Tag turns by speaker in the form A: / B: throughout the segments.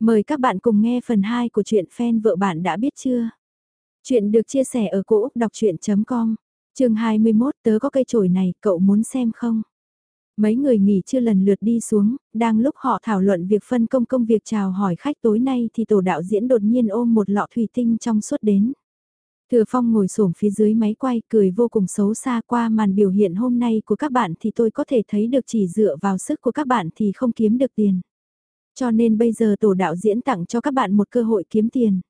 A: Mời các bạn cùng nghe phần 2 của truyện fan vợ bạn đã biết chưa? Chuyện được chia sẻ ở cỗ đọc chuyện.com, trường 21 tớ có cây chổi này, cậu muốn xem không? Mấy người nghỉ chưa lần lượt đi xuống, đang lúc họ thảo luận việc phân công công việc chào hỏi khách tối nay thì tổ đạo diễn đột nhiên ôm một lọ thủy tinh trong suốt đến. Thừa Phong ngồi xổm phía dưới máy quay cười vô cùng xấu xa qua màn biểu hiện hôm nay của các bạn thì tôi có thể thấy được chỉ dựa vào sức của các bạn thì không kiếm được tiền. Cho nên bây giờ tổ đạo diễn tặng cho các bạn một cơ hội kiếm tiền.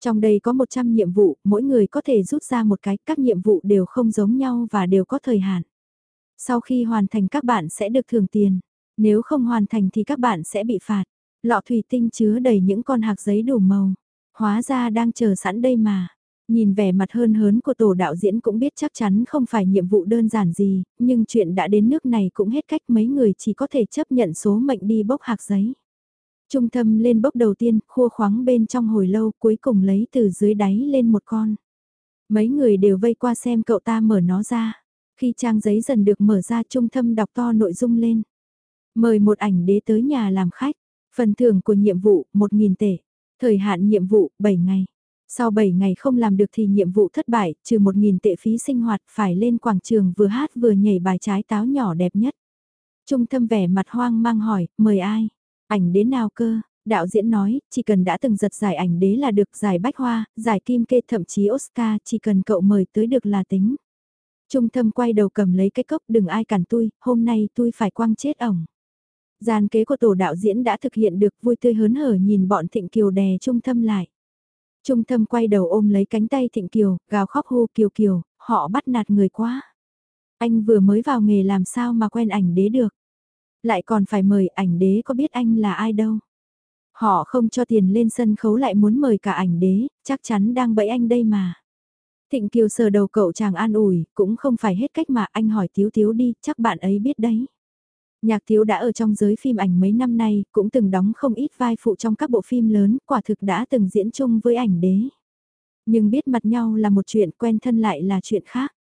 A: Trong đây có 100 nhiệm vụ, mỗi người có thể rút ra một cái, các nhiệm vụ đều không giống nhau và đều có thời hạn. Sau khi hoàn thành các bạn sẽ được thưởng tiền, nếu không hoàn thành thì các bạn sẽ bị phạt. Lọ thủy tinh chứa đầy những con hạc giấy đủ màu, hóa ra đang chờ sẵn đây mà. Nhìn vẻ mặt hơn hớn của tổ đạo diễn cũng biết chắc chắn không phải nhiệm vụ đơn giản gì, nhưng chuyện đã đến nước này cũng hết cách mấy người chỉ có thể chấp nhận số mệnh đi bốc hạc giấy. Trung thâm lên bốc đầu tiên, khua khoáng bên trong hồi lâu cuối cùng lấy từ dưới đáy lên một con. Mấy người đều vây qua xem cậu ta mở nó ra. Khi trang giấy dần được mở ra trung thâm đọc to nội dung lên. Mời một ảnh đế tới nhà làm khách. Phần thưởng của nhiệm vụ 1.000 tệ. Thời hạn nhiệm vụ 7 ngày. Sau 7 ngày không làm được thì nhiệm vụ thất bại, trừ 1.000 tệ phí sinh hoạt phải lên quảng trường vừa hát vừa nhảy bài trái táo nhỏ đẹp nhất. Trung thâm vẻ mặt hoang mang hỏi, mời ai? Ảnh đế nào cơ? Đạo diễn nói, chỉ cần đã từng giật giải ảnh đế là được giải bách hoa, giải kim kê thậm chí Oscar, chỉ cần cậu mời tới được là tính. Trung thâm quay đầu cầm lấy cái cốc đừng ai cản tôi, hôm nay tôi phải quăng chết ổng. Gian kế của tổ đạo diễn đã thực hiện được vui tươi hớn hở nhìn bọn thịnh kiều đè trung thâm lại. Trung thâm quay đầu ôm lấy cánh tay thịnh kiều, gào khóc hô kiều kiều, họ bắt nạt người quá. Anh vừa mới vào nghề làm sao mà quen ảnh đế được. Lại còn phải mời ảnh đế có biết anh là ai đâu. Họ không cho tiền lên sân khấu lại muốn mời cả ảnh đế, chắc chắn đang bẫy anh đây mà. Thịnh Kiều sờ đầu cậu chàng an ủi, cũng không phải hết cách mà anh hỏi Tiếu Tiếu đi, chắc bạn ấy biết đấy. Nhạc Tiếu đã ở trong giới phim ảnh mấy năm nay, cũng từng đóng không ít vai phụ trong các bộ phim lớn, quả thực đã từng diễn chung với ảnh đế. Nhưng biết mặt nhau là một chuyện, quen thân lại là chuyện khác.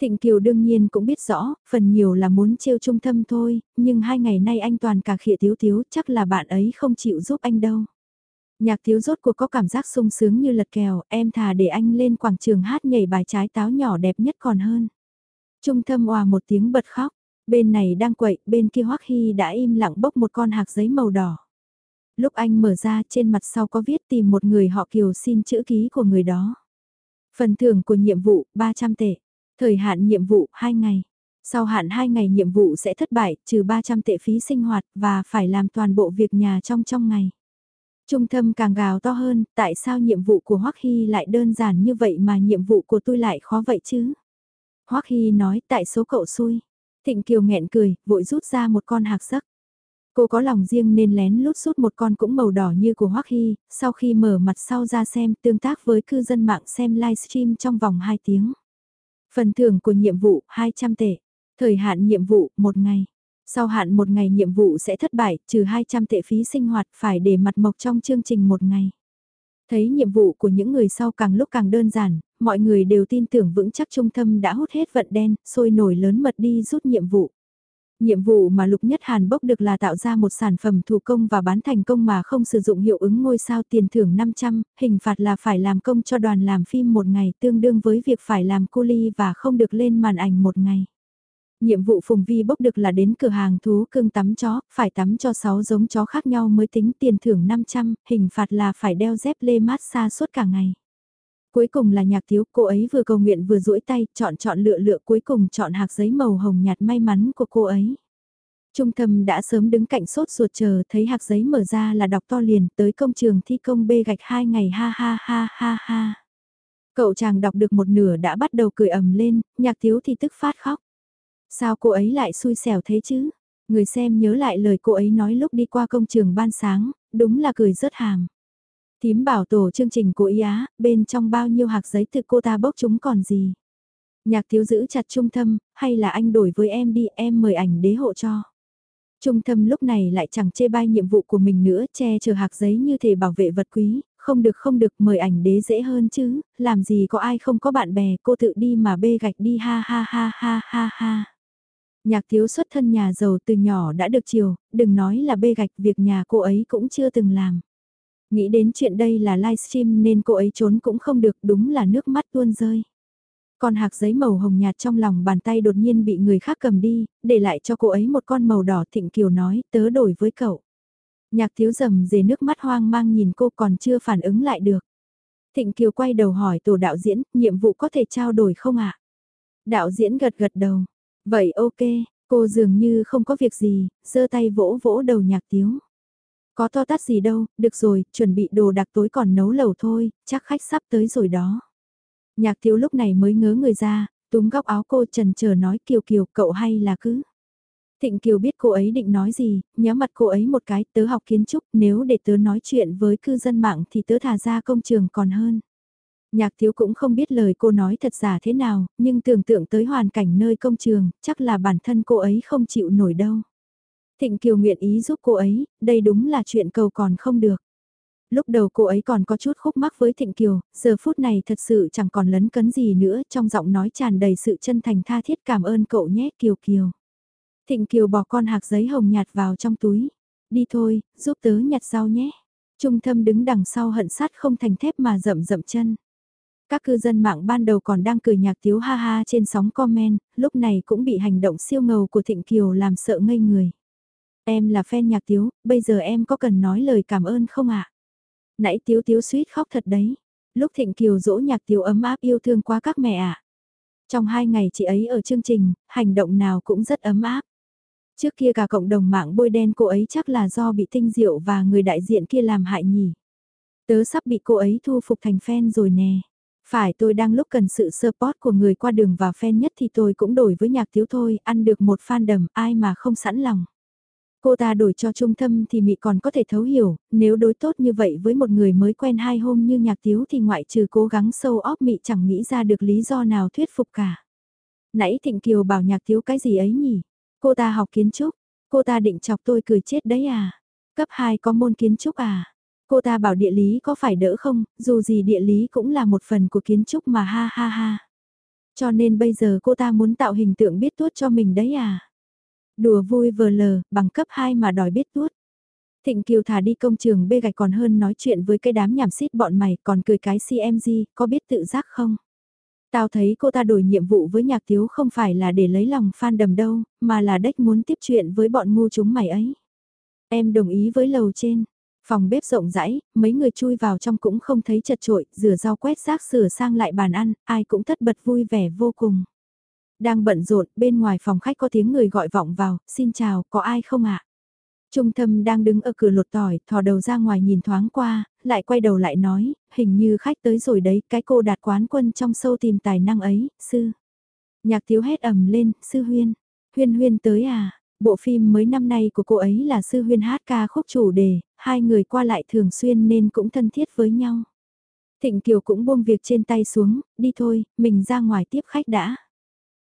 A: Thịnh Kiều đương nhiên cũng biết rõ, phần nhiều là muốn trêu trung thâm thôi, nhưng hai ngày nay anh toàn cả khịa thiếu thiếu chắc là bạn ấy không chịu giúp anh đâu. Nhạc thiếu rốt cuộc có cảm giác sung sướng như lật kèo, em thà để anh lên quảng trường hát nhảy bài trái táo nhỏ đẹp nhất còn hơn. Trung thâm hòa một tiếng bật khóc, bên này đang quậy, bên kia Hoắc Hy đã im lặng bốc một con hạc giấy màu đỏ. Lúc anh mở ra trên mặt sau có viết tìm một người họ kiều xin chữ ký của người đó. Phần thưởng của nhiệm vụ 300 tệ. Thời hạn nhiệm vụ 2 ngày. Sau hạn 2 ngày nhiệm vụ sẽ thất bại, trừ 300 tệ phí sinh hoạt và phải làm toàn bộ việc nhà trong trong ngày. Trung thâm càng gào to hơn, tại sao nhiệm vụ của Hoắc Hy lại đơn giản như vậy mà nhiệm vụ của tôi lại khó vậy chứ? Hoắc Hy nói tại số cậu xui. Thịnh Kiều nghẹn cười, vội rút ra một con hạc sắc. Cô có lòng riêng nên lén lút rút một con cũng màu đỏ như của Hoắc Hy, sau khi mở mặt sau ra xem tương tác với cư dân mạng xem livestream trong vòng 2 tiếng. Phần thưởng của nhiệm vụ 200 tệ. Thời hạn nhiệm vụ 1 ngày. Sau hạn một ngày nhiệm vụ sẽ thất bại, trừ 200 tệ phí sinh hoạt phải để mặt mộc trong chương trình một ngày. Thấy nhiệm vụ của những người sau càng lúc càng đơn giản, mọi người đều tin tưởng vững chắc trung tâm đã hút hết vận đen, sôi nổi lớn mật đi rút nhiệm vụ. Nhiệm vụ mà Lục Nhất Hàn bốc được là tạo ra một sản phẩm thủ công và bán thành công mà không sử dụng hiệu ứng ngôi sao tiền thưởng 500, hình phạt là phải làm công cho đoàn làm phim một ngày tương đương với việc phải làm cu ly và không được lên màn ảnh một ngày. Nhiệm vụ Phùng Vi bốc được là đến cửa hàng thú cưng tắm chó, phải tắm cho 6 giống chó khác nhau mới tính tiền thưởng 500, hình phạt là phải đeo dép lê mát xa suốt cả ngày. Cuối cùng là nhạc thiếu, cô ấy vừa cầu nguyện vừa duỗi tay, chọn chọn lựa lựa cuối cùng chọn hạc giấy màu hồng nhạt may mắn của cô ấy. Trung tâm đã sớm đứng cạnh sốt ruột chờ thấy hạc giấy mở ra là đọc to liền tới công trường thi công bê gạch hai ngày ha ha ha ha ha. Cậu chàng đọc được một nửa đã bắt đầu cười ầm lên, nhạc thiếu thì tức phát khóc. Sao cô ấy lại xui xẻo thế chứ? Người xem nhớ lại lời cô ấy nói lúc đi qua công trường ban sáng, đúng là cười rớt hàm. Tím bảo tổ chương trình của Y Á, bên trong bao nhiêu hạc giấy từ cô ta bốc chúng còn gì. Nhạc thiếu giữ chặt trung thâm, hay là anh đổi với em đi, em mời ảnh đế hộ cho. Trung thâm lúc này lại chẳng chê bai nhiệm vụ của mình nữa, che chở hạc giấy như thể bảo vệ vật quý, không được không được mời ảnh đế dễ hơn chứ, làm gì có ai không có bạn bè, cô tự đi mà bê gạch đi ha ha ha ha ha ha. Nhạc thiếu xuất thân nhà giàu từ nhỏ đã được chiều, đừng nói là bê gạch việc nhà cô ấy cũng chưa từng làm. Nghĩ đến chuyện đây là livestream nên cô ấy trốn cũng không được đúng là nước mắt tuôn rơi. Con hạc giấy màu hồng nhạt trong lòng bàn tay đột nhiên bị người khác cầm đi, để lại cho cô ấy một con màu đỏ thịnh kiều nói tớ đổi với cậu. Nhạc thiếu rầm dề nước mắt hoang mang nhìn cô còn chưa phản ứng lại được. Thịnh Kiều quay đầu hỏi tổ đạo diễn, nhiệm vụ có thể trao đổi không ạ? Đạo diễn gật gật đầu. Vậy ok, cô dường như không có việc gì, giơ tay vỗ vỗ đầu nhạc tiếu. Có to tát gì đâu, được rồi, chuẩn bị đồ đặc tối còn nấu lẩu thôi, chắc khách sắp tới rồi đó. Nhạc thiếu lúc này mới ngớ người ra, túm góc áo cô trần chờ nói Kiều Kiều cậu hay là cứ. Thịnh Kiều biết cô ấy định nói gì, nhớ mặt cô ấy một cái, tớ học kiến trúc, nếu để tớ nói chuyện với cư dân mạng thì tớ thả ra công trường còn hơn. Nhạc thiếu cũng không biết lời cô nói thật giả thế nào, nhưng tưởng tượng tới hoàn cảnh nơi công trường, chắc là bản thân cô ấy không chịu nổi đâu. Thịnh Kiều nguyện ý giúp cô ấy, đây đúng là chuyện cầu còn không được. Lúc đầu cô ấy còn có chút khúc mắc với Thịnh Kiều, giờ phút này thật sự chẳng còn lấn cấn gì nữa, trong giọng nói tràn đầy sự chân thành tha thiết cảm ơn cậu nhé Kiều Kiều. Thịnh Kiều bỏ con hạc giấy hồng nhạt vào trong túi. Đi thôi, giúp tớ nhặt rau nhé. Trung thâm đứng đằng sau hận sát không thành thép mà rậm rậm chân. Các cư dân mạng ban đầu còn đang cười nhạc tiếu ha ha trên sóng comment, lúc này cũng bị hành động siêu ngầu của Thịnh Kiều làm sợ ngây người. Em là fan nhạc tiếu, bây giờ em có cần nói lời cảm ơn không ạ? Nãy tiếu tiếu suýt khóc thật đấy. Lúc Thịnh Kiều dỗ nhạc tiếu ấm áp yêu thương quá các mẹ ạ. Trong hai ngày chị ấy ở chương trình, hành động nào cũng rất ấm áp. Trước kia cả cộng đồng mạng bôi đen cô ấy chắc là do bị tinh diệu và người đại diện kia làm hại nhỉ. Tớ sắp bị cô ấy thu phục thành fan rồi nè. Phải tôi đang lúc cần sự support của người qua đường và fan nhất thì tôi cũng đổi với nhạc thiếu thôi, ăn được một fan đầm ai mà không sẵn lòng. Cô ta đổi cho trung tâm thì mị còn có thể thấu hiểu, nếu đối tốt như vậy với một người mới quen hai hôm như nhạc thiếu thì ngoại trừ cố gắng sâu óp mị chẳng nghĩ ra được lý do nào thuyết phục cả. Nãy Thịnh Kiều bảo nhạc thiếu cái gì ấy nhỉ? Cô ta học kiến trúc, cô ta định chọc tôi cười chết đấy à? Cấp 2 có môn kiến trúc à? Cô ta bảo địa lý có phải đỡ không, dù gì địa lý cũng là một phần của kiến trúc mà ha ha ha. Cho nên bây giờ cô ta muốn tạo hình tượng biết tuốt cho mình đấy à? Đùa vui vờ lờ, bằng cấp 2 mà đòi biết tuốt. Thịnh Kiều thả đi công trường bê gạch còn hơn nói chuyện với cái đám nhảm xít bọn mày còn cười cái CMG, có biết tự giác không? Tao thấy cô ta đổi nhiệm vụ với nhạc thiếu không phải là để lấy lòng fan đầm đâu, mà là đếch muốn tiếp chuyện với bọn ngu chúng mày ấy. Em đồng ý với lầu trên. Phòng bếp rộng rãi, mấy người chui vào trong cũng không thấy chật trội, rửa rau quét rác sửa sang lại bàn ăn, ai cũng tất bật vui vẻ vô cùng. Đang bận rộn, bên ngoài phòng khách có tiếng người gọi vọng vào, xin chào, có ai không ạ? Trung thâm đang đứng ở cửa lột tỏi, thò đầu ra ngoài nhìn thoáng qua, lại quay đầu lại nói, hình như khách tới rồi đấy, cái cô đạt quán quân trong sâu tìm tài năng ấy, sư. Nhạc thiếu hét ầm lên, sư huyên, huyên huyên tới à, bộ phim mới năm nay của cô ấy là sư huyên hát ca khúc chủ đề, hai người qua lại thường xuyên nên cũng thân thiết với nhau. Thịnh Kiều cũng buông việc trên tay xuống, đi thôi, mình ra ngoài tiếp khách đã.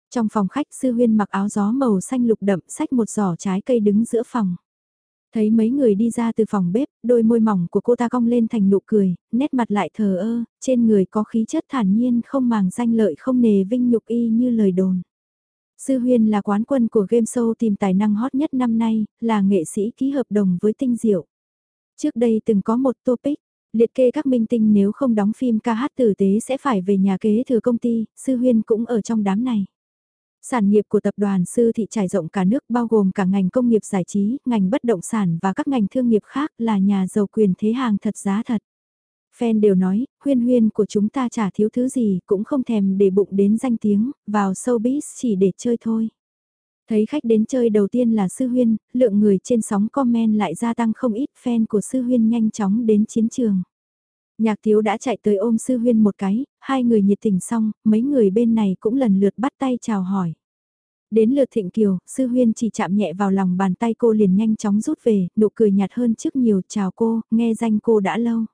A: Trong phòng khách sư huyên mặc áo gió màu xanh lục đậm sách một giỏ trái cây đứng giữa phòng. Thấy mấy người đi ra từ phòng bếp, đôi môi mỏng của cô ta cong lên thành nụ cười, nét mặt lại thờ ơ, trên người có khí chất thản nhiên không màng danh lợi không nề vinh nhục y như lời đồn. Sư Huyên là quán quân của game show tìm tài năng hot nhất năm nay, là nghệ sĩ ký hợp đồng với Tinh Diệu. Trước đây từng có một topic, liệt kê các minh tinh nếu không đóng phim ca hát tử tế sẽ phải về nhà kế thừa công ty, Sư Huyên cũng ở trong đám này. Sản nghiệp của tập đoàn sư thị trải rộng cả nước bao gồm cả ngành công nghiệp giải trí, ngành bất động sản và các ngành thương nghiệp khác là nhà giàu quyền thế hàng thật giá thật. Fan đều nói, huyên huyên của chúng ta chả thiếu thứ gì cũng không thèm để bụng đến danh tiếng, vào showbiz chỉ để chơi thôi. Thấy khách đến chơi đầu tiên là Sư Huyên, lượng người trên sóng comment lại gia tăng không ít fan của Sư Huyên nhanh chóng đến chiến trường. Nhạc thiếu đã chạy tới ôm sư huyên một cái, hai người nhiệt tình xong, mấy người bên này cũng lần lượt bắt tay chào hỏi. Đến lượt thịnh kiều, sư huyên chỉ chạm nhẹ vào lòng bàn tay cô liền nhanh chóng rút về, nụ cười nhạt hơn trước nhiều, chào cô, nghe danh cô đã lâu.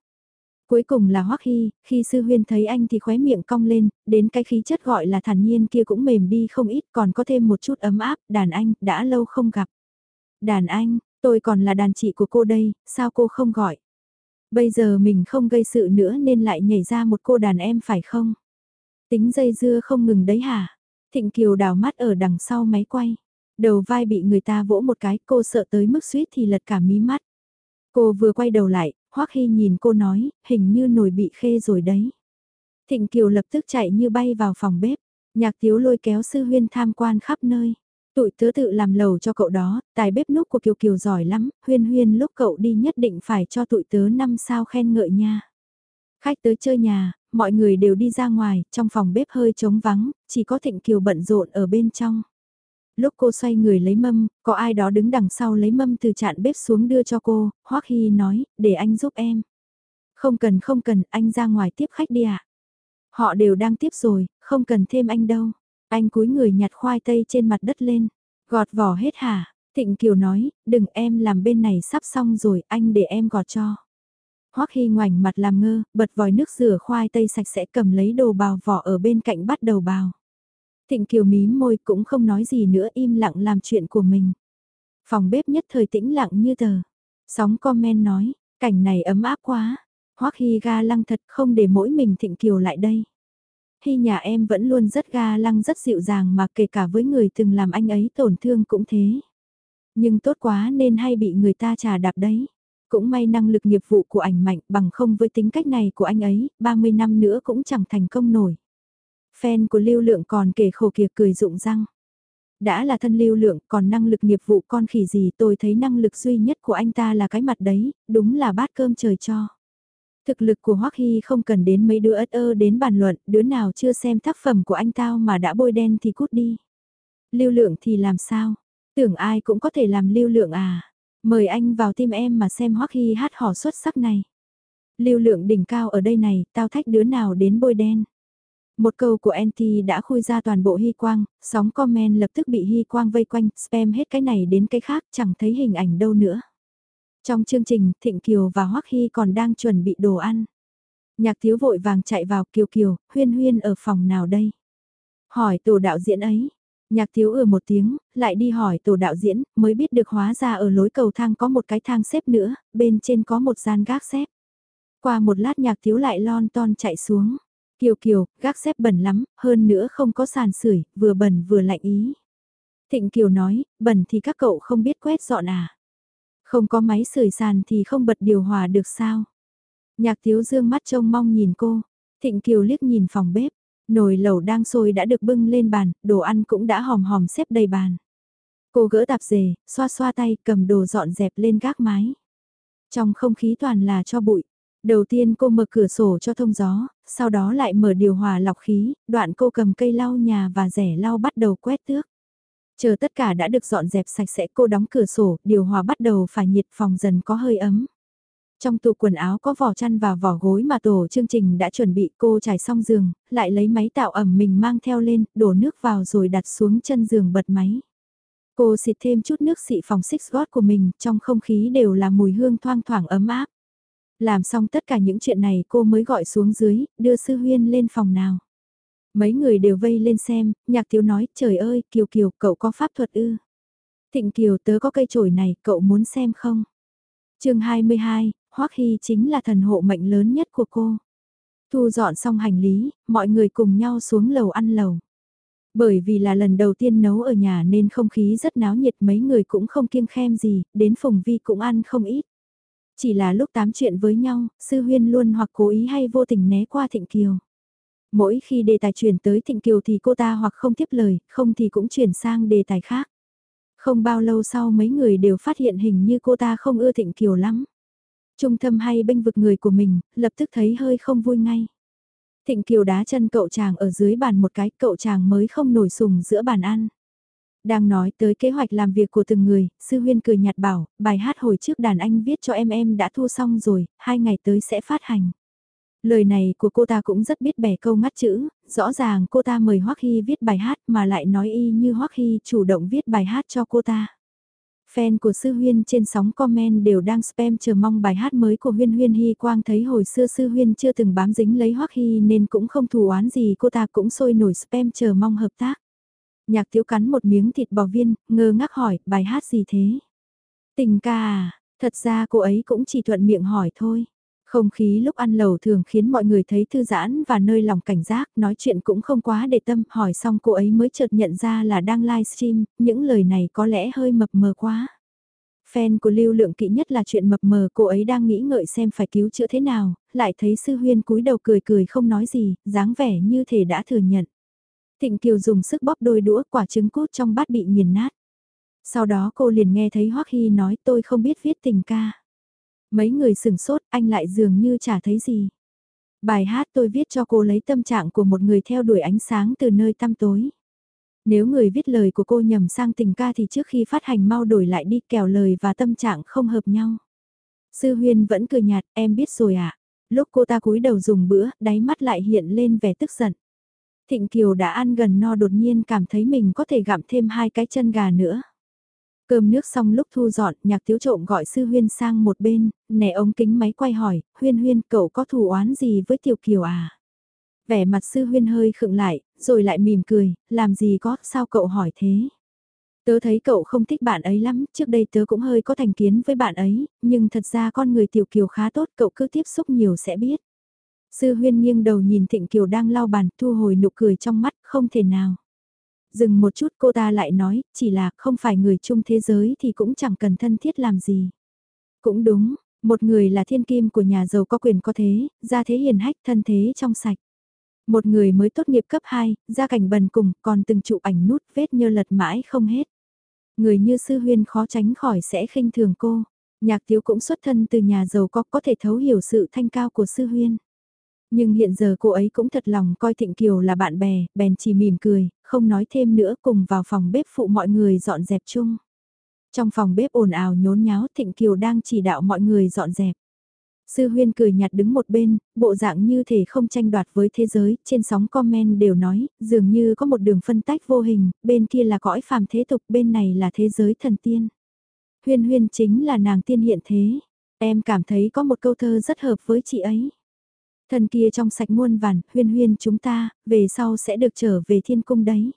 A: Cuối cùng là Hoắc Hy, khi sư huyên thấy anh thì khóe miệng cong lên, đến cái khí chất gọi là thản nhiên kia cũng mềm đi không ít còn có thêm một chút ấm áp, đàn anh, đã lâu không gặp. Đàn anh, tôi còn là đàn chị của cô đây, sao cô không gọi? Bây giờ mình không gây sự nữa nên lại nhảy ra một cô đàn em phải không? Tính dây dưa không ngừng đấy hả? Thịnh Kiều đào mắt ở đằng sau máy quay. Đầu vai bị người ta vỗ một cái cô sợ tới mức suýt thì lật cả mí mắt. Cô vừa quay đầu lại, Hoắc Hy nhìn cô nói, hình như nồi bị khê rồi đấy. Thịnh Kiều lập tức chạy như bay vào phòng bếp, nhạc tiếu lôi kéo sư huyên tham quan khắp nơi. Tụi tớ tự làm lầu cho cậu đó, tài bếp núc của Kiều Kiều giỏi lắm, huyên huyên lúc cậu đi nhất định phải cho tụi tớ năm sao khen ngợi nha. Khách tới chơi nhà, mọi người đều đi ra ngoài, trong phòng bếp hơi trống vắng, chỉ có Thịnh Kiều bận rộn ở bên trong. Lúc cô xoay người lấy mâm, có ai đó đứng đằng sau lấy mâm từ chạn bếp xuống đưa cho cô, Hoắc Hy nói, để anh giúp em. Không cần không cần, anh ra ngoài tiếp khách đi ạ. Họ đều đang tiếp rồi, không cần thêm anh đâu. Anh cúi người nhặt khoai tây trên mặt đất lên. Gọt vỏ hết hả? Thịnh Kiều nói, đừng em làm bên này sắp xong rồi, anh để em gọt cho. Hoắc Hy ngoảnh mặt làm ngơ, bật vòi nước rửa khoai tây sạch sẽ cầm lấy đồ bào vỏ ở bên cạnh bắt đầu bào. Thịnh Kiều mím môi cũng không nói gì nữa im lặng làm chuyện của mình. Phòng bếp nhất thời tĩnh lặng như tờ. Sóng comment nói, cảnh này ấm áp quá. Hoắc Hy ga lăng thật không để mỗi mình Thịnh Kiều lại đây. Hy nhà em vẫn luôn rất ga lăng rất dịu dàng mà kể cả với người từng làm anh ấy tổn thương cũng thế. Nhưng tốt quá nên hay bị người ta trà đạp đấy. Cũng may năng lực nghiệp vụ của ảnh mạnh bằng không với tính cách này của anh ấy, 30 năm nữa cũng chẳng thành công nổi. Fan của lưu lượng còn kể khổ kiệt cười rụng răng. Đã là thân lưu lượng còn năng lực nghiệp vụ con khỉ gì tôi thấy năng lực duy nhất của anh ta là cái mặt đấy, đúng là bát cơm trời cho. Thực lực của Hoắc Hy không cần đến mấy đứa ớt ơ đến bàn luận, đứa nào chưa xem tác phẩm của anh tao mà đã bôi đen thì cút đi. Lưu lượng thì làm sao? Tưởng ai cũng có thể làm lưu lượng à? Mời anh vào tim em mà xem Hoắc Hy hát hò xuất sắc này. Lưu lượng đỉnh cao ở đây này, tao thách đứa nào đến bôi đen. Một câu của NT đã khui ra toàn bộ hy quang, sóng comment lập tức bị hy quang vây quanh, spam hết cái này đến cái khác, chẳng thấy hình ảnh đâu nữa. Trong chương trình, Thịnh Kiều và Hoắc Hy còn đang chuẩn bị đồ ăn. Nhạc thiếu vội vàng chạy vào Kiều Kiều, huyên huyên ở phòng nào đây? Hỏi tổ đạo diễn ấy. Nhạc thiếu ở một tiếng, lại đi hỏi tổ đạo diễn, mới biết được hóa ra ở lối cầu thang có một cái thang xếp nữa, bên trên có một gian gác xếp. Qua một lát nhạc thiếu lại lon ton chạy xuống. Kiều Kiều, gác xếp bẩn lắm, hơn nữa không có sàn sưởi, vừa bẩn vừa lạnh ý. Thịnh Kiều nói, bẩn thì các cậu không biết quét dọn à. Không có máy sưởi sàn thì không bật điều hòa được sao? Nhạc thiếu Dương mắt trông mong nhìn cô. Thịnh Kiều liếc nhìn phòng bếp. Nồi lẩu đang sôi đã được bưng lên bàn, đồ ăn cũng đã hòm hòm xếp đầy bàn. Cô gỡ tạp dề, xoa xoa tay, cầm đồ dọn dẹp lên gác mái. Trong không khí toàn là cho bụi. Đầu tiên cô mở cửa sổ cho thông gió, sau đó lại mở điều hòa lọc khí, đoạn cô cầm cây lau nhà và rẻ lau bắt đầu quét tước. Chờ tất cả đã được dọn dẹp sạch sẽ cô đóng cửa sổ, điều hòa bắt đầu phải nhiệt phòng dần có hơi ấm. Trong tủ quần áo có vỏ chăn và vỏ gối mà tổ chương trình đã chuẩn bị cô trải xong giường, lại lấy máy tạo ẩm mình mang theo lên, đổ nước vào rồi đặt xuống chân giường bật máy. Cô xịt thêm chút nước xị phòng six gót của mình, trong không khí đều là mùi hương thoang thoảng ấm áp. Làm xong tất cả những chuyện này cô mới gọi xuống dưới, đưa sư huyên lên phòng nào. Mấy người đều vây lên xem, nhạc thiếu nói, trời ơi, Kiều Kiều, cậu có pháp thuật ư. Thịnh Kiều tớ có cây chổi này, cậu muốn xem không? chương 22, Hoắc Hy chính là thần hộ mệnh lớn nhất của cô. Thu dọn xong hành lý, mọi người cùng nhau xuống lầu ăn lầu. Bởi vì là lần đầu tiên nấu ở nhà nên không khí rất náo nhiệt mấy người cũng không kiêng khem gì, đến Phùng Vi cũng ăn không ít. Chỉ là lúc tám chuyện với nhau, sư huyên luôn hoặc cố ý hay vô tình né qua Thịnh Kiều. Mỗi khi đề tài chuyển tới Thịnh Kiều thì cô ta hoặc không tiếp lời, không thì cũng chuyển sang đề tài khác. Không bao lâu sau mấy người đều phát hiện hình như cô ta không ưa Thịnh Kiều lắm. Trung thâm hay bênh vực người của mình, lập tức thấy hơi không vui ngay. Thịnh Kiều đá chân cậu chàng ở dưới bàn một cái, cậu chàng mới không nổi sùng giữa bàn ăn. Đang nói tới kế hoạch làm việc của từng người, sư huyên cười nhạt bảo, bài hát hồi trước đàn anh viết cho em em đã thu xong rồi, hai ngày tới sẽ phát hành. Lời này của cô ta cũng rất biết bẻ câu ngắt chữ, rõ ràng cô ta mời Hoắc Hy viết bài hát mà lại nói y như Hoắc Hy chủ động viết bài hát cho cô ta. Fan của Sư Huyên trên sóng comment đều đang spam chờ mong bài hát mới của Huyên Huyên Hy Quang thấy hồi xưa Sư Huyên chưa từng bám dính lấy Hoắc Hy nên cũng không thù oán gì cô ta cũng sôi nổi spam chờ mong hợp tác. Nhạc thiếu cắn một miếng thịt bò viên, ngơ ngác hỏi, bài hát gì thế? Tình ca à, thật ra cô ấy cũng chỉ thuận miệng hỏi thôi. Không khí lúc ăn lầu thường khiến mọi người thấy thư giãn và nơi lòng cảnh giác, nói chuyện cũng không quá để tâm, hỏi xong cô ấy mới chợt nhận ra là đang livestream, những lời này có lẽ hơi mập mờ quá. Fan của lưu lượng kỵ nhất là chuyện mập mờ cô ấy đang nghĩ ngợi xem phải cứu chữa thế nào, lại thấy sư huyên cúi đầu cười cười không nói gì, dáng vẻ như thể đã thừa nhận. Thịnh Kiều dùng sức bóp đôi đũa quả trứng cút trong bát bị nghiền nát. Sau đó cô liền nghe thấy Hoắc Hy nói tôi không biết viết tình ca. Mấy người sửng sốt anh lại dường như chả thấy gì. Bài hát tôi viết cho cô lấy tâm trạng của một người theo đuổi ánh sáng từ nơi tăm tối. Nếu người viết lời của cô nhầm sang tình ca thì trước khi phát hành mau đổi lại đi kèo lời và tâm trạng không hợp nhau. Sư Huyên vẫn cười nhạt, em biết rồi ạ. À? Lúc cô ta cúi đầu dùng bữa, đáy mắt lại hiện lên vẻ tức giận. Thịnh Kiều đã ăn gần no đột nhiên cảm thấy mình có thể gặm thêm hai cái chân gà nữa. Cơm nước xong lúc thu dọn, nhạc thiếu trộm gọi sư huyên sang một bên, nẻ ống kính máy quay hỏi, huyên huyên cậu có thù oán gì với tiểu kiều à? Vẻ mặt sư huyên hơi khựng lại, rồi lại mỉm cười, làm gì có, sao cậu hỏi thế? Tớ thấy cậu không thích bạn ấy lắm, trước đây tớ cũng hơi có thành kiến với bạn ấy, nhưng thật ra con người tiểu kiều khá tốt, cậu cứ tiếp xúc nhiều sẽ biết. Sư huyên nghiêng đầu nhìn Thịnh Kiều đang lau bàn, thu hồi nụ cười trong mắt, không thể nào. Dừng một chút cô ta lại nói, chỉ là không phải người chung thế giới thì cũng chẳng cần thân thiết làm gì. Cũng đúng, một người là thiên kim của nhà giàu có quyền có thế, gia thế hiền hách thân thế trong sạch. Một người mới tốt nghiệp cấp 2, gia cảnh bần cùng, còn từng chụp ảnh nút vết nhơ lật mãi không hết. Người như sư huyên khó tránh khỏi sẽ khinh thường cô. Nhạc tiếu cũng xuất thân từ nhà giàu có có thể thấu hiểu sự thanh cao của sư huyên. Nhưng hiện giờ cô ấy cũng thật lòng coi Thịnh Kiều là bạn bè, bèn chỉ mỉm cười, không nói thêm nữa cùng vào phòng bếp phụ mọi người dọn dẹp chung. Trong phòng bếp ồn ào nhốn nháo Thịnh Kiều đang chỉ đạo mọi người dọn dẹp. Sư Huyên cười nhạt đứng một bên, bộ dạng như thể không tranh đoạt với thế giới, trên sóng comment đều nói, dường như có một đường phân tách vô hình, bên kia là cõi phàm thế tục, bên này là thế giới thần tiên. Huyên Huyên chính là nàng tiên hiện thế. Em cảm thấy có một câu thơ rất hợp với chị ấy. Thần kia trong sạch muôn vàn, huyên huyên chúng ta, về sau sẽ được trở về thiên cung đấy.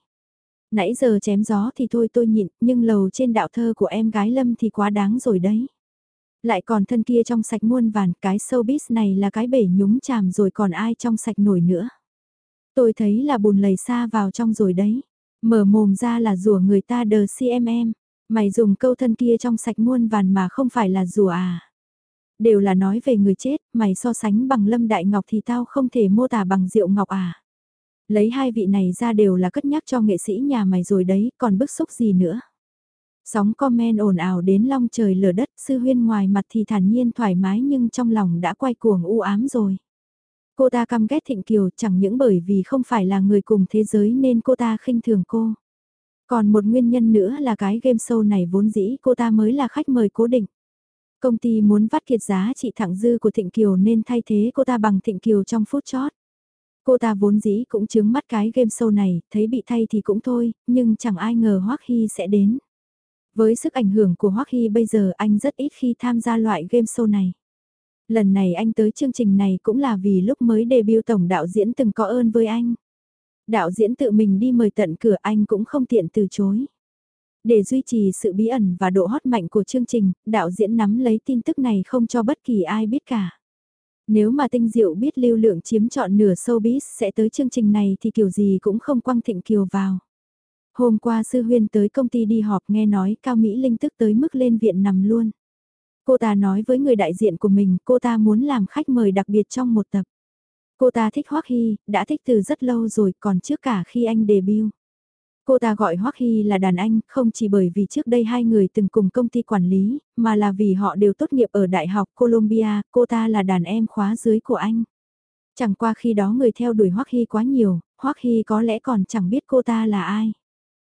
A: Nãy giờ chém gió thì thôi tôi nhịn, nhưng lầu trên đạo thơ của em gái Lâm thì quá đáng rồi đấy. Lại còn thân kia trong sạch muôn vàn, cái showbiz này là cái bể nhúng chàm rồi còn ai trong sạch nổi nữa. Tôi thấy là bùn lầy xa vào trong rồi đấy. Mở mồm ra là rùa người ta đờ CMM. Mày dùng câu thân kia trong sạch muôn vàn mà không phải là rùa à đều là nói về người chết, mày so sánh bằng Lâm Đại Ngọc thì tao không thể mô tả bằng Diệu Ngọc à. Lấy hai vị này ra đều là cất nhắc cho nghệ sĩ nhà mày rồi đấy, còn bức xúc gì nữa. Sóng comment ồn ào đến long trời lở đất, sư huyên ngoài mặt thì thản nhiên thoải mái nhưng trong lòng đã quay cuồng u ám rồi. Cô ta căm ghét Thịnh Kiều chẳng những bởi vì không phải là người cùng thế giới nên cô ta khinh thường cô. Còn một nguyên nhân nữa là cái game show này vốn dĩ cô ta mới là khách mời cố định. Công ty muốn vắt kiệt giá trị thẳng dư của Thịnh Kiều nên thay thế cô ta bằng Thịnh Kiều trong phút chót. Cô ta vốn dĩ cũng chứng mắt cái game show này, thấy bị thay thì cũng thôi, nhưng chẳng ai ngờ Hoắc Hy sẽ đến. Với sức ảnh hưởng của Hoắc Hy bây giờ anh rất ít khi tham gia loại game show này. Lần này anh tới chương trình này cũng là vì lúc mới debut tổng đạo diễn từng có ơn với anh. Đạo diễn tự mình đi mời tận cửa anh cũng không tiện từ chối. Để duy trì sự bí ẩn và độ hot mạnh của chương trình, đạo diễn nắm lấy tin tức này không cho bất kỳ ai biết cả. Nếu mà tinh diệu biết lưu lượng chiếm trọn nửa showbiz sẽ tới chương trình này thì kiểu gì cũng không quăng thịnh kiều vào. Hôm qua sư huyên tới công ty đi họp nghe nói Cao Mỹ Linh tức tới mức lên viện nằm luôn. Cô ta nói với người đại diện của mình cô ta muốn làm khách mời đặc biệt trong một tập. Cô ta thích Hoắc Hy, đã thích từ rất lâu rồi còn trước cả khi anh debut. Cô ta gọi Hoắc Hy là đàn anh, không chỉ bởi vì trước đây hai người từng cùng công ty quản lý, mà là vì họ đều tốt nghiệp ở Đại học Columbia, cô ta là đàn em khóa dưới của anh. Chẳng qua khi đó người theo đuổi Hoắc Hy quá nhiều, Hoắc Hy có lẽ còn chẳng biết cô ta là ai.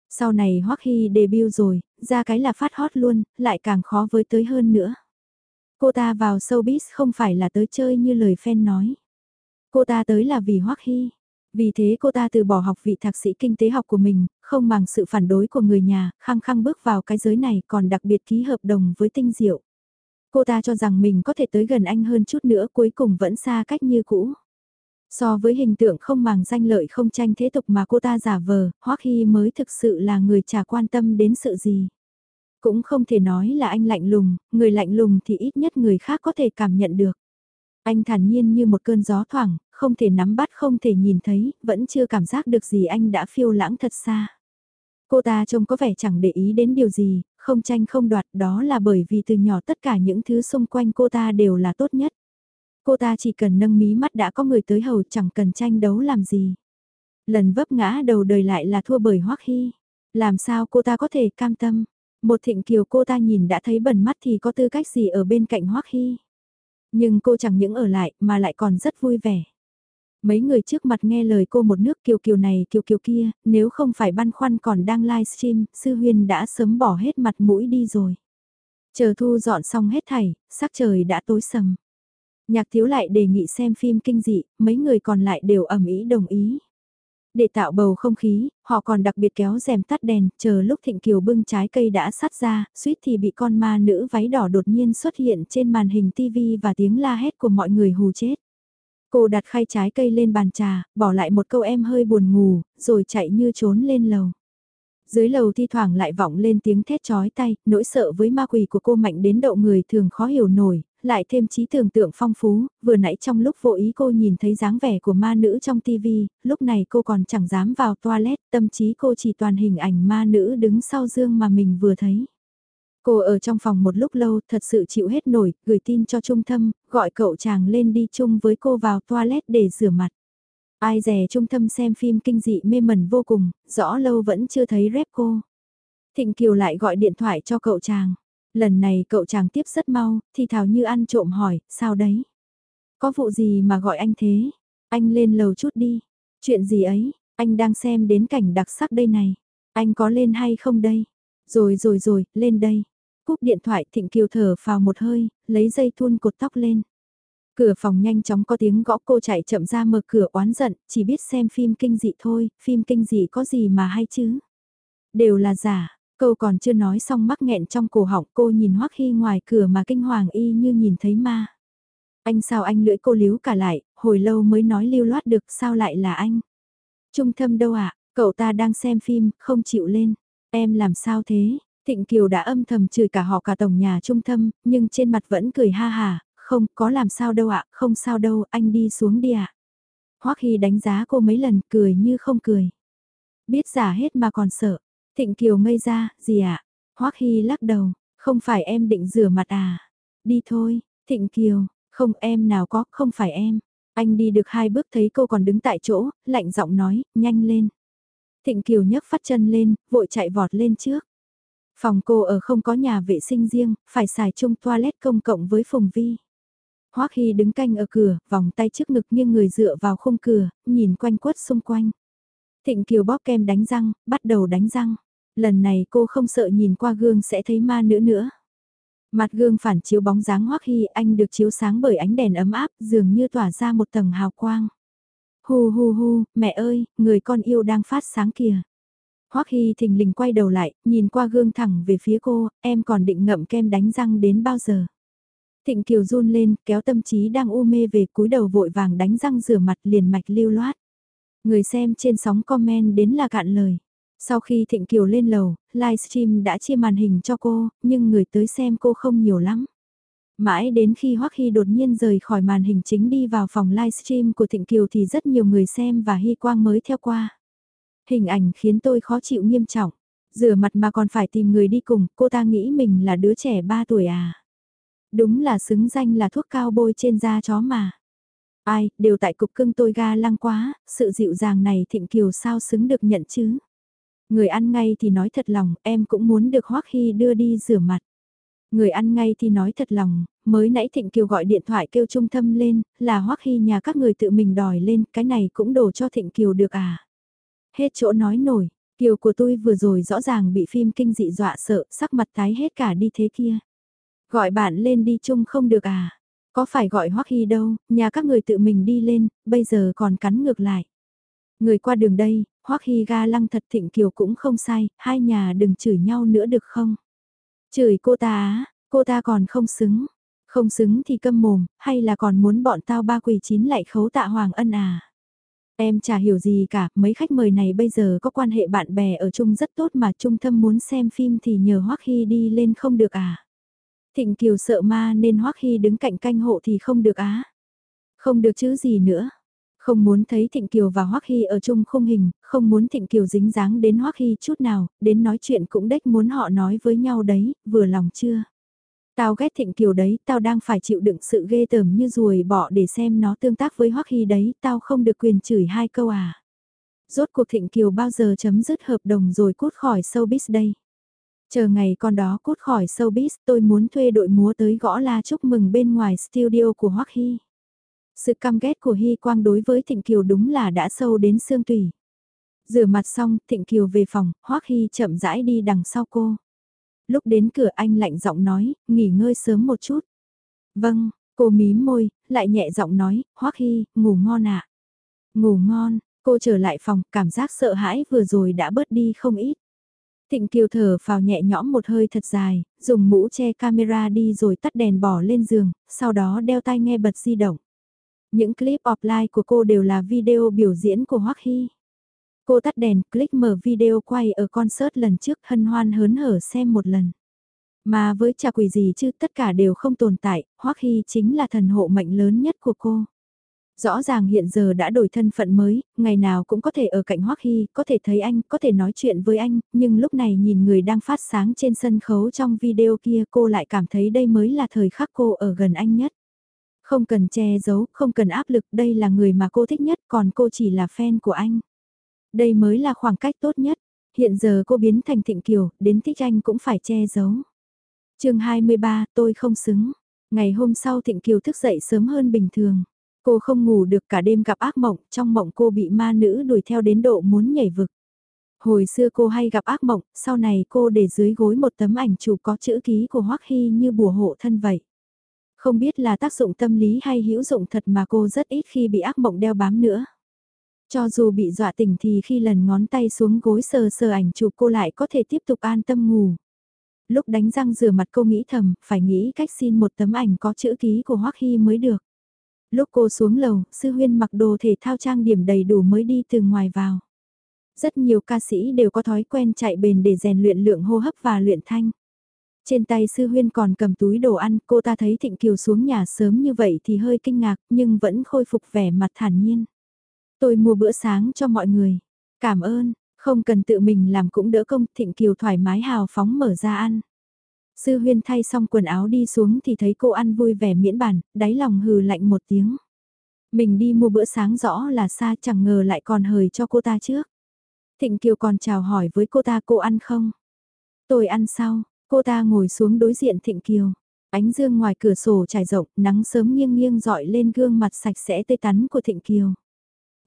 A: Sau này Hoắc Hy debut rồi, ra cái là phát hot luôn, lại càng khó với tới hơn nữa. Cô ta vào showbiz không phải là tới chơi như lời fan nói. Cô ta tới là vì Hoắc Hy. Vì thế cô ta từ bỏ học vị thạc sĩ kinh tế học của mình, không màng sự phản đối của người nhà, khăng khăng bước vào cái giới này còn đặc biệt ký hợp đồng với tinh diệu. Cô ta cho rằng mình có thể tới gần anh hơn chút nữa cuối cùng vẫn xa cách như cũ. So với hình tượng không màng danh lợi không tranh thế tục mà cô ta giả vờ, Hoắc Hy mới thực sự là người chả quan tâm đến sự gì. Cũng không thể nói là anh lạnh lùng, người lạnh lùng thì ít nhất người khác có thể cảm nhận được. Anh thản nhiên như một cơn gió thoảng, không thể nắm bắt không thể nhìn thấy, vẫn chưa cảm giác được gì anh đã phiêu lãng thật xa. Cô ta trông có vẻ chẳng để ý đến điều gì, không tranh không đoạt đó là bởi vì từ nhỏ tất cả những thứ xung quanh cô ta đều là tốt nhất. Cô ta chỉ cần nâng mí mắt đã có người tới hầu chẳng cần tranh đấu làm gì. Lần vấp ngã đầu đời lại là thua bởi Hoắc Hy. Làm sao cô ta có thể cam tâm? Một thịnh kiều cô ta nhìn đã thấy bẩn mắt thì có tư cách gì ở bên cạnh Hoắc Hy. Nhưng cô chẳng những ở lại mà lại còn rất vui vẻ. Mấy người trước mặt nghe lời cô một nước kiều kiều này kiều kiều kia, nếu không phải băn khoăn còn đang livestream, sư huyên đã sớm bỏ hết mặt mũi đi rồi. Chờ thu dọn xong hết thảy, sắc trời đã tối sầm. Nhạc thiếu lại đề nghị xem phim kinh dị, mấy người còn lại đều ẩm ý đồng ý. Để tạo bầu không khí, họ còn đặc biệt kéo rèm tắt đèn, chờ lúc Thịnh Kiều bưng trái cây đã sắt ra, suýt thì bị con ma nữ váy đỏ đột nhiên xuất hiện trên màn hình TV và tiếng la hét của mọi người hù chết. Cô đặt khay trái cây lên bàn trà, bỏ lại một câu em hơi buồn ngủ, rồi chạy như trốn lên lầu. Dưới lầu thi thoảng lại vọng lên tiếng thét chói tay, nỗi sợ với ma quỷ của cô mạnh đến độ người thường khó hiểu nổi, lại thêm trí tưởng tượng phong phú, vừa nãy trong lúc vô ý cô nhìn thấy dáng vẻ của ma nữ trong tivi, lúc này cô còn chẳng dám vào toilet, tâm trí cô chỉ toàn hình ảnh ma nữ đứng sau dương mà mình vừa thấy. Cô ở trong phòng một lúc lâu thật sự chịu hết nổi, gửi tin cho Trung Thâm, gọi cậu chàng lên đi chung với cô vào toilet để rửa mặt. Ai dè Trung Thâm xem phim kinh dị mê mẩn vô cùng, rõ lâu vẫn chưa thấy rep cô. Thịnh Kiều lại gọi điện thoại cho cậu chàng. Lần này cậu chàng tiếp rất mau, thì thào như ăn trộm hỏi, sao đấy? Có vụ gì mà gọi anh thế? Anh lên lầu chút đi. Chuyện gì ấy, anh đang xem đến cảnh đặc sắc đây này. Anh có lên hay không đây? Rồi rồi rồi, lên đây. Cúp điện thoại Thịnh Kiều thở vào một hơi, lấy dây thun cột tóc lên. Cửa phòng nhanh chóng có tiếng gõ cô chạy chậm ra mở cửa oán giận, chỉ biết xem phim kinh dị thôi, phim kinh dị có gì mà hay chứ. Đều là giả, câu còn chưa nói xong mắc nghẹn trong cổ họng cô nhìn Hoắc Hy ngoài cửa mà kinh hoàng y như nhìn thấy ma. Anh sao anh lưỡi cô líu cả lại, hồi lâu mới nói lưu loát được sao lại là anh. Trung thâm đâu ạ, cậu ta đang xem phim, không chịu lên. Em làm sao thế? Thịnh Kiều đã âm thầm chửi cả họ cả tổng nhà trung thâm, nhưng trên mặt vẫn cười ha hà, không có làm sao đâu ạ, không sao đâu, anh đi xuống đi ạ. Hoắc Hy đánh giá cô mấy lần, cười như không cười. Biết giả hết mà còn sợ. Thịnh Kiều ngây ra, gì ạ? Hoắc Hy lắc đầu, không phải em định rửa mặt à? Đi thôi, Thịnh Kiều, không em nào có, không phải em. Anh đi được hai bước thấy cô còn đứng tại chỗ, lạnh giọng nói, nhanh lên. Thịnh Kiều nhấc phát chân lên, vội chạy vọt lên trước. Phòng cô ở không có nhà vệ sinh riêng, phải xài chung toilet công cộng với Phùng Vi. Hoắc Hy đứng canh ở cửa, vòng tay trước ngực nghiêng người dựa vào khung cửa, nhìn quanh quất xung quanh. Thịnh Kiều bóp kem đánh răng, bắt đầu đánh răng. Lần này cô không sợ nhìn qua gương sẽ thấy ma nữa nữa. Mặt gương phản chiếu bóng dáng Hoắc Hy anh được chiếu sáng bởi ánh đèn ấm áp dường như tỏa ra một tầng hào quang. Hu hu hu, mẹ ơi, người con yêu đang phát sáng kìa. Hoắc Hy thình lình quay đầu lại, nhìn qua gương thẳng về phía cô, em còn định ngậm kem đánh răng đến bao giờ. Thịnh Kiều run lên, kéo tâm trí đang u mê về cúi đầu vội vàng đánh răng rửa mặt liền mạch lưu loát. Người xem trên sóng comment đến là cạn lời. Sau khi Thịnh Kiều lên lầu, livestream đã chia màn hình cho cô, nhưng người tới xem cô không nhiều lắm. Mãi đến khi Hoắc Hy đột nhiên rời khỏi màn hình chính đi vào phòng livestream của Thịnh Kiều thì rất nhiều người xem và Hy Quang mới theo qua. Hình ảnh khiến tôi khó chịu nghiêm trọng. Rửa mặt mà còn phải tìm người đi cùng, cô ta nghĩ mình là đứa trẻ 3 tuổi à. Đúng là xứng danh là thuốc cao bôi trên da chó mà. Ai, đều tại cục cưng tôi ga lăng quá, sự dịu dàng này Thịnh Kiều sao xứng được nhận chứ. Người ăn ngay thì nói thật lòng, em cũng muốn được Hoắc Hy đưa đi rửa mặt. Người ăn ngay thì nói thật lòng, mới nãy Thịnh Kiều gọi điện thoại kêu trung thâm lên, là Hoắc Hy nhà các người tự mình đòi lên, cái này cũng đổ cho Thịnh Kiều được à. Hết chỗ nói nổi, Kiều của tôi vừa rồi rõ ràng bị phim kinh dị dọa sợ, sắc mặt tái hết cả đi thế kia. Gọi bạn lên đi chung không được à? Có phải gọi Hoắc Hy đâu, nhà các người tự mình đi lên, bây giờ còn cắn ngược lại. Người qua đường đây, Hoắc Hy ga lăng thật thịnh kiều cũng không sai, hai nhà đừng chửi nhau nữa được không? Chửi cô ta á, cô ta còn không xứng. Không xứng thì câm mồm, hay là còn muốn bọn tao ba quỳ chín lại khấu tạ Hoàng Ân à? Em chả hiểu gì cả, mấy khách mời này bây giờ có quan hệ bạn bè ở chung rất tốt mà trung thâm muốn xem phim thì nhờ Hoắc Hy đi lên không được à? Thịnh Kiều sợ ma nên Hoắc Hy đứng cạnh canh hộ thì không được á. Không được chứ gì nữa. Không muốn thấy Thịnh Kiều và Hoắc Hy ở chung khung hình, không muốn Thịnh Kiều dính dáng đến Hoắc Hy chút nào, đến nói chuyện cũng đếch muốn họ nói với nhau đấy, vừa lòng chưa? Tao ghét Thịnh Kiều đấy, tao đang phải chịu đựng sự ghê tởm như ruồi bỏ để xem nó tương tác với Hoắc Hy đấy, tao không được quyền chửi hai câu à. Rốt cuộc Thịnh Kiều bao giờ chấm dứt hợp đồng rồi cút khỏi showbiz đây? Chờ ngày con đó cút khỏi showbiz tôi muốn thuê đội múa tới gõ la chúc mừng bên ngoài studio của Hoắc Hy. Sự căm ghét của Hy Quang đối với Thịnh Kiều đúng là đã sâu đến xương tủy. Rửa mặt xong, Thịnh Kiều về phòng, Hoắc Hy chậm rãi đi đằng sau cô. Lúc đến cửa anh lạnh giọng nói, nghỉ ngơi sớm một chút. Vâng, cô mím môi, lại nhẹ giọng nói, Hoắc Hy, ngủ ngon ạ. Ngủ ngon, cô trở lại phòng, cảm giác sợ hãi vừa rồi đã bớt đi không ít. Thịnh Kiều thở vào nhẹ nhõm một hơi thật dài, dùng mũ che camera đi rồi tắt đèn bỏ lên giường, sau đó đeo tai nghe bật di động. Những clip offline của cô đều là video biểu diễn của Hoắc Hy. Cô tắt đèn, click mở video quay ở concert lần trước hân hoan hớn hở xem một lần. Mà với trà quỷ gì chứ tất cả đều không tồn tại, Hoắc Hy chính là thần hộ mệnh lớn nhất của cô. Rõ ràng hiện giờ đã đổi thân phận mới, ngày nào cũng có thể ở cạnh Hoắc Hy, có thể thấy anh, có thể nói chuyện với anh, nhưng lúc này nhìn người đang phát sáng trên sân khấu trong video kia cô lại cảm thấy đây mới là thời khắc cô ở gần anh nhất. Không cần che giấu, không cần áp lực, đây là người mà cô thích nhất, còn cô chỉ là fan của anh. Đây mới là khoảng cách tốt nhất. Hiện giờ cô biến thành thịnh kiều, đến thích anh cũng phải che giấu. chương 23, tôi không xứng. Ngày hôm sau Thịnh Kiều thức dậy sớm hơn bình thường. Cô không ngủ được cả đêm gặp ác mộng, trong mộng cô bị ma nữ đuổi theo đến độ muốn nhảy vực. Hồi xưa cô hay gặp ác mộng, sau này cô để dưới gối một tấm ảnh chụp có chữ ký của Hoắc Hy như bùa hộ thân vậy. Không biết là tác dụng tâm lý hay hữu dụng thật mà cô rất ít khi bị ác mộng đeo bám nữa. Cho dù bị dọa tỉnh thì khi lần ngón tay xuống gối sờ sờ ảnh chụp cô lại có thể tiếp tục an tâm ngủ. Lúc đánh răng rửa mặt cô nghĩ thầm, phải nghĩ cách xin một tấm ảnh có chữ ký của Hoắc Hy mới được. Lúc cô xuống lầu, sư huyên mặc đồ thể thao trang điểm đầy đủ mới đi từ ngoài vào. Rất nhiều ca sĩ đều có thói quen chạy bền để rèn luyện lượng hô hấp và luyện thanh. Trên tay sư huyên còn cầm túi đồ ăn, cô ta thấy Thịnh Kiều xuống nhà sớm như vậy thì hơi kinh ngạc, nhưng vẫn khôi phục vẻ mặt thản nhiên. Tôi mua bữa sáng cho mọi người. Cảm ơn, không cần tự mình làm cũng đỡ công, Thịnh Kiều thoải mái hào phóng mở ra ăn. Sư huyên thay xong quần áo đi xuống thì thấy cô ăn vui vẻ miễn bản, đáy lòng hừ lạnh một tiếng. Mình đi mua bữa sáng rõ là xa chẳng ngờ lại còn hời cho cô ta trước. Thịnh Kiều còn chào hỏi với cô ta cô ăn không? Tôi ăn sau, cô ta ngồi xuống đối diện Thịnh Kiều. Ánh dương ngoài cửa sổ trải rộng, nắng sớm nghiêng nghiêng dọi lên gương mặt sạch sẽ tê tắn của Thịnh Kiều.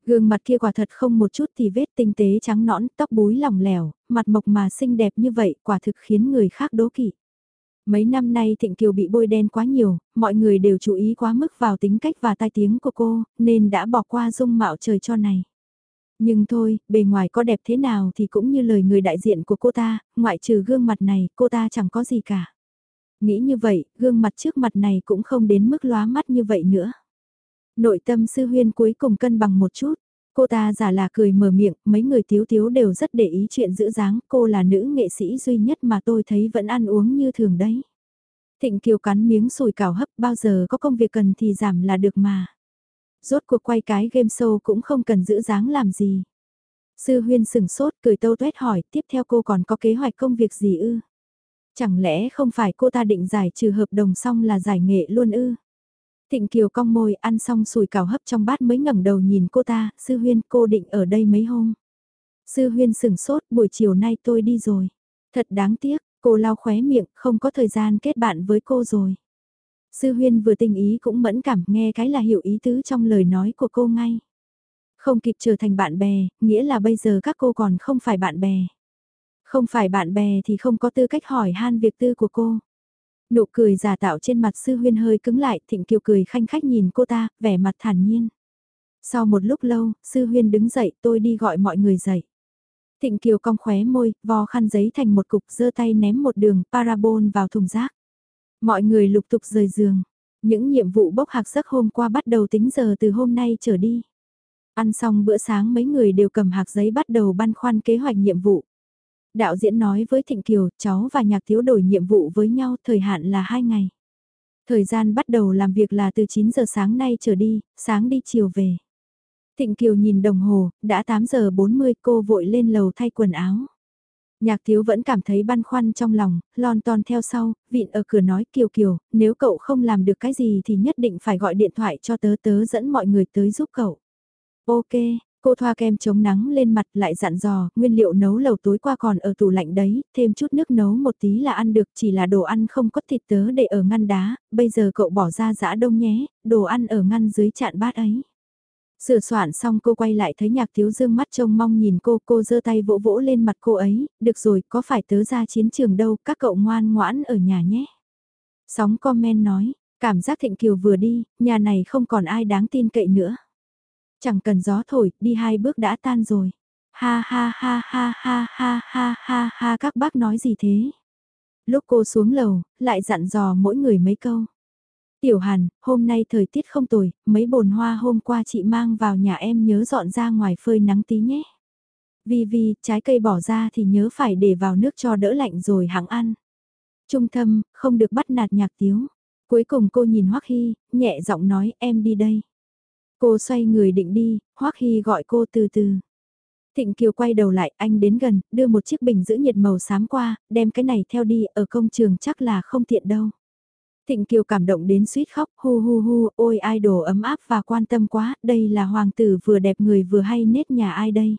A: Gương mặt kia quả thật không một chút thì vết tinh tế trắng nõn, tóc búi lỏng lẻo, mặt mộc mà xinh đẹp như vậy quả thực khiến người khác đố kỵ. Mấy năm nay Thịnh Kiều bị bôi đen quá nhiều, mọi người đều chú ý quá mức vào tính cách và tai tiếng của cô, nên đã bỏ qua dung mạo trời cho này. Nhưng thôi, bề ngoài có đẹp thế nào thì cũng như lời người đại diện của cô ta, ngoại trừ gương mặt này, cô ta chẳng có gì cả. Nghĩ như vậy, gương mặt trước mặt này cũng không đến mức lóa mắt như vậy nữa. Nội tâm sư huyên cuối cùng cân bằng một chút. Cô ta giả là cười mở miệng, mấy người tiếu tiếu đều rất để ý chuyện giữ dáng, cô là nữ nghệ sĩ duy nhất mà tôi thấy vẫn ăn uống như thường đấy. Thịnh Kiều cắn miếng sùi cảo hấp bao giờ có công việc cần thì giảm là được mà. Rốt cuộc quay cái game show cũng không cần giữ dáng làm gì. Sư huyên sừng sốt cười tâu tuét hỏi tiếp theo cô còn có kế hoạch công việc gì ư? Chẳng lẽ không phải cô ta định giải trừ hợp đồng xong là giải nghệ luôn ư? Thịnh Kiều cong môi ăn xong sùi cào hấp trong bát mới ngẩng đầu nhìn cô ta, sư huyên cô định ở đây mấy hôm. Sư huyên sừng sốt, buổi chiều nay tôi đi rồi. Thật đáng tiếc, cô lau khóe miệng, không có thời gian kết bạn với cô rồi. Sư huyên vừa tình ý cũng mẫn cảm nghe cái là hiểu ý tứ trong lời nói của cô ngay. Không kịp trở thành bạn bè, nghĩa là bây giờ các cô còn không phải bạn bè. Không phải bạn bè thì không có tư cách hỏi han việc tư của cô. Nụ cười giả tạo trên mặt sư huyên hơi cứng lại, thịnh kiều cười khanh khách nhìn cô ta, vẻ mặt thản nhiên. Sau một lúc lâu, sư huyên đứng dậy, tôi đi gọi mọi người dậy. Thịnh kiều cong khóe môi, vò khăn giấy thành một cục giơ tay ném một đường parabol vào thùng rác. Mọi người lục tục rời giường. Những nhiệm vụ bốc hạc giấc hôm qua bắt đầu tính giờ từ hôm nay trở đi. Ăn xong bữa sáng mấy người đều cầm hạc giấy bắt đầu băn khoăn kế hoạch nhiệm vụ. Đạo diễn nói với Thịnh Kiều, cháu và Nhạc Thiếu đổi nhiệm vụ với nhau, thời hạn là 2 ngày. Thời gian bắt đầu làm việc là từ 9 giờ sáng nay trở đi, sáng đi chiều về. Thịnh Kiều nhìn đồng hồ, đã 8 giờ 40 cô vội lên lầu thay quần áo. Nhạc thiếu vẫn cảm thấy băn khoăn trong lòng, lon ton theo sau, vịn ở cửa nói Kiều Kiều, nếu cậu không làm được cái gì thì nhất định phải gọi điện thoại cho tớ tớ dẫn mọi người tới giúp cậu. Ok, cô thoa kem chống nắng lên mặt lại dặn dò, nguyên liệu nấu lầu tối qua còn ở tủ lạnh đấy, thêm chút nước nấu một tí là ăn được, chỉ là đồ ăn không có thịt tớ để ở ngăn đá, bây giờ cậu bỏ ra giã đông nhé, đồ ăn ở ngăn dưới chạn bát ấy. Sửa soạn xong cô quay lại thấy nhạc thiếu dương mắt trông mong nhìn cô, cô giơ tay vỗ vỗ lên mặt cô ấy, được rồi, có phải tớ ra chiến trường đâu, các cậu ngoan ngoãn ở nhà nhé. Sóng comment nói, cảm giác thịnh kiều vừa đi, nhà này không còn ai đáng tin cậy nữa. Chẳng cần gió thổi, đi hai bước đã tan rồi. Ha ha ha ha ha ha ha ha ha các bác nói gì thế? Lúc cô xuống lầu, lại dặn dò mỗi người mấy câu. Tiểu Hàn, hôm nay thời tiết không tồi, mấy bồn hoa hôm qua chị mang vào nhà em nhớ dọn ra ngoài phơi nắng tí nhé. Vì vì, trái cây bỏ ra thì nhớ phải để vào nước cho đỡ lạnh rồi hãng ăn. Trung thâm, không được bắt nạt nhạc tiếu. Cuối cùng cô nhìn Hoắc Hy, nhẹ giọng nói em đi đây. Cô xoay người định đi, Hoắc Hy gọi cô từ từ. Thịnh Kiều quay đầu lại, anh đến gần, đưa một chiếc bình giữ nhiệt màu xám qua, đem cái này theo đi, ở công trường chắc là không tiện đâu. Thịnh Kiều cảm động đến suýt khóc, hu hu hu, ôi idol ấm áp và quan tâm quá, đây là hoàng tử vừa đẹp người vừa hay nết nhà ai đây.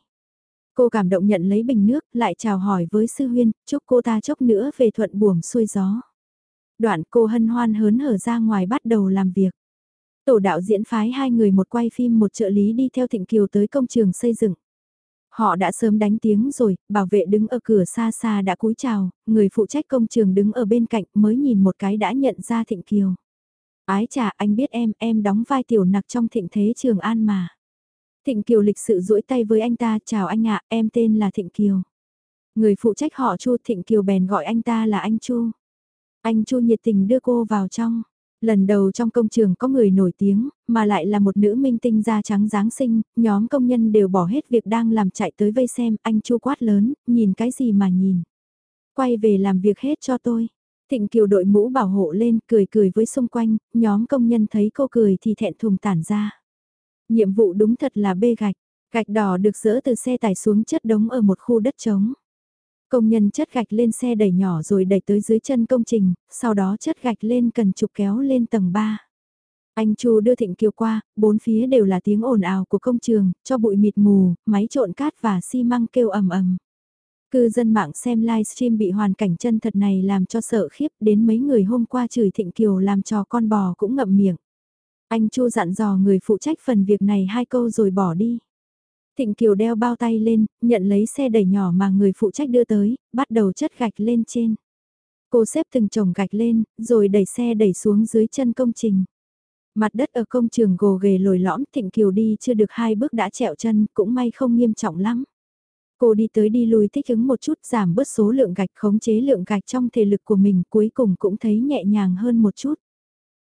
A: Cô cảm động nhận lấy bình nước, lại chào hỏi với sư huyên, chúc cô ta chốc nữa về thuận buồm xuôi gió. Đoạn cô hân hoan hớn hở ra ngoài bắt đầu làm việc. Tổ đạo diễn phái hai người một quay phim một trợ lý đi theo Thịnh Kiều tới công trường xây dựng. Họ đã sớm đánh tiếng rồi, bảo vệ đứng ở cửa xa xa đã cúi chào, người phụ trách công trường đứng ở bên cạnh mới nhìn một cái đã nhận ra Thịnh Kiều. Ái chà anh biết em, em đóng vai tiểu nặc trong thịnh thế trường an mà. Thịnh Kiều lịch sự duỗi tay với anh ta, chào anh ạ, em tên là Thịnh Kiều. Người phụ trách họ Chu Thịnh Kiều bèn gọi anh ta là anh Chu. Anh Chu nhiệt tình đưa cô vào trong. Lần đầu trong công trường có người nổi tiếng, mà lại là một nữ minh tinh da trắng Giáng sinh, nhóm công nhân đều bỏ hết việc đang làm chạy tới vây xem, anh chu quát lớn, nhìn cái gì mà nhìn. Quay về làm việc hết cho tôi. Thịnh Kiều đội mũ bảo hộ lên, cười cười với xung quanh, nhóm công nhân thấy cô cười thì thẹn thùng tản ra. Nhiệm vụ đúng thật là bê gạch, gạch đỏ được dỡ từ xe tải xuống chất đống ở một khu đất trống. Công nhân chất gạch lên xe đẩy nhỏ rồi đẩy tới dưới chân công trình, sau đó chất gạch lên cần trục kéo lên tầng 3. Anh Chu đưa Thịnh Kiều qua, bốn phía đều là tiếng ồn ào của công trường, cho bụi mịt mù, máy trộn cát và xi măng kêu ầm ầm. Cư dân mạng xem livestream bị hoàn cảnh chân thật này làm cho sợ khiếp đến mấy người hôm qua chửi Thịnh Kiều làm cho con bò cũng ngậm miệng. Anh Chu dặn dò người phụ trách phần việc này hai câu rồi bỏ đi. Thịnh Kiều đeo bao tay lên, nhận lấy xe đẩy nhỏ mà người phụ trách đưa tới, bắt đầu chất gạch lên trên. Cô xếp từng chồng gạch lên, rồi đẩy xe đẩy xuống dưới chân công trình. Mặt đất ở công trường gồ ghề lồi lõm, Thịnh Kiều đi chưa được hai bước đã trẹo chân, cũng may không nghiêm trọng lắm. Cô đi tới đi lùi thích ứng một chút giảm bớt số lượng gạch khống chế lượng gạch trong thể lực của mình cuối cùng cũng thấy nhẹ nhàng hơn một chút.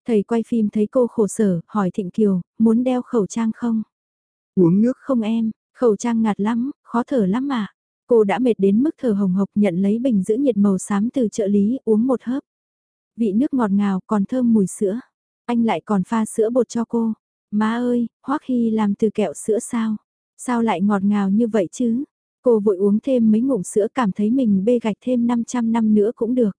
A: Thầy quay phim thấy cô khổ sở, hỏi Thịnh Kiều, muốn đeo khẩu trang không? Uống nước không em, khẩu trang ngạt lắm, khó thở lắm mà. Cô đã mệt đến mức thở hồng hộc nhận lấy bình giữ nhiệt màu xám từ trợ lý uống một hớp. Vị nước ngọt ngào còn thơm mùi sữa. Anh lại còn pha sữa bột cho cô. Má ơi, Hoắc Hy làm từ kẹo sữa sao? Sao lại ngọt ngào như vậy chứ? Cô vội uống thêm mấy ngụm sữa cảm thấy mình bê gạch thêm 500 năm nữa cũng được.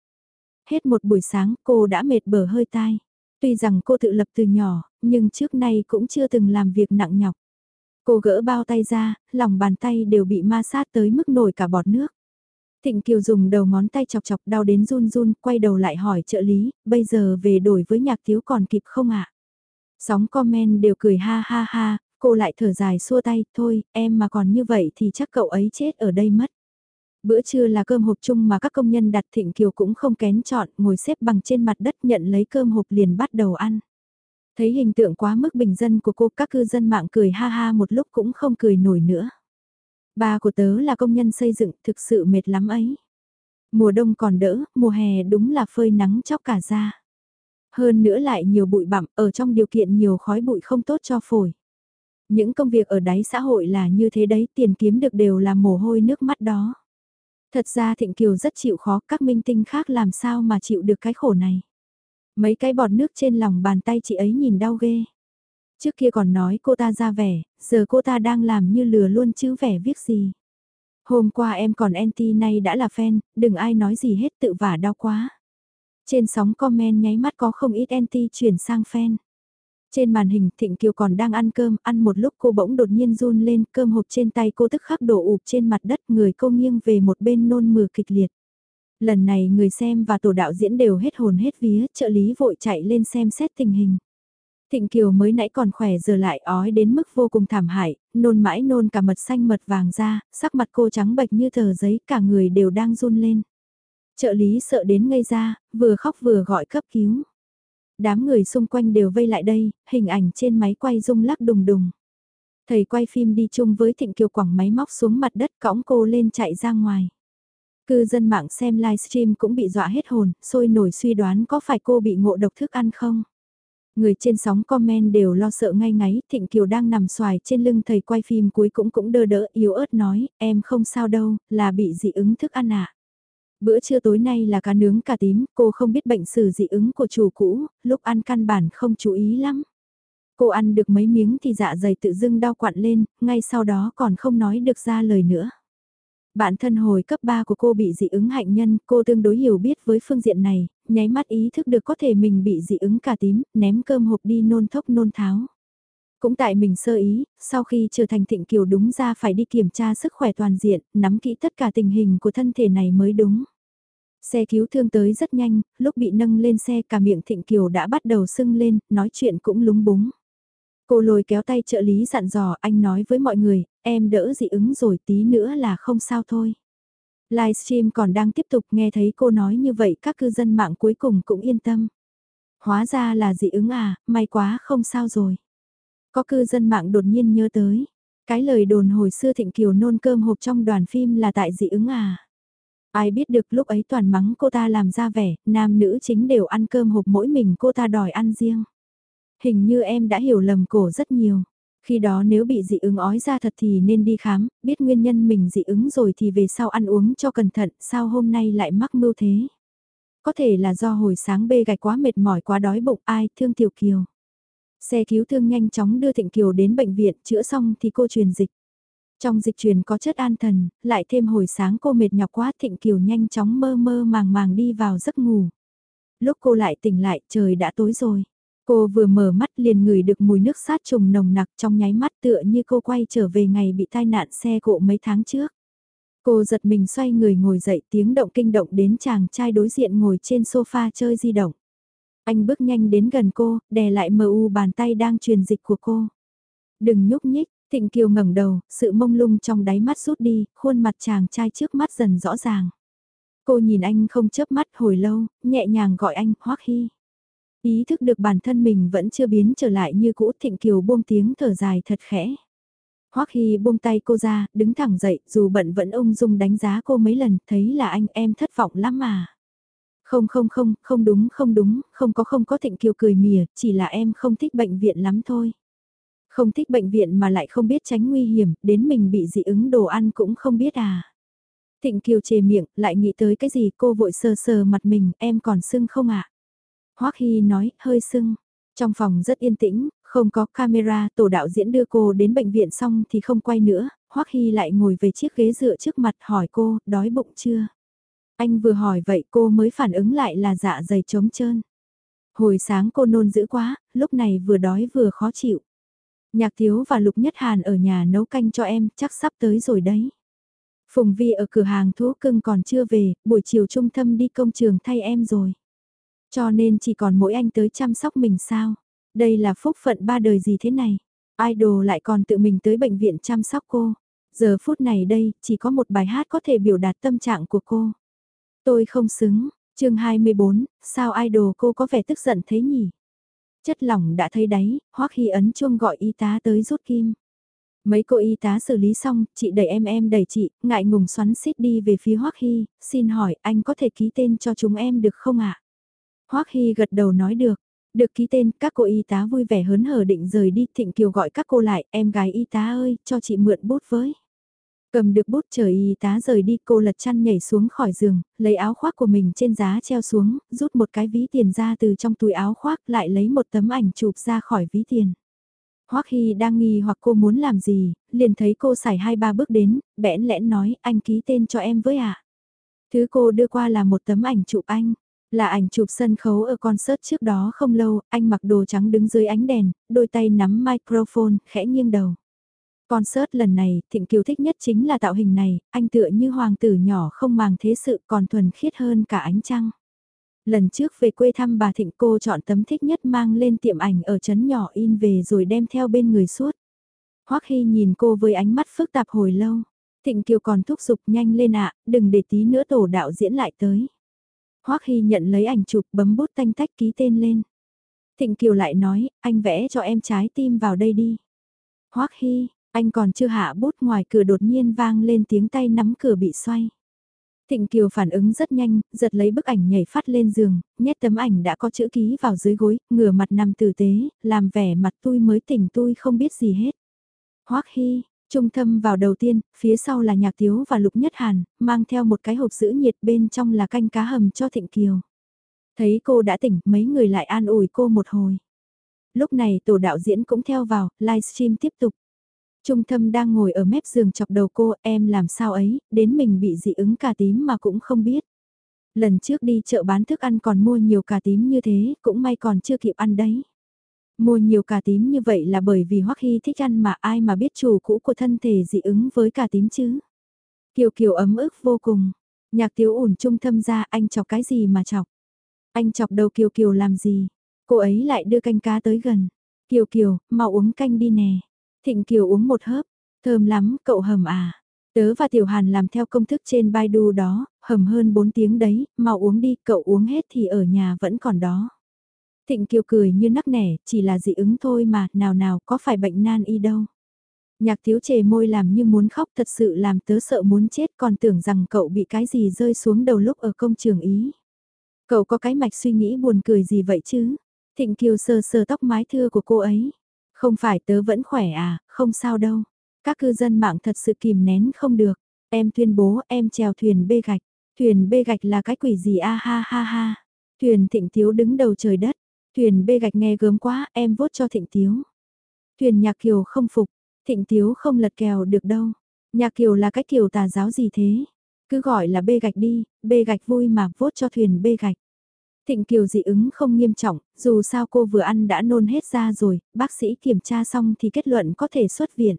A: Hết một buổi sáng cô đã mệt bở hơi tai. Tuy rằng cô tự lập từ nhỏ, nhưng trước nay cũng chưa từng làm việc nặng nhọc. Cô gỡ bao tay ra, lòng bàn tay đều bị ma sát tới mức nổi cả bọt nước. Thịnh Kiều dùng đầu ngón tay chọc chọc đau đến run run, quay đầu lại hỏi trợ lý, bây giờ về đổi với nhạc thiếu còn kịp không ạ? Sóng comment đều cười ha ha ha, cô lại thở dài xua tay, thôi, em mà còn như vậy thì chắc cậu ấy chết ở đây mất. Bữa trưa là cơm hộp chung mà các công nhân đặt Thịnh Kiều cũng không kén chọn, ngồi xếp bằng trên mặt đất nhận lấy cơm hộp liền bắt đầu ăn. Thấy hình tượng quá mức bình dân của cô các cư dân mạng cười ha ha một lúc cũng không cười nổi nữa. Ba của tớ là công nhân xây dựng thực sự mệt lắm ấy. Mùa đông còn đỡ, mùa hè đúng là phơi nắng chóc cả da. Hơn nữa lại nhiều bụi bặm ở trong điều kiện nhiều khói bụi không tốt cho phổi. Những công việc ở đáy xã hội là như thế đấy, tiền kiếm được đều là mồ hôi nước mắt đó. Thật ra Thịnh Kiều rất chịu khó, các minh tinh khác làm sao mà chịu được cái khổ này. Mấy cái bọt nước trên lòng bàn tay chị ấy nhìn đau ghê. Trước kia còn nói cô ta ra vẻ, giờ cô ta đang làm như lừa luôn chứ vẻ viết gì. Hôm qua em còn anti nay đã là fan, đừng ai nói gì hết tự vả đau quá. Trên sóng comment nháy mắt có không ít anti chuyển sang fan. Trên màn hình Thịnh Kiều còn đang ăn cơm, ăn một lúc cô bỗng đột nhiên run lên, cơm hộp trên tay cô tức khắc đổ ụp trên mặt đất, người cô nghiêng về một bên nôn mửa kịch liệt. Lần này người xem và tổ đạo diễn đều hết hồn hết vía, trợ lý vội chạy lên xem xét tình hình. Thịnh Kiều mới nãy còn khỏe giờ lại ói đến mức vô cùng thảm hại, nôn mãi nôn cả mật xanh mật vàng ra, sắc mặt cô trắng bệch như tờ giấy, cả người đều đang run lên. Trợ lý sợ đến ngây ra, vừa khóc vừa gọi cấp cứu. Đám người xung quanh đều vây lại đây, hình ảnh trên máy quay rung lắc đùng đùng. Thầy quay phim đi chung với Thịnh Kiều quẳng máy móc xuống mặt đất cõng cô lên chạy ra ngoài. Cư dân mạng xem livestream cũng bị dọa hết hồn, sôi nổi suy đoán có phải cô bị ngộ độc thức ăn không? Người trên sóng comment đều lo sợ ngay ngáy, Thịnh Kiều đang nằm xoài trên lưng thầy quay phim cuối cũng cũng đơ đỡ yếu ớt nói, em không sao đâu, là bị dị ứng thức ăn. À. Bữa trưa tối nay là cá nướng cà tím, cô không biết bệnh sử dị ứng của chủ cũ, lúc ăn căn bản không chú ý lắm. Cô ăn được mấy miếng thì dạ dày tự dưng đau quặn lên, ngay sau đó còn không nói được ra lời nữa. Bạn thân hồi cấp 3 của cô bị dị ứng hạnh nhân, cô tương đối hiểu biết với phương diện này, nháy mắt ý thức được có thể mình bị dị ứng cà tím, ném cơm hộp đi nôn thốc nôn tháo. Cũng tại mình sơ ý, sau khi trở thành thịnh kiều đúng ra phải đi kiểm tra sức khỏe toàn diện, nắm kỹ tất cả tình hình của thân thể này mới đúng. Xe cứu thương tới rất nhanh, lúc bị nâng lên xe cả miệng thịnh kiều đã bắt đầu sưng lên, nói chuyện cũng lúng búng. Cô lôi kéo tay trợ lý dặn dò anh nói với mọi người, em đỡ dị ứng rồi tí nữa là không sao thôi. Livestream còn đang tiếp tục nghe thấy cô nói như vậy các cư dân mạng cuối cùng cũng yên tâm. Hóa ra là dị ứng à, may quá không sao rồi. Có cư dân mạng đột nhiên nhớ tới, cái lời đồn hồi xưa Thịnh Kiều nôn cơm hộp trong đoàn phim là tại dị ứng à. Ai biết được lúc ấy toàn mắng cô ta làm ra vẻ, nam nữ chính đều ăn cơm hộp mỗi mình cô ta đòi ăn riêng. Hình như em đã hiểu lầm cổ rất nhiều. Khi đó nếu bị dị ứng ói ra thật thì nên đi khám, biết nguyên nhân mình dị ứng rồi thì về sau ăn uống cho cẩn thận, sao hôm nay lại mắc mưu thế. Có thể là do hồi sáng bê gạch quá mệt mỏi quá đói bụng ai thương Tiểu Kiều. Xe cứu thương nhanh chóng đưa Thịnh Kiều đến bệnh viện, chữa xong thì cô truyền dịch. Trong dịch truyền có chất an thần, lại thêm hồi sáng cô mệt nhọc quá Thịnh Kiều nhanh chóng mơ mơ màng màng đi vào giấc ngủ. Lúc cô lại tỉnh lại trời đã tối rồi. Cô vừa mở mắt liền ngửi được mùi nước sát trùng nồng nặc trong nháy mắt tựa như cô quay trở về ngày bị tai nạn xe cộ mấy tháng trước. Cô giật mình xoay người ngồi dậy tiếng động kinh động đến chàng trai đối diện ngồi trên sofa chơi di động. Anh bước nhanh đến gần cô, đè lại mờ u bàn tay đang truyền dịch của cô. Đừng nhúc nhích, Thịnh Kiều ngẩng đầu, sự mông lung trong đáy mắt rút đi, khuôn mặt chàng trai trước mắt dần rõ ràng. Cô nhìn anh không chớp mắt hồi lâu, nhẹ nhàng gọi anh, Hoắc Hy. Ý thức được bản thân mình vẫn chưa biến trở lại như cũ Thịnh Kiều buông tiếng thở dài thật khẽ. Hoắc Hy buông tay cô ra, đứng thẳng dậy, dù bận vẫn ung dung đánh giá cô mấy lần, thấy là anh em thất vọng lắm mà. Không không không, không đúng không đúng, không có không có Thịnh Kiều cười mỉa, chỉ là em không thích bệnh viện lắm thôi. Không thích bệnh viện mà lại không biết tránh nguy hiểm, đến mình bị dị ứng đồ ăn cũng không biết à. Thịnh Kiều chề miệng, lại nghĩ tới cái gì cô vội sờ sờ mặt mình, em còn sưng không ạ? À? Hoắc Hy nói, hơi sưng. Trong phòng rất yên tĩnh, không có camera, tổ đạo diễn đưa cô đến bệnh viện xong thì không quay nữa, Hoắc Hy lại ngồi về chiếc ghế dựa trước mặt hỏi cô, đói bụng chưa? Anh vừa hỏi vậy cô mới phản ứng lại là dạ dày trống trơn. Hồi sáng cô nôn dữ quá, lúc này vừa đói vừa khó chịu. Nhạc Thiếu và Lục Nhất Hàn ở nhà nấu canh cho em, chắc sắp tới rồi đấy. Phùng Vi ở cửa hàng thú cưng còn chưa về, buổi chiều trung thâm đi công trường thay em rồi. Cho nên chỉ còn mỗi anh tới chăm sóc mình sao? Đây là phúc phận ba đời gì thế này? Idol lại còn tự mình tới bệnh viện chăm sóc cô. Giờ phút này đây, chỉ có một bài hát có thể biểu đạt tâm trạng của cô. Tôi không xứng, chương 24, sao idol cô có vẻ tức giận thế nhỉ? Chất lỏng đã thấy đáy, hoắc khi ấn chuông gọi y tá tới rút kim. Mấy cô y tá xử lý xong, chị đẩy em em đẩy chị, ngại ngùng xoắn xít đi về phía Hoắc Hy, xin hỏi anh có thể ký tên cho chúng em được không ạ? Hoắc Hy gật đầu nói được. Được ký tên, các cô y tá vui vẻ hớn hở định rời đi, Thịnh Kiều gọi các cô lại, em gái y tá ơi, cho chị mượn bút với. Cầm được bút chờ y tá rời đi cô lật chăn nhảy xuống khỏi giường, lấy áo khoác của mình trên giá treo xuống, rút một cái ví tiền ra từ trong túi áo khoác lại lấy một tấm ảnh chụp ra khỏi ví tiền. Hoắc Hy đang nghi hoặc cô muốn làm gì, liền thấy cô xài hai ba bước đến, bẽn lẽn nói anh ký tên cho em với ạ. À? Thứ cô đưa qua là một tấm ảnh chụp anh. Là ảnh chụp sân khấu ở concert trước đó không lâu, anh mặc đồ trắng đứng dưới ánh đèn, đôi tay nắm microphone, khẽ nghiêng đầu. Concert lần này, Thịnh Kiều thích nhất chính là tạo hình này, anh tựa như hoàng tử nhỏ không màng thế sự còn thuần khiết hơn cả ánh trăng. Lần trước về quê thăm bà Thịnh cô chọn tấm thích nhất mang lên tiệm ảnh ở trấn nhỏ in về rồi đem theo bên người suốt. Hoắc Hy nhìn cô với ánh mắt phức tạp hồi lâu. Thịnh Kiều còn thúc giục nhanh lên ạ, đừng để tí nữa tổ đạo diễn lại tới. Hoắc Hy nhận lấy ảnh chụp bấm bút tanh tách ký tên lên. Thịnh Kiều lại nói, anh vẽ cho em trái tim vào đây đi. Hoắc Hy, anh còn chưa hạ bút ngoài cửa đột nhiên vang lên tiếng tay nắm cửa bị xoay. Thịnh Kiều phản ứng rất nhanh, giật lấy bức ảnh nhảy phát lên giường, nhét tấm ảnh đã có chữ ký vào dưới gối, ngửa mặt nằm tử tế, làm vẻ mặt tôi mới tỉnh tôi không biết gì hết. Hoắc Hy, trung thâm vào đầu tiên, phía sau là nhạc tiếu và lục nhất hàn, mang theo một cái hộp giữ nhiệt bên trong là canh cá hầm cho Thịnh Kiều. Thấy cô đã tỉnh, mấy người lại an ủi cô một hồi. Lúc này tổ đạo diễn cũng theo vào, livestream tiếp tục. Trung thâm đang ngồi ở mép giường chọc đầu cô, em làm sao ấy, đến mình bị dị ứng cà tím mà cũng không biết. Lần trước đi chợ bán thức ăn còn mua nhiều cà tím như thế, cũng may còn chưa kịp ăn đấy. Mua nhiều cà tím như vậy là bởi vì Hoắc Hy thích ăn mà ai mà biết chủ cũ của thân thể dị ứng với cà tím chứ. Kiều Kiều ấm ức vô cùng. Nhạc tiếu ủn trung thâm ra anh chọc cái gì mà chọc. Anh chọc đầu Kiều Kiều làm gì. Cô ấy lại đưa canh cá tới gần. Kiều Kiều, mau uống canh đi nè. Thịnh Kiều uống một hớp, thơm lắm, cậu hầm à. Tớ và Tiểu Hàn làm theo công thức trên Baidu đó, hầm hơn 4 tiếng đấy, mau uống đi, cậu uống hết thì ở nhà vẫn còn đó. Thịnh Kiều cười như nắc nẻ, chỉ là dị ứng thôi mà, nào nào có phải bệnh nan y đâu. Nhạc thiếu chề môi làm như muốn khóc thật sự làm tớ sợ muốn chết còn tưởng rằng cậu bị cái gì rơi xuống đầu lúc ở công trường ý. Cậu có cái mạch suy nghĩ buồn cười gì vậy chứ? Thịnh Kiều sờ sờ tóc mái thưa của cô ấy. Không phải tớ vẫn khỏe à, không sao đâu. Các cư dân mạng thật sự kìm nén không được. Em tuyên bố em chèo thuyền bê gạch. Thuyền bê gạch là cái quỷ gì a ha ha ha. Thuyền thịnh tiếu đứng đầu trời đất. Thuyền bê gạch nghe gớm quá, em vốt cho thịnh tiếu. Thuyền nhạc kiều không phục, thịnh tiếu không lật kèo được đâu. Nhạc kiều là cái kiều tà giáo gì thế? Cứ gọi là bê gạch đi, bê gạch vui mà vốt cho thuyền bê gạch. Thịnh Kiều dị ứng không nghiêm trọng, dù sao cô vừa ăn đã nôn hết ra rồi, bác sĩ kiểm tra xong thì kết luận có thể xuất viện.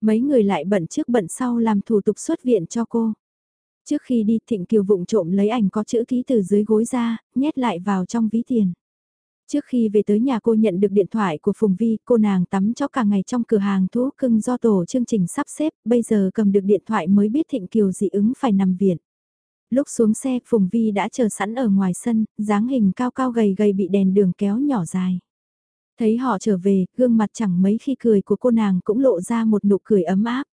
A: Mấy người lại bận trước bận sau làm thủ tục xuất viện cho cô. Trước khi đi Thịnh Kiều vụng trộm lấy ảnh có chữ ký từ dưới gối ra, nhét lại vào trong ví tiền. Trước khi về tới nhà cô nhận được điện thoại của Phùng Vi, cô nàng tắm cho cả ngày trong cửa hàng thú cưng do tổ chương trình sắp xếp, bây giờ cầm được điện thoại mới biết Thịnh Kiều dị ứng phải nằm viện. Lúc xuống xe Phùng Vi đã chờ sẵn ở ngoài sân, dáng hình cao cao gầy gầy bị đèn đường kéo nhỏ dài. Thấy họ trở về, gương mặt chẳng mấy khi cười của cô nàng cũng lộ ra một nụ cười ấm áp.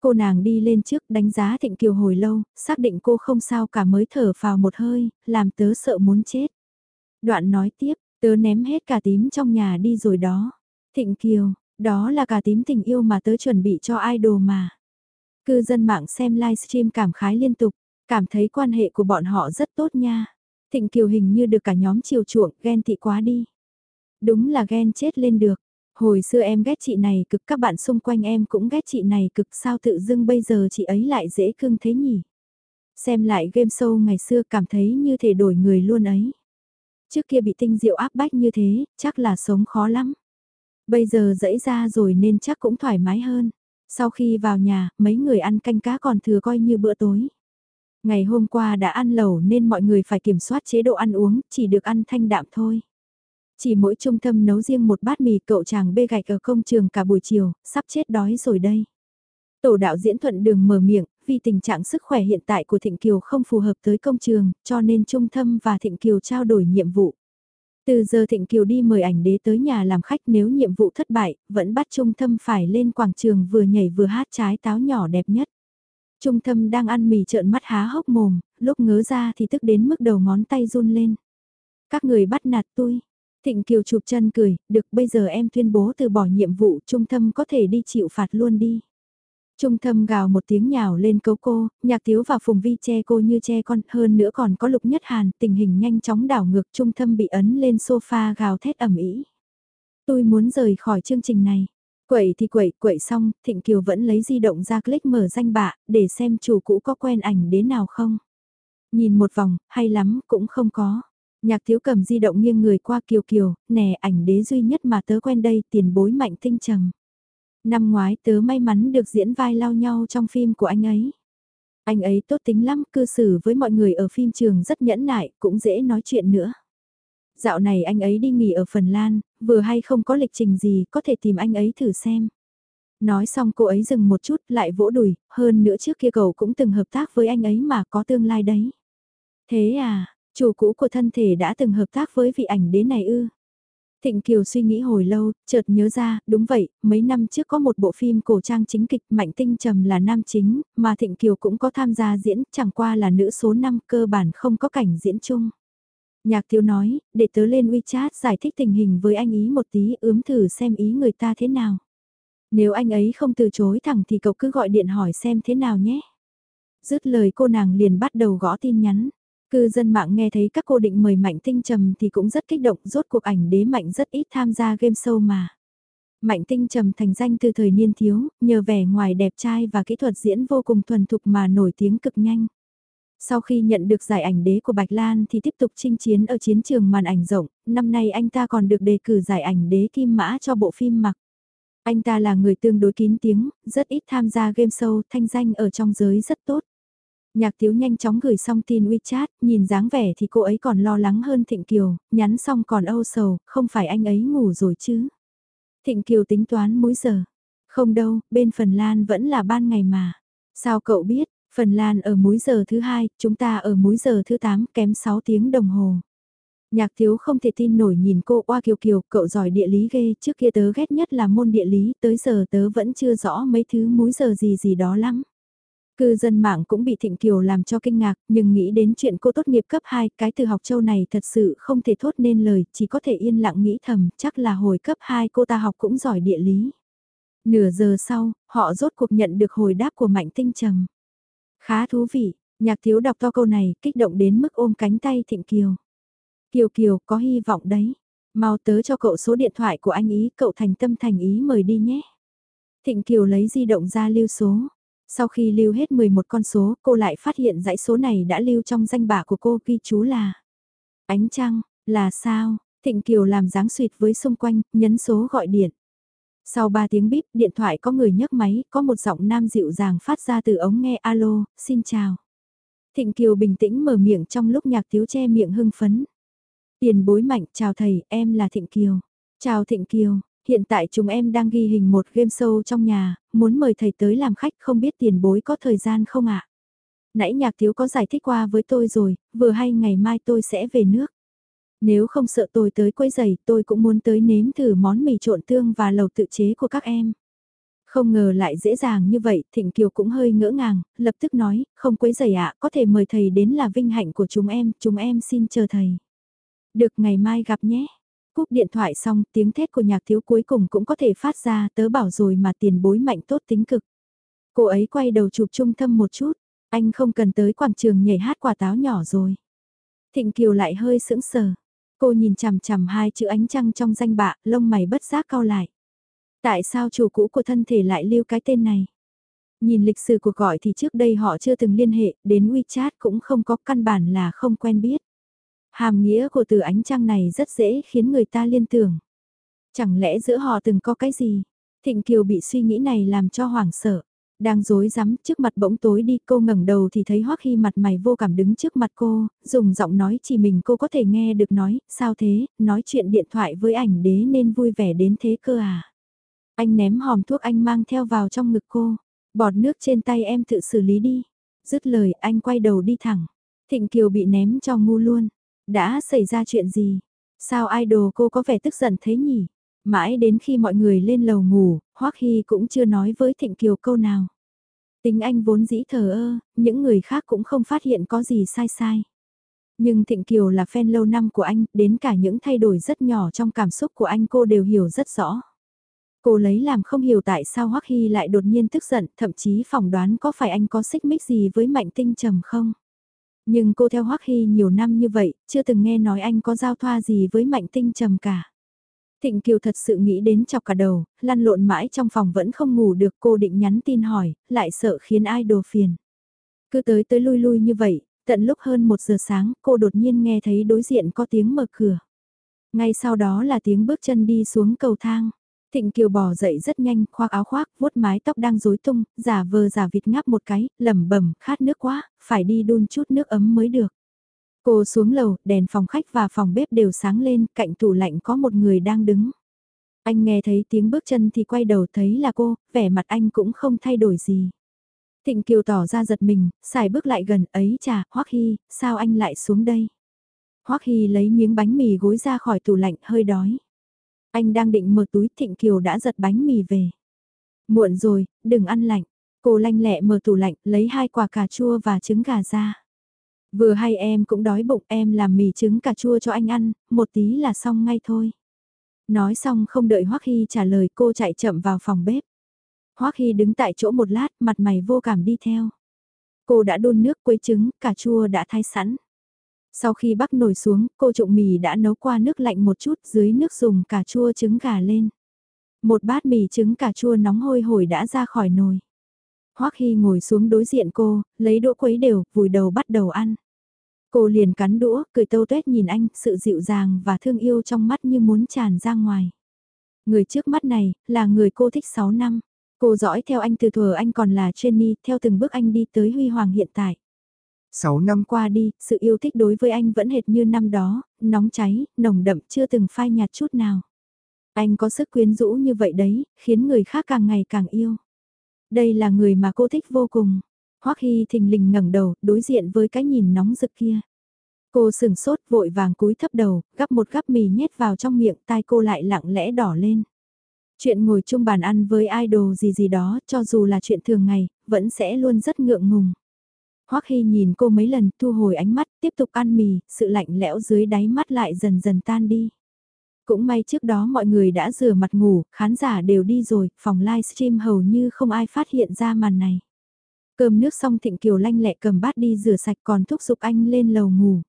A: Cô nàng đi lên trước đánh giá Thịnh Kiều hồi lâu, xác định cô không sao cả mới thở vào một hơi, làm tớ sợ muốn chết. Đoạn nói tiếp, tớ ném hết cả tím trong nhà đi rồi đó. Thịnh Kiều, đó là cả tím tình yêu mà tớ chuẩn bị cho idol mà. Cư dân mạng xem livestream cảm khái liên tục. Cảm thấy quan hệ của bọn họ rất tốt nha. Thịnh Kiều hình như được cả nhóm chiều chuộng, ghen tị quá đi. Đúng là ghen chết lên được. Hồi xưa em ghét chị này cực các bạn xung quanh em cũng ghét chị này cực sao tự dưng bây giờ chị ấy lại dễ cưng thế nhỉ. Xem lại game show ngày xưa cảm thấy như thể đổi người luôn ấy. Trước kia bị tinh diệu áp bách như thế, chắc là sống khó lắm. Bây giờ dẫy ra rồi nên chắc cũng thoải mái hơn. Sau khi vào nhà, mấy người ăn canh cá còn thừa coi như bữa tối. Ngày hôm qua đã ăn lẩu nên mọi người phải kiểm soát chế độ ăn uống, chỉ được ăn thanh đạm thôi. Chỉ mỗi trung tâm nấu riêng một bát mì cậu chàng bê gạch ở công trường cả buổi chiều, sắp chết đói rồi đây. Tổ đạo diễn thuận đường mở miệng, vì tình trạng sức khỏe hiện tại của Thịnh Kiều không phù hợp tới công trường, cho nên Trung Thâm và Thịnh Kiều trao đổi nhiệm vụ. Từ giờ Thịnh Kiều đi mời ảnh đế tới nhà làm khách nếu nhiệm vụ thất bại, vẫn bắt Trung Thâm phải lên quảng trường vừa nhảy vừa hát trái táo nhỏ đẹp nhất. Trung thâm đang ăn mì trợn mắt há hốc mồm, lúc ngớ ra thì tức đến mức đầu ngón tay run lên. Các người bắt nạt tôi. Thịnh Kiều chụp chân cười, được bây giờ em tuyên bố từ bỏ nhiệm vụ trung thâm có thể đi chịu phạt luôn đi. Trung thâm gào một tiếng nhào lên cấu cô, nhạc tiếu và phùng vi che cô như che con, hơn nữa còn có lục nhất hàn, tình hình nhanh chóng đảo ngược trung thâm bị ấn lên sofa gào thét ẩm ý. Tôi muốn rời khỏi chương trình này. Quậy thì quậy, quậy xong, Thịnh Kiều vẫn lấy di động ra click mở danh bạ, để xem chủ cũ có quen ảnh đến nào không. Nhìn một vòng, hay lắm, cũng không có. Nhạc thiếu cầm di động nghiêng người qua Kiều Kiều, nè ảnh đế duy nhất mà tớ quen đây, tiền bối mạnh tinh trầm. Năm ngoái tớ may mắn được diễn vai lao nhau trong phim của anh ấy. Anh ấy tốt tính lắm, cư xử với mọi người ở phim trường rất nhẫn nại, cũng dễ nói chuyện nữa. Dạo này anh ấy đi nghỉ ở Phần Lan, vừa hay không có lịch trình gì, có thể tìm anh ấy thử xem. Nói xong cô ấy dừng một chút, lại vỗ đùi, hơn nữa trước kia cậu cũng từng hợp tác với anh ấy mà có tương lai đấy. Thế à, chủ cũ của thân thể đã từng hợp tác với vị ảnh đế này ư? Thịnh Kiều suy nghĩ hồi lâu, chợt nhớ ra, đúng vậy, mấy năm trước có một bộ phim cổ trang chính kịch Mạnh Tinh Trầm là nam chính, mà Thịnh Kiều cũng có tham gia diễn, chẳng qua là nữ số 5 cơ bản không có cảnh diễn chung. Nhạc thiếu nói, để tớ lên WeChat giải thích tình hình với anh ý một tí ướm thử xem ý người ta thế nào. Nếu anh ấy không từ chối thẳng thì cậu cứ gọi điện hỏi xem thế nào nhé. Dứt lời cô nàng liền bắt đầu gõ tin nhắn. Cư dân mạng nghe thấy các cô định mời Mạnh Tinh Trầm thì cũng rất kích động, rốt cuộc ảnh đế Mạnh rất ít tham gia game show mà. Mạnh Tinh Trầm thành danh từ thời niên thiếu, nhờ vẻ ngoài đẹp trai và kỹ thuật diễn vô cùng thuần thục mà nổi tiếng cực nhanh. Sau khi nhận được giải ảnh đế của Bạch Lan thì tiếp tục chinh chiến ở chiến trường màn ảnh rộng, năm nay anh ta còn được đề cử giải ảnh đế Kim Mã cho bộ phim mặc. Anh ta là người tương đối kín tiếng, rất ít tham gia game show, thanh danh ở trong giới rất tốt. Nhạc Tiếu nhanh chóng gửi xong tin WeChat, nhìn dáng vẻ thì cô ấy còn lo lắng hơn Thịnh Kiều, nhắn xong còn âu sầu, không phải anh ấy ngủ rồi chứ. Thịnh Kiều tính toán múi giờ. Không đâu, bên Phần Lan vẫn là ban ngày mà. Sao cậu biết, Phần Lan ở múi giờ thứ hai, chúng ta ở múi giờ thứ 8, kém 6 tiếng đồng hồ. Nhạc thiếu không thể tin nổi nhìn cô qua kiều kiều, cậu giỏi địa lý ghê, trước kia tớ ghét nhất là môn địa lý, tới giờ tớ vẫn chưa rõ mấy thứ múi giờ gì gì đó lắm. Cư dân mạng cũng bị Thịnh Kiều làm cho kinh ngạc, nhưng nghĩ đến chuyện cô tốt nghiệp cấp 2, cái từ học châu này thật sự không thể thốt nên lời, chỉ có thể yên lặng nghĩ thầm, chắc là hồi cấp 2 cô ta học cũng giỏi địa lý. Nửa giờ sau, họ rốt cuộc nhận được hồi đáp của Mạnh Tinh Trầm. Khá thú vị, nhạc thiếu đọc to câu này, kích động đến mức ôm cánh tay Thịnh Kiều. Kiều Kiều, có hy vọng đấy. Mau tớ cho cậu số điện thoại của anh ý, cậu thành tâm thành ý mời đi nhé. Thịnh Kiều lấy di động ra lưu số. Sau khi lưu hết 11 con số, cô lại phát hiện dãy số này đã lưu trong danh bạ của cô ghi chú là Ánh Trăng, là sao? Thịnh Kiều làm dáng suyệt với xung quanh, nhấn số gọi điện. Sau 3 tiếng bíp, điện thoại có người nhấc máy, có một giọng nam dịu dàng phát ra từ ống nghe alo, xin chào. Thịnh Kiều bình tĩnh mở miệng trong lúc nhạc tiếu che miệng hưng phấn. Tiền bối mạnh, chào thầy, em là Thịnh Kiều. Chào Thịnh Kiều, hiện tại chúng em đang ghi hình một game show trong nhà, muốn mời thầy tới làm khách không biết tiền bối có thời gian không ạ? Nãy nhạc thiếu có giải thích qua với tôi rồi, vừa hay ngày mai tôi sẽ về nước. Nếu không sợ tôi tới quấy giày tôi cũng muốn tới nếm thử món mì trộn tương và lẩu tự chế của các em. Không ngờ lại dễ dàng như vậy, Thịnh Kiều cũng hơi ngỡ ngàng, lập tức nói, không quấy giày ạ, có thể mời thầy đến là vinh hạnh của chúng em, chúng em xin chờ thầy. Được ngày mai gặp nhé. Cúp điện thoại xong, tiếng thét của nhạc thiếu cuối cùng cũng có thể phát ra, tớ bảo rồi mà tiền bối mạnh tốt tính cực. Cô ấy quay đầu chụp trung thâm một chút, anh không cần tới quảng trường nhảy hát quả táo nhỏ rồi. Thịnh Kiều lại hơi sững sờ. Cô nhìn chằm chằm hai chữ ánh trăng trong danh bạ, lông mày bất giác cau lại. Tại sao chủ cũ của thân thể lại lưu cái tên này? Nhìn lịch sử cuộc gọi thì trước đây họ chưa từng liên hệ, đến WeChat cũng không có căn bản là không quen biết. Hàm nghĩa của từ ánh trăng này rất dễ khiến người ta liên tưởng. Chẳng lẽ giữa họ từng có cái gì? Thịnh Kiều bị suy nghĩ này làm cho hoảng sợ. Đang dối rắm trước mặt bỗng tối đi cô ngẩng đầu thì thấy Hoắc Hy mặt mày vô cảm đứng trước mặt cô, dùng giọng nói chỉ mình cô có thể nghe được nói, sao thế, nói chuyện điện thoại với ảnh đế nên vui vẻ đến thế cơ à. Anh ném hòm thuốc anh mang theo vào trong ngực cô, bọt nước trên tay em tự xử lý đi. Dứt lời anh quay đầu đi thẳng, Thịnh Kiều bị ném cho ngu luôn. Đã xảy ra chuyện gì? Sao idol cô có vẻ tức giận thế nhỉ? Mãi đến khi mọi người lên lầu ngủ, Hoắc Hy cũng chưa nói với Thịnh Kiều câu nào. Tính anh vốn dĩ thờ ơ, những người khác cũng không phát hiện có gì sai sai. Nhưng Thịnh Kiều là fan lâu năm của anh, đến cả những thay đổi rất nhỏ trong cảm xúc của anh cô đều hiểu rất rõ. Cô lấy làm không hiểu tại sao Hoắc Hy lại đột nhiên tức giận, thậm chí phỏng đoán có phải anh có xích mích gì với Mạnh Tinh Trầm không? Nhưng cô theo Hoắc Hy nhiều năm như vậy, chưa từng nghe nói anh có giao thoa gì với Mạnh Tinh Trầm cả. Thịnh Kiều thật sự nghĩ đến chọc cả đầu, lăn lộn mãi trong phòng vẫn không ngủ được cô định nhắn tin hỏi, lại sợ khiến ai đồ phiền. Cứ tới tới lui lui như vậy, tận lúc hơn một giờ sáng cô đột nhiên nghe thấy đối diện có tiếng mở cửa. Ngay sau đó là tiếng bước chân đi xuống cầu thang. Thịnh Kiều bò dậy rất nhanh, khoác áo khoác, vuốt mái tóc đang rối tung, giả vờ giả vịt ngáp một cái, lẩm bẩm, khát nước quá, phải đi đun chút nước ấm mới được. Cô xuống lầu, đèn phòng khách và phòng bếp đều sáng lên, cạnh tủ lạnh có một người đang đứng. Anh nghe thấy tiếng bước chân thì quay đầu thấy là cô, vẻ mặt anh cũng không thay đổi gì. Thịnh Kiều tỏ ra giật mình, xài bước lại gần, ấy chà, Hoắc Hy, sao anh lại xuống đây? Hoắc Hy lấy miếng bánh mì gối ra khỏi tủ lạnh, hơi đói. Anh đang định mở túi, Thịnh Kiều đã giật bánh mì về. Muộn rồi, đừng ăn lạnh. Cô lanh lẹ mở tủ lạnh, lấy hai quả cà chua và trứng gà ra. Vừa hay em cũng đói bụng em làm mì trứng cà chua cho anh ăn, một tí là xong ngay thôi. Nói xong không đợi Hoắc Hy trả lời cô chạy chậm vào phòng bếp. Hoắc Hy đứng tại chỗ một lát, mặt mày vô cảm đi theo. Cô đã đun nước quấy trứng, cà chua đã thái sẵn. Sau khi bắc nồi xuống, cô trụng mì đã nấu qua nước lạnh một chút dưới nước dùng cà chua trứng gà lên. Một bát mì trứng cà chua nóng hôi hổi đã ra khỏi nồi. Hoắc Hy ngồi xuống đối diện cô, lấy đũa quấy đều, vùi đầu bắt đầu ăn. Cô liền cắn đũa, cười tâu tuét nhìn anh, sự dịu dàng và thương yêu trong mắt như muốn tràn ra ngoài. Người trước mắt này, là người cô thích 6 năm. Cô dõi theo anh từ thuở anh còn là Jenny, theo từng bước anh đi tới huy hoàng hiện tại. 6 năm qua đi, sự yêu thích đối với anh vẫn hệt như năm đó, nóng cháy, nồng đậm chưa từng phai nhạt chút nào. Anh có sức quyến rũ như vậy đấy, khiến người khác càng ngày càng yêu. Đây là người mà cô thích vô cùng. Hoắc Hy thình lình ngẩng đầu, đối diện với cái nhìn nóng rực kia. Cô sừng sốt vội vàng cúi thấp đầu, gắp một gắp mì nhét vào trong miệng, tai cô lại lặng lẽ đỏ lên. Chuyện ngồi chung bàn ăn với idol gì gì đó, cho dù là chuyện thường ngày, vẫn sẽ luôn rất ngượng ngùng. Hoắc Hy nhìn cô mấy lần, thu hồi ánh mắt, tiếp tục ăn mì, sự lạnh lẽo dưới đáy mắt lại dần dần tan đi. Cũng may trước đó mọi người đã rửa mặt ngủ, khán giả đều đi rồi, phòng livestream hầu như không ai phát hiện ra màn này. Cơm nước xong Thịnh Kiều lanh lẹ cầm bát đi rửa sạch còn thúc giục anh lên lầu ngủ.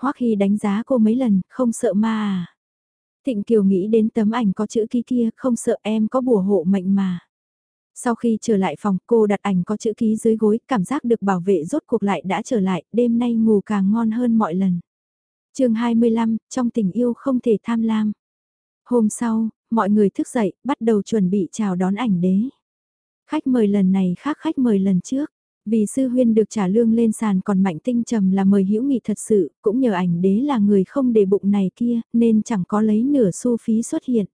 A: Hoắc Hy đánh giá cô mấy lần, không sợ ma à. Thịnh Kiều nghĩ đến tấm ảnh có chữ ký kia, không sợ em có bùa hộ mệnh mà. Sau khi trở lại phòng cô đặt ảnh có chữ ký dưới gối, cảm giác được bảo vệ rốt cuộc lại đã trở lại, đêm nay ngủ càng ngon hơn mọi lần. chương 25, trong tình yêu không thể tham lam. Hôm sau, mọi người thức dậy, bắt đầu chuẩn bị chào đón ảnh đế. Khách mời lần này khác khách mời lần trước. Vì sư huyên được trả lương lên sàn còn mạnh tinh trầm là mời hữu nghị thật sự, cũng nhờ ảnh đế là người không để bụng này kia, nên chẳng có lấy nửa xu phí xuất hiện.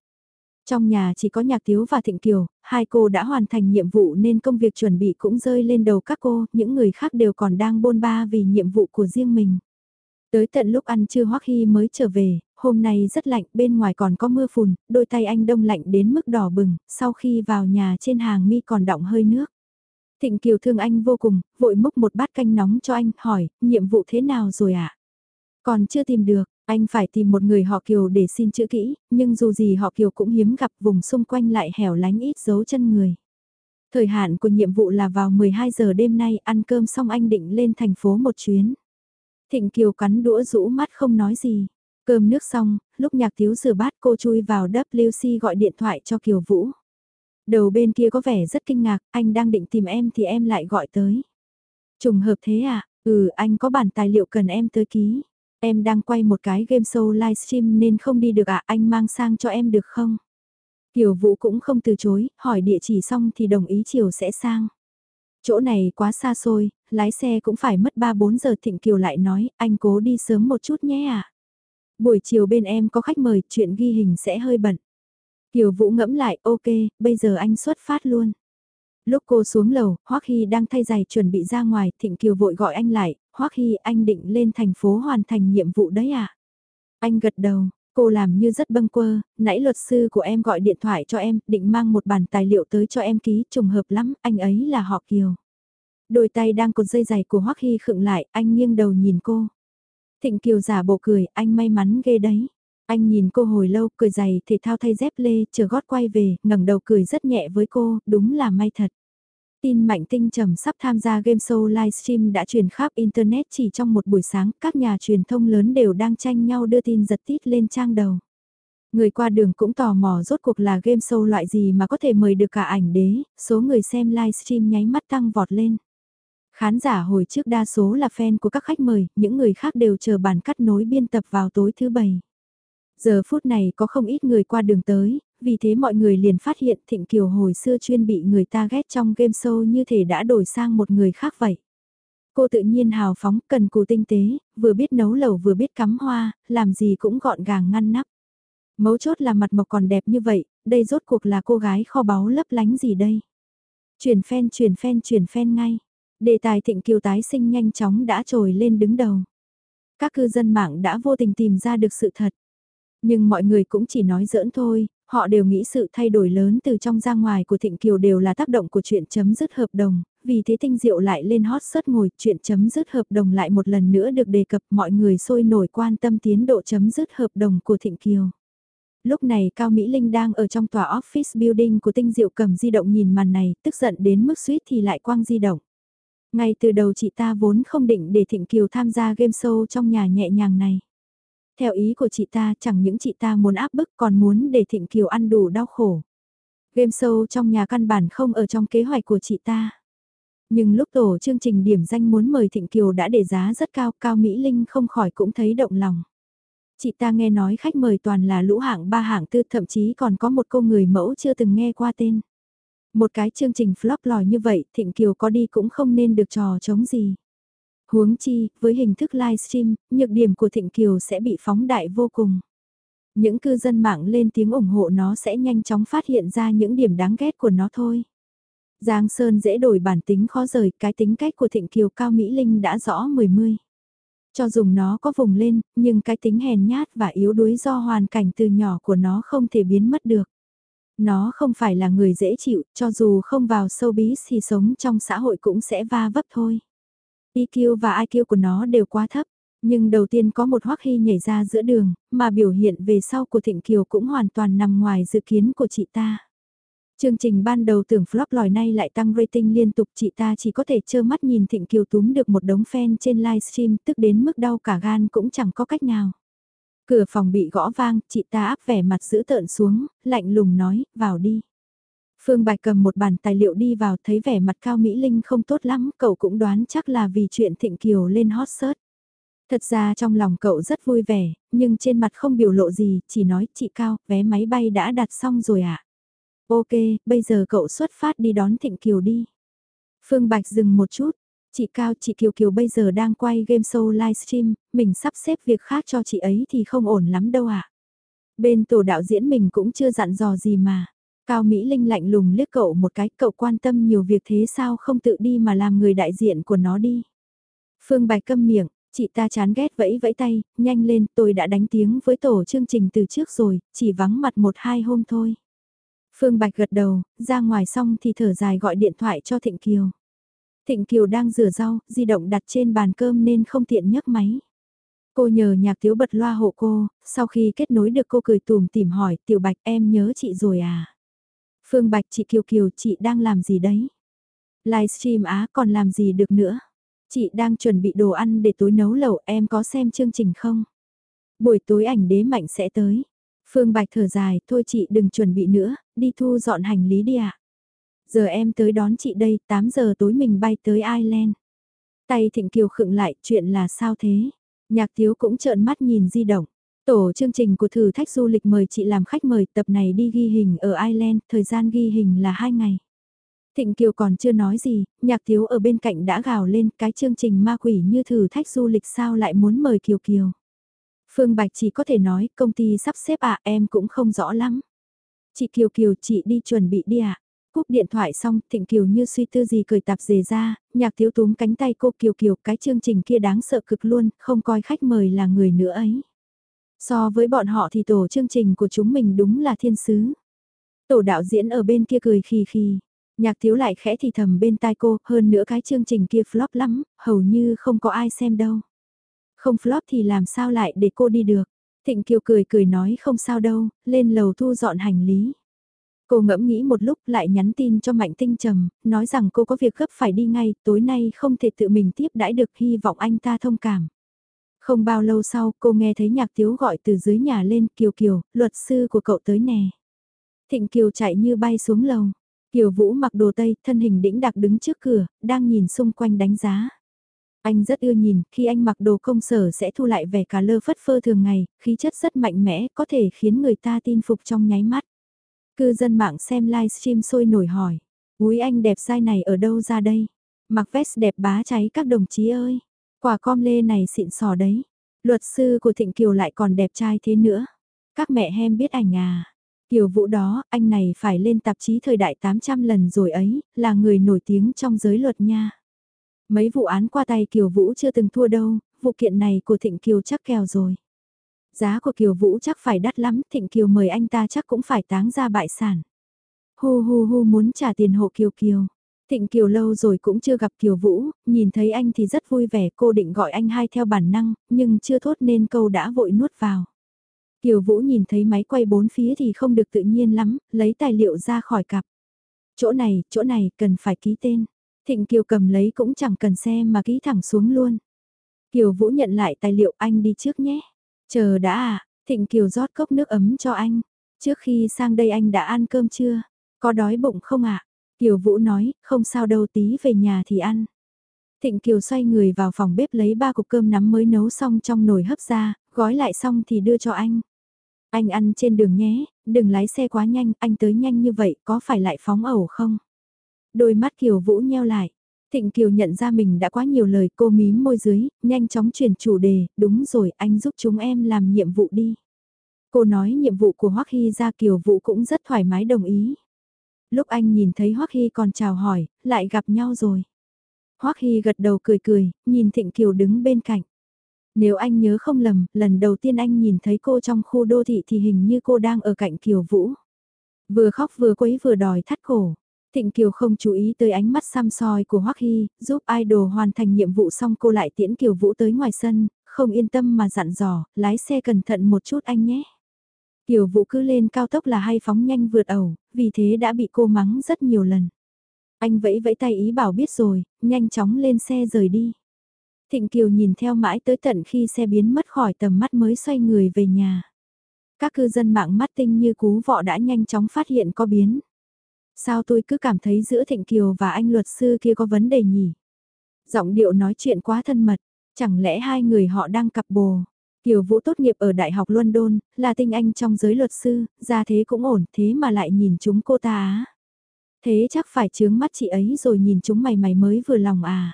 A: Trong nhà chỉ có Nhạc Tiếu và Thịnh Kiều, hai cô đã hoàn thành nhiệm vụ nên công việc chuẩn bị cũng rơi lên đầu các cô, những người khác đều còn đang bôn ba vì nhiệm vụ của riêng mình. Tới tận lúc ăn trưa Hoắc Hy mới trở về, hôm nay rất lạnh, bên ngoài còn có mưa phùn, đôi tay anh đông lạnh đến mức đỏ bừng, sau khi vào nhà trên hàng mi còn đọng hơi nước. Thịnh Kiều thương anh vô cùng, vội múc một bát canh nóng cho anh, hỏi, nhiệm vụ thế nào rồi ạ? À? Còn chưa tìm được, anh phải tìm một người họ Kiều để xin chữ kỹ, nhưng dù gì họ Kiều cũng hiếm gặp vùng xung quanh lại hẻo lánh ít dấu chân người. Thời hạn của nhiệm vụ là vào 12 giờ đêm nay ăn cơm xong anh định lên thành phố một chuyến. Thịnh Kiều cắn đũa rũ mắt không nói gì. Cơm nước xong, lúc nhạc thiếu rửa bát cô chui vào WC gọi điện thoại cho Kiều Vũ. Đầu bên kia có vẻ rất kinh ngạc, anh đang định tìm em thì em lại gọi tới. Trùng hợp thế à, ừ anh có bản tài liệu cần em tới ký. Em đang quay một cái game show livestream nên không đi được ạ, à? anh mang sang cho em được không? Kiều Vũ cũng không từ chối, hỏi địa chỉ xong thì đồng ý chiều sẽ sang. Chỗ này quá xa xôi, lái xe cũng phải mất 3-4 giờ Thịnh Kiều lại nói, anh cố đi sớm một chút nhé ạ. À? Buổi chiều bên em có khách mời, chuyện ghi hình sẽ hơi bận. Kiều Vũ ngẫm lại, ok, bây giờ anh xuất phát luôn. Lúc cô xuống lầu, Hoắc Hy đang thay giày chuẩn bị ra ngoài, Thịnh Kiều vội gọi anh lại, Hoắc Hy anh định lên thành phố hoàn thành nhiệm vụ đấy à? Anh gật đầu, cô làm như rất bâng quơ, nãy luật sư của em gọi điện thoại cho em, định mang một bản tài liệu tới cho em ký, trùng hợp lắm, anh ấy là họ Kiều. Đôi tay đang cột dây giày của Hoắc Hy khựng lại, anh nghiêng đầu nhìn cô. Thịnh Kiều giả bộ cười, anh may mắn ghê đấy. Anh nhìn cô hồi lâu, cười giày thể thao thay dép lê, chờ gót quay về, ngẩng đầu cười rất nhẹ với cô, đúng là may thật. Tin Mạnh Tinh Trầm sắp tham gia game show livestream đã truyền khắp Internet chỉ trong một buổi sáng, các nhà truyền thông lớn đều đang tranh nhau đưa tin giật tít lên trang đầu. Người qua đường cũng tò mò rốt cuộc là game show loại gì mà có thể mời được cả ảnh đế, số người xem livestream nháy mắt tăng vọt lên. Khán giả hồi trước đa số là fan của các khách mời, những người khác đều chờ bản cắt nối biên tập vào tối thứ bảy. Giờ phút này có không ít người qua đường tới, vì thế mọi người liền phát hiện Thịnh Kiều hồi xưa chuyên bị người ta ghét trong game show như thể đã đổi sang một người khác vậy. Cô tự nhiên hào phóng, cần cù tinh tế, vừa biết nấu lẩu vừa biết cắm hoa, làm gì cũng gọn gàng ngăn nắp. Mấu chốt là mặt mộc còn đẹp như vậy, đây rốt cuộc là cô gái kho báu lấp lánh gì đây? Chuyển phen chuyển phen chuyển phen ngay. Đề tài thịnh kiều tái sinh nhanh chóng đã trồi lên đứng đầu. Các cư dân mạng đã vô tình tìm ra được sự thật. Nhưng mọi người cũng chỉ nói giỡn thôi, họ đều nghĩ sự thay đổi lớn từ trong ra ngoài của Thịnh Kiều đều là tác động của chuyện chấm dứt hợp đồng, vì thế tinh diệu lại lên hot search ngồi chuyện chấm dứt hợp đồng lại một lần nữa được đề cập mọi người sôi nổi quan tâm tiến độ chấm dứt hợp đồng của Thịnh Kiều. Lúc này Cao Mỹ Linh đang ở trong tòa office building của tinh diệu cầm di động nhìn màn này, tức giận đến mức suýt thì lại quang di động. Ngay từ đầu chị ta vốn không định để Thịnh Kiều tham gia game show trong nhà nhẹ nhàng này. Theo ý của chị ta chẳng những chị ta muốn áp bức còn muốn để Thịnh Kiều ăn đủ đau khổ. Game show trong nhà căn bản không ở trong kế hoạch của chị ta. Nhưng lúc tổ chương trình điểm danh muốn mời Thịnh Kiều đã để giá rất cao, Cao Mỹ Linh không khỏi cũng thấy động lòng. Chị ta nghe nói khách mời toàn là lũ hạng ba hạng tư thậm chí còn có một cô người mẫu chưa từng nghe qua tên. Một cái chương trình flop lòi như vậy, Thịnh Kiều có đi cũng không nên được trò chống gì. Huống chi, với hình thức livestream, nhược điểm của Thịnh Kiều sẽ bị phóng đại vô cùng. Những cư dân mạng lên tiếng ủng hộ nó sẽ nhanh chóng phát hiện ra những điểm đáng ghét của nó thôi. Giang Sơn dễ đổi bản tính khó rời, cái tính cách của Thịnh Kiều Cao Mỹ Linh đã rõ mười mươi. Cho dùng nó có vùng lên, nhưng cái tính hèn nhát và yếu đuối do hoàn cảnh từ nhỏ của nó không thể biến mất được. Nó không phải là người dễ chịu, cho dù không vào sâu bí thì sống trong xã hội cũng sẽ va vấp thôi. EQ và IQ của nó đều quá thấp, nhưng đầu tiên có một hoắc hy nhảy ra giữa đường, mà biểu hiện về sau của Thịnh Kiều cũng hoàn toàn nằm ngoài dự kiến của chị ta. Chương trình ban đầu tưởng flop lòi nay lại tăng rating liên tục chị ta chỉ có thể trơ mắt nhìn Thịnh Kiều túm được một đống fan trên livestream tức đến mức đau cả gan cũng chẳng có cách nào. Cửa phòng bị gõ vang, chị ta áp vẻ mặt giữ tợn xuống, lạnh lùng nói, vào đi. Phương Bạch cầm một bản tài liệu đi vào thấy vẻ mặt Cao Mỹ Linh không tốt lắm, cậu cũng đoán chắc là vì chuyện Thịnh Kiều lên hot search. Thật ra trong lòng cậu rất vui vẻ, nhưng trên mặt không biểu lộ gì, chỉ nói chị Cao, vé máy bay đã đặt xong rồi ạ. À? Ok, bây giờ cậu xuất phát đi đón Thịnh Kiều đi. Phương Bạch dừng một chút, chị Cao chị Kiều Kiều bây giờ đang quay game show livestream, mình sắp xếp việc khác cho chị ấy thì không ổn lắm đâu ạ. À? Bên tổ đạo diễn mình cũng chưa dặn dò gì mà. Cao Mỹ Linh lạnh lùng liếc cậu một cái, cậu quan tâm nhiều việc thế sao không tự đi mà làm người đại diện của nó đi. Phương Bạch câm miệng, chị ta chán ghét vẫy vẫy tay, nhanh lên, tôi đã đánh tiếng với tổ chương trình từ trước rồi, chỉ vắng mặt một hai hôm thôi. Phương Bạch gật đầu, ra ngoài xong thì thở dài gọi điện thoại cho Thịnh Kiều. Thịnh Kiều đang rửa rau, di động đặt trên bàn cơm nên không tiện nhấc máy. Cô nhờ nhạc thiếu bật loa hộ cô, sau khi kết nối được cô cười tùm tìm hỏi, Tiểu Bạch em nhớ chị rồi à? Phương Bạch chị Kiều Kiều chị đang làm gì đấy? Livestream á còn làm gì được nữa? Chị đang chuẩn bị đồ ăn để tối nấu lẩu em có xem chương trình không? Buổi tối ảnh đế mạnh sẽ tới. Phương Bạch thở dài, thôi chị đừng chuẩn bị nữa, đi thu dọn hành lý đi ạ. À. Giờ em tới đón chị đây, 8 giờ tối mình bay tới Ireland. Tay Thịnh Kiều khựng lại, chuyện là sao thế? Nhạc Tiếu cũng trợn mắt nhìn di động. Tổ chương trình của thử thách du lịch mời chị làm khách mời tập này đi ghi hình ở Ireland, thời gian ghi hình là 2 ngày. Thịnh Kiều còn chưa nói gì, nhạc thiếu ở bên cạnh đã gào lên cái chương trình ma quỷ như thử thách du lịch sao lại muốn mời Kiều Kiều. Phương Bạch chỉ có thể nói công ty sắp xếp à em cũng không rõ lắm. Chị Kiều Kiều chị đi chuẩn bị đi ạ. À. Cúp điện thoại xong, Thịnh Kiều như suy tư gì cười tạp dề ra, nhạc thiếu túm cánh tay cô Kiều Kiều cái chương trình kia đáng sợ cực luôn, không coi khách mời là người nữa ấy. So với bọn họ thì tổ chương trình của chúng mình đúng là thiên sứ. Tổ đạo diễn ở bên kia cười khì khì. Nhạc thiếu lại khẽ thì thầm bên tai cô, hơn nữa cái chương trình kia flop lắm, hầu như không có ai xem đâu. Không flop thì làm sao lại để cô đi được. Thịnh Kiều cười cười nói không sao đâu, lên lầu thu dọn hành lý. Cô ngẫm nghĩ một lúc lại nhắn tin cho Mạnh Tinh Trầm, nói rằng cô có việc gấp phải đi ngay, tối nay không thể tự mình tiếp đãi được hy vọng anh ta thông cảm. Không bao lâu sau, cô nghe thấy nhạc tiếu gọi từ dưới nhà lên, Kiều Kiều, luật sư của cậu tới nè. Thịnh Kiều chạy như bay xuống lầu. Kiều Vũ mặc đồ tây, thân hình đĩnh đặc đứng trước cửa, đang nhìn xung quanh đánh giá. Anh rất ưa nhìn, khi anh mặc đồ công sở sẽ thu lại vẻ cả lơ phất phơ thường ngày, khí chất rất mạnh mẽ, có thể khiến người ta tin phục trong nháy mắt. Cư dân mạng xem livestream sôi nổi hỏi, úi anh đẹp sai này ở đâu ra đây? Mặc vest đẹp bá cháy các đồng chí ơi, quả com lê này xịn sò đấy. Luật sư của Thịnh Kiều lại còn đẹp trai thế nữa. Các mẹ hem biết ảnh à. Kiều Vũ đó, anh này phải lên tạp chí thời đại 800 lần rồi ấy, là người nổi tiếng trong giới luật nha. Mấy vụ án qua tay Kiều Vũ chưa từng thua đâu, vụ kiện này của Thịnh Kiều chắc kèo rồi. Giá của Kiều Vũ chắc phải đắt lắm, Thịnh Kiều mời anh ta chắc cũng phải táng ra bại sản. Hu hu hu muốn trả tiền hộ Kiều Kiều. Thịnh Kiều lâu rồi cũng chưa gặp Kiều Vũ, nhìn thấy anh thì rất vui vẻ cô định gọi anh hai theo bản năng, nhưng chưa thốt nên câu đã vội nuốt vào. Kiều Vũ nhìn thấy máy quay bốn phía thì không được tự nhiên lắm, lấy tài liệu ra khỏi cặp. Chỗ này, chỗ này, cần phải ký tên. Thịnh Kiều cầm lấy cũng chẳng cần xem mà ký thẳng xuống luôn. Kiều Vũ nhận lại tài liệu anh đi trước nhé. Chờ đã à, Thịnh Kiều rót cốc nước ấm cho anh. Trước khi sang đây anh đã ăn cơm chưa? Có đói bụng không ạ? Kiều Vũ nói, không sao đâu tí về nhà thì ăn. Thịnh Kiều xoay người vào phòng bếp lấy ba cục cơm nắm mới nấu xong trong nồi hấp ra, gói lại xong thì đưa cho anh. Anh ăn trên đường nhé, đừng lái xe quá nhanh, anh tới nhanh như vậy có phải lại phóng ẩu không? Đôi mắt Kiều Vũ nheo lại. Thịnh Kiều nhận ra mình đã quá nhiều lời cô mím môi dưới, nhanh chóng chuyển chủ đề, đúng rồi anh giúp chúng em làm nhiệm vụ đi. Cô nói nhiệm vụ của Hoắc Hy ra Kiều Vũ cũng rất thoải mái đồng ý. Lúc anh nhìn thấy Hoắc Hy còn chào hỏi, lại gặp nhau rồi. Hoắc Hy gật đầu cười cười, nhìn Thịnh Kiều đứng bên cạnh. Nếu anh nhớ không lầm, lần đầu tiên anh nhìn thấy cô trong khu đô thị thì hình như cô đang ở cạnh Kiều Vũ. Vừa khóc vừa quấy vừa đòi thắt cổ. Thịnh Kiều không chú ý tới ánh mắt xăm soi của Hoắc Hy, giúp idol hoàn thành nhiệm vụ xong cô lại tiễn Kiều Vũ tới ngoài sân, không yên tâm mà dặn dò, lái xe cẩn thận một chút anh nhé. Kiều Vũ cứ lên cao tốc là hay phóng nhanh vượt ẩu, vì thế đã bị cô mắng rất nhiều lần. Anh vẫy vẫy tay ý bảo biết rồi, nhanh chóng lên xe rời đi. Thịnh Kiều nhìn theo mãi tới tận khi xe biến mất khỏi tầm mắt mới xoay người về nhà. Các cư dân mạng mắt tinh như cú vọ đã nhanh chóng phát hiện có biến. Sao tôi cứ cảm thấy giữa Thịnh Kiều và anh luật sư kia có vấn đề nhỉ? Giọng điệu nói chuyện quá thân mật, chẳng lẽ hai người họ đang cặp bồ? Kiều Vũ tốt nghiệp ở Đại học London, là tinh anh trong giới luật sư, ra thế cũng ổn, thế mà lại nhìn chúng cô ta á. Thế chắc phải chướng mắt chị ấy rồi nhìn chúng mày mày mới vừa lòng à.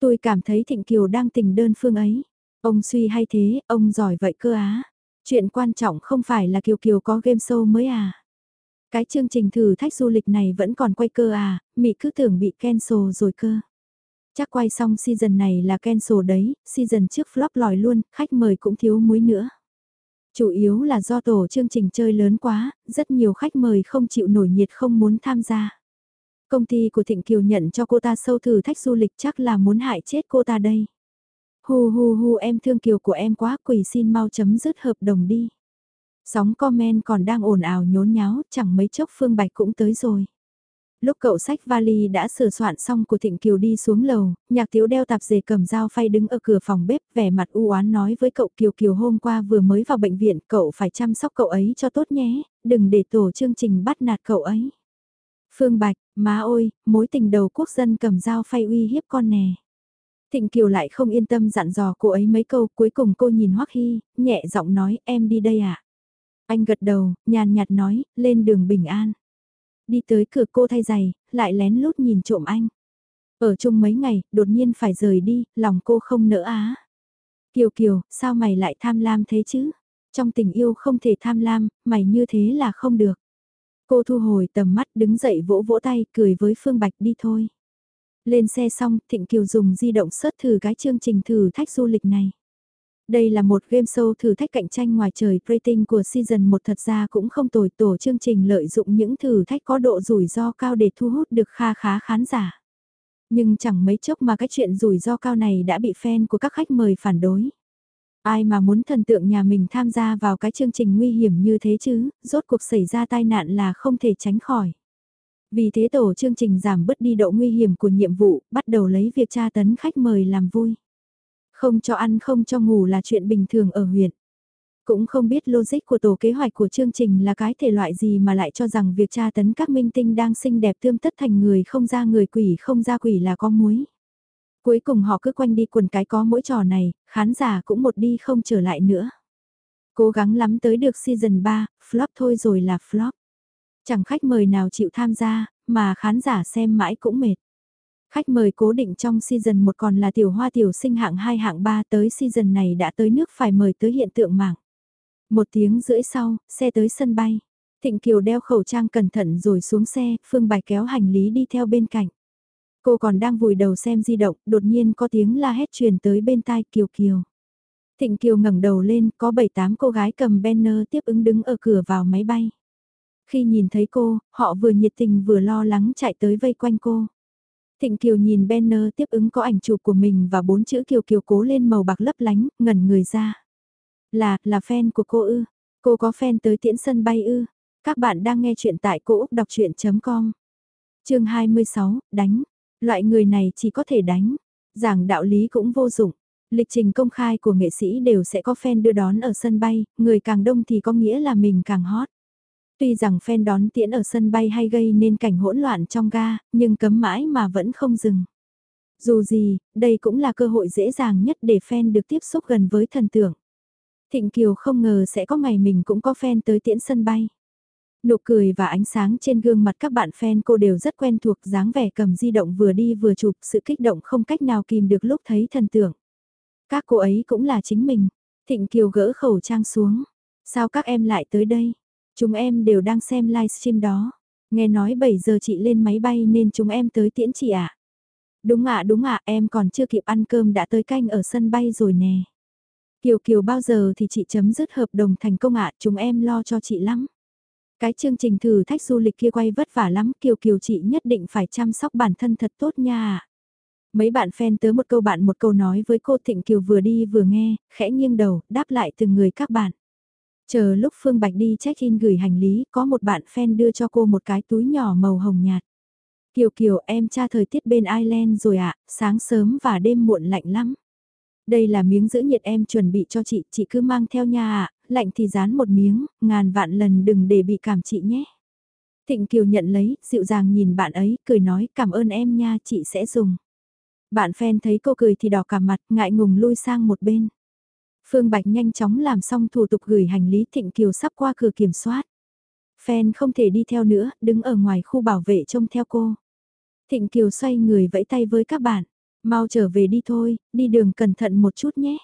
A: Tôi cảm thấy Thịnh Kiều đang tình đơn phương ấy. Ông suy hay thế, ông giỏi vậy cơ á. Chuyện quan trọng không phải là Kiều Kiều có game show mới à. Cái chương trình thử thách du lịch này vẫn còn quay cơ à, Mị cứ tưởng bị cancel rồi cơ. Chắc quay xong season này là cancel đấy, season trước flop lòi luôn, khách mời cũng thiếu muối nữa. Chủ yếu là do tổ chương trình chơi lớn quá, rất nhiều khách mời không chịu nổi nhiệt không muốn tham gia. Công ty của Thịnh Kiều nhận cho cô ta sâu thử thách du lịch chắc là muốn hại chết cô ta đây. Hu hu hu em thương Kiều của em quá quỷ xin mau chấm dứt hợp đồng đi. Sóng comment còn đang ồn ào nhốn nháo, chẳng mấy chốc Phương Bạch cũng tới rồi. Lúc cậu sách vali đã sửa soạn xong của Thịnh Kiều đi xuống lầu, nhạc tiếu đeo tạp dề cầm dao phay đứng ở cửa phòng bếp vẻ mặt u oán nói với cậu Kiều Kiều hôm qua vừa mới vào bệnh viện, cậu phải chăm sóc cậu ấy cho tốt nhé, đừng để tổ chương trình bắt nạt cậu ấy. Phương Bạch, má ôi, mối tình đầu quốc dân cầm dao phay uy hiếp con nè. Thịnh Kiều lại không yên tâm dặn dò cô ấy mấy câu, cuối cùng cô nhìn Hoắc Hy, nhẹ giọng nói em đi đây à. Anh gật đầu, nhàn nhạt nói, lên đường bình an. Đi tới cửa cô thay giày, lại lén lút nhìn trộm anh. Ở chung mấy ngày, đột nhiên phải rời đi, lòng cô không nỡ á. Kiều Kiều, sao mày lại tham lam thế chứ? Trong tình yêu không thể tham lam, mày như thế là không được. Cô thu hồi tầm mắt đứng dậy vỗ vỗ tay cười với Phương Bạch đi thôi. Lên xe xong, Thịnh Kiều dùng di động search thử cái chương trình thử thách du lịch này. Đây là một game show thử thách cạnh tranh ngoài trời rating của season 1 thật ra cũng không tồi tổ chương trình lợi dụng những thử thách có độ rủi ro cao để thu hút được kha khá khán giả. Nhưng chẳng mấy chốc mà cái chuyện rủi ro cao này đã bị fan của các khách mời phản đối. Ai mà muốn thần tượng nhà mình tham gia vào cái chương trình nguy hiểm như thế chứ, rốt cuộc xảy ra tai nạn là không thể tránh khỏi. Vì thế tổ chương trình giảm bớt đi độ nguy hiểm của nhiệm vụ, bắt đầu lấy việc tra tấn khách mời làm vui. Không cho ăn không cho ngủ là chuyện bình thường ở huyện. Cũng không biết logic của tổ kế hoạch của chương trình là cái thể loại gì mà lại cho rằng việc tra tấn các minh tinh đang xinh đẹp tươm tất thành người không ra người quỷ không ra quỷ là có muối. Cuối cùng họ cứ quanh đi quần cái có mỗi trò này, khán giả cũng một đi không trở lại nữa. Cố gắng lắm tới được season 3, flop thôi rồi là flop. Chẳng khách mời nào chịu tham gia, mà khán giả xem mãi cũng mệt. Khách mời cố định trong season 1 còn là tiểu hoa tiểu sinh hạng 2 hạng 3 tới season này đã tới nước phải mời tới hiện tượng mạng. Một tiếng rưỡi sau, xe tới sân bay. Thịnh Kiều đeo khẩu trang cẩn thận rồi xuống xe, Phương Bài kéo hành lý đi theo bên cạnh. Cô còn đang vùi đầu xem di động, đột nhiên có tiếng la hét truyền tới bên tai Kiều Kiều. Thịnh Kiều ngẩng đầu lên, có 7-8 cô gái cầm banner tiếp ứng đứng ở cửa vào máy bay. Khi nhìn thấy cô, họ vừa nhiệt tình vừa lo lắng chạy tới vây quanh cô. Thịnh Kiều nhìn banner tiếp ứng có ảnh chụp của mình và bốn chữ Kiều Kiều cố lên màu bạc lấp lánh, ngẩn người ra. Là, là fan của cô ư. Cô có fan tới tiễn sân bay ư. Các bạn đang nghe chuyện tại cô Úc Đọc Chuyện.com Trường 26, đánh. Loại người này chỉ có thể đánh. Giảng đạo lý cũng vô dụng. Lịch trình công khai của nghệ sĩ đều sẽ có fan đưa đón ở sân bay, người càng đông thì có nghĩa là mình càng hot. Tuy rằng fan đón tiễn ở sân bay hay gây nên cảnh hỗn loạn trong ga, nhưng cấm mãi mà vẫn không dừng. Dù gì, đây cũng là cơ hội dễ dàng nhất để fan được tiếp xúc gần với thần tượng. Thịnh Kiều không ngờ sẽ có ngày mình cũng có fan tới tiễn sân bay. Nụ cười và ánh sáng trên gương mặt các bạn fan cô đều rất quen thuộc dáng vẻ cầm di động vừa đi vừa chụp sự kích động không cách nào kìm được lúc thấy thần tượng. Các cô ấy cũng là chính mình. Thịnh Kiều gỡ khẩu trang xuống. Sao các em lại tới đây? Chúng em đều đang xem livestream đó. Nghe nói 7 giờ chị lên máy bay nên chúng em tới tiễn chị ạ. Đúng ạ đúng ạ em còn chưa kịp ăn cơm đã tới canh ở sân bay rồi nè. Kiều Kiều bao giờ thì chị chấm dứt hợp đồng thành công ạ chúng em lo cho chị lắm. Cái chương trình thử thách du lịch kia quay vất vả lắm Kiều Kiều chị nhất định phải chăm sóc bản thân thật tốt nha ạ. Mấy bạn fan tớ một câu bạn một câu nói với cô Thịnh Kiều vừa đi vừa nghe, khẽ nghiêng đầu, đáp lại từng người các bạn. Chờ lúc Phương Bạch đi check-in gửi hành lý, có một bạn fan đưa cho cô một cái túi nhỏ màu hồng nhạt. Kiều Kiều em tra thời tiết bên Ireland rồi ạ, sáng sớm và đêm muộn lạnh lắm. Đây là miếng giữ nhiệt em chuẩn bị cho chị, chị cứ mang theo nha ạ, lạnh thì dán một miếng, ngàn vạn lần đừng để bị cảm chị nhé. Thịnh Kiều nhận lấy, dịu dàng nhìn bạn ấy, cười nói cảm ơn em nha, chị sẽ dùng. Bạn fan thấy cô cười thì đỏ cả mặt, ngại ngùng lui sang một bên. Phương Bạch nhanh chóng làm xong thủ tục gửi hành lý Thịnh Kiều sắp qua cửa kiểm soát. Phen không thể đi theo nữa, đứng ở ngoài khu bảo vệ trông theo cô. Thịnh Kiều xoay người vẫy tay với các bạn. Mau trở về đi thôi, đi đường cẩn thận một chút nhé.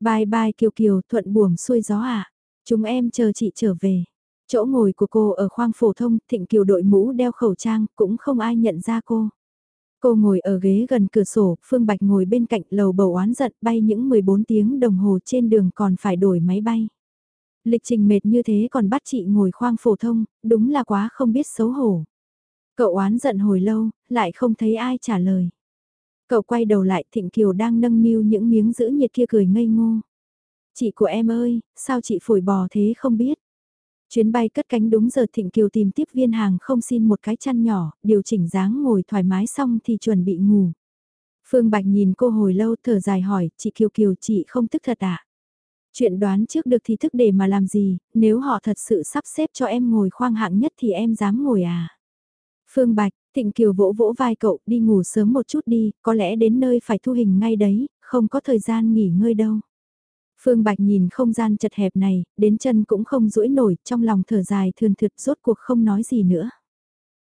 A: Bye bye Kiều Kiều thuận buồm xuôi gió à. Chúng em chờ chị trở về. Chỗ ngồi của cô ở khoang phổ thông, Thịnh Kiều đội mũ đeo khẩu trang, cũng không ai nhận ra cô. Cô ngồi ở ghế gần cửa sổ, Phương Bạch ngồi bên cạnh lầu bầu oán giận bay những 14 tiếng đồng hồ trên đường còn phải đổi máy bay. Lịch trình mệt như thế còn bắt chị ngồi khoang phổ thông, đúng là quá không biết xấu hổ. Cậu oán giận hồi lâu, lại không thấy ai trả lời. Cậu quay đầu lại Thịnh Kiều đang nâng niu những miếng giữ nhiệt kia cười ngây ngô. Chị của em ơi, sao chị phổi bò thế không biết? Chuyến bay cất cánh đúng giờ Thịnh Kiều tìm tiếp viên hàng không xin một cái chăn nhỏ, điều chỉnh dáng ngồi thoải mái xong thì chuẩn bị ngủ. Phương Bạch nhìn cô hồi lâu thở dài hỏi, chị Kiều Kiều chị không thức thật à? Chuyện đoán trước được thì thức để mà làm gì, nếu họ thật sự sắp xếp cho em ngồi khoang hạng nhất thì em dám ngồi à? Phương Bạch, Thịnh Kiều vỗ vỗ vai cậu, đi ngủ sớm một chút đi, có lẽ đến nơi phải thu hình ngay đấy, không có thời gian nghỉ ngơi đâu. Phương Bạch nhìn không gian chật hẹp này, đến chân cũng không duỗi nổi, trong lòng thở dài thườn thượt rốt cuộc không nói gì nữa.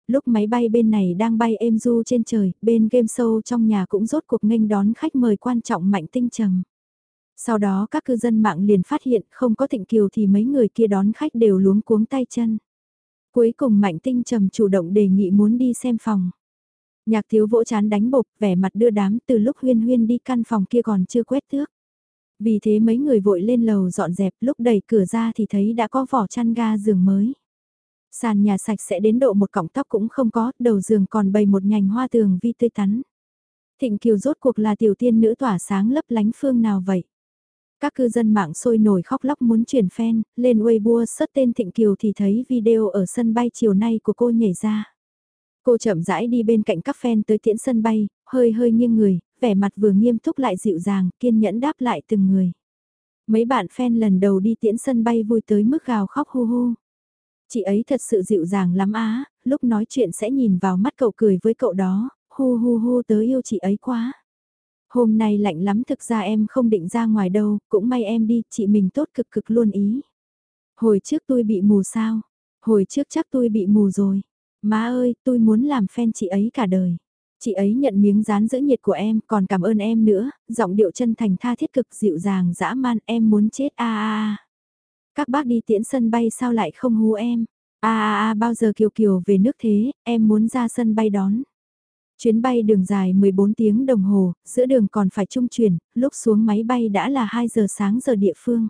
A: Lúc máy bay bên này đang bay êm du trên trời, bên game show trong nhà cũng rốt cuộc nghênh đón khách mời quan trọng mạnh tinh trầm. Sau đó các cư dân mạng liền phát hiện không có thịnh kiều thì mấy người kia đón khách đều luống cuống tay chân. Cuối cùng mạnh tinh trầm chủ động đề nghị muốn đi xem phòng. Nhạc thiếu vỗ chán đánh bộc, vẻ mặt đưa đám từ lúc huyên huyên đi căn phòng kia còn chưa quét thước. Vì thế mấy người vội lên lầu dọn dẹp lúc đẩy cửa ra thì thấy đã có vỏ chăn ga giường mới. Sàn nhà sạch sẽ đến độ một cọng tóc cũng không có, đầu giường còn bày một nhành hoa tường vi tươi tắn. Thịnh Kiều rốt cuộc là tiểu tiên nữ tỏa sáng lấp lánh phương nào vậy? Các cư dân mạng sôi nổi khóc lóc muốn chuyển fan, lên Weibo sất tên Thịnh Kiều thì thấy video ở sân bay chiều nay của cô nhảy ra. Cô chậm rãi đi bên cạnh các fan tới tiễn sân bay, hơi hơi nghiêng người, vẻ mặt vừa nghiêm túc lại dịu dàng, kiên nhẫn đáp lại từng người. Mấy bạn fan lần đầu đi tiễn sân bay vui tới mức gào khóc hu hu. Chị ấy thật sự dịu dàng lắm á, lúc nói chuyện sẽ nhìn vào mắt cậu cười với cậu đó, hu hu hu tớ yêu chị ấy quá. Hôm nay lạnh lắm thực ra em không định ra ngoài đâu, cũng may em đi, chị mình tốt cực cực luôn ý. Hồi trước tôi bị mù sao? Hồi trước chắc tôi bị mù rồi. Má ơi, tôi muốn làm fan chị ấy cả đời. Chị ấy nhận miếng dán giữ nhiệt của em, còn cảm ơn em nữa, giọng điệu chân thành tha thiết cực dịu dàng dã man em muốn chết a a a. Các bác đi tiễn sân bay sao lại không hú em? A a a bao giờ Kiều Kiều về nước thế, em muốn ra sân bay đón. Chuyến bay đường dài 14 tiếng đồng hồ, giữa đường còn phải trung chuyển, lúc xuống máy bay đã là 2 giờ sáng giờ địa phương.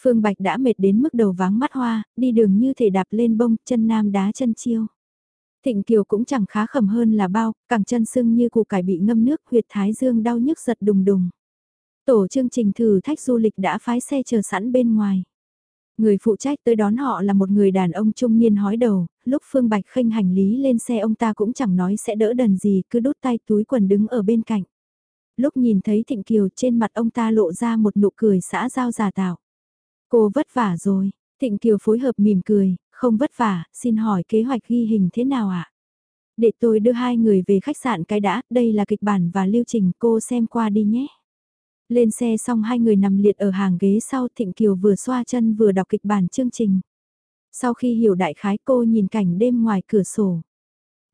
A: Phương Bạch đã mệt đến mức đầu váng mắt hoa, đi đường như thể đạp lên bông, chân nam đá chân chiêu. Thịnh Kiều cũng chẳng khá khẩm hơn là bao, càng chân sưng như củ cải bị ngâm nước, huyệt thái dương đau nhức giật đùng đùng. Tổ chương trình thử thách du lịch đã phái xe chờ sẵn bên ngoài. Người phụ trách tới đón họ là một người đàn ông trung niên hói đầu, lúc Phương Bạch khênh hành lý lên xe ông ta cũng chẳng nói sẽ đỡ đần gì, cứ đút tay túi quần đứng ở bên cạnh. Lúc nhìn thấy Thịnh Kiều trên mặt ông ta lộ ra một nụ cười xã giao giả tạo. Cô vất vả rồi, Thịnh Kiều phối hợp mỉm cười, không vất vả, xin hỏi kế hoạch ghi hình thế nào ạ? À? Để tôi đưa hai người về khách sạn cái đã, đây là kịch bản và lưu trình cô xem qua đi nhé. Lên xe xong hai người nằm liệt ở hàng ghế sau Thịnh Kiều vừa xoa chân vừa đọc kịch bản chương trình. Sau khi hiểu đại khái cô nhìn cảnh đêm ngoài cửa sổ.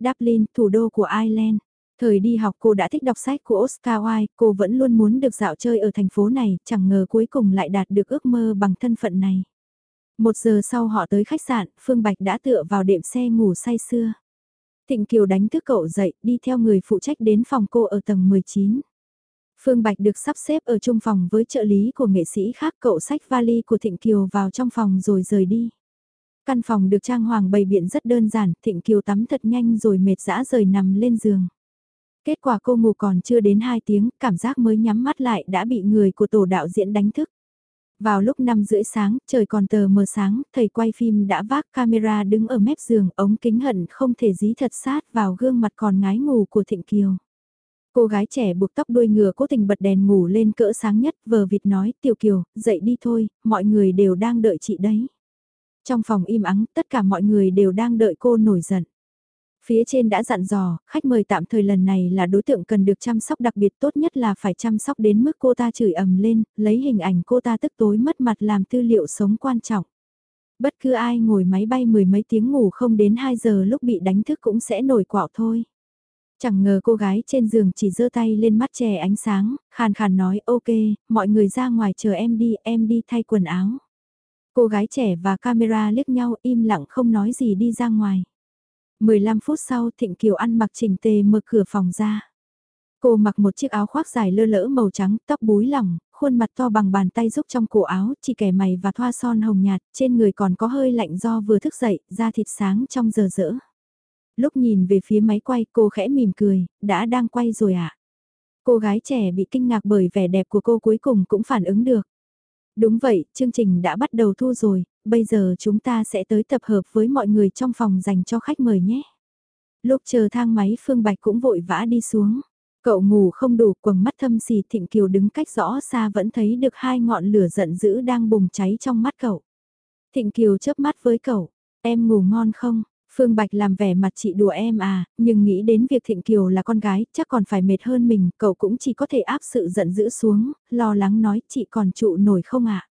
A: Dublin, thủ đô của Ireland. Thời đi học cô đã thích đọc sách của Oscar Wilde, cô vẫn luôn muốn được dạo chơi ở thành phố này, chẳng ngờ cuối cùng lại đạt được ước mơ bằng thân phận này. Một giờ sau họ tới khách sạn, Phương Bạch đã tựa vào đệm xe ngủ say sưa. Thịnh Kiều đánh thức cậu dậy, đi theo người phụ trách đến phòng cô ở tầng 19. Phương Bạch được sắp xếp ở chung phòng với trợ lý của nghệ sĩ khác cậu sách vali của Thịnh Kiều vào trong phòng rồi rời đi. Căn phòng được trang hoàng bày biện rất đơn giản, Thịnh Kiều tắm thật nhanh rồi mệt dã rời nằm lên giường. Kết quả cô ngủ còn chưa đến 2 tiếng, cảm giác mới nhắm mắt lại đã bị người của tổ đạo diễn đánh thức. Vào lúc 5 rưỡi sáng, trời còn tờ mờ sáng, thầy quay phim đã vác camera đứng ở mép giường, ống kính hận không thể dí thật sát vào gương mặt còn ngái ngủ của Thịnh Kiều. Cô gái trẻ buộc tóc đuôi ngựa cố tình bật đèn ngủ lên cỡ sáng nhất, vờ vịt nói, Tiểu Kiều, dậy đi thôi, mọi người đều đang đợi chị đấy. Trong phòng im ắng, tất cả mọi người đều đang đợi cô nổi giận. Phía trên đã dặn dò, khách mời tạm thời lần này là đối tượng cần được chăm sóc đặc biệt tốt nhất là phải chăm sóc đến mức cô ta chửi ầm lên, lấy hình ảnh cô ta tức tối mất mặt làm tư liệu sống quan trọng. Bất cứ ai ngồi máy bay mười mấy tiếng ngủ không đến 2 giờ lúc bị đánh thức cũng sẽ nổi quạo thôi. Chẳng ngờ cô gái trên giường chỉ giơ tay lên mắt chè ánh sáng, khàn khàn nói ok, mọi người ra ngoài chờ em đi, em đi thay quần áo. Cô gái trẻ và camera liếc nhau im lặng không nói gì đi ra ngoài. 15 phút sau Thịnh Kiều ăn mặc chỉnh tề mở cửa phòng ra. Cô mặc một chiếc áo khoác dài lơ lỡ màu trắng, tóc búi lỏng, khuôn mặt to bằng bàn tay giúp trong cổ áo, chỉ kẻ mày và thoa son hồng nhạt, trên người còn có hơi lạnh do vừa thức dậy, da thịt sáng trong giờ rỡ. Lúc nhìn về phía máy quay cô khẽ mỉm cười, đã đang quay rồi ạ. À? Cô gái trẻ bị kinh ngạc bởi vẻ đẹp của cô cuối cùng cũng phản ứng được. Đúng vậy, chương trình đã bắt đầu thu rồi, bây giờ chúng ta sẽ tới tập hợp với mọi người trong phòng dành cho khách mời nhé. Lúc chờ thang máy Phương Bạch cũng vội vã đi xuống. Cậu ngủ không đủ quầng mắt thâm xì Thịnh Kiều đứng cách rõ xa vẫn thấy được hai ngọn lửa giận dữ đang bùng cháy trong mắt cậu. Thịnh Kiều chớp mắt với cậu, em ngủ ngon không? Phương Bạch làm vẻ mặt chị đùa em à, nhưng nghĩ đến việc Thịnh Kiều là con gái, chắc còn phải mệt hơn mình, cậu cũng chỉ có thể áp sự giận dữ xuống, lo lắng nói chị còn trụ nổi không ạ? À?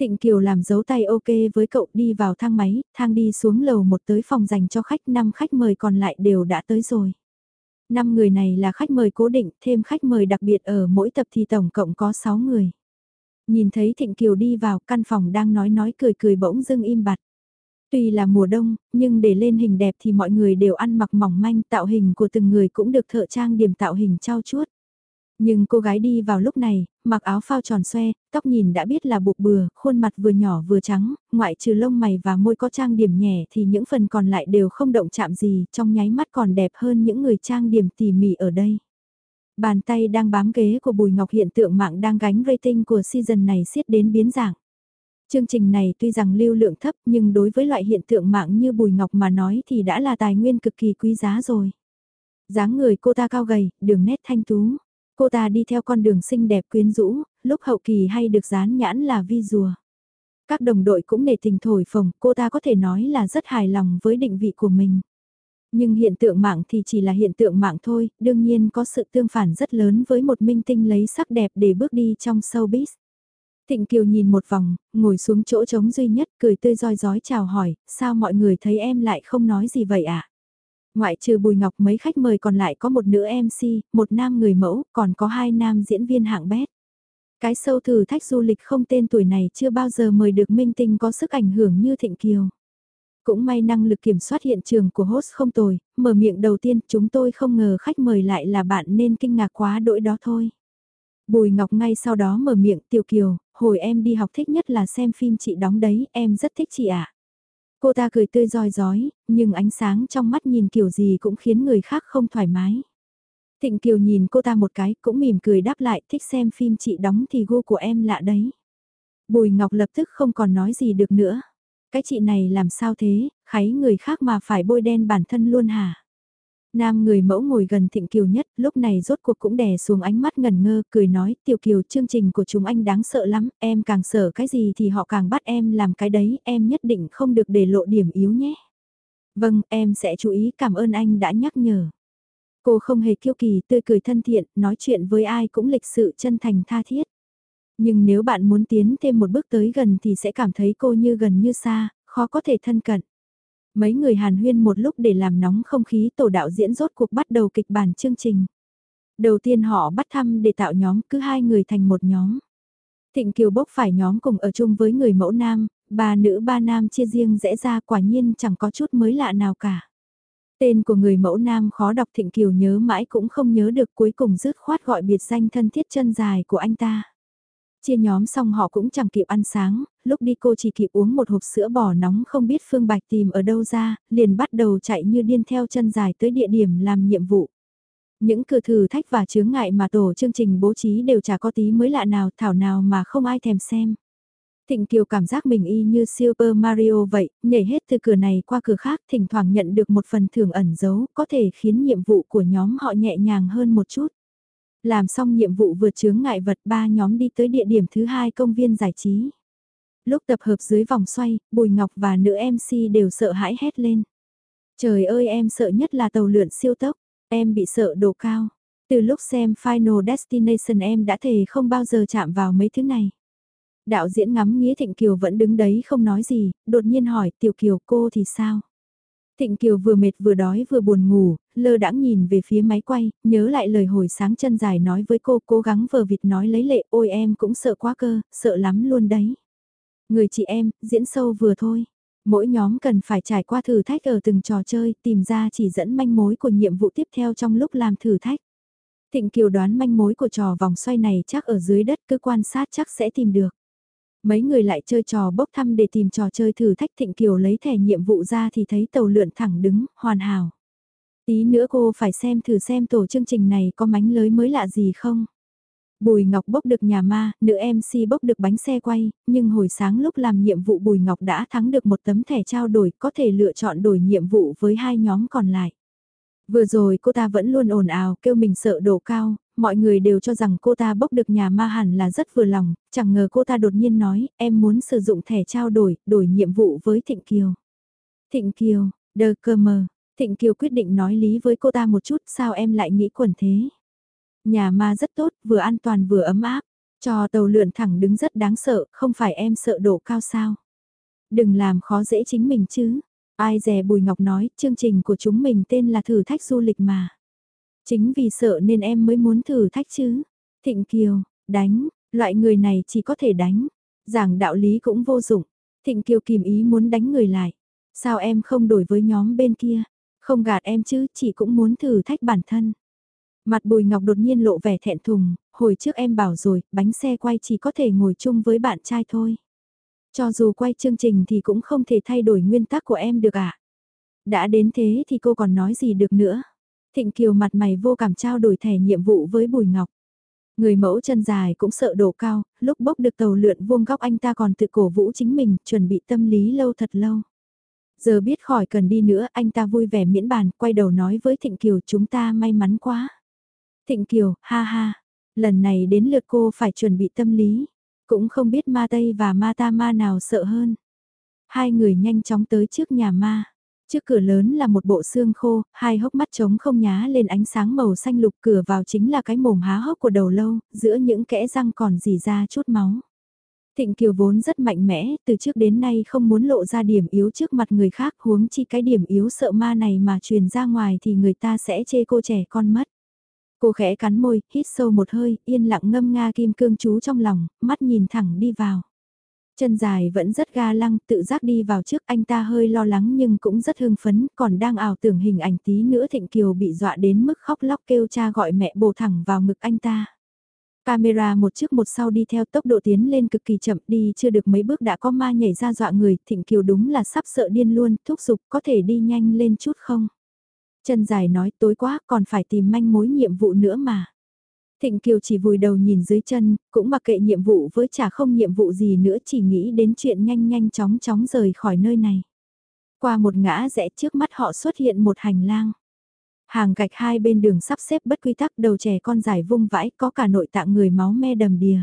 A: Thịnh Kiều làm dấu tay ok với cậu đi vào thang máy, thang đi xuống lầu một tới phòng dành cho khách, năm khách mời còn lại đều đã tới rồi. Năm người này là khách mời cố định, thêm khách mời đặc biệt ở mỗi tập thì tổng cộng có 6 người. Nhìn thấy Thịnh Kiều đi vào căn phòng đang nói nói cười cười bỗng dưng im bặt. Tuy là mùa đông, nhưng để lên hình đẹp thì mọi người đều ăn mặc mỏng manh, tạo hình của từng người cũng được thợ trang điểm tạo hình trao chuốt. Nhưng cô gái đi vào lúc này, mặc áo phao tròn xoe, tóc nhìn đã biết là buộc bừa, khuôn mặt vừa nhỏ vừa trắng, ngoại trừ lông mày và môi có trang điểm nhẹ thì những phần còn lại đều không động chạm gì, trong nháy mắt còn đẹp hơn những người trang điểm tỉ mỉ ở đây. Bàn tay đang bám ghế của Bùi Ngọc hiện tượng mạng đang gánh rating của season này siết đến biến dạng. Chương trình này tuy rằng lưu lượng thấp nhưng đối với loại hiện tượng mạng như Bùi Ngọc mà nói thì đã là tài nguyên cực kỳ quý giá rồi. dáng người cô ta cao gầy, đường nét thanh tú. Cô ta đi theo con đường xinh đẹp quyến rũ, lúc hậu kỳ hay được dán nhãn là vi rùa. Các đồng đội cũng nể tình thổi phồng, cô ta có thể nói là rất hài lòng với định vị của mình. Nhưng hiện tượng mạng thì chỉ là hiện tượng mạng thôi, đương nhiên có sự tương phản rất lớn với một minh tinh lấy sắc đẹp để bước đi trong showbiz. Thịnh Kiều nhìn một vòng, ngồi xuống chỗ trống duy nhất, cười tươi roi rói chào hỏi, sao mọi người thấy em lại không nói gì vậy ạ? À? Ngoại trừ Bùi Ngọc mấy khách mời còn lại có một nữ MC, một nam người mẫu, còn có hai nam diễn viên hạng bét. Cái sâu thử thách du lịch không tên tuổi này chưa bao giờ mời được minh tinh có sức ảnh hưởng như Thịnh Kiều. Cũng may năng lực kiểm soát hiện trường của host không tồi, mở miệng đầu tiên chúng tôi không ngờ khách mời lại là bạn nên kinh ngạc quá đỗi đó thôi. Bùi Ngọc ngay sau đó mở miệng Tiểu Kiều, hồi em đi học thích nhất là xem phim chị đóng đấy, em rất thích chị ạ. À. Cô ta cười tươi roi rói, nhưng ánh sáng trong mắt nhìn kiểu gì cũng khiến người khác không thoải mái. Thịnh Kiều nhìn cô ta một cái cũng mỉm cười đáp lại thích xem phim chị đóng thì gu của em lạ đấy. Bùi Ngọc lập tức không còn nói gì được nữa. Cái chị này làm sao thế, kháy người khác mà phải bôi đen bản thân luôn hả? Nam người mẫu ngồi gần Thịnh Kiều nhất, lúc này rốt cuộc cũng đè xuống ánh mắt ngần ngơ, cười nói, Tiểu Kiều chương trình của chúng anh đáng sợ lắm, em càng sợ cái gì thì họ càng bắt em làm cái đấy, em nhất định không được để lộ điểm yếu nhé. Vâng, em sẽ chú ý, cảm ơn anh đã nhắc nhở. Cô không hề kiêu kỳ, tươi cười thân thiện, nói chuyện với ai cũng lịch sự chân thành tha thiết. Nhưng nếu bạn muốn tiến thêm một bước tới gần thì sẽ cảm thấy cô như gần như xa, khó có thể thân cận. Mấy người hàn huyên một lúc để làm nóng không khí tổ đạo diễn rốt cuộc bắt đầu kịch bản chương trình. Đầu tiên họ bắt thăm để tạo nhóm cứ hai người thành một nhóm. Thịnh Kiều bốc phải nhóm cùng ở chung với người mẫu nam, ba nữ ba nam chia riêng rẽ ra quả nhiên chẳng có chút mới lạ nào cả. Tên của người mẫu nam khó đọc Thịnh Kiều nhớ mãi cũng không nhớ được cuối cùng dứt khoát gọi biệt danh thân thiết chân dài của anh ta. Chia nhóm xong họ cũng chẳng kịp ăn sáng, lúc đi cô chỉ kịp uống một hộp sữa bò nóng không biết Phương Bạch tìm ở đâu ra, liền bắt đầu chạy như điên theo chân dài tới địa điểm làm nhiệm vụ. Những cửa thử thách và chướng ngại mà tổ chương trình bố trí đều chả có tí mới lạ nào thảo nào mà không ai thèm xem. Thịnh Kiều cảm giác mình y như Super Mario vậy, nhảy hết từ cửa này qua cửa khác thỉnh thoảng nhận được một phần thưởng ẩn giấu, có thể khiến nhiệm vụ của nhóm họ nhẹ nhàng hơn một chút. Làm xong nhiệm vụ vượt chướng ngại vật ba nhóm đi tới địa điểm thứ hai công viên giải trí. Lúc tập hợp dưới vòng xoay, Bùi Ngọc và nữ MC đều sợ hãi hét lên. Trời ơi em sợ nhất là tàu lượn siêu tốc, em bị sợ độ cao. Từ lúc xem Final Destination em đã thề không bao giờ chạm vào mấy thứ này. Đạo diễn ngắm nghĩa Thịnh Kiều vẫn đứng đấy không nói gì, đột nhiên hỏi Tiểu Kiều cô thì sao? Thịnh Kiều vừa mệt vừa đói vừa buồn ngủ, lơ đãng nhìn về phía máy quay, nhớ lại lời hồi sáng chân dài nói với cô cố gắng vờ vịt nói lấy lệ ôi em cũng sợ quá cơ, sợ lắm luôn đấy. Người chị em, diễn sâu vừa thôi. Mỗi nhóm cần phải trải qua thử thách ở từng trò chơi, tìm ra chỉ dẫn manh mối của nhiệm vụ tiếp theo trong lúc làm thử thách. Thịnh Kiều đoán manh mối của trò vòng xoay này chắc ở dưới đất cứ quan sát chắc sẽ tìm được. Mấy người lại chơi trò bốc thăm để tìm trò chơi thử thách Thịnh Kiều lấy thẻ nhiệm vụ ra thì thấy tàu lượn thẳng đứng, hoàn hảo. Tí nữa cô phải xem thử xem tổ chương trình này có mánh lới mới lạ gì không. Bùi Ngọc bốc được nhà ma, nữ MC bốc được bánh xe quay, nhưng hồi sáng lúc làm nhiệm vụ Bùi Ngọc đã thắng được một tấm thẻ trao đổi có thể lựa chọn đổi nhiệm vụ với hai nhóm còn lại. Vừa rồi cô ta vẫn luôn ồn ào kêu mình sợ độ cao, mọi người đều cho rằng cô ta bốc được nhà ma hẳn là rất vừa lòng, chẳng ngờ cô ta đột nhiên nói, em muốn sử dụng thẻ trao đổi, đổi nhiệm vụ với Thịnh Kiều. Thịnh Kiều, đờ cơ mờ, Thịnh Kiều quyết định nói lý với cô ta một chút, sao em lại nghĩ quẩn thế? Nhà ma rất tốt, vừa an toàn vừa ấm áp, cho tàu lượn thẳng đứng rất đáng sợ, không phải em sợ độ cao sao? Đừng làm khó dễ chính mình chứ. Ai dè Bùi Ngọc nói, chương trình của chúng mình tên là thử thách du lịch mà. Chính vì sợ nên em mới muốn thử thách chứ. Thịnh Kiều, đánh, loại người này chỉ có thể đánh. Giảng đạo lý cũng vô dụng. Thịnh Kiều kìm ý muốn đánh người lại. Sao em không đổi với nhóm bên kia? Không gạt em chứ, chị cũng muốn thử thách bản thân. Mặt Bùi Ngọc đột nhiên lộ vẻ thẹn thùng, hồi trước em bảo rồi, bánh xe quay chỉ có thể ngồi chung với bạn trai thôi. Cho dù quay chương trình thì cũng không thể thay đổi nguyên tắc của em được ạ. À? Đã đến thế thì cô còn nói gì được nữa. Thịnh Kiều mặt mày vô cảm trao đổi thẻ nhiệm vụ với Bùi Ngọc. Người mẫu chân dài cũng sợ độ cao, lúc bốc được tàu lượn vuông góc anh ta còn tự cổ vũ chính mình, chuẩn bị tâm lý lâu thật lâu. Giờ biết khỏi cần đi nữa, anh ta vui vẻ miễn bàn, quay đầu nói với Thịnh Kiều chúng ta may mắn quá. Thịnh Kiều, ha ha, Lần này đến lượt cô phải chuẩn bị tâm lý, cũng không biết ma Tây và ma ta ma nào sợ hơn. Hai người nhanh chóng tới trước nhà ma. Trước cửa lớn là một bộ xương khô, hai hốc mắt trống không nhá lên ánh sáng màu xanh lục cửa vào chính là cái mồm há hốc của đầu lâu, giữa những kẽ răng còn dì ra chút máu. Thịnh Kiều vốn rất mạnh mẽ, từ trước đến nay không muốn lộ ra điểm yếu trước mặt người khác huống chi cái điểm yếu sợ ma này mà truyền ra ngoài thì người ta sẽ chê cô trẻ con mất. Cô khẽ cắn môi, hít sâu một hơi, yên lặng ngâm nga kim cương chú trong lòng, mắt nhìn thẳng đi vào. Chân dài vẫn rất ga lăng, tự giác đi vào trước anh ta hơi lo lắng nhưng cũng rất hưng phấn, còn đang ảo tưởng hình ảnh tí nữa Thịnh Kiều bị dọa đến mức khóc lóc kêu cha gọi mẹ bổ thẳng vào ngực anh ta. Camera một trước một sau đi theo tốc độ tiến lên cực kỳ chậm đi chưa được mấy bước đã có ma nhảy ra dọa người, Thịnh Kiều đúng là sắp sợ điên luôn, thúc giục có thể đi nhanh lên chút không? Chân dài nói tối quá còn phải tìm manh mối nhiệm vụ nữa mà. Thịnh Kiều chỉ vùi đầu nhìn dưới chân, cũng mặc kệ nhiệm vụ với chả không nhiệm vụ gì nữa chỉ nghĩ đến chuyện nhanh nhanh chóng chóng rời khỏi nơi này. Qua một ngã rẽ trước mắt họ xuất hiện một hành lang. Hàng gạch hai bên đường sắp xếp bất quy tắc đầu trẻ con dài vung vãi có cả nội tạng người máu me đầm đìa.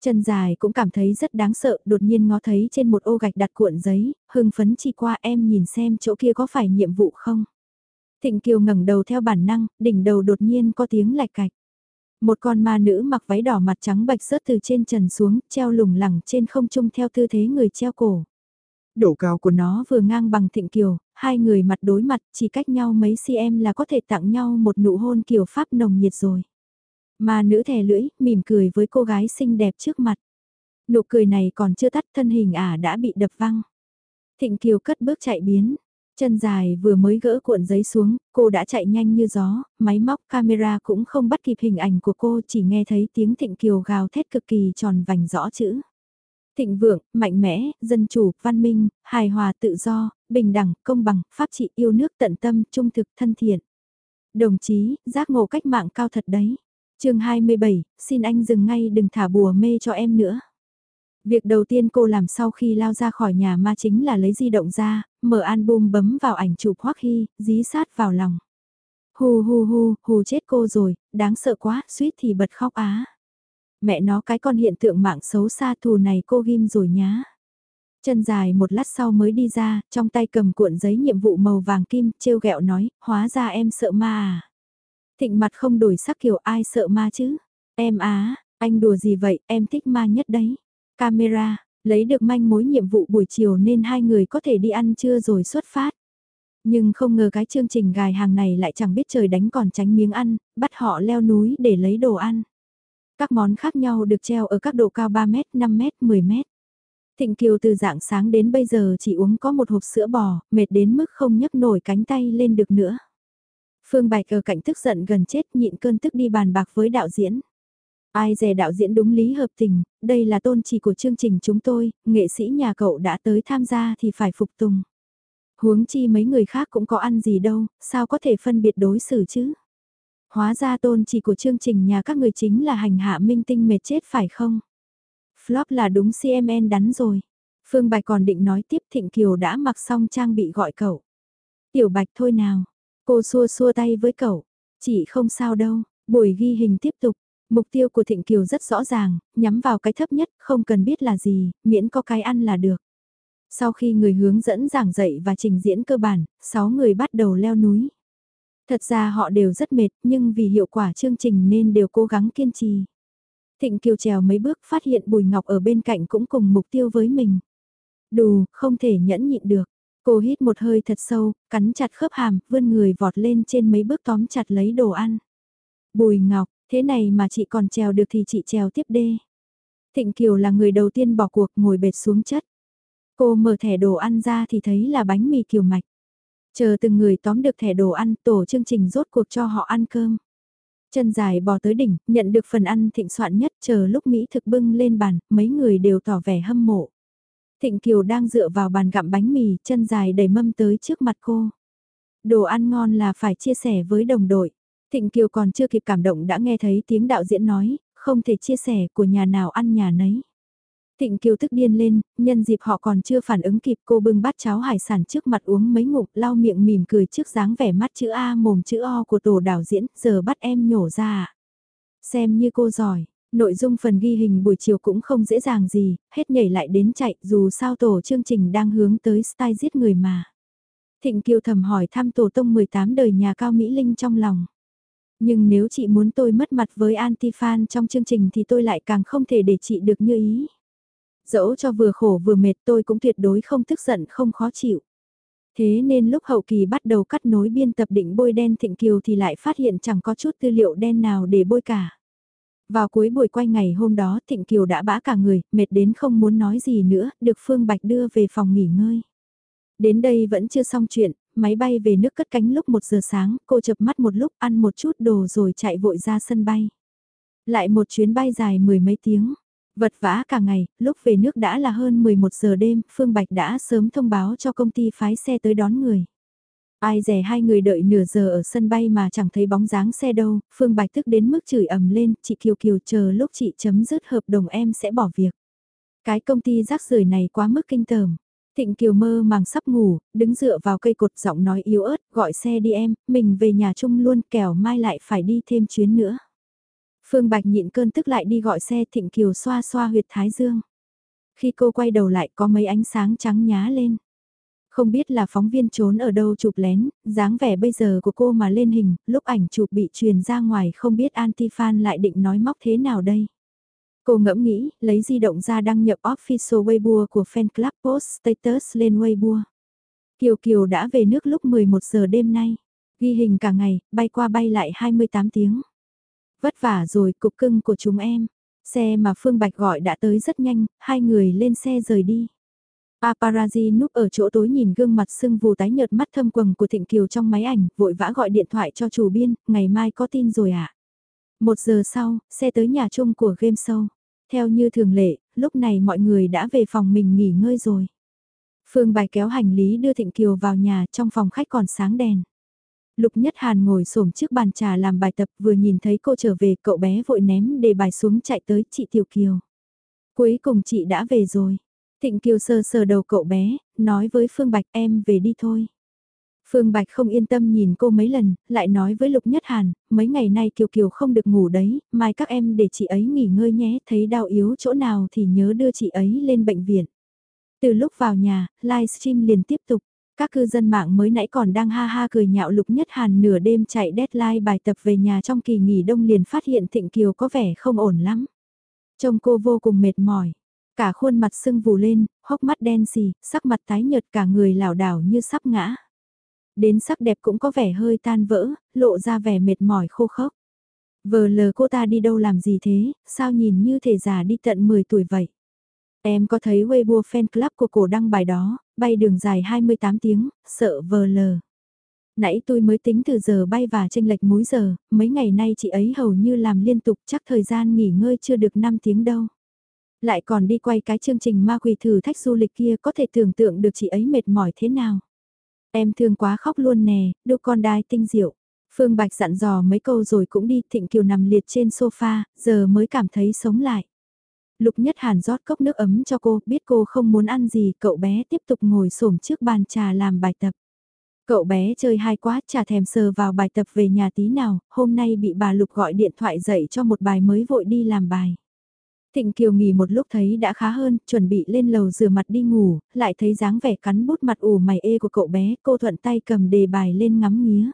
A: Chân dài cũng cảm thấy rất đáng sợ, đột nhiên ngó thấy trên một ô gạch đặt cuộn giấy, hưng phấn chi qua em nhìn xem chỗ kia có phải nhiệm vụ không. Thịnh Kiều ngẩng đầu theo bản năng, đỉnh đầu đột nhiên có tiếng lạch cạch. Một con ma nữ mặc váy đỏ mặt trắng bạch rớt từ trên trần xuống, treo lủng lẳng trên không trung theo tư thế người treo cổ. Độ cao của nó vừa ngang bằng Thịnh Kiều, hai người mặt đối mặt chỉ cách nhau mấy cm là có thể tặng nhau một nụ hôn kiểu pháp nồng nhiệt rồi. Ma nữ thè lưỡi, mỉm cười với cô gái xinh đẹp trước mặt. Nụ cười này còn chưa tắt thân hình ả đã bị đập văng. Thịnh Kiều cất bước chạy biến, Chân dài vừa mới gỡ cuộn giấy xuống, cô đã chạy nhanh như gió, máy móc camera cũng không bắt kịp hình ảnh của cô chỉ nghe thấy tiếng Thịnh Kiều gào thét cực kỳ tròn vành rõ chữ. Thịnh vượng, mạnh mẽ, dân chủ, văn minh, hài hòa tự do, bình đẳng, công bằng, pháp trị yêu nước tận tâm, trung thực, thân thiện. Đồng chí, giác ngộ cách mạng cao thật đấy. chương 27, xin anh dừng ngay đừng thả bùa mê cho em nữa. Việc đầu tiên cô làm sau khi lao ra khỏi nhà ma chính là lấy di động ra, mở album bấm vào ảnh chụp Hoắc Hy, dí sát vào lòng. Hu hu hu, hù chết cô rồi, đáng sợ quá, suýt thì bật khóc á. Mẹ nó cái con hiện tượng mạng xấu xa thù này cô ghim rồi nhá. Chân dài một lát sau mới đi ra, trong tay cầm cuộn giấy nhiệm vụ màu vàng kim, trêu ghẹo nói, hóa ra em sợ ma à. Thịnh mặt không đổi sắc kiểu ai sợ ma chứ. Em á, anh đùa gì vậy, em thích ma nhất đấy. Camera, lấy được manh mối nhiệm vụ buổi chiều nên hai người có thể đi ăn trưa rồi xuất phát. Nhưng không ngờ cái chương trình gài hàng này lại chẳng biết trời đánh còn tránh miếng ăn, bắt họ leo núi để lấy đồ ăn. Các món khác nhau được treo ở các độ cao 3 mét, 5 mét, 10 mét. Thịnh Kiều từ dạng sáng đến bây giờ chỉ uống có một hộp sữa bò, mệt đến mức không nhấc nổi cánh tay lên được nữa. Phương Bạch ở cạnh tức giận gần chết nhịn cơn tức đi bàn bạc với đạo diễn. Ai dè đạo diễn đúng lý hợp tình, đây là tôn chỉ của chương trình chúng tôi, nghệ sĩ nhà cậu đã tới tham gia thì phải phục tùng. Huống chi mấy người khác cũng có ăn gì đâu, sao có thể phân biệt đối xử chứ? Hóa ra tôn chỉ của chương trình nhà các người chính là hành hạ minh tinh mệt chết phải không? Flop là đúng CMN đắn rồi. Phương Bạch còn định nói tiếp Thịnh Kiều đã mặc xong trang bị gọi cậu. Tiểu Bạch thôi nào. Cô xua xua tay với cậu. Chỉ không sao đâu. Buổi ghi hình tiếp tục. Mục tiêu của Thịnh Kiều rất rõ ràng, nhắm vào cái thấp nhất, không cần biết là gì, miễn có cái ăn là được. Sau khi người hướng dẫn giảng dạy và trình diễn cơ bản, 6 người bắt đầu leo núi. Thật ra họ đều rất mệt, nhưng vì hiệu quả chương trình nên đều cố gắng kiên trì. Thịnh Kiều trèo mấy bước phát hiện Bùi Ngọc ở bên cạnh cũng cùng mục tiêu với mình. Đù, không thể nhẫn nhịn được. Cô hít một hơi thật sâu, cắn chặt khớp hàm, vươn người vọt lên trên mấy bước tóm chặt lấy đồ ăn. Bùi Ngọc, Thế này mà chị còn trèo được thì chị trèo tiếp đê. Thịnh Kiều là người đầu tiên bỏ cuộc ngồi bệt xuống chất. Cô mở thẻ đồ ăn ra thì thấy là bánh mì kiều mạch. Chờ từng người tóm được thẻ đồ ăn tổ chương trình rốt cuộc cho họ ăn cơm. Chân dài bò tới đỉnh, nhận được phần ăn thịnh soạn nhất chờ lúc Mỹ thực bưng lên bàn, mấy người đều tỏ vẻ hâm mộ. Thịnh Kiều đang dựa vào bàn gặm bánh mì, chân dài đầy mâm tới trước mặt cô. Đồ ăn ngon là phải chia sẻ với đồng đội. Thịnh Kiều còn chưa kịp cảm động đã nghe thấy tiếng đạo diễn nói, không thể chia sẻ của nhà nào ăn nhà nấy. Thịnh Kiều tức điên lên, nhân dịp họ còn chưa phản ứng kịp cô bưng bát cháo hải sản trước mặt uống mấy ngụm lau miệng mỉm cười trước dáng vẻ mắt chữ A mồm chữ O của tổ đạo diễn, giờ bắt em nhổ ra à. Xem như cô giỏi, nội dung phần ghi hình buổi chiều cũng không dễ dàng gì, hết nhảy lại đến chạy dù sao tổ chương trình đang hướng tới style giết người mà. Thịnh Kiều thầm hỏi thăm tổ tông 18 đời nhà cao Mỹ Linh trong lòng. Nhưng nếu chị muốn tôi mất mặt với anti-fan trong chương trình thì tôi lại càng không thể để chị được như ý. Dẫu cho vừa khổ vừa mệt tôi cũng tuyệt đối không tức giận không khó chịu. Thế nên lúc hậu kỳ bắt đầu cắt nối biên tập định bôi đen Thịnh Kiều thì lại phát hiện chẳng có chút tư liệu đen nào để bôi cả. Vào cuối buổi quay ngày hôm đó Thịnh Kiều đã bã cả người, mệt đến không muốn nói gì nữa, được Phương Bạch đưa về phòng nghỉ ngơi. Đến đây vẫn chưa xong chuyện, máy bay về nước cất cánh lúc 1 giờ sáng, cô chập mắt một lúc ăn một chút đồ rồi chạy vội ra sân bay. Lại một chuyến bay dài mười mấy tiếng. Vật vã cả ngày, lúc về nước đã là hơn 11 giờ đêm, Phương Bạch đã sớm thông báo cho công ty phái xe tới đón người. Ai rẻ hai người đợi nửa giờ ở sân bay mà chẳng thấy bóng dáng xe đâu, Phương Bạch tức đến mức chửi ầm lên, chị Kiều Kiều chờ lúc chị chấm dứt hợp đồng em sẽ bỏ việc. Cái công ty rác rưởi này quá mức kinh tởm. Thịnh Kiều mơ màng sắp ngủ, đứng dựa vào cây cột giọng nói yếu ớt, gọi xe đi em, mình về nhà chung luôn kẻo mai lại phải đi thêm chuyến nữa. Phương Bạch nhịn cơn tức lại đi gọi xe Thịnh Kiều xoa xoa huyệt thái dương. Khi cô quay đầu lại có mấy ánh sáng trắng nhá lên. Không biết là phóng viên trốn ở đâu chụp lén, dáng vẻ bây giờ của cô mà lên hình, lúc ảnh chụp bị truyền ra ngoài không biết anti-fan lại định nói móc thế nào đây. Cô ngẫm nghĩ, lấy di động ra đăng nhập official Weibo của fan club post status lên Weibo. Kiều Kiều đã về nước lúc 11 giờ đêm nay. Ghi hình cả ngày, bay qua bay lại 28 tiếng. Vất vả rồi, cục cưng của chúng em. Xe mà Phương Bạch gọi đã tới rất nhanh, hai người lên xe rời đi. Paparazzi núp ở chỗ tối nhìn gương mặt sưng vù tái nhợt mắt thâm quầng của Thịnh Kiều trong máy ảnh, vội vã gọi điện thoại cho chủ biên, ngày mai có tin rồi ạ. À? Một giờ sau, xe tới nhà chung của game show. Theo như thường lệ, lúc này mọi người đã về phòng mình nghỉ ngơi rồi. Phương Bài kéo hành lý đưa Thịnh Kiều vào nhà trong phòng khách còn sáng đèn. Lục Nhất Hàn ngồi xổm trước bàn trà làm bài tập vừa nhìn thấy cô trở về cậu bé vội ném đề bài xuống chạy tới chị Tiểu Kiều. Cuối cùng chị đã về rồi. Thịnh Kiều sờ sờ đầu cậu bé, nói với Phương Bạch em về đi thôi. Phương Bạch không yên tâm nhìn cô mấy lần, lại nói với Lục Nhất Hàn, mấy ngày nay Kiều Kiều không được ngủ đấy, mai các em để chị ấy nghỉ ngơi nhé, thấy đau yếu chỗ nào thì nhớ đưa chị ấy lên bệnh viện. Từ lúc vào nhà, livestream liền tiếp tục, các cư dân mạng mới nãy còn đang ha ha cười nhạo Lục Nhất Hàn nửa đêm chạy deadline bài tập về nhà trong kỳ nghỉ đông liền phát hiện Thịnh Kiều có vẻ không ổn lắm. Trông cô vô cùng mệt mỏi. Cả khuôn mặt sưng vù lên, hốc mắt đen xì, sắc mặt tái nhợt cả người lảo đảo như sắp ngã. Đến sắc đẹp cũng có vẻ hơi tan vỡ, lộ ra vẻ mệt mỏi khô khốc. Vờ lờ cô ta đi đâu làm gì thế, sao nhìn như thể già đi tận 10 tuổi vậy. Em có thấy Weibo fan club của cổ đăng bài đó, bay đường dài 28 tiếng, sợ vờ lờ. Nãy tôi mới tính từ giờ bay và tranh lệch múi giờ, mấy ngày nay chị ấy hầu như làm liên tục chắc thời gian nghỉ ngơi chưa được 5 tiếng đâu. Lại còn đi quay cái chương trình ma quỷ thử thách du lịch kia có thể tưởng tượng được chị ấy mệt mỏi thế nào. Em thương quá khóc luôn nè, đôi con đai tinh diệu. Phương Bạch dặn dò mấy câu rồi cũng đi Thịnh Kiều nằm liệt trên sofa, giờ mới cảm thấy sống lại. Lục Nhất Hàn rót cốc nước ấm cho cô, biết cô không muốn ăn gì, cậu bé tiếp tục ngồi xổm trước bàn trà làm bài tập. Cậu bé chơi hay quá, chả thèm sờ vào bài tập về nhà tí nào, hôm nay bị bà Lục gọi điện thoại dậy cho một bài mới vội đi làm bài. Thịnh Kiều nghỉ một lúc thấy đã khá hơn, chuẩn bị lên lầu rửa mặt đi ngủ, lại thấy dáng vẻ cắn bút mặt ủ mày ê của cậu bé, cô thuận tay cầm đề bài lên ngắm nghía.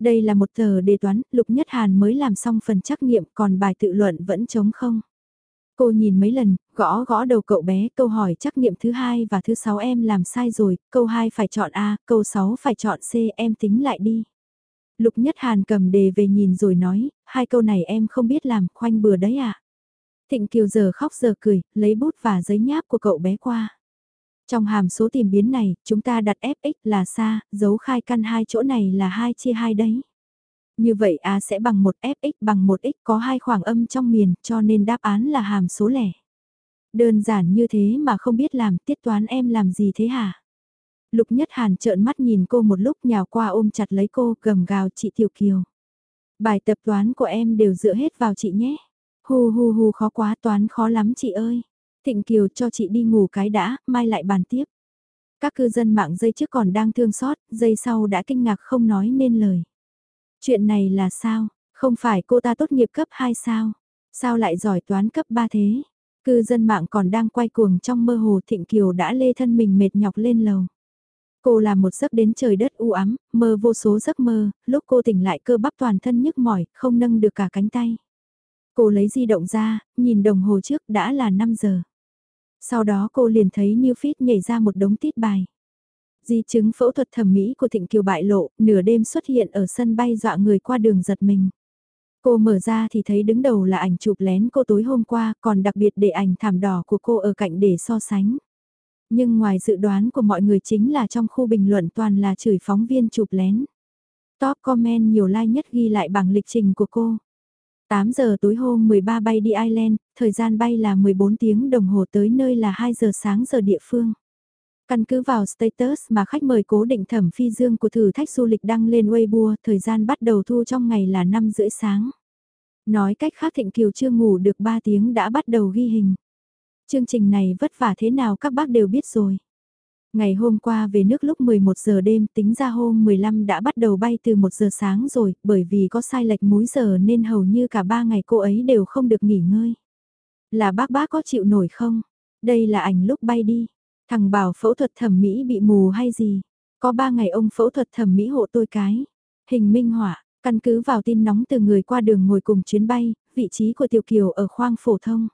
A: Đây là một tờ đề toán, Lục Nhất Hàn mới làm xong phần trắc nghiệm, còn bài tự luận vẫn trống không. Cô nhìn mấy lần, gõ gõ đầu cậu bé, câu hỏi trắc nghiệm thứ hai và thứ sáu em làm sai rồi, câu 2 phải chọn A, câu 6 phải chọn C, em tính lại đi. Lục Nhất Hàn cầm đề về nhìn rồi nói, hai câu này em không biết làm, khoanh bừa đấy à. Thịnh Kiều giờ khóc giờ cười, lấy bút và giấy nháp của cậu bé qua. Trong hàm số tìm biến này, chúng ta đặt fx là xa, dấu khai căn hai chỗ này là 2 chia 2 đấy. Như vậy A sẽ bằng 1 fx bằng 1x có hai khoảng âm trong miền, cho nên đáp án là hàm số lẻ. Đơn giản như thế mà không biết làm, tiết toán em làm gì thế hả? Lục Nhất Hàn trợn mắt nhìn cô một lúc nhào qua ôm chặt lấy cô, gầm gào chị Tiểu Kiều. Bài tập toán của em đều dựa hết vào chị nhé. Hù hù hù khó quá toán khó lắm chị ơi. Thịnh Kiều cho chị đi ngủ cái đã, mai lại bàn tiếp. Các cư dân mạng dây trước còn đang thương xót, dây sau đã kinh ngạc không nói nên lời. Chuyện này là sao? Không phải cô ta tốt nghiệp cấp 2 sao? Sao lại giỏi toán cấp 3 thế? Cư dân mạng còn đang quay cuồng trong mơ hồ Thịnh Kiều đã lê thân mình mệt nhọc lên lầu. Cô là một giấc đến trời đất u ám, mơ vô số giấc mơ, lúc cô tỉnh lại cơ bắp toàn thân nhức mỏi, không nâng được cả cánh tay. Cô lấy di động ra, nhìn đồng hồ trước đã là 5 giờ. Sau đó cô liền thấy New Fit nhảy ra một đống tít bài. Di chứng phẫu thuật thẩm mỹ của Thịnh Kiều bại lộ, nửa đêm xuất hiện ở sân bay dọa người qua đường giật mình. Cô mở ra thì thấy đứng đầu là ảnh chụp lén cô tối hôm qua, còn đặc biệt để ảnh thảm đỏ của cô ở cạnh để so sánh. Nhưng ngoài dự đoán của mọi người chính là trong khu bình luận toàn là chửi phóng viên chụp lén. Top comment nhiều like nhất ghi lại bảng lịch trình của cô. 8 giờ tối hôm 13 bay đi Ireland, thời gian bay là 14 tiếng đồng hồ tới nơi là 2 giờ sáng giờ địa phương. Căn cứ vào status mà khách mời cố định thẩm phi dương của thử thách du lịch đăng lên Weibo, thời gian bắt đầu thu trong ngày là 5 rưỡi sáng. Nói cách khác Thịnh Kiều chưa ngủ được 3 tiếng đã bắt đầu ghi hình. Chương trình này vất vả thế nào các bác đều biết rồi. Ngày hôm qua về nước lúc 11 giờ đêm tính ra hôm 15 đã bắt đầu bay từ 1 giờ sáng rồi, bởi vì có sai lệch múi giờ nên hầu như cả 3 ngày cô ấy đều không được nghỉ ngơi. Là bác bác có chịu nổi không? Đây là ảnh lúc bay đi. Thằng bảo phẫu thuật thẩm mỹ bị mù hay gì? Có 3 ngày ông phẫu thuật thẩm mỹ hộ tôi cái. Hình minh họa, căn cứ vào tin nóng từ người qua đường ngồi cùng chuyến bay, vị trí của Tiểu Kiều ở khoang phổ thông.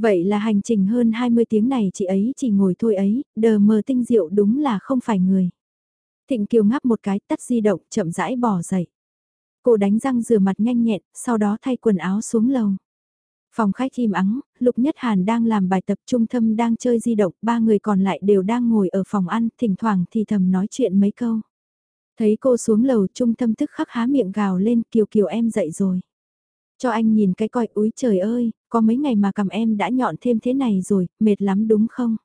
A: Vậy là hành trình hơn 20 tiếng này chị ấy chỉ ngồi thôi ấy, đờ mờ tinh diệu đúng là không phải người. Thịnh Kiều ngáp một cái tắt di động chậm rãi bỏ dậy. Cô đánh răng rửa mặt nhanh nhẹn, sau đó thay quần áo xuống lầu. Phòng khách im ắng, Lục Nhất Hàn đang làm bài tập trung thâm đang chơi di động, ba người còn lại đều đang ngồi ở phòng ăn, thỉnh thoảng thì thầm nói chuyện mấy câu. Thấy cô xuống lầu trung thâm tức khắc há miệng gào lên kiều kiều em dậy rồi. Cho anh nhìn cái coi úi trời ơi, có mấy ngày mà cầm em đã nhọn thêm thế này rồi, mệt lắm đúng không?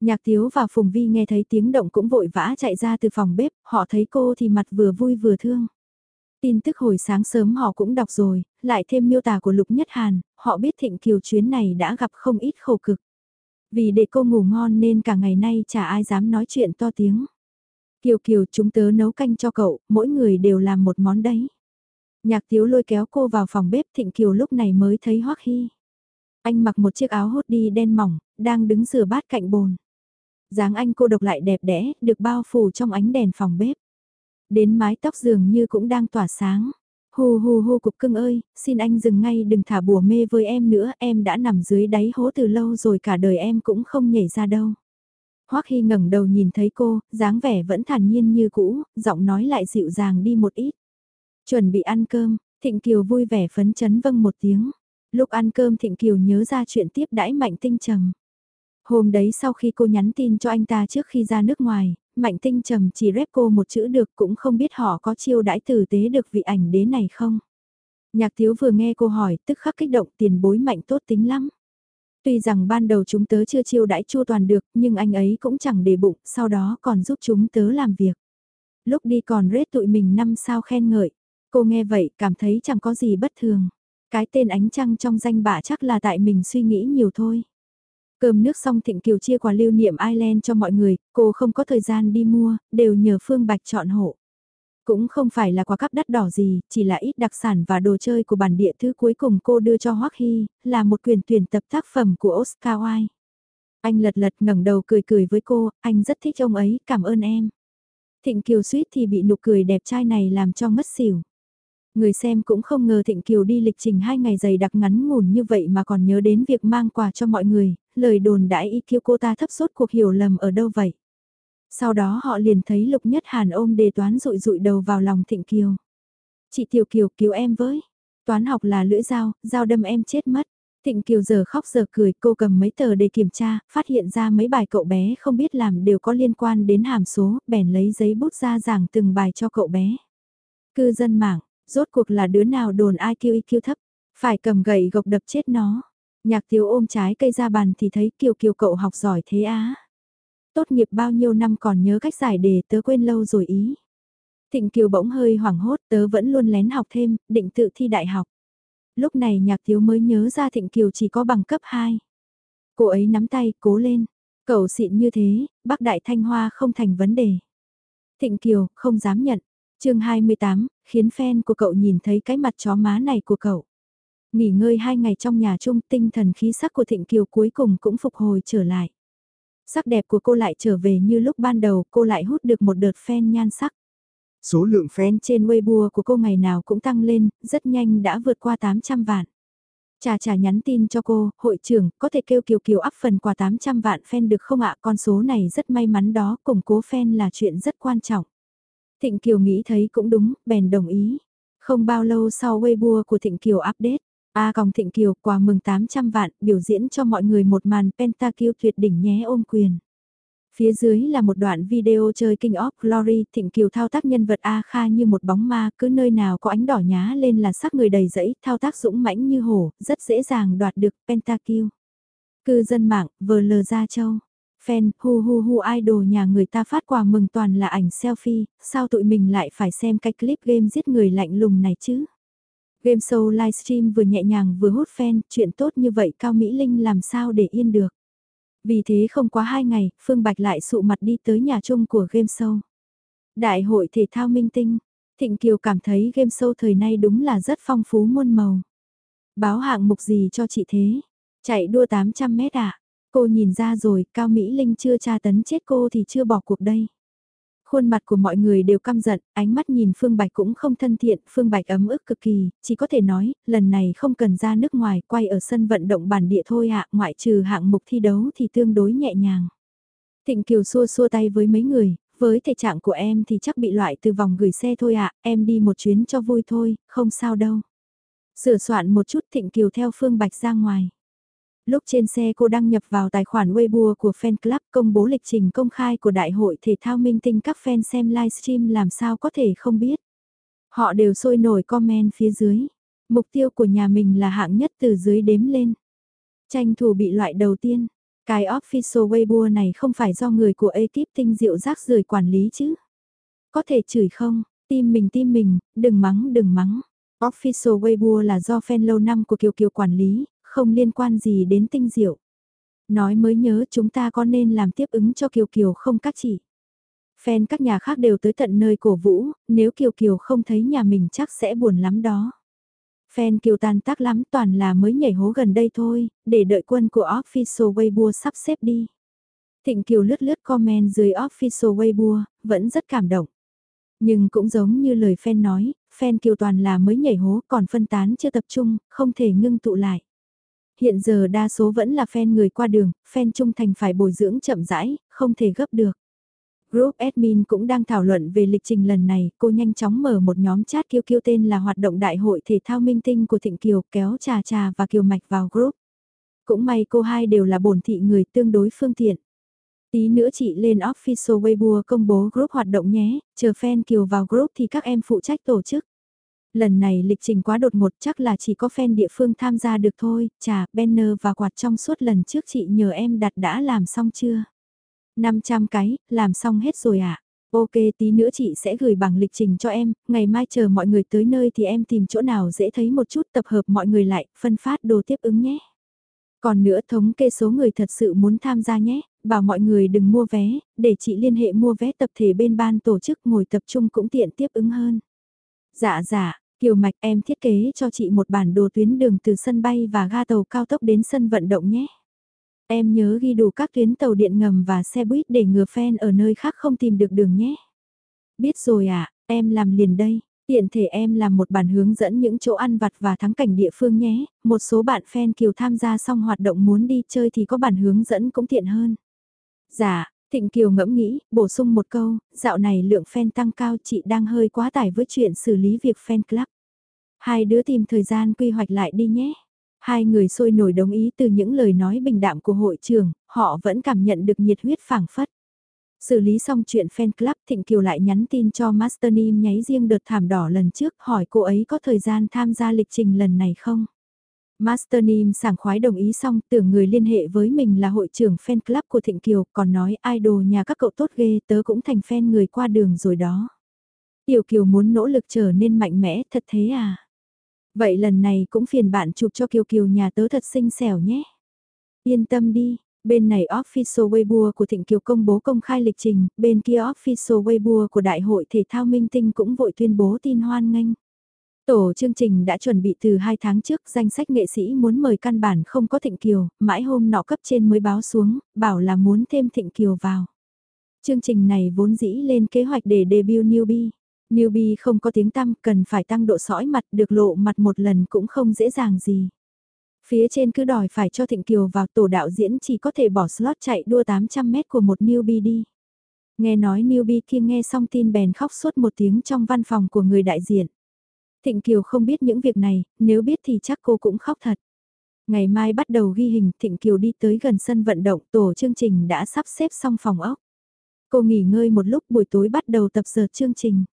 A: Nhạc Tiếu và Phùng Vi nghe thấy tiếng động cũng vội vã chạy ra từ phòng bếp, họ thấy cô thì mặt vừa vui vừa thương. Tin tức hồi sáng sớm họ cũng đọc rồi, lại thêm miêu tả của Lục Nhất Hàn, họ biết Thịnh Kiều chuyến này đã gặp không ít khổ cực. Vì để cô ngủ ngon nên cả ngày nay chả ai dám nói chuyện to tiếng. Kiều Kiều chúng tớ nấu canh cho cậu, mỗi người đều làm một món đấy. Nhạc Tiếu lôi kéo cô vào phòng bếp Thịnh Kiều lúc này mới thấy Hoắc Hy. Anh mặc một chiếc áo hốt đi đen mỏng, đang đứng rửa bát cạnh bồn. dáng anh cô độc lại đẹp đẽ, được bao phủ trong ánh đèn phòng bếp. Đến mái tóc dường như cũng đang tỏa sáng. Hù hù hù cục cưng ơi, xin anh dừng ngay đừng thả bùa mê với em nữa, em đã nằm dưới đáy hố từ lâu rồi cả đời em cũng không nhảy ra đâu. Hoắc Hy ngẩng đầu nhìn thấy cô, dáng vẻ vẫn thản nhiên như cũ, giọng nói lại dịu dàng đi một ít. Chuẩn bị ăn cơm, Thịnh Kiều vui vẻ phấn chấn vâng một tiếng. Lúc ăn cơm Thịnh Kiều nhớ ra chuyện tiếp đãi Mạnh Tinh Trầm. Hôm đấy sau khi cô nhắn tin cho anh ta trước khi ra nước ngoài, Mạnh Tinh Trầm chỉ rep cô một chữ được cũng không biết họ có chiêu đãi tử tế được vị ảnh đế này không. Nhạc thiếu vừa nghe cô hỏi tức khắc kích động tiền bối mạnh tốt tính lắm. Tuy rằng ban đầu chúng tớ chưa chiêu đãi chua toàn được nhưng anh ấy cũng chẳng để bụng, sau đó còn giúp chúng tớ làm việc. Lúc đi còn rết tụi mình năm sao khen ngợi. Cô nghe vậy cảm thấy chẳng có gì bất thường. Cái tên ánh trăng trong danh bạ chắc là tại mình suy nghĩ nhiều thôi. Cơm nước xong Thịnh Kiều chia quà lưu niệm Ireland cho mọi người, cô không có thời gian đi mua, đều nhờ Phương Bạch chọn hộ. Cũng không phải là quà cắp đắt đỏ gì, chỉ là ít đặc sản và đồ chơi của bản địa thứ cuối cùng cô đưa cho Hoắc Hy, là một quyền tuyển tập tác phẩm của Oscar Wilde. Anh lật lật ngẩng đầu cười cười với cô, anh rất thích ông ấy, cảm ơn em. Thịnh Kiều suýt thì bị nụ cười đẹp trai này làm cho ngất xỉu. Người xem cũng không ngờ Thịnh Kiều đi lịch trình hai ngày dày đặc ngắn ngủn như vậy mà còn nhớ đến việc mang quà cho mọi người, lời đồn đãi y kiêu cô ta thấp suốt cuộc hiểu lầm ở đâu vậy. Sau đó họ liền thấy Lục Nhất Hàn ôm đề toán rụi rụi đầu vào lòng Thịnh Kiều. Chị Tiểu Kiều cứu em với. Toán học là lưỡi dao, dao đâm em chết mất. Thịnh Kiều giờ khóc giờ cười, cô cầm mấy tờ để kiểm tra, phát hiện ra mấy bài cậu bé không biết làm đều có liên quan đến hàm số, bèn lấy giấy bút ra giảng từng bài cho cậu bé. Cư dân mạng, rốt cuộc là đứa nào đồn IQ IQ thấp, phải cầm gậy gộc đập chết nó. Nhạc thiếu ôm trái cây ra bàn thì thấy kiều kiều cậu học giỏi thế á. Tốt nghiệp bao nhiêu năm còn nhớ cách giải đề tớ quên lâu rồi ý. Thịnh kiều bỗng hơi hoảng hốt tớ vẫn luôn lén học thêm, định tự thi đại học. Lúc này nhạc thiếu mới nhớ ra thịnh kiều chỉ có bằng cấp 2. Cô ấy nắm tay, cố lên. Cậu xịn như thế, bác đại thanh hoa không thành vấn đề. Thịnh kiều, không dám nhận chương 28, khiến fan của cậu nhìn thấy cái mặt chó má này của cậu. Nghỉ ngơi hai ngày trong nhà chung tinh thần khí sắc của Thịnh Kiều cuối cùng cũng phục hồi trở lại. Sắc đẹp của cô lại trở về như lúc ban đầu cô lại hút được một đợt fan nhan sắc. Số lượng fan trên Weibo của cô ngày nào cũng tăng lên, rất nhanh đã vượt qua 800 vạn. Trà trà nhắn tin cho cô, hội trưởng, có thể kêu Kiều Kiều áp phần quà 800 vạn fan được không ạ? Con số này rất may mắn đó, củng cố fan là chuyện rất quan trọng. Thịnh Kiều nghĩ thấy cũng đúng, bèn đồng ý. Không bao lâu sau Weibo của Thịnh Kiều update, A còng Thịnh Kiều quà mừng 800 vạn, biểu diễn cho mọi người một màn pentakill tuyệt đỉnh nhé ôm quyền. Phía dưới là một đoạn video chơi King of Glory, Thịnh Kiều thao tác nhân vật A Kha như một bóng ma, cứ nơi nào có ánh đỏ nhá lên là sắc người đầy dẫy, thao tác dũng mãnh như hổ, rất dễ dàng đoạt được pentakill. Cư dân mạng, vờ lờ ra châu. Fan, hu hu hu idol nhà người ta phát quà mừng toàn là ảnh selfie, sao tụi mình lại phải xem cái clip game giết người lạnh lùng này chứ? Game show livestream vừa nhẹ nhàng vừa hút fan, chuyện tốt như vậy Cao Mỹ Linh làm sao để yên được. Vì thế không quá hai ngày, Phương Bạch lại sụ mặt đi tới nhà chung của game show. Đại hội thể thao minh tinh, Thịnh Kiều cảm thấy game show thời nay đúng là rất phong phú muôn màu. Báo hạng mục gì cho chị thế? Chạy đua 800 mét à? Cô nhìn ra rồi, Cao Mỹ Linh chưa tra tấn chết cô thì chưa bỏ cuộc đây. Khuôn mặt của mọi người đều căm giận, ánh mắt nhìn Phương Bạch cũng không thân thiện, Phương Bạch ấm ức cực kỳ, chỉ có thể nói, lần này không cần ra nước ngoài, quay ở sân vận động bản địa thôi ạ, ngoại trừ hạng mục thi đấu thì tương đối nhẹ nhàng. Thịnh Kiều xua xua tay với mấy người, với thể trạng của em thì chắc bị loại từ vòng gửi xe thôi ạ, em đi một chuyến cho vui thôi, không sao đâu. Sửa soạn một chút Thịnh Kiều theo Phương Bạch ra ngoài. Lúc trên xe cô đăng nhập vào tài khoản Weibo của fan club công bố lịch trình công khai của Đại hội Thể thao Minh Tinh các fan xem livestream làm sao có thể không biết. Họ đều sôi nổi comment phía dưới. Mục tiêu của nhà mình là hạng nhất từ dưới đếm lên. Tranh thủ bị loại đầu tiên. Cái official Weibo này không phải do người của ekip tinh diệu rác rưởi quản lý chứ. Có thể chửi không, tim mình tim mình, đừng mắng đừng mắng. Official Weibo là do fan lâu năm của Kiều Kiều quản lý, không liên quan gì đến tinh diệu. Nói mới nhớ chúng ta có nên làm tiếp ứng cho Kiều Kiều không các chị. Fan các nhà khác đều tới tận nơi cổ vũ, nếu Kiều Kiều không thấy nhà mình chắc sẽ buồn lắm đó. Fan Kiều tàn tác lắm toàn là mới nhảy hố gần đây thôi, để đợi quân của Official Weibo sắp xếp đi. Thịnh Kiều lướt lướt comment dưới Official Weibo, vẫn rất cảm động. Nhưng cũng giống như lời fan nói, fan Kiều toàn là mới nhảy hố còn phân tán chưa tập trung, không thể ngưng tụ lại. Hiện giờ đa số vẫn là fan người qua đường, fan trung thành phải bồi dưỡng chậm rãi, không thể gấp được. Group admin cũng đang thảo luận về lịch trình lần này, cô nhanh chóng mở một nhóm chat kêu kêu tên là hoạt động đại hội thể thao minh tinh của Thịnh Kiều kéo trà trà và Kiều Mạch vào group. Cũng may cô hai đều là bổn thị người tương đối phương tiện. Tí nữa chị lên official Weibo công bố group hoạt động nhé, chờ fan Kiều vào group thì các em phụ trách tổ chức. Lần này lịch trình quá đột ngột chắc là chỉ có fan địa phương tham gia được thôi, trà, banner và quạt trong suốt lần trước chị nhờ em đặt đã làm xong chưa? 500 cái, làm xong hết rồi ạ. À? Ok tí nữa chị sẽ gửi bằng lịch trình cho em, ngày mai chờ mọi người tới nơi thì em tìm chỗ nào dễ thấy một chút tập hợp mọi người lại, phân phát đồ tiếp ứng nhé. Còn nữa thống kê số người thật sự muốn tham gia nhé, bảo mọi người đừng mua vé, để chị liên hệ mua vé tập thể bên ban tổ chức ngồi tập trung cũng tiện tiếp ứng hơn. Dạ dạ, Kiều Mạch em thiết kế cho chị một bản đồ tuyến đường từ sân bay và ga tàu cao tốc đến sân vận động nhé. Em nhớ ghi đủ các tuyến tàu điện ngầm và xe buýt để ngừa fan ở nơi khác không tìm được đường nhé. Biết rồi à, em làm liền đây. Tiện thể em làm một bản hướng dẫn những chỗ ăn vặt và thắng cảnh địa phương nhé. Một số bạn fan Kiều tham gia xong hoạt động muốn đi chơi thì có bản hướng dẫn cũng tiện hơn. Dạ, Thịnh Kiều ngẫm nghĩ, bổ sung một câu, dạo này lượng fan tăng cao chị đang hơi quá tải với chuyện xử lý việc fan club. Hai đứa tìm thời gian quy hoạch lại đi nhé. Hai người sôi nổi đồng ý từ những lời nói bình đạm của hội trường, họ vẫn cảm nhận được nhiệt huyết phảng phất. Xử lý xong chuyện fan club Thịnh Kiều lại nhắn tin cho Master Nim nháy riêng đợt thảm đỏ lần trước hỏi cô ấy có thời gian tham gia lịch trình lần này không. Master Nim sảng khoái đồng ý xong tưởng người liên hệ với mình là hội trưởng fan club của Thịnh Kiều còn nói idol nhà các cậu tốt ghê tớ cũng thành fan người qua đường rồi đó. Tiểu Kiều muốn nỗ lực trở nên mạnh mẽ thật thế à? Vậy lần này cũng phiền bạn chụp cho Kiều Kiều nhà tớ thật xinh xẻo nhé. Yên tâm đi, Bên này official Weibo của Thịnh Kiều công bố công khai lịch trình, bên kia official Weibo của Đại hội Thể thao Minh Tinh cũng vội tuyên bố tin hoan nghênh. Tổ chương trình đã chuẩn bị từ 2 tháng trước danh sách nghệ sĩ muốn mời căn bản không có Thịnh Kiều, mãi hôm nọ cấp trên mới báo xuống, bảo là muốn thêm Thịnh Kiều vào. Chương trình này vốn dĩ lên kế hoạch để debut newbie. Newbie không có tiếng tăm, cần phải tăng độ sõi mặt, được lộ mặt một lần cũng không dễ dàng gì. Phía trên cứ đòi phải cho Thịnh Kiều vào tổ đạo diễn chỉ có thể bỏ slot chạy đua 800 mét của một newbie đi. Nghe nói newbie kia nghe xong tin bèn khóc suốt một tiếng trong văn phòng của người đại diện. Thịnh Kiều không biết những việc này, nếu biết thì chắc cô cũng khóc thật. Ngày mai bắt đầu ghi hình, Thịnh Kiều đi tới gần sân vận động, tổ chương trình đã sắp xếp xong phòng ốc. Cô nghỉ ngơi một lúc buổi tối bắt đầu tập giờ chương trình.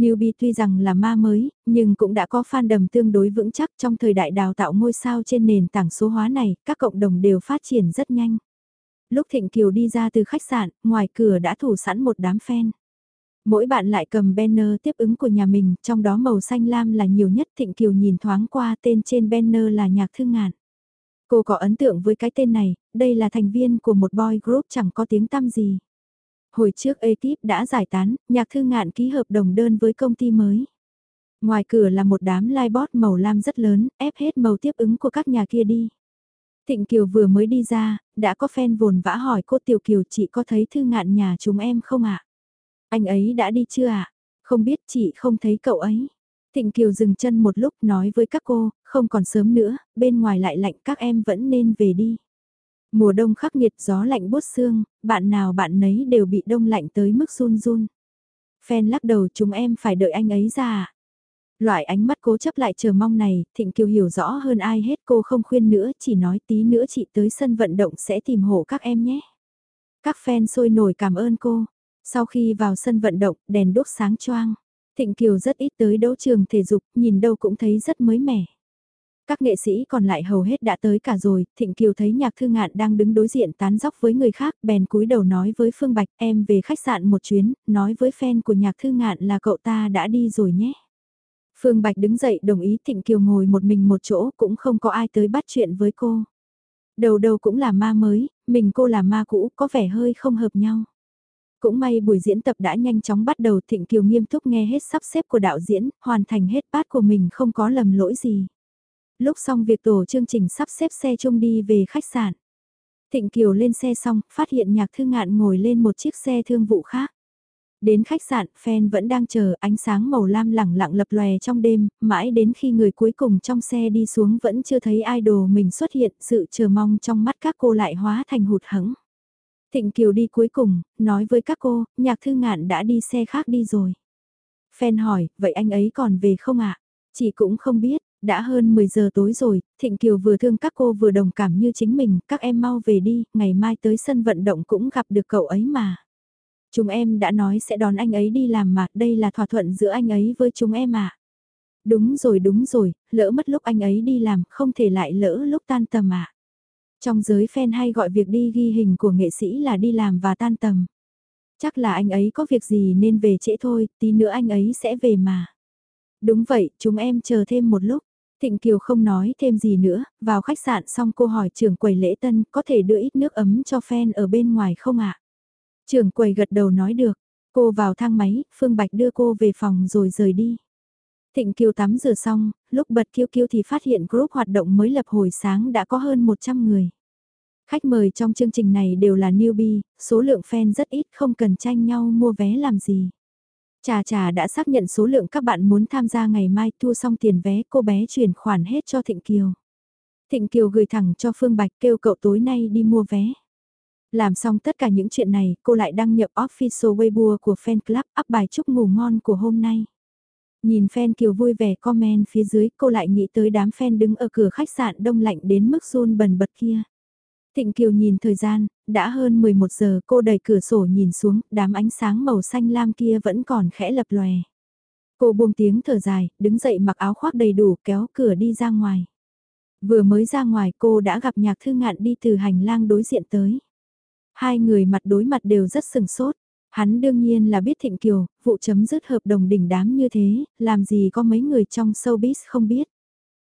A: Newbie tuy rằng là ma mới, nhưng cũng đã có fan đầm tương đối vững chắc trong thời đại đào tạo ngôi sao trên nền tảng số hóa này, các cộng đồng đều phát triển rất nhanh. Lúc Thịnh Kiều đi ra từ khách sạn, ngoài cửa đã thủ sẵn một đám fan. Mỗi bạn lại cầm banner tiếp ứng của nhà mình, trong đó màu xanh lam là nhiều nhất Thịnh Kiều nhìn thoáng qua tên trên banner là Nhạc Thương Ngạn. Cô có ấn tượng với cái tên này, đây là thành viên của một boy group chẳng có tiếng tăm gì. Hồi trước ekip đã giải tán, nhạc thư ngạn ký hợp đồng đơn với công ty mới. Ngoài cửa là một đám livebot màu lam rất lớn, ép hết màu tiếp ứng của các nhà kia đi. Thịnh Kiều vừa mới đi ra, đã có fan vồn vã hỏi cô Tiểu Kiều chị có thấy thư ngạn nhà chúng em không ạ? Anh ấy đã đi chưa ạ? Không biết chị không thấy cậu ấy. Thịnh Kiều dừng chân một lúc nói với các cô, không còn sớm nữa, bên ngoài lại lạnh các em vẫn nên về đi. Mùa đông khắc nghiệt gió lạnh bút xương, bạn nào bạn nấy đều bị đông lạnh tới mức run run. Phen lắc đầu chúng em phải đợi anh ấy ra? Loại ánh mắt cố chấp lại chờ mong này, Thịnh Kiều hiểu rõ hơn ai hết cô không khuyên nữa, chỉ nói tí nữa chị tới sân vận động sẽ tìm hộ các em nhé. Các fan sôi nổi cảm ơn cô. Sau khi vào sân vận động, đèn đốt sáng choang. Thịnh Kiều rất ít tới đấu trường thể dục, nhìn đâu cũng thấy rất mới mẻ. Các nghệ sĩ còn lại hầu hết đã tới cả rồi, Thịnh Kiều thấy nhạc thư ngạn đang đứng đối diện tán dóc với người khác, bèn cúi đầu nói với Phương Bạch em về khách sạn một chuyến, nói với fan của nhạc thư ngạn là cậu ta đã đi rồi nhé. Phương Bạch đứng dậy đồng ý Thịnh Kiều ngồi một mình một chỗ cũng không có ai tới bắt chuyện với cô. Đầu đầu cũng là ma mới, mình cô là ma cũ có vẻ hơi không hợp nhau. Cũng may buổi diễn tập đã nhanh chóng bắt đầu Thịnh Kiều nghiêm túc nghe hết sắp xếp của đạo diễn, hoàn thành hết bát của mình không có lầm lỗi gì lúc xong việc tổ chương trình sắp xếp xe chung đi về khách sạn. Thịnh Kiều lên xe xong, phát hiện nhạc thư ngạn ngồi lên một chiếc xe thương vụ khác. Đến khách sạn, fan vẫn đang chờ ánh sáng màu lam lẳng lặng lập lòe trong đêm, mãi đến khi người cuối cùng trong xe đi xuống vẫn chưa thấy idol mình xuất hiện, sự chờ mong trong mắt các cô lại hóa thành hụt hẫng. Thịnh Kiều đi cuối cùng, nói với các cô, nhạc thư ngạn đã đi xe khác đi rồi. Fan hỏi, vậy anh ấy còn về không ạ? À? Chị cũng không biết, đã hơn 10 giờ tối rồi, Thịnh Kiều vừa thương các cô vừa đồng cảm như chính mình, các em mau về đi, ngày mai tới sân vận động cũng gặp được cậu ấy mà. Chúng em đã nói sẽ đón anh ấy đi làm mà, đây là thỏa thuận giữa anh ấy với chúng em à. Đúng rồi đúng rồi, lỡ mất lúc anh ấy đi làm, không thể lại lỡ lúc tan tầm à. Trong giới fan hay gọi việc đi ghi hình của nghệ sĩ là đi làm và tan tầm. Chắc là anh ấy có việc gì nên về trễ thôi, tí nữa anh ấy sẽ về mà. Đúng vậy, chúng em chờ thêm một lúc. Thịnh Kiều không nói thêm gì nữa, vào khách sạn xong cô hỏi trưởng quầy lễ tân có thể đưa ít nước ấm cho fan ở bên ngoài không ạ? À? Trưởng quầy gật đầu nói được, cô vào thang máy, Phương Bạch đưa cô về phòng rồi rời đi. Thịnh Kiều tắm rửa xong, lúc bật kiêu kiêu thì phát hiện group hoạt động mới lập hồi sáng đã có hơn 100 người. Khách mời trong chương trình này đều là newbie, số lượng fan rất ít không cần tranh nhau mua vé làm gì. Trà trà đã xác nhận số lượng các bạn muốn tham gia ngày mai thu xong tiền vé cô bé chuyển khoản hết cho Thịnh Kiều. Thịnh Kiều gửi thẳng cho Phương Bạch kêu cậu tối nay đi mua vé. Làm xong tất cả những chuyện này, cô lại đăng nhập official Weibo của fan club up bài chúc ngủ ngon của hôm nay. Nhìn fan Kiều vui vẻ comment phía dưới, cô lại nghĩ tới đám fan đứng ở cửa khách sạn đông lạnh đến mức run bần bật kia. Thịnh Kiều nhìn thời gian, đã hơn 11 giờ cô đẩy cửa sổ nhìn xuống, đám ánh sáng màu xanh lam kia vẫn còn khẽ lập lòe. Cô buông tiếng thở dài, đứng dậy mặc áo khoác đầy đủ kéo cửa đi ra ngoài. Vừa mới ra ngoài cô đã gặp nhạc thư ngạn đi từ hành lang đối diện tới. Hai người mặt đối mặt đều rất sừng sốt. Hắn đương nhiên là biết Thịnh Kiều, vụ chấm dứt hợp đồng đỉnh đám như thế, làm gì có mấy người trong showbiz không biết.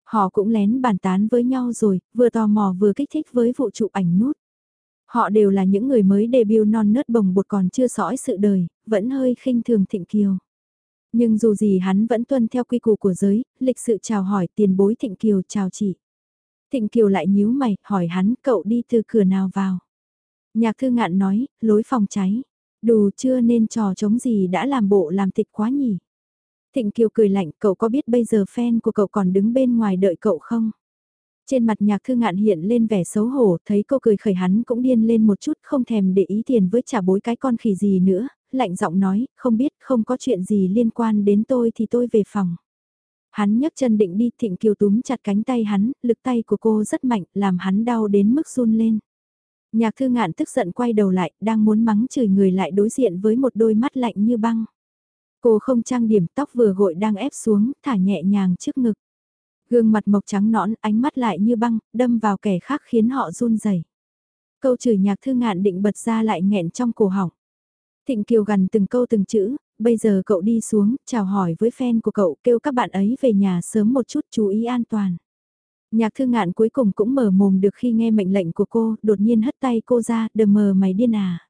A: Họ cũng lén bàn tán với nhau rồi, vừa tò mò vừa kích thích với vụ chụp ảnh nút. Họ đều là những người mới debut non nớt bồng bột còn chưa sõi sự đời, vẫn hơi khinh thường Thịnh Kiều. Nhưng dù gì hắn vẫn tuân theo quy củ của giới, lịch sự chào hỏi tiền bối Thịnh Kiều chào chị. Thịnh Kiều lại nhíu mày, hỏi hắn cậu đi từ cửa nào vào. Nhạc thư ngạn nói, lối phòng cháy. Đù chưa nên trò chống gì đã làm bộ làm tịch quá nhỉ. Thịnh Kiều cười lạnh, cậu có biết bây giờ fan của cậu còn đứng bên ngoài đợi cậu không? Trên mặt nhạc thư ngạn hiện lên vẻ xấu hổ, thấy cô cười khởi hắn cũng điên lên một chút không thèm để ý tiền với trả bối cái con khỉ gì nữa, lạnh giọng nói, không biết không có chuyện gì liên quan đến tôi thì tôi về phòng. Hắn nhấc chân định đi thịnh kiều túm chặt cánh tay hắn, lực tay của cô rất mạnh, làm hắn đau đến mức run lên. Nhạc thư ngạn tức giận quay đầu lại, đang muốn mắng chửi người lại đối diện với một đôi mắt lạnh như băng. Cô không trang điểm tóc vừa gội đang ép xuống, thả nhẹ nhàng trước ngực. Gương mặt mộc trắng nõn, ánh mắt lại như băng, đâm vào kẻ khác khiến họ run rẩy. Câu chửi nhạc thư ngạn định bật ra lại nghẹn trong cổ họng. Thịnh Kiều gần từng câu từng chữ, bây giờ cậu đi xuống, chào hỏi với fan của cậu, kêu các bạn ấy về nhà sớm một chút chú ý an toàn. Nhạc thư ngạn cuối cùng cũng mở mồm được khi nghe mệnh lệnh của cô, đột nhiên hất tay cô ra, đờ mờ mày điên à.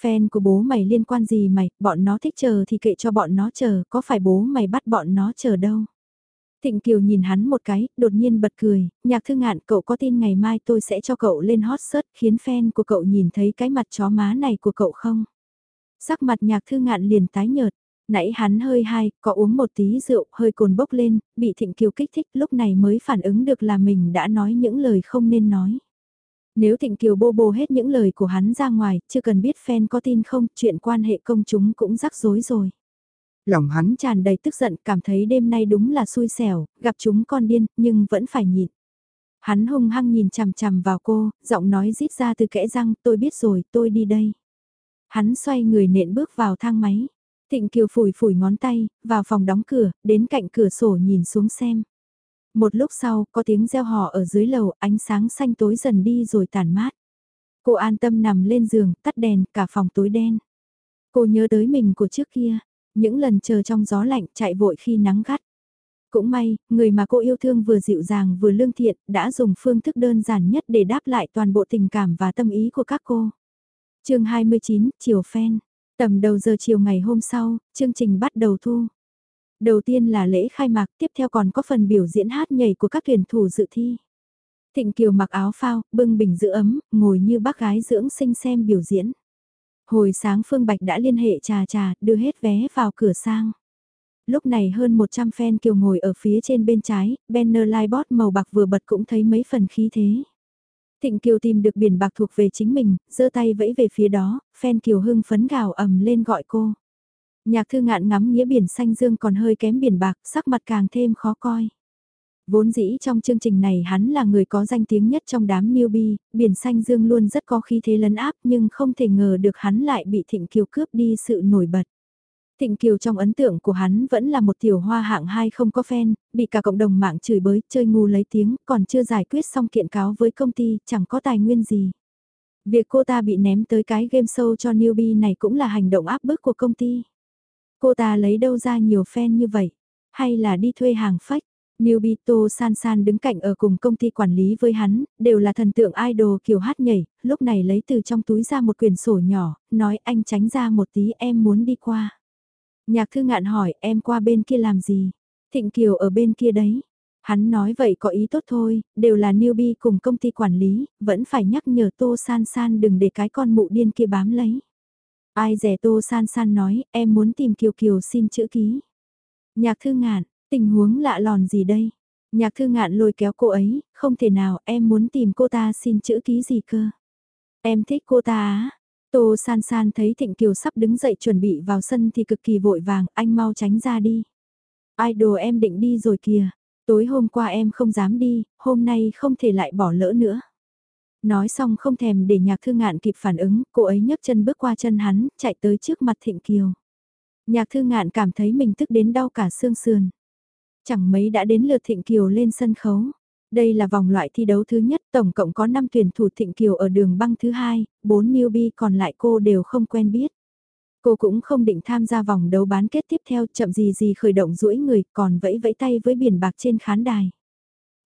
A: Fan của bố mày liên quan gì mày, bọn nó thích chờ thì kệ cho bọn nó chờ, có phải bố mày bắt bọn nó chờ đâu. Thịnh Kiều nhìn hắn một cái, đột nhiên bật cười, nhạc thư ngạn cậu có tin ngày mai tôi sẽ cho cậu lên hot search khiến fan của cậu nhìn thấy cái mặt chó má này của cậu không? Sắc mặt nhạc thư ngạn liền tái nhợt, nãy hắn hơi hai, có uống một tí rượu, hơi cồn bốc lên, bị Thịnh Kiều kích thích lúc này mới phản ứng được là mình đã nói những lời không nên nói. Nếu Thịnh Kiều bô bô hết những lời của hắn ra ngoài, chưa cần biết fan có tin không, chuyện quan hệ công chúng cũng rắc rối rồi. Lòng hắn tràn đầy tức giận, cảm thấy đêm nay đúng là xui xẻo, gặp chúng con điên, nhưng vẫn phải nhịn. Hắn hung hăng nhìn chằm chằm vào cô, giọng nói rít ra từ kẽ răng, tôi biết rồi, tôi đi đây. Hắn xoay người nện bước vào thang máy. Thịnh Kiều phủi phủi ngón tay, vào phòng đóng cửa, đến cạnh cửa sổ nhìn xuống xem. Một lúc sau, có tiếng reo hò ở dưới lầu, ánh sáng xanh tối dần đi rồi tàn mát. Cô an tâm nằm lên giường, tắt đèn, cả phòng tối đen. Cô nhớ tới mình của trước kia, những lần chờ trong gió lạnh chạy vội khi nắng gắt. Cũng may, người mà cô yêu thương vừa dịu dàng vừa lương thiện, đã dùng phương thức đơn giản nhất để đáp lại toàn bộ tình cảm và tâm ý của các cô. chương 29, Chiều Phen. Tầm đầu giờ chiều ngày hôm sau, chương trình bắt đầu thu. Đầu tiên là lễ khai mạc, tiếp theo còn có phần biểu diễn hát nhảy của các tuyển thủ dự thi. Thịnh Kiều mặc áo phao, bưng bình giữ ấm, ngồi như bác gái dưỡng sinh xem biểu diễn. Hồi sáng Phương Bạch đã liên hệ trà trà, đưa hết vé vào cửa sang. Lúc này hơn 100 fan Kiều ngồi ở phía trên bên trái, banner lightbot màu bạc vừa bật cũng thấy mấy phần khí thế. Thịnh Kiều tìm được biển bạc thuộc về chính mình, giơ tay vẫy về phía đó, fan Kiều hưng phấn gào ầm lên gọi cô. Nhạc thư ngạn ngắm nghĩa biển xanh dương còn hơi kém biển bạc, sắc mặt càng thêm khó coi. Vốn dĩ trong chương trình này hắn là người có danh tiếng nhất trong đám newbie, biển xanh dương luôn rất có khí thế lấn áp nhưng không thể ngờ được hắn lại bị Thịnh Kiều cướp đi sự nổi bật. Thịnh Kiều trong ấn tượng của hắn vẫn là một tiểu hoa hạng hai không có fan, bị cả cộng đồng mạng chửi bới, chơi ngu lấy tiếng, còn chưa giải quyết xong kiện cáo với công ty, chẳng có tài nguyên gì. Việc cô ta bị ném tới cái game show cho newbie này cũng là hành động áp bức của công ty. Cô ta lấy đâu ra nhiều fan như vậy? Hay là đi thuê hàng phách? Nubito San San đứng cạnh ở cùng công ty quản lý với hắn, đều là thần tượng idol kiểu hát nhảy, lúc này lấy từ trong túi ra một quyển sổ nhỏ, nói anh tránh ra một tí em muốn đi qua. Nhạc thư ngạn hỏi em qua bên kia làm gì? Thịnh Kiều ở bên kia đấy. Hắn nói vậy có ý tốt thôi, đều là newbie cùng công ty quản lý, vẫn phải nhắc nhở Tô San San đừng để cái con mụ điên kia bám lấy. Ai rẻ Tô San San nói, em muốn tìm Kiều Kiều xin chữ ký. Nhạc thư ngạn, tình huống lạ lòn gì đây? Nhạc thư ngạn lôi kéo cô ấy, không thể nào em muốn tìm cô ta xin chữ ký gì cơ. Em thích cô ta á. Tô san san thấy Thịnh Kiều sắp đứng dậy chuẩn bị vào sân thì cực kỳ vội vàng, anh mau tránh ra đi. Idol em định đi rồi kìa, tối hôm qua em không dám đi, hôm nay không thể lại bỏ lỡ nữa. Nói xong không thèm để nhạc thư ngạn kịp phản ứng, cô ấy nhấc chân bước qua chân hắn, chạy tới trước mặt Thịnh Kiều. Nhạc thư ngạn cảm thấy mình tức đến đau cả xương sườn. Chẳng mấy đã đến lượt Thịnh Kiều lên sân khấu. Đây là vòng loại thi đấu thứ nhất, tổng cộng có 5 tuyển thủ Thịnh Kiều ở đường băng thứ hai, 4 newbie còn lại cô đều không quen biết. Cô cũng không định tham gia vòng đấu bán kết tiếp theo chậm gì gì khởi động duỗi người còn vẫy vẫy tay với biển bạc trên khán đài.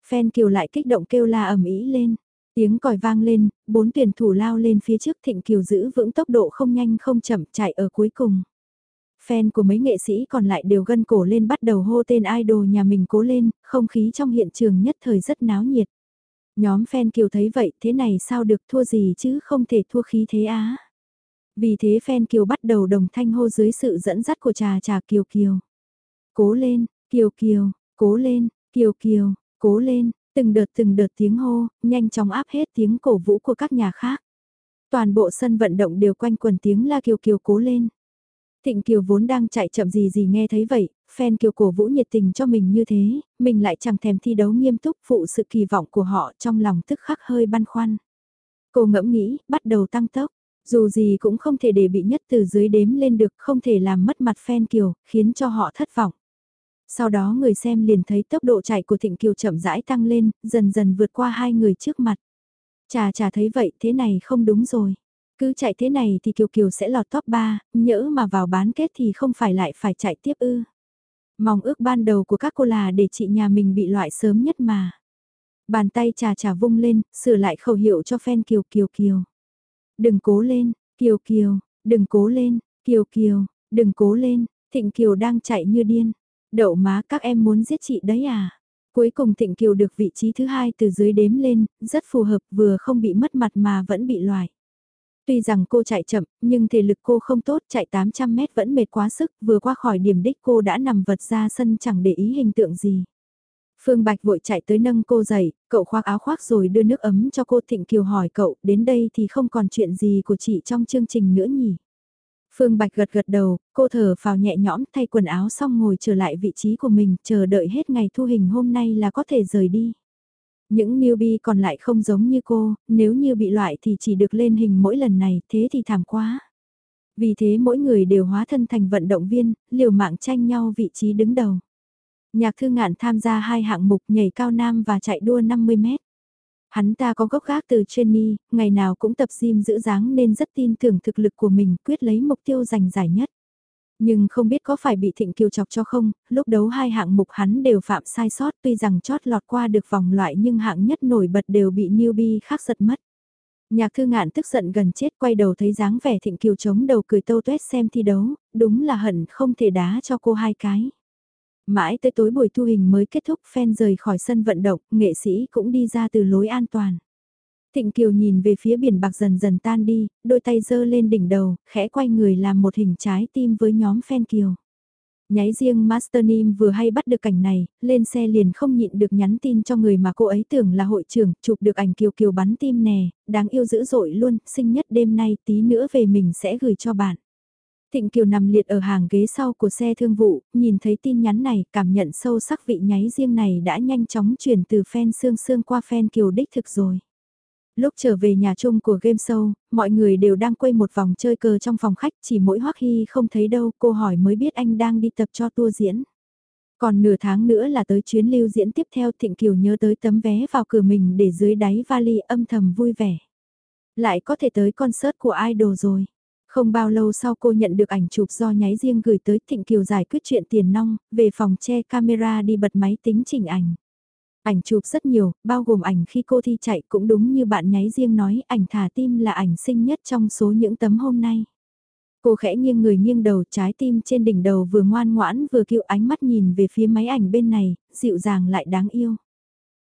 A: Fan Kiều lại kích động kêu la ầm ĩ lên. Tiếng còi vang lên, bốn tuyển thủ lao lên phía trước Thịnh Kiều giữ vững tốc độ không nhanh không chậm chạy ở cuối cùng. Fan của mấy nghệ sĩ còn lại đều gân cổ lên bắt đầu hô tên idol nhà mình cố lên, không khí trong hiện trường nhất thời rất náo nhiệt. Nhóm fan Kiều thấy vậy thế này sao được thua gì chứ không thể thua khí thế á. Vì thế fan Kiều bắt đầu đồng thanh hô dưới sự dẫn dắt của trà trà Kiều Kiều. Cố lên, Kiều Kiều, cố lên, Kiều Kiều, cố lên, từng đợt từng đợt tiếng hô, nhanh chóng áp hết tiếng cổ vũ của các nhà khác. Toàn bộ sân vận động đều quanh quần tiếng la Kiều Kiều cố lên. Thịnh Kiều vốn đang chạy chậm gì gì nghe thấy vậy, fan Kiều cổ vũ nhiệt tình cho mình như thế, mình lại chẳng thèm thi đấu nghiêm túc phụ sự kỳ vọng của họ trong lòng tức khắc hơi băn khoăn. Cô ngẫm nghĩ, bắt đầu tăng tốc, dù gì cũng không thể để bị nhất từ dưới đếm lên được, không thể làm mất mặt fan Kiều, khiến cho họ thất vọng. Sau đó người xem liền thấy tốc độ chạy của Thịnh Kiều chậm rãi tăng lên, dần dần vượt qua hai người trước mặt. Chà chà thấy vậy thế này không đúng rồi. Cứ chạy thế này thì Kiều Kiều sẽ lọt top 3, nhỡ mà vào bán kết thì không phải lại phải chạy tiếp ư. Mong ước ban đầu của các cô là để chị nhà mình bị loại sớm nhất mà. Bàn tay trà trà vung lên, sửa lại khẩu hiệu cho fan Kiều Kiều Kiều. Đừng cố lên, Kiều Kiều, đừng cố lên, Kiều Kiều, đừng cố lên, Thịnh Kiều đang chạy như điên. Đậu má các em muốn giết chị đấy à? Cuối cùng Thịnh Kiều được vị trí thứ hai từ dưới đếm lên, rất phù hợp vừa không bị mất mặt mà vẫn bị loại. Tuy rằng cô chạy chậm, nhưng thể lực cô không tốt, chạy 800 mét vẫn mệt quá sức, vừa qua khỏi điểm đích cô đã nằm vật ra sân chẳng để ý hình tượng gì. Phương Bạch vội chạy tới nâng cô dậy, cậu khoác áo khoác rồi đưa nước ấm cho cô Thịnh Kiều hỏi cậu, đến đây thì không còn chuyện gì của chị trong chương trình nữa nhỉ? Phương Bạch gật gật đầu, cô thở phào nhẹ nhõm thay quần áo xong ngồi trở lại vị trí của mình, chờ đợi hết ngày thu hình hôm nay là có thể rời đi. Những newbie còn lại không giống như cô, nếu như bị loại thì chỉ được lên hình mỗi lần này, thế thì thảm quá. Vì thế mỗi người đều hóa thân thành vận động viên, liều mạng tranh nhau vị trí đứng đầu. Nhạc thư ngạn tham gia hai hạng mục nhảy cao nam và chạy đua 50 mét. Hắn ta có gốc gác từ Jenny, ngày nào cũng tập gym giữ dáng nên rất tin tưởng thực lực của mình quyết lấy mục tiêu giành giải nhất. Nhưng không biết có phải bị Thịnh Kiều chọc cho không, lúc đấu hai hạng mục hắn đều phạm sai sót tuy rằng chót lọt qua được vòng loại nhưng hạng nhất nổi bật đều bị newbie khác giật mất. Nhạc thư ngạn tức giận gần chết quay đầu thấy dáng vẻ Thịnh Kiều chống đầu cười tâu tuét xem thi đấu, đúng là hận không thể đá cho cô hai cái. Mãi tới tối buổi thu hình mới kết thúc fan rời khỏi sân vận động, nghệ sĩ cũng đi ra từ lối an toàn. Thịnh Kiều nhìn về phía biển bạc dần dần tan đi, đôi tay giơ lên đỉnh đầu, khẽ quay người làm một hình trái tim với nhóm fan Kiều. Nháy riêng Master Nim vừa hay bắt được cảnh này, lên xe liền không nhịn được nhắn tin cho người mà cô ấy tưởng là hội trưởng, chụp được ảnh Kiều Kiều bắn tim nè, đáng yêu dữ dội luôn, sinh nhất đêm nay tí nữa về mình sẽ gửi cho bạn. Thịnh Kiều nằm liệt ở hàng ghế sau của xe thương vụ, nhìn thấy tin nhắn này, cảm nhận sâu sắc vị nháy riêng này đã nhanh chóng chuyển từ fan xương xương qua fan Kiều đích thực rồi. Lúc trở về nhà chung của game show, mọi người đều đang quay một vòng chơi cờ trong phòng khách, chỉ mỗi Hoắc Hy không thấy đâu, cô hỏi mới biết anh đang đi tập cho tour diễn. Còn nửa tháng nữa là tới chuyến lưu diễn tiếp theo Thịnh Kiều nhớ tới tấm vé vào cửa mình để dưới đáy vali âm thầm vui vẻ. Lại có thể tới concert của idol rồi. Không bao lâu sau cô nhận được ảnh chụp do nháy riêng gửi tới Thịnh Kiều giải quyết chuyện tiền nong, về phòng che camera đi bật máy tính chỉnh ảnh. Ảnh chụp rất nhiều, bao gồm ảnh khi cô thi chạy cũng đúng như bạn nháy riêng nói, ảnh thả tim là ảnh xinh nhất trong số những tấm hôm nay. Cô khẽ nghiêng người nghiêng đầu trái tim trên đỉnh đầu vừa ngoan ngoãn vừa kêu ánh mắt nhìn về phía máy ảnh bên này, dịu dàng lại đáng yêu.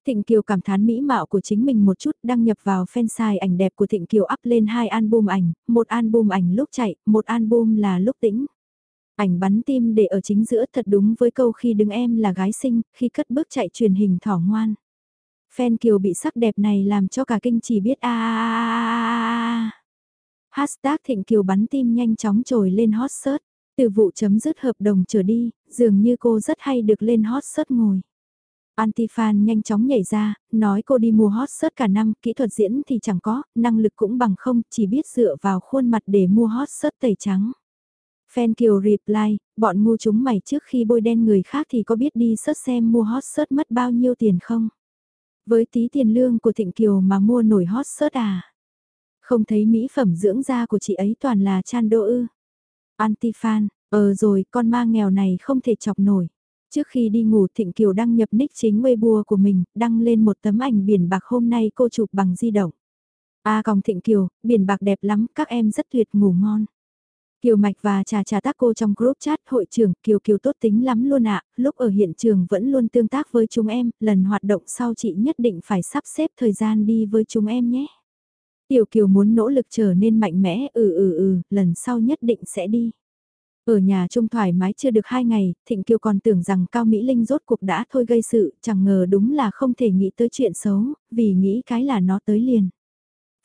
A: Thịnh Kiều cảm thán mỹ mạo của chính mình một chút đăng nhập vào fansite ảnh đẹp của Thịnh Kiều up lên hai album ảnh, một album ảnh lúc chạy, một album là lúc tĩnh. Ảnh bắn tim để ở chính giữa thật đúng với câu khi đứng em là gái sinh, khi cất bước chạy truyền hình thỏ ngoan. Fan Kiều bị sắc đẹp này làm cho cả kinh chỉ biết a Hashtag Thịnh Kiều bắn tim nhanh chóng trồi lên hot search. Từ vụ chấm dứt hợp đồng trở đi, dường như cô rất hay được lên hot search ngồi. Antifan nhanh chóng nhảy ra, nói cô đi mua hot search cả năm, kỹ thuật diễn thì chẳng có, năng lực cũng bằng không, chỉ biết dựa vào khuôn mặt để mua hot search tẩy trắng. Fan Kiều reply, bọn ngu chúng mày trước khi bôi đen người khác thì có biết đi search xem mua hot search mất bao nhiêu tiền không? Với tí tiền lương của Thịnh Kiều mà mua nổi hot search à? Không thấy mỹ phẩm dưỡng da của chị ấy toàn là chan đô ư. Antifan, ờ rồi con ma nghèo này không thể chọc nổi. Trước khi đi ngủ Thịnh Kiều đăng nhập nick chính Weibo của mình, đăng lên một tấm ảnh biển bạc hôm nay cô chụp bằng di động. A à, còng Thịnh Kiều, biển bạc đẹp lắm, các em rất tuyệt ngủ ngon. Kiều Mạch và trà trà tác cô trong group chat hội trưởng Kiều Kiều tốt tính lắm luôn ạ, lúc ở hiện trường vẫn luôn tương tác với chúng em, lần hoạt động sau chị nhất định phải sắp xếp thời gian đi với chúng em nhé. Tiểu Kiều muốn nỗ lực trở nên mạnh mẽ, ừ ừ ừ, lần sau nhất định sẽ đi. Ở nhà trung thoải mái chưa được hai ngày, Thịnh Kiều còn tưởng rằng Cao Mỹ Linh rốt cuộc đã thôi gây sự, chẳng ngờ đúng là không thể nghĩ tới chuyện xấu, vì nghĩ cái là nó tới liền.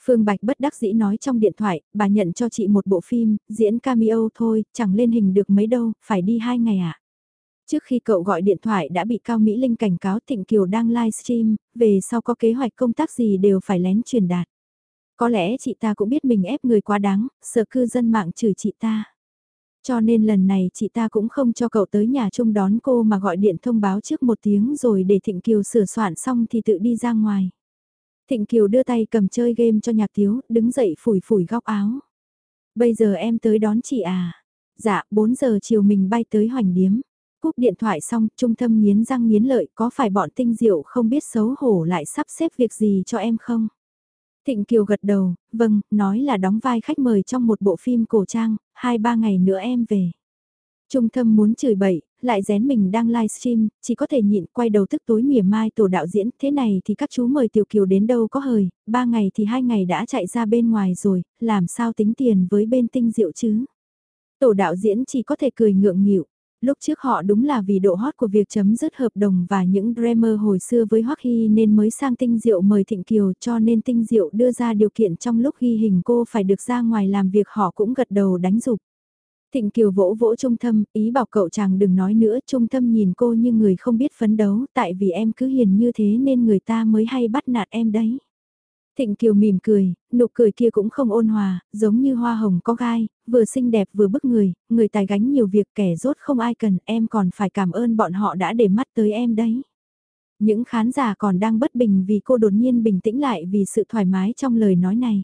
A: Phương Bạch bất đắc dĩ nói trong điện thoại, bà nhận cho chị một bộ phim, diễn cameo thôi, chẳng lên hình được mấy đâu, phải đi hai ngày ạ. À. Trước khi cậu gọi điện thoại đã bị Cao Mỹ Linh cảnh cáo Thịnh Kiều đang livestream, về sau có kế hoạch công tác gì đều phải lén truyền đạt. Có lẽ chị ta cũng biết mình ép người quá đáng, sợ cư dân mạng chửi chị ta. Cho nên lần này chị ta cũng không cho cậu tới nhà chung đón cô mà gọi điện thông báo trước một tiếng rồi để Thịnh Kiều sửa soạn xong thì tự đi ra ngoài. Thịnh Kiều đưa tay cầm chơi game cho nhạc thiếu, đứng dậy phủi phủi góc áo. Bây giờ em tới đón chị à? Dạ, 4 giờ chiều mình bay tới hoành điếm. Cúp điện thoại xong, trung tâm nghiến răng nghiến lợi, có phải bọn tinh diệu không biết xấu hổ lại sắp xếp việc gì cho em không? Thịnh Kiều gật đầu, vâng, nói là đóng vai khách mời trong một bộ phim cổ trang, hai ba ngày nữa em về. Trung thâm muốn chửi bậy, lại dén mình đang livestream, chỉ có thể nhịn quay đầu tức tối mỉa mai tổ đạo diễn, thế này thì các chú mời Tiểu Kiều đến đâu có hời, ba ngày thì hai ngày đã chạy ra bên ngoài rồi, làm sao tính tiền với bên tinh diệu chứ. Tổ đạo diễn chỉ có thể cười ngượng nghịu. Lúc trước họ đúng là vì độ hot của việc chấm dứt hợp đồng và những dreamer hồi xưa với Hoắc Hy nên mới sang Tinh Diệu mời Thịnh Kiều cho nên Tinh Diệu đưa ra điều kiện trong lúc ghi hình cô phải được ra ngoài làm việc họ cũng gật đầu đánh dục. Thịnh Kiều vỗ vỗ Trung Thâm, ý bảo cậu chàng đừng nói nữa, Trung Thâm nhìn cô như người không biết phấn đấu, tại vì em cứ hiền như thế nên người ta mới hay bắt nạt em đấy. Thịnh Kiều mỉm cười, nụ cười kia cũng không ôn hòa, giống như hoa hồng có gai, vừa xinh đẹp vừa bức người, người tài gánh nhiều việc kẻ rốt không ai cần, em còn phải cảm ơn bọn họ đã để mắt tới em đấy. Những khán giả còn đang bất bình vì cô đột nhiên bình tĩnh lại vì sự thoải mái trong lời nói này.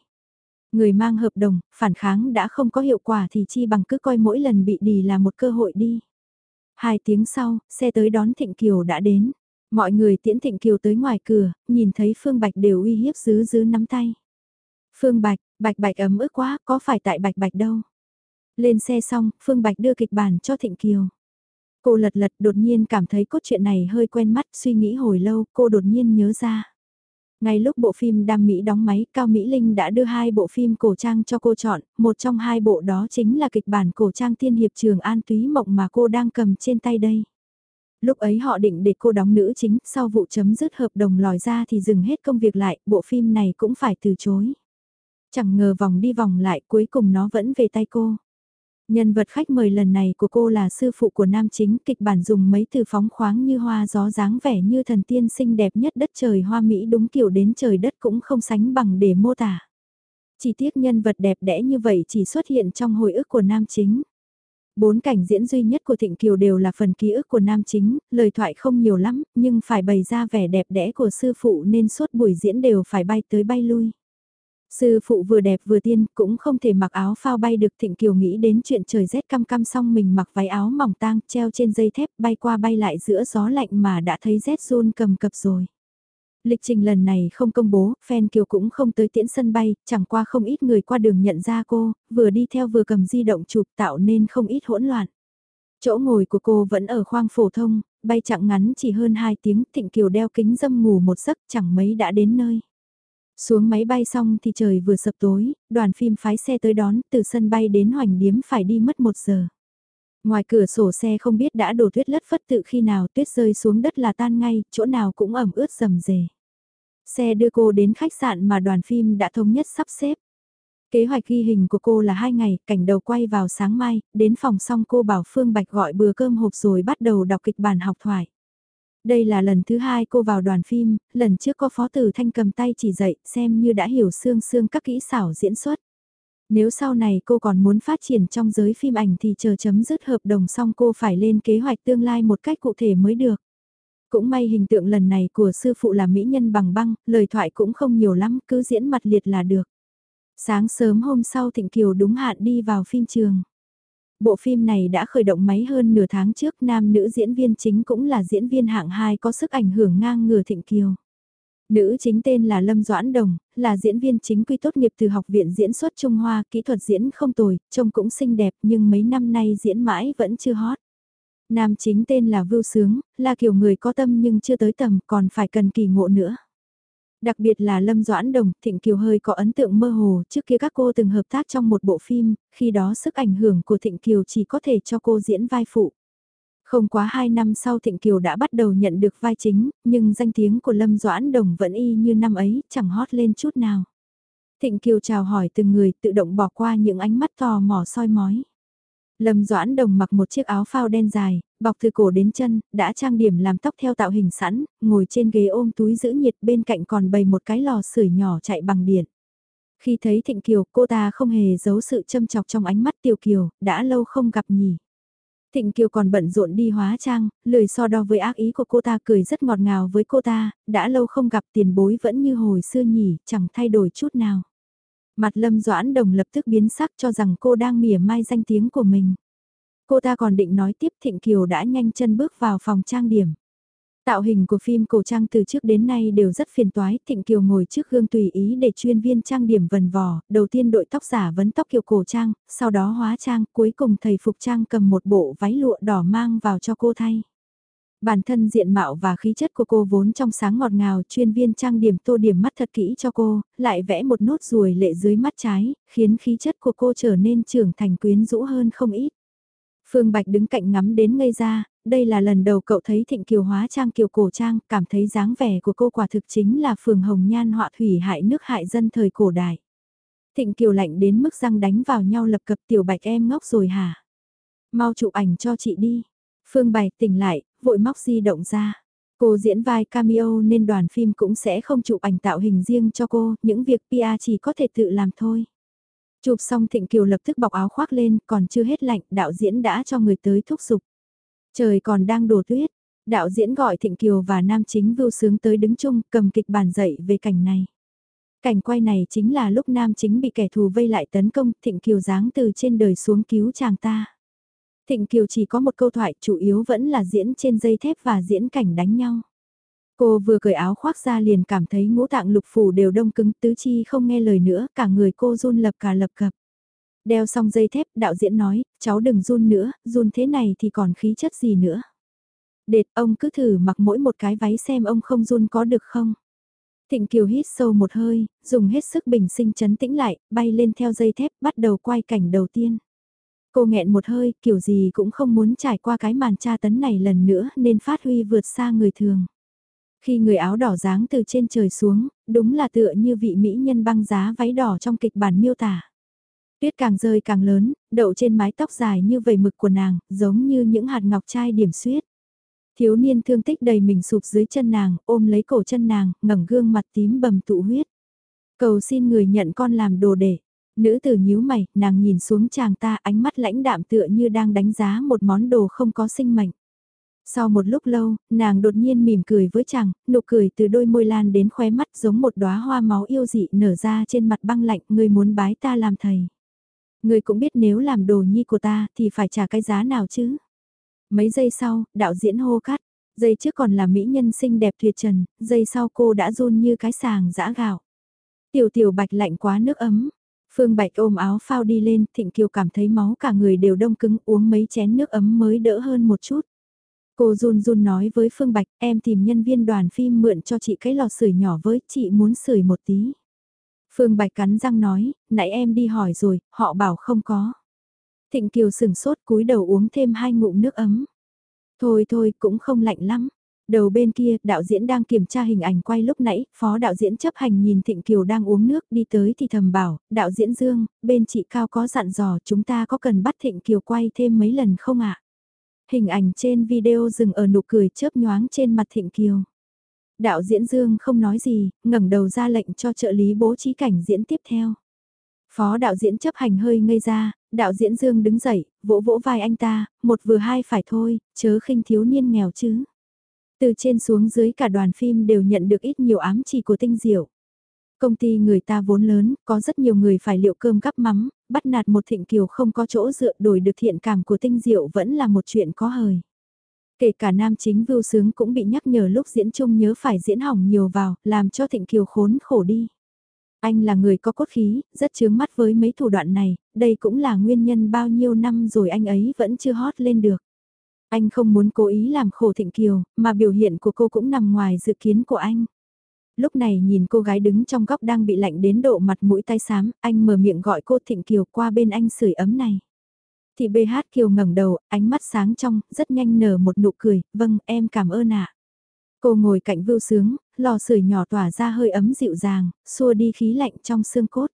A: Người mang hợp đồng, phản kháng đã không có hiệu quả thì chi bằng cứ coi mỗi lần bị đì là một cơ hội đi. Hai tiếng sau, xe tới đón Thịnh Kiều đã đến. Mọi người tiễn Thịnh Kiều tới ngoài cửa, nhìn thấy Phương Bạch đều uy hiếp dứ dứ nắm tay. Phương Bạch, Bạch Bạch ấm ức quá, có phải tại Bạch Bạch đâu. Lên xe xong, Phương Bạch đưa kịch bản cho Thịnh Kiều. Cô lật lật đột nhiên cảm thấy cốt truyện này hơi quen mắt, suy nghĩ hồi lâu, cô đột nhiên nhớ ra. Ngay lúc bộ phim Đam Mỹ đóng máy, Cao Mỹ Linh đã đưa hai bộ phim cổ trang cho cô chọn, một trong hai bộ đó chính là kịch bản cổ trang tiên hiệp trường An Túy Mộng mà cô đang cầm trên tay đây. Lúc ấy họ định để cô đóng nữ chính, sau vụ chấm dứt hợp đồng lòi ra thì dừng hết công việc lại, bộ phim này cũng phải từ chối. Chẳng ngờ vòng đi vòng lại cuối cùng nó vẫn về tay cô. Nhân vật khách mời lần này của cô là sư phụ của nam chính, kịch bản dùng mấy từ phóng khoáng như hoa gió dáng vẻ như thần tiên xinh đẹp nhất đất trời hoa Mỹ đúng kiểu đến trời đất cũng không sánh bằng để mô tả. Chỉ tiếc nhân vật đẹp đẽ như vậy chỉ xuất hiện trong hồi ức của nam chính. Bốn cảnh diễn duy nhất của Thịnh Kiều đều là phần ký ức của nam chính, lời thoại không nhiều lắm, nhưng phải bày ra vẻ đẹp đẽ của sư phụ nên suốt buổi diễn đều phải bay tới bay lui. Sư phụ vừa đẹp vừa tiên, cũng không thể mặc áo phao bay được Thịnh Kiều nghĩ đến chuyện trời rét căm căm xong mình mặc váy áo mỏng tang treo trên dây thép bay qua bay lại giữa gió lạnh mà đã thấy rét run cầm cập rồi. Lịch trình lần này không công bố, fan Kiều cũng không tới tiễn sân bay, chẳng qua không ít người qua đường nhận ra cô, vừa đi theo vừa cầm di động chụp tạo nên không ít hỗn loạn. Chỗ ngồi của cô vẫn ở khoang phổ thông, bay chặng ngắn chỉ hơn 2 tiếng, Thịnh Kiều đeo kính dâm ngủ một giấc chẳng mấy đã đến nơi. Xuống máy bay xong thì trời vừa sập tối, đoàn phim phái xe tới đón, từ sân bay đến hoành điếm phải đi mất một giờ. Ngoài cửa sổ xe không biết đã đổ tuyết lất phất tự khi nào tuyết rơi xuống đất là tan ngay, chỗ nào cũng ẩm ướt rầm rề. Xe đưa cô đến khách sạn mà đoàn phim đã thống nhất sắp xếp. Kế hoạch ghi hình của cô là 2 ngày, cảnh đầu quay vào sáng mai, đến phòng xong cô bảo Phương Bạch gọi bữa cơm hộp rồi bắt đầu đọc kịch bản học thoại. Đây là lần thứ hai cô vào đoàn phim, lần trước có phó tử thanh cầm tay chỉ dạy xem như đã hiểu xương xương các kỹ xảo diễn xuất. Nếu sau này cô còn muốn phát triển trong giới phim ảnh thì chờ chấm dứt hợp đồng xong cô phải lên kế hoạch tương lai một cách cụ thể mới được. Cũng may hình tượng lần này của sư phụ là mỹ nhân bằng băng, lời thoại cũng không nhiều lắm, cứ diễn mặt liệt là được. Sáng sớm hôm sau Thịnh Kiều đúng hạn đi vào phim trường. Bộ phim này đã khởi động máy hơn nửa tháng trước, nam nữ diễn viên chính cũng là diễn viên hạng 2 có sức ảnh hưởng ngang ngửa Thịnh Kiều. Nữ chính tên là Lâm Doãn Đồng, là diễn viên chính quy tốt nghiệp từ Học viện Diễn xuất Trung Hoa, kỹ thuật diễn không tồi, trông cũng xinh đẹp nhưng mấy năm nay diễn mãi vẫn chưa hot. Nam chính tên là Vưu Sướng, là kiểu người có tâm nhưng chưa tới tầm, còn phải cần kỳ ngộ nữa. Đặc biệt là Lâm Doãn Đồng, Thịnh Kiều hơi có ấn tượng mơ hồ, trước kia các cô từng hợp tác trong một bộ phim, khi đó sức ảnh hưởng của Thịnh Kiều chỉ có thể cho cô diễn vai phụ. Không quá 2 năm sau Thịnh Kiều đã bắt đầu nhận được vai chính, nhưng danh tiếng của Lâm Doãn Đồng vẫn y như năm ấy, chẳng hót lên chút nào. Thịnh Kiều chào hỏi từng người tự động bỏ qua những ánh mắt tò mò soi mói. Lâm Doãn Đồng mặc một chiếc áo phao đen dài, bọc từ cổ đến chân, đã trang điểm làm tóc theo tạo hình sẵn, ngồi trên ghế ôm túi giữ nhiệt bên cạnh còn bày một cái lò sưởi nhỏ chạy bằng điện. Khi thấy Thịnh Kiều, cô ta không hề giấu sự châm chọc trong ánh mắt Tiểu Kiều, đã lâu không gặp nhỉ. Thịnh Kiều còn bận rộn đi hóa trang, lười so đo với ác ý của cô ta cười rất ngọt ngào với cô ta, đã lâu không gặp tiền bối vẫn như hồi xưa nhỉ, chẳng thay đổi chút nào. Mặt Lâm Doãn Đồng lập tức biến sắc cho rằng cô đang mỉa mai danh tiếng của mình. Cô ta còn định nói tiếp Thịnh Kiều đã nhanh chân bước vào phòng trang điểm. Tạo hình của phim cổ trang từ trước đến nay đều rất phiền toái, Thịnh Kiều ngồi trước gương tùy ý để chuyên viên trang điểm vần vò, đầu tiên đội tóc giả vấn tóc kiểu cổ trang, sau đó hóa trang, cuối cùng thầy phục trang cầm một bộ váy lụa đỏ mang vào cho cô thay. Bản thân diện mạo và khí chất của cô vốn trong sáng ngọt ngào, chuyên viên trang điểm tô điểm mắt thật kỹ cho cô, lại vẽ một nốt ruồi lệ dưới mắt trái, khiến khí chất của cô trở nên trưởng thành quyến rũ hơn không ít. Phương Bạch đứng cạnh ngắm đến ngây ra, đây là lần đầu cậu thấy Thịnh Kiều hóa trang kiều cổ trang, cảm thấy dáng vẻ của cô quả thực chính là phường hồng nhan họa thủy hại nước hại dân thời cổ đại. Thịnh Kiều lạnh đến mức răng đánh vào nhau lập cập tiểu bạch em ngốc rồi hả? Mau chụp ảnh cho chị đi. Phương Bạch tỉnh lại, vội móc di động ra. Cô diễn vai cameo nên đoàn phim cũng sẽ không chụp ảnh tạo hình riêng cho cô, những việc PR chỉ có thể tự làm thôi. Chụp xong Thịnh Kiều lập tức bọc áo khoác lên, còn chưa hết lạnh, đạo diễn đã cho người tới thúc giục. Trời còn đang đổ tuyết, đạo diễn gọi Thịnh Kiều và nam chính Vưu Sướng tới đứng chung, cầm kịch bản dậy về cảnh này. Cảnh quay này chính là lúc nam chính bị kẻ thù vây lại tấn công, Thịnh Kiều giáng từ trên đời xuống cứu chàng ta. Thịnh Kiều chỉ có một câu thoại chủ yếu vẫn là diễn trên dây thép và diễn cảnh đánh nhau. Cô vừa cởi áo khoác ra liền cảm thấy ngũ tạng lục phủ đều đông cứng tứ chi không nghe lời nữa, cả người cô run lập cả lập cập. Đeo xong dây thép, đạo diễn nói, cháu đừng run nữa, run thế này thì còn khí chất gì nữa. Đệt, ông cứ thử mặc mỗi một cái váy xem ông không run có được không. Thịnh Kiều hít sâu một hơi, dùng hết sức bình sinh chấn tĩnh lại, bay lên theo dây thép, bắt đầu quay cảnh đầu tiên. Cô nghẹn một hơi, kiểu gì cũng không muốn trải qua cái màn tra tấn này lần nữa nên phát huy vượt xa người thường. Khi người áo đỏ dáng từ trên trời xuống, đúng là tựa như vị mỹ nhân băng giá váy đỏ trong kịch bản miêu tả. Tuyết càng rơi càng lớn, đậu trên mái tóc dài như vầy mực của nàng, giống như những hạt ngọc trai điểm xuyết. Thiếu niên thương tích đầy mình sụp dưới chân nàng, ôm lấy cổ chân nàng, ngẩng gương mặt tím bầm tụ huyết. Cầu xin người nhận con làm đồ để. Nữ tử nhíu mày, nàng nhìn xuống chàng ta ánh mắt lãnh đạm tựa như đang đánh giá một món đồ không có sinh mệnh. Sau một lúc lâu, nàng đột nhiên mỉm cười với chàng, nụ cười từ đôi môi lan đến khóe mắt giống một đóa hoa máu yêu dị nở ra trên mặt băng lạnh, người muốn bái ta làm thầy. Người cũng biết nếu làm đồ nhi của ta thì phải trả cái giá nào chứ. Mấy giây sau, đạo diễn hô cắt, giây trước còn là mỹ nhân xinh đẹp tuyệt trần, giây sau cô đã run như cái sàng giã gạo. Tiểu tiểu bạch lạnh quá nước ấm, Phương Bạch ôm áo phao đi lên, Thịnh Kiều cảm thấy máu cả người đều đông cứng uống mấy chén nước ấm mới đỡ hơn một chút. Cô run run nói với Phương Bạch, em tìm nhân viên đoàn phim mượn cho chị cái lò sưởi nhỏ với, chị muốn sưởi một tí. Phương Bạch cắn răng nói, nãy em đi hỏi rồi, họ bảo không có. Thịnh Kiều sửng sốt cúi đầu uống thêm hai ngụm nước ấm. Thôi thôi, cũng không lạnh lắm. Đầu bên kia, đạo diễn đang kiểm tra hình ảnh quay lúc nãy, phó đạo diễn chấp hành nhìn Thịnh Kiều đang uống nước đi tới thì thầm bảo, đạo diễn Dương, bên chị Cao có dặn dò chúng ta có cần bắt Thịnh Kiều quay thêm mấy lần không ạ? Hình ảnh trên video dừng ở nụ cười chớp nhoáng trên mặt Thịnh Kiều. Đạo diễn Dương không nói gì, ngẩng đầu ra lệnh cho trợ lý bố trí cảnh diễn tiếp theo. Phó đạo diễn chấp hành hơi ngây ra, đạo diễn Dương đứng dậy, vỗ vỗ vai anh ta, một vừa hai phải thôi, chớ khinh thiếu niên nghèo chứ. Từ trên xuống dưới cả đoàn phim đều nhận được ít nhiều ám chỉ của tinh diệu. Công ty người ta vốn lớn, có rất nhiều người phải liệu cơm gắp mắm, bắt nạt một thịnh kiều không có chỗ dựa đổi được thiện cảm của tinh diệu vẫn là một chuyện có hời. Kể cả nam chính vưu sướng cũng bị nhắc nhở lúc diễn chung nhớ phải diễn hỏng nhiều vào, làm cho thịnh kiều khốn khổ đi. Anh là người có cốt khí, rất chướng mắt với mấy thủ đoạn này, đây cũng là nguyên nhân bao nhiêu năm rồi anh ấy vẫn chưa hót lên được. Anh không muốn cố ý làm khổ Thịnh Kiều, mà biểu hiện của cô cũng nằm ngoài dự kiến của anh. Lúc này nhìn cô gái đứng trong góc đang bị lạnh đến độ mặt mũi tay xám, anh mở miệng gọi cô Thịnh Kiều qua bên anh sưởi ấm này. Thì BH Kiều ngẩng đầu, ánh mắt sáng trong, rất nhanh nở một nụ cười, vâng em cảm ơn ạ. Cô ngồi cạnh vưu sướng, lò sưởi nhỏ tỏa ra hơi ấm dịu dàng, xua đi khí lạnh trong xương cốt.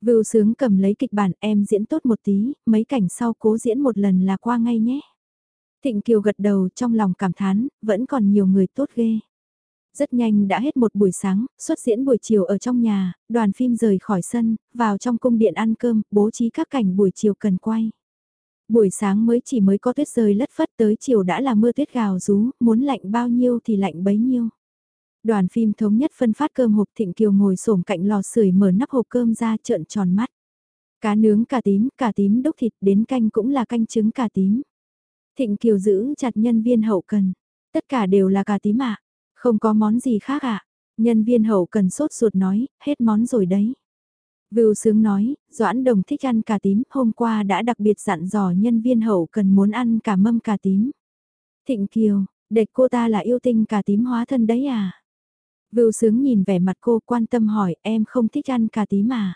A: Vưu sướng cầm lấy kịch bản em diễn tốt một tí, mấy cảnh sau cố diễn một lần là qua ngay nhé. Thịnh Kiều gật đầu trong lòng cảm thán, vẫn còn nhiều người tốt ghê. Rất nhanh đã hết một buổi sáng, xuất diễn buổi chiều ở trong nhà, đoàn phim rời khỏi sân, vào trong cung điện ăn cơm, bố trí các cảnh buổi chiều cần quay. Buổi sáng mới chỉ mới có tuyết rơi lất phất tới chiều đã là mưa tuyết gào rú, muốn lạnh bao nhiêu thì lạnh bấy nhiêu. Đoàn phim thống nhất phân phát cơm hộp Thịnh Kiều ngồi xổm cạnh lò sưởi mở nắp hộp cơm ra trợn tròn mắt. Cá nướng cà tím, cà tím đúc thịt đến canh cũng là canh trứng cà tím. Thịnh Kiều giữ chặt nhân viên hậu cần. Tất cả đều là cà tím ạ. Không có món gì khác ạ. Nhân viên hậu cần sốt ruột nói, hết món rồi đấy. Vưu Sướng nói, Doãn Đồng thích ăn cà tím, hôm qua đã đặc biệt dặn dò nhân viên hậu cần muốn ăn cả mâm cà tím. Thịnh Kiều, đệt cô ta là yêu tinh cà tím hóa thân đấy à? Vưu Sướng nhìn vẻ mặt cô quan tâm hỏi em không thích ăn cà tím à?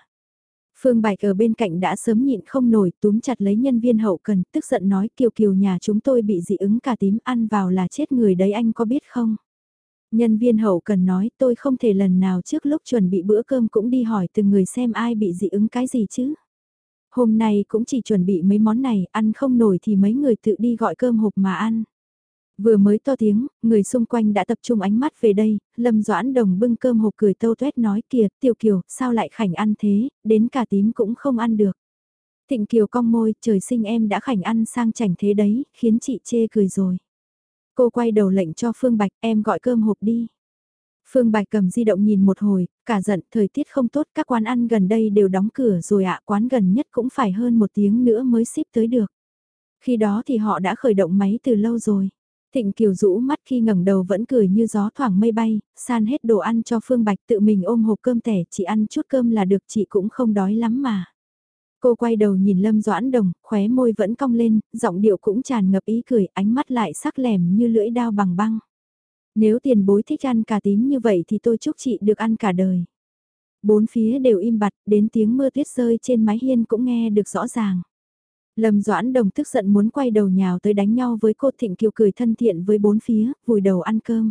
A: Phương Bạch ở bên cạnh đã sớm nhịn không nổi túm chặt lấy nhân viên hậu cần tức giận nói kiều kiều nhà chúng tôi bị dị ứng cà tím ăn vào là chết người đấy anh có biết không? Nhân viên hậu cần nói tôi không thể lần nào trước lúc chuẩn bị bữa cơm cũng đi hỏi từng người xem ai bị dị ứng cái gì chứ. Hôm nay cũng chỉ chuẩn bị mấy món này, ăn không nổi thì mấy người tự đi gọi cơm hộp mà ăn. Vừa mới to tiếng, người xung quanh đã tập trung ánh mắt về đây, Lâm Doãn Đồng bưng cơm hộp cười tâu tuét nói kìa, Tiểu Kiều, sao lại khảnh ăn thế, đến cả tím cũng không ăn được. Thịnh Kiều cong môi, trời sinh em đã khảnh ăn sang chảnh thế đấy, khiến chị chê cười rồi. Cô quay đầu lệnh cho Phương Bạch, em gọi cơm hộp đi. Phương Bạch cầm di động nhìn một hồi, cả giận, thời tiết không tốt, các quán ăn gần đây đều đóng cửa rồi ạ, quán gần nhất cũng phải hơn một tiếng nữa mới ship tới được. Khi đó thì họ đã khởi động máy từ lâu rồi. Thịnh Kiều rũ mắt khi ngẩng đầu vẫn cười như gió thoảng mây bay, san hết đồ ăn cho Phương Bạch tự mình ôm hộp cơm tẻ, chỉ ăn chút cơm là được chị cũng không đói lắm mà. Cô quay đầu nhìn Lâm Doãn Đồng, khóe môi vẫn cong lên, giọng điệu cũng tràn ngập ý cười, ánh mắt lại sắc lẻm như lưỡi dao bằng băng. Nếu tiền bối thích ăn cà tím như vậy thì tôi chúc chị được ăn cả đời. Bốn phía đều im bặt, đến tiếng mưa tuyết rơi trên mái hiên cũng nghe được rõ ràng. Lâm Doãn Đồng tức giận muốn quay đầu nhào tới đánh nhau với cô Thịnh Kiều cười thân thiện với bốn phía, vùi đầu ăn cơm.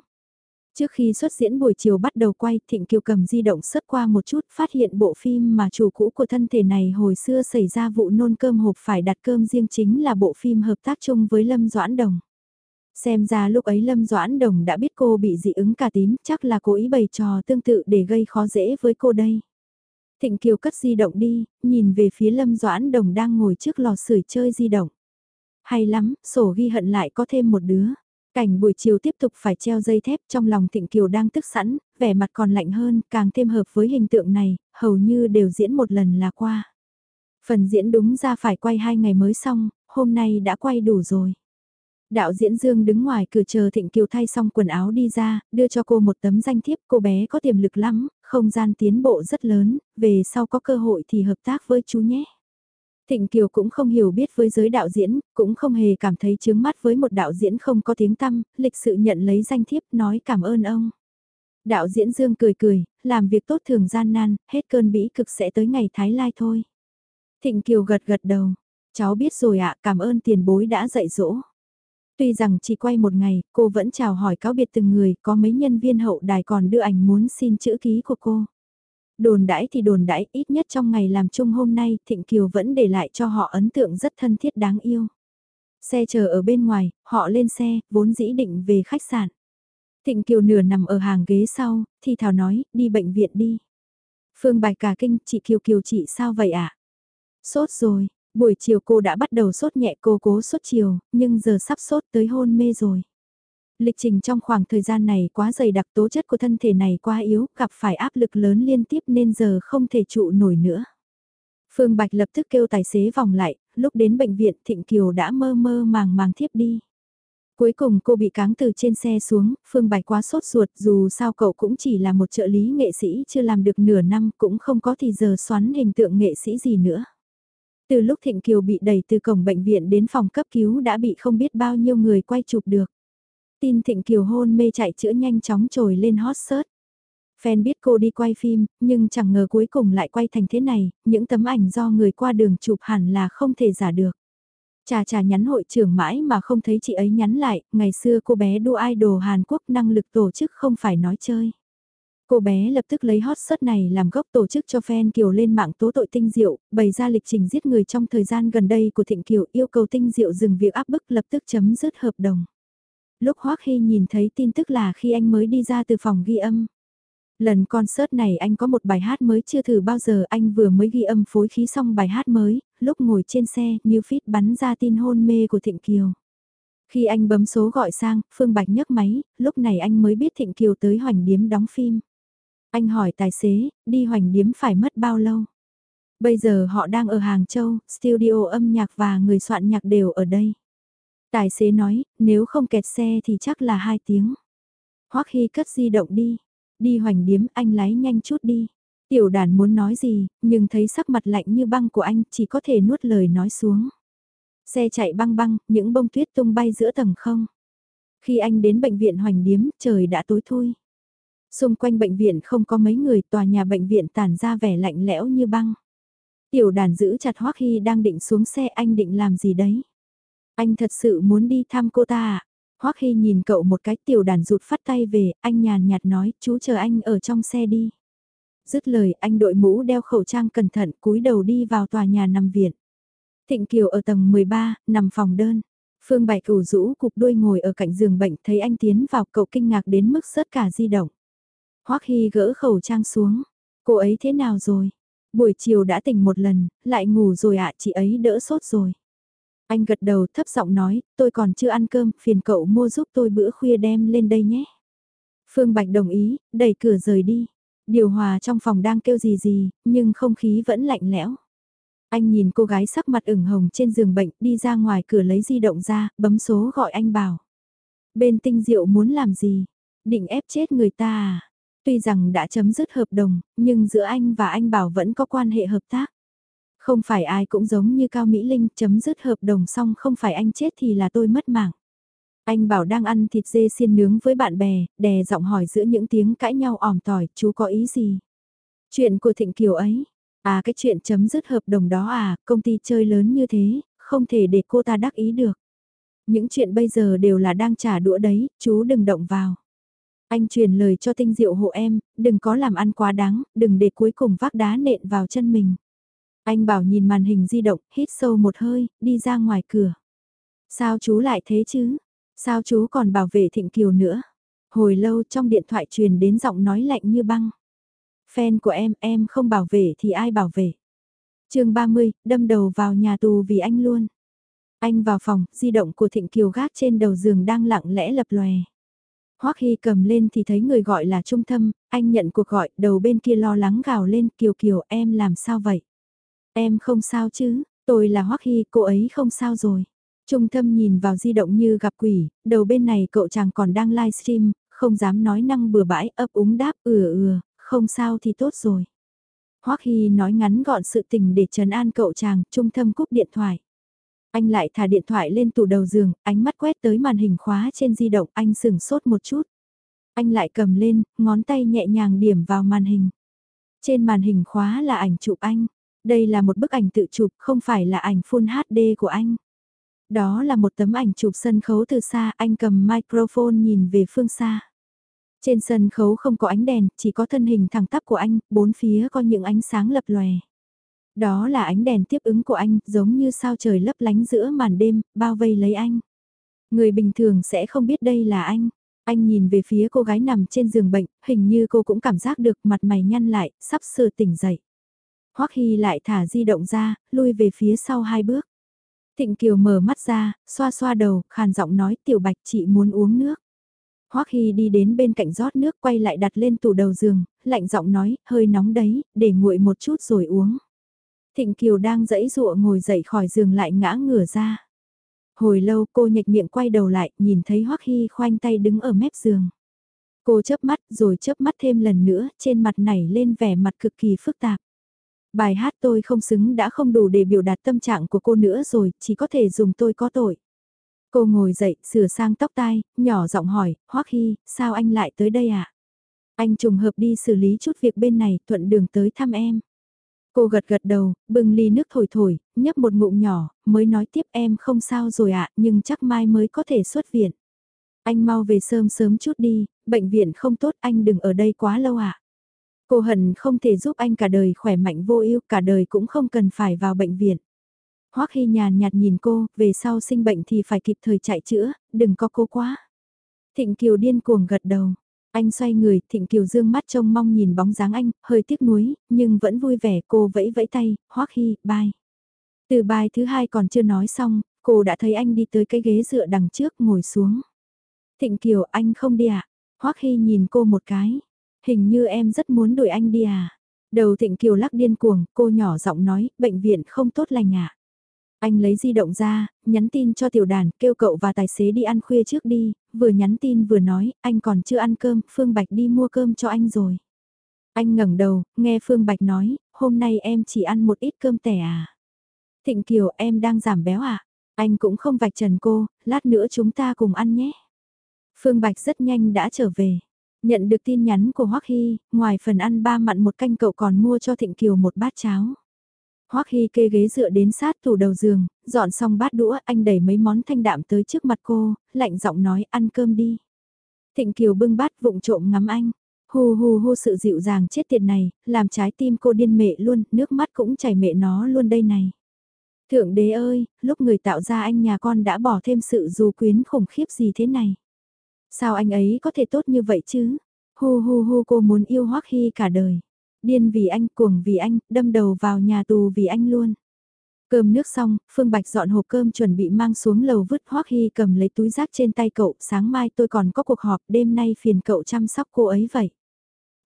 A: Trước khi xuất diễn buổi chiều bắt đầu quay, Thịnh Kiều cầm di động sớt qua một chút, phát hiện bộ phim mà chủ cũ của thân thể này hồi xưa xảy ra vụ nôn cơm hộp phải đặt cơm riêng chính là bộ phim hợp tác chung với Lâm Doãn Đồng. Xem ra lúc ấy Lâm Doãn Đồng đã biết cô bị dị ứng cà tím, chắc là cố ý bày trò tương tự để gây khó dễ với cô đây. Thịnh Kiều cất di động đi, nhìn về phía Lâm Doãn Đồng đang ngồi trước lò sưởi chơi di động. Hay lắm, sổ ghi hận lại có thêm một đứa. Cảnh buổi chiều tiếp tục phải treo dây thép trong lòng Thịnh Kiều đang tức sẵn, vẻ mặt còn lạnh hơn, càng thêm hợp với hình tượng này, hầu như đều diễn một lần là qua. Phần diễn đúng ra phải quay hai ngày mới xong, hôm nay đã quay đủ rồi. Đạo diễn Dương đứng ngoài cửa chờ Thịnh Kiều thay xong quần áo đi ra, đưa cho cô một tấm danh thiếp cô bé có tiềm lực lắm, không gian tiến bộ rất lớn, về sau có cơ hội thì hợp tác với chú nhé. Thịnh Kiều cũng không hiểu biết với giới đạo diễn, cũng không hề cảm thấy chướng mắt với một đạo diễn không có tiếng tăm, lịch sự nhận lấy danh thiếp nói cảm ơn ông. Đạo diễn Dương cười cười, làm việc tốt thường gian nan, hết cơn bĩ cực sẽ tới ngày Thái Lai thôi. Thịnh Kiều gật gật đầu, cháu biết rồi ạ, cảm ơn tiền bối đã dạy dỗ. Tuy rằng chỉ quay một ngày, cô vẫn chào hỏi cáo biệt từng người, có mấy nhân viên hậu đài còn đưa ảnh muốn xin chữ ký của cô. Đồn đãi thì đồn đãi, ít nhất trong ngày làm chung hôm nay, Thịnh Kiều vẫn để lại cho họ ấn tượng rất thân thiết đáng yêu. Xe chờ ở bên ngoài, họ lên xe, vốn dĩ định về khách sạn. Thịnh Kiều nửa nằm ở hàng ghế sau, thì Thảo nói, đi bệnh viện đi. Phương Bạch cả kinh, chị Kiều Kiều chị sao vậy ạ? À? Sốt rồi, Buổi chiều cô đã bắt đầu sốt nhẹ cô cố sốt chiều, nhưng giờ sắp sốt tới hôn mê rồi. Lịch trình trong khoảng thời gian này quá dày đặc tố chất của thân thể này quá yếu, gặp phải áp lực lớn liên tiếp nên giờ không thể trụ nổi nữa. Phương Bạch lập tức kêu tài xế vòng lại, lúc đến bệnh viện Thịnh Kiều đã mơ mơ màng màng thiếp đi. Cuối cùng cô bị cáng từ trên xe xuống, Phương Bạch quá sốt ruột dù sao cậu cũng chỉ là một trợ lý nghệ sĩ chưa làm được nửa năm cũng không có thì giờ xoắn hình tượng nghệ sĩ gì nữa. Từ lúc Thịnh Kiều bị đẩy từ cổng bệnh viện đến phòng cấp cứu đã bị không biết bao nhiêu người quay chụp được. Tin Thịnh Kiều hôn mê chạy chữa nhanh chóng trồi lên hot search. Fan biết cô đi quay phim, nhưng chẳng ngờ cuối cùng lại quay thành thế này, những tấm ảnh do người qua đường chụp hẳn là không thể giả được. Trà trà nhắn hội trưởng mãi mà không thấy chị ấy nhắn lại, ngày xưa cô bé đua idol Hàn Quốc năng lực tổ chức không phải nói chơi. Cô bé lập tức lấy hot search này làm gốc tổ chức cho fan Kiều lên mạng tố tội Tinh Diệu, bày ra lịch trình giết người trong thời gian gần đây của Thịnh Kiều yêu cầu Tinh Diệu dừng việc áp bức lập tức chấm dứt hợp đồng. Lúc Hoắc Hy nhìn thấy tin tức là khi anh mới đi ra từ phòng ghi âm. Lần concert này anh có một bài hát mới chưa thử bao giờ anh vừa mới ghi âm phối khí xong bài hát mới, lúc ngồi trên xe, New Fit bắn ra tin hôn mê của Thịnh Kiều. Khi anh bấm số gọi sang, Phương Bạch nhấc máy, lúc này anh mới biết Thịnh Kiều tới Hoành Điếm đóng phim. Anh hỏi tài xế, đi Hoành Điếm phải mất bao lâu? Bây giờ họ đang ở Hàng Châu, studio âm nhạc và người soạn nhạc đều ở đây. Tài xế nói, nếu không kẹt xe thì chắc là 2 tiếng. Hoắc Hy cất di động đi. Đi hoành điếm anh lái nhanh chút đi. Tiểu đàn muốn nói gì, nhưng thấy sắc mặt lạnh như băng của anh chỉ có thể nuốt lời nói xuống. Xe chạy băng băng, những bông tuyết tung bay giữa tầng không. Khi anh đến bệnh viện hoành điếm, trời đã tối thui. Xung quanh bệnh viện không có mấy người, tòa nhà bệnh viện tản ra vẻ lạnh lẽo như băng. Tiểu đàn giữ chặt Hoắc Hy đang định xuống xe anh định làm gì đấy. Anh thật sự muốn đi thăm cô ta à? Hoắc Hy nhìn cậu một cái tiểu đàn rụt phát tay về, anh nhàn nhạt nói, chú chờ anh ở trong xe đi. Dứt lời, anh đội mũ đeo khẩu trang cẩn thận cúi đầu đi vào tòa nhà nằm viện. Thịnh Kiều ở tầng 13, nằm phòng đơn. Phương Bạch cửu rũ cục đuôi ngồi ở cạnh giường bệnh thấy anh tiến vào cậu kinh ngạc đến mức sớt cả di động. Hoắc Hy gỡ khẩu trang xuống. Cô ấy thế nào rồi? Buổi chiều đã tỉnh một lần, lại ngủ rồi ạ chị ấy đỡ sốt rồi. Anh gật đầu thấp giọng nói, tôi còn chưa ăn cơm, phiền cậu mua giúp tôi bữa khuya đem lên đây nhé. Phương Bạch đồng ý, đẩy cửa rời đi. Điều hòa trong phòng đang kêu gì gì, nhưng không khí vẫn lạnh lẽo. Anh nhìn cô gái sắc mặt ửng hồng trên giường bệnh đi ra ngoài cửa lấy di động ra, bấm số gọi anh bảo. Bên tinh diệu muốn làm gì? Định ép chết người ta à? Tuy rằng đã chấm dứt hợp đồng, nhưng giữa anh và anh bảo vẫn có quan hệ hợp tác. Không phải ai cũng giống như Cao Mỹ Linh chấm dứt hợp đồng xong không phải anh chết thì là tôi mất mạng. Anh bảo đang ăn thịt dê xiên nướng với bạn bè, đè giọng hỏi giữa những tiếng cãi nhau ỏm tỏi, chú có ý gì? Chuyện của Thịnh Kiều ấy, à cái chuyện chấm dứt hợp đồng đó à, công ty chơi lớn như thế, không thể để cô ta đắc ý được. Những chuyện bây giờ đều là đang trả đũa đấy, chú đừng động vào. Anh truyền lời cho tinh diệu hộ em, đừng có làm ăn quá đáng, đừng để cuối cùng vác đá nện vào chân mình. Anh bảo nhìn màn hình di động, hít sâu một hơi, đi ra ngoài cửa. Sao chú lại thế chứ? Sao chú còn bảo vệ Thịnh Kiều nữa? Hồi lâu trong điện thoại truyền đến giọng nói lạnh như băng. Fan của em, em không bảo vệ thì ai bảo vệ? chương 30, đâm đầu vào nhà tù vì anh luôn. Anh vào phòng, di động của Thịnh Kiều gác trên đầu giường đang lặng lẽ lập lòe. Hoắc Hy cầm lên thì thấy người gọi là Trung Thâm, anh nhận cuộc gọi, đầu bên kia lo lắng gào lên, Kiều Kiều em làm sao vậy? Em không sao chứ, tôi là Hoắc Hy, cô ấy không sao rồi. Trung thâm nhìn vào di động như gặp quỷ, đầu bên này cậu chàng còn đang livestream, không dám nói năng bừa bãi, ấp úng đáp ừa ừa, không sao thì tốt rồi. Hoắc Hy nói ngắn gọn sự tình để trấn an cậu chàng, trung thâm cúp điện thoại. Anh lại thả điện thoại lên tủ đầu giường, ánh mắt quét tới màn hình khóa trên di động, anh sừng sốt một chút. Anh lại cầm lên, ngón tay nhẹ nhàng điểm vào màn hình. Trên màn hình khóa là ảnh chụp anh. Đây là một bức ảnh tự chụp, không phải là ảnh full HD của anh. Đó là một tấm ảnh chụp sân khấu từ xa, anh cầm microphone nhìn về phương xa. Trên sân khấu không có ánh đèn, chỉ có thân hình thẳng tắp của anh, bốn phía có những ánh sáng lập lòe. Đó là ánh đèn tiếp ứng của anh, giống như sao trời lấp lánh giữa màn đêm, bao vây lấy anh. Người bình thường sẽ không biết đây là anh. Anh nhìn về phía cô gái nằm trên giường bệnh, hình như cô cũng cảm giác được mặt mày nhăn lại, sắp sửa tỉnh dậy. Hoắc Hy lại thả di động ra, lui về phía sau hai bước. Thịnh Kiều mở mắt ra, xoa xoa đầu, khàn giọng nói tiểu bạch chị muốn uống nước. Hoắc Hy đi đến bên cạnh rót nước quay lại đặt lên tủ đầu giường, lạnh giọng nói, hơi nóng đấy, để nguội một chút rồi uống. Thịnh Kiều đang dẫy dụa ngồi dậy khỏi giường lại ngã ngửa ra. Hồi lâu cô nhạch miệng quay đầu lại, nhìn thấy Hoắc Hy khoanh tay đứng ở mép giường. Cô chớp mắt rồi chớp mắt thêm lần nữa, trên mặt nảy lên vẻ mặt cực kỳ phức tạp. Bài hát tôi không xứng đã không đủ để biểu đạt tâm trạng của cô nữa rồi, chỉ có thể dùng tôi có tội. Cô ngồi dậy, sửa sang tóc tai, nhỏ giọng hỏi, Hoắc Hy, sao anh lại tới đây ạ? À? Anh trùng hợp đi xử lý chút việc bên này, thuận đường tới thăm em. Cô gật gật đầu, bưng ly nước thổi thổi, nhấp một ngụm nhỏ, mới nói tiếp em không sao rồi ạ, nhưng chắc mai mới có thể xuất viện. Anh mau về sớm sớm chút đi, bệnh viện không tốt anh đừng ở đây quá lâu ạ. Cô hận không thể giúp anh cả đời khỏe mạnh vô ưu, cả đời cũng không cần phải vào bệnh viện. Hoắc Hy nhàn nhạt nhìn cô, về sau sinh bệnh thì phải kịp thời chạy chữa, đừng có cô quá. Thịnh Kiều điên cuồng gật đầu. Anh xoay người, Thịnh Kiều dương mắt trông mong nhìn bóng dáng anh, hơi tiếc nuối, nhưng vẫn vui vẻ cô vẫy vẫy tay, Hoắc Hy, bye. Từ bài thứ hai còn chưa nói xong, cô đã thấy anh đi tới cái ghế dựa đằng trước ngồi xuống. Thịnh Kiều anh không đi à? Hoắc Hy nhìn cô một cái. Hình như em rất muốn đuổi anh đi à? Đầu Thịnh Kiều lắc điên cuồng, cô nhỏ giọng nói, bệnh viện không tốt lành ạ. À? Anh lấy di động ra, nhắn tin cho tiểu đàn, kêu cậu và tài xế đi ăn khuya trước đi, vừa nhắn tin vừa nói, anh còn chưa ăn cơm, Phương Bạch đi mua cơm cho anh rồi. Anh ngẩng đầu, nghe Phương Bạch nói, hôm nay em chỉ ăn một ít cơm tẻ à. Thịnh Kiều em đang giảm béo à? Anh cũng không vạch trần cô, lát nữa chúng ta cùng ăn nhé. Phương Bạch rất nhanh đã trở về. Nhận được tin nhắn của Hoắc Hy, ngoài phần ăn ba mặn một canh cậu còn mua cho Thịnh Kiều một bát cháo. Hoắc Hy kê ghế dựa đến sát tủ đầu giường, dọn xong bát đũa, anh đẩy mấy món thanh đạm tới trước mặt cô, lạnh giọng nói ăn cơm đi. Thịnh Kiều bưng bát vụng trộm ngắm anh. Hù hù hù sự dịu dàng chết tiệt này, làm trái tim cô điên mệ luôn, nước mắt cũng chảy mệ nó luôn đây này. Thượng đế ơi, lúc người tạo ra anh nhà con đã bỏ thêm sự dù quyến khủng khiếp gì thế này. Sao anh ấy có thể tốt như vậy chứ? Hu hu hu cô muốn yêu Hoắc Hy cả đời. Điên vì anh, cuồng vì anh, đâm đầu vào nhà tù vì anh luôn. Cơm nước xong, Phương Bạch dọn hộp cơm chuẩn bị mang xuống lầu vứt Hoắc Hy cầm lấy túi rác trên tay cậu, sáng mai tôi còn có cuộc họp, đêm nay phiền cậu chăm sóc cô ấy vậy.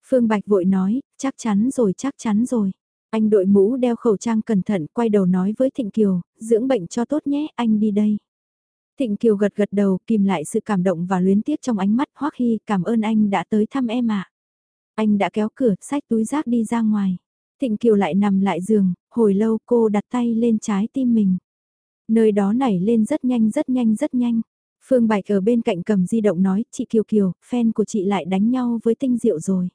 A: Phương Bạch vội nói, chắc chắn rồi chắc chắn rồi. Anh đội mũ đeo khẩu trang cẩn thận quay đầu nói với Thịnh Kiều, dưỡng bệnh cho tốt nhé, anh đi đây. Thịnh Kiều gật gật đầu, kìm lại sự cảm động và luyến tiếc trong ánh mắt Hoắc Hy, cảm ơn anh đã tới thăm em ạ. Anh đã kéo cửa, xách túi rác đi ra ngoài. Thịnh Kiều lại nằm lại giường, hồi lâu cô đặt tay lên trái tim mình. Nơi đó nảy lên rất nhanh rất nhanh rất nhanh. Phương Bạch ở bên cạnh cầm di động nói, chị Kiều Kiều, fan của chị lại đánh nhau với tinh diệu rồi.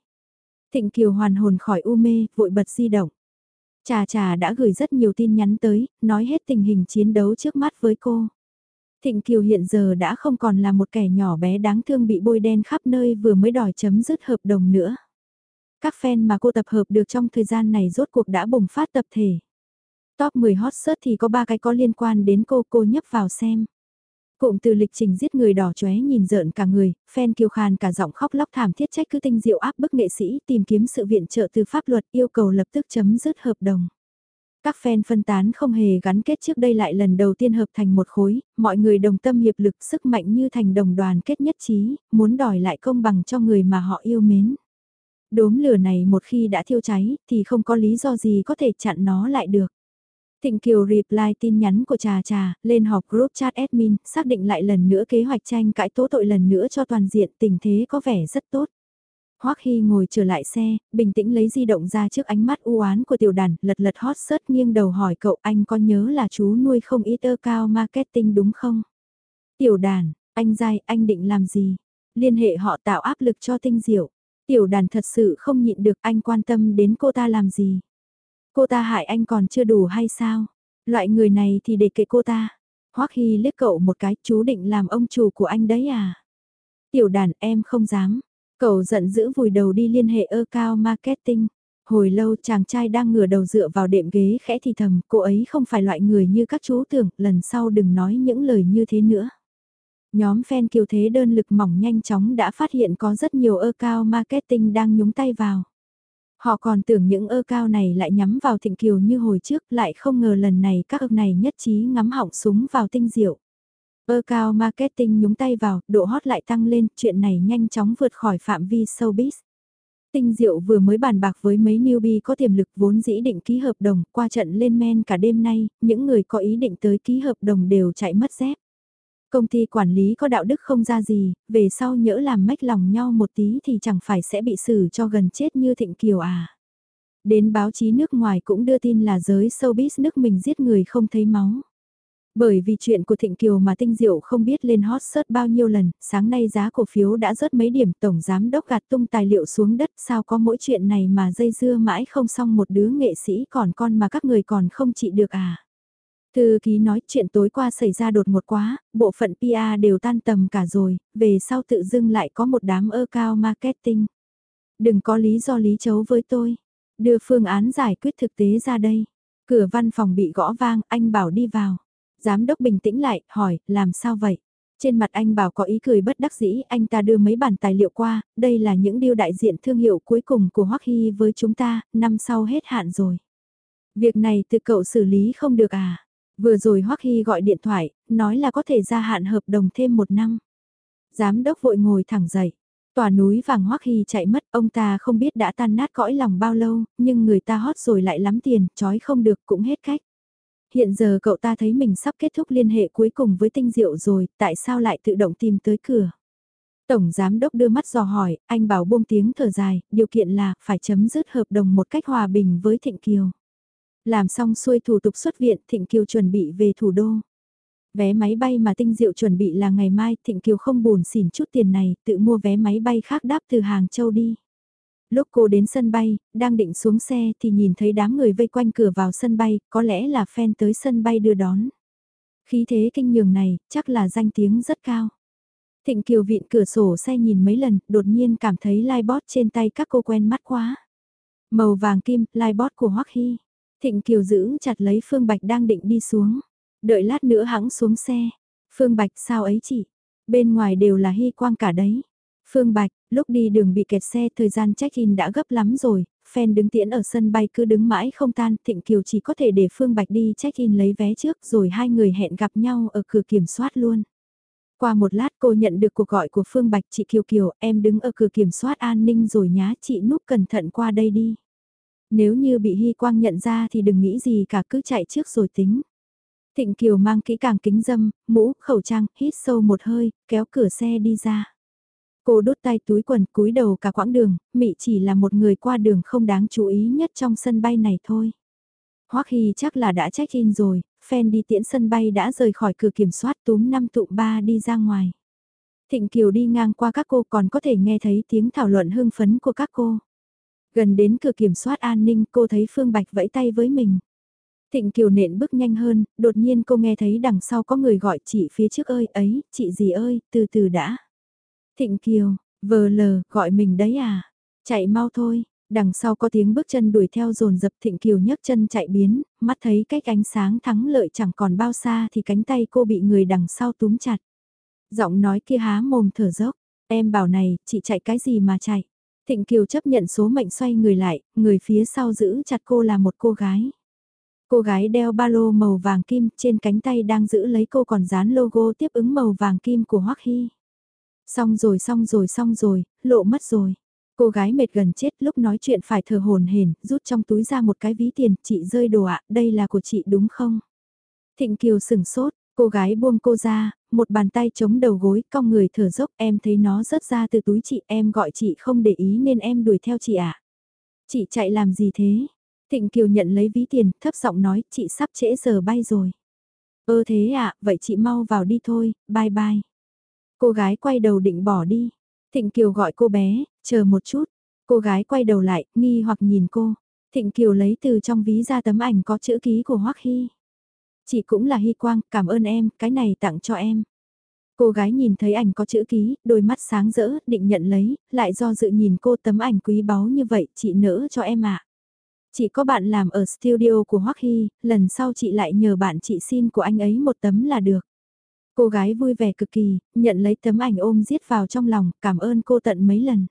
A: Thịnh Kiều hoàn hồn khỏi u mê, vội bật di động. Trà trà đã gửi rất nhiều tin nhắn tới, nói hết tình hình chiến đấu trước mắt với cô. Thịnh Kiều hiện giờ đã không còn là một kẻ nhỏ bé đáng thương bị bôi đen khắp nơi vừa mới đòi chấm dứt hợp đồng nữa. Các fan mà cô tập hợp được trong thời gian này rốt cuộc đã bùng phát tập thể. Top 10 hot search thì có 3 cái có liên quan đến cô, cô nhấp vào xem. Cụm từ lịch trình giết người đỏ chóe nhìn rợn cả người, fan kiều khàn cả giọng khóc lóc thảm thiết trách cứ tinh diệu áp bức nghệ sĩ tìm kiếm sự viện trợ từ pháp luật yêu cầu lập tức chấm dứt hợp đồng. Các fan phân tán không hề gắn kết trước đây lại lần đầu tiên hợp thành một khối, mọi người đồng tâm hiệp lực sức mạnh như thành đồng đoàn kết nhất trí, muốn đòi lại công bằng cho người mà họ yêu mến. Đốm lửa này một khi đã thiêu cháy thì không có lý do gì có thể chặn nó lại được. Thịnh Kiều reply tin nhắn của Trà Trà, lên họp group chat admin, xác định lại lần nữa kế hoạch tranh cãi tố tội lần nữa cho toàn diện tình thế có vẻ rất tốt. Hoắc Hy ngồi trở lại xe, bình tĩnh lấy di động ra trước ánh mắt u oán của tiểu đàn, lật lật hot search nghiêng đầu hỏi cậu anh có nhớ là chú nuôi không ít ơ cao marketing đúng không? Tiểu đàn, anh dai, anh định làm gì? Liên hệ họ tạo áp lực cho tinh diệu. Tiểu đàn thật sự không nhịn được anh quan tâm đến cô ta làm gì? Cô ta hại anh còn chưa đủ hay sao? Loại người này thì để kệ cô ta. Hoắc Hy liếc cậu một cái, chú định làm ông chủ của anh đấy à? Tiểu đàn em không dám. Cậu giận dữ vùi đầu đi liên hệ ơ cao marketing. Hồi lâu chàng trai đang ngửa đầu dựa vào đệm ghế khẽ thì thầm, cô ấy không phải loại người như các chú tưởng, lần sau đừng nói những lời như thế nữa. Nhóm fan kiều thế đơn lực mỏng nhanh chóng đã phát hiện có rất nhiều ơ cao marketing đang nhúng tay vào. Họ còn tưởng những ơ cao này lại nhắm vào thịnh kiều như hồi trước, lại không ngờ lần này các ơ này nhất trí ngắm họng súng vào tinh diệu. Ơ cao marketing nhúng tay vào, độ hot lại tăng lên, chuyện này nhanh chóng vượt khỏi phạm vi showbiz. Tinh Diệu vừa mới bàn bạc với mấy newbie có tiềm lực vốn dĩ định ký hợp đồng, qua trận lên men cả đêm nay, những người có ý định tới ký hợp đồng đều chạy mất dép. Công ty quản lý có đạo đức không ra gì, về sau nhỡ làm mách lòng nhau một tí thì chẳng phải sẽ bị xử cho gần chết như Thịnh Kiều à. Đến báo chí nước ngoài cũng đưa tin là giới showbiz nước mình giết người không thấy máu. Bởi vì chuyện của Thịnh Kiều mà Tinh Diệu không biết lên hot search bao nhiêu lần, sáng nay giá cổ phiếu đã rớt mấy điểm tổng giám đốc gạt tung tài liệu xuống đất sao có mỗi chuyện này mà dây dưa mãi không xong một đứa nghệ sĩ còn con mà các người còn không trị được à. Thư ký nói chuyện tối qua xảy ra đột ngột quá, bộ phận PR đều tan tầm cả rồi, về sau tự dưng lại có một đám ơ cao marketing. Đừng có lý do lý chấu với tôi, đưa phương án giải quyết thực tế ra đây. Cửa văn phòng bị gõ vang, anh bảo đi vào. Giám đốc bình tĩnh lại, hỏi, làm sao vậy? Trên mặt anh bảo có ý cười bất đắc dĩ, anh ta đưa mấy bản tài liệu qua, đây là những điều đại diện thương hiệu cuối cùng của Hoắc Hy với chúng ta, năm sau hết hạn rồi. Việc này từ cậu xử lý không được à? Vừa rồi Hoắc Hy gọi điện thoại, nói là có thể gia hạn hợp đồng thêm một năm. Giám đốc vội ngồi thẳng dậy. Tòa núi vàng Hoắc Hy chạy mất, ông ta không biết đã tan nát cõi lòng bao lâu, nhưng người ta hót rồi lại lắm tiền, chói không được cũng hết cách. Hiện giờ cậu ta thấy mình sắp kết thúc liên hệ cuối cùng với tinh diệu rồi, tại sao lại tự động tìm tới cửa? Tổng giám đốc đưa mắt dò hỏi, anh bảo buông tiếng thở dài, điều kiện là phải chấm dứt hợp đồng một cách hòa bình với Thịnh Kiều. Làm xong xuôi thủ tục xuất viện, Thịnh Kiều chuẩn bị về thủ đô. Vé máy bay mà Tinh Diệu chuẩn bị là ngày mai, Thịnh Kiều không buồn xỉn chút tiền này, tự mua vé máy bay khác đáp từ Hàng Châu đi. Lúc cô đến sân bay, đang định xuống xe thì nhìn thấy đám người vây quanh cửa vào sân bay, có lẽ là fan tới sân bay đưa đón. Khí thế kinh nhường này, chắc là danh tiếng rất cao. Thịnh Kiều vịn cửa sổ xe nhìn mấy lần, đột nhiên cảm thấy livebot trên tay các cô quen mắt quá. Màu vàng kim, livebot của Hoắc Hy. Thịnh Kiều giữ chặt lấy Phương Bạch đang định đi xuống. Đợi lát nữa hãng xuống xe. Phương Bạch sao ấy chị? Bên ngoài đều là hy quang cả đấy. Phương Bạch, lúc đi đường bị kẹt xe thời gian check-in đã gấp lắm rồi, fan đứng tiễn ở sân bay cứ đứng mãi không tan, Thịnh Kiều chỉ có thể để Phương Bạch đi check-in lấy vé trước rồi hai người hẹn gặp nhau ở cửa kiểm soát luôn. Qua một lát cô nhận được cuộc gọi của Phương Bạch chị Kiều Kiều, em đứng ở cửa kiểm soát an ninh rồi nhá chị núp cẩn thận qua đây đi. Nếu như bị Hy Quang nhận ra thì đừng nghĩ gì cả cứ chạy trước rồi tính. Thịnh Kiều mang kỹ càng kính dâm, mũ, khẩu trang, hít sâu một hơi, kéo cửa xe đi ra. Cô đốt tay túi quần cúi đầu cả quãng đường, Mị chỉ là một người qua đường không đáng chú ý nhất trong sân bay này thôi. Hoắc Hy chắc là đã check-in rồi, fan đi tiễn sân bay đã rời khỏi cửa kiểm soát túm năm tụ ba đi ra ngoài. Thịnh Kiều đi ngang qua các cô còn có thể nghe thấy tiếng thảo luận hưng phấn của các cô. Gần đến cửa kiểm soát an ninh cô thấy Phương Bạch vẫy tay với mình. Thịnh Kiều nện bước nhanh hơn, đột nhiên cô nghe thấy đằng sau có người gọi chị phía trước ơi ấy, chị gì ơi, từ từ đã. Thịnh Kiều, vờ lờ, gọi mình đấy à? Chạy mau thôi, đằng sau có tiếng bước chân đuổi theo dồn dập Thịnh Kiều nhấc chân chạy biến, mắt thấy cách ánh sáng thắng lợi chẳng còn bao xa thì cánh tay cô bị người đằng sau túm chặt. Giọng nói kia há mồm thở dốc, em bảo này, chị chạy cái gì mà chạy? Thịnh Kiều chấp nhận số mệnh xoay người lại, người phía sau giữ chặt cô là một cô gái. Cô gái đeo ba lô màu vàng kim trên cánh tay đang giữ lấy cô còn dán logo tiếp ứng màu vàng kim của Hoắc Hy. Xong rồi xong rồi xong rồi, lộ mất rồi. Cô gái mệt gần chết lúc nói chuyện phải thở hồn hển, rút trong túi ra một cái ví tiền, chị rơi đồ ạ, đây là của chị đúng không? Thịnh Kiều sửng sốt, cô gái buông cô ra, một bàn tay chống đầu gối, cong người thở dốc, em thấy nó rớt ra từ túi chị, em gọi chị không để ý nên em đuổi theo chị ạ. Chị chạy làm gì thế? Thịnh Kiều nhận lấy ví tiền, thấp giọng nói, chị sắp trễ giờ bay rồi. Ơ thế ạ, vậy chị mau vào đi thôi, bye bye. Cô gái quay đầu định bỏ đi. Thịnh Kiều gọi cô bé, chờ một chút. Cô gái quay đầu lại, nghi hoặc nhìn cô. Thịnh Kiều lấy từ trong ví ra tấm ảnh có chữ ký của Hoắc Hy. Chị cũng là Hy Quang, cảm ơn em, cái này tặng cho em. Cô gái nhìn thấy ảnh có chữ ký, đôi mắt sáng rỡ, định nhận lấy, lại do dự nhìn cô tấm ảnh quý báu như vậy, chị nỡ cho em ạ. À. Chị có bạn làm ở studio của Hoắc Hy, lần sau chị lại nhờ bạn chị xin của anh ấy một tấm là được. Cô gái vui vẻ cực kỳ, nhận lấy tấm ảnh ôm giết vào trong lòng, cảm ơn cô tận mấy lần.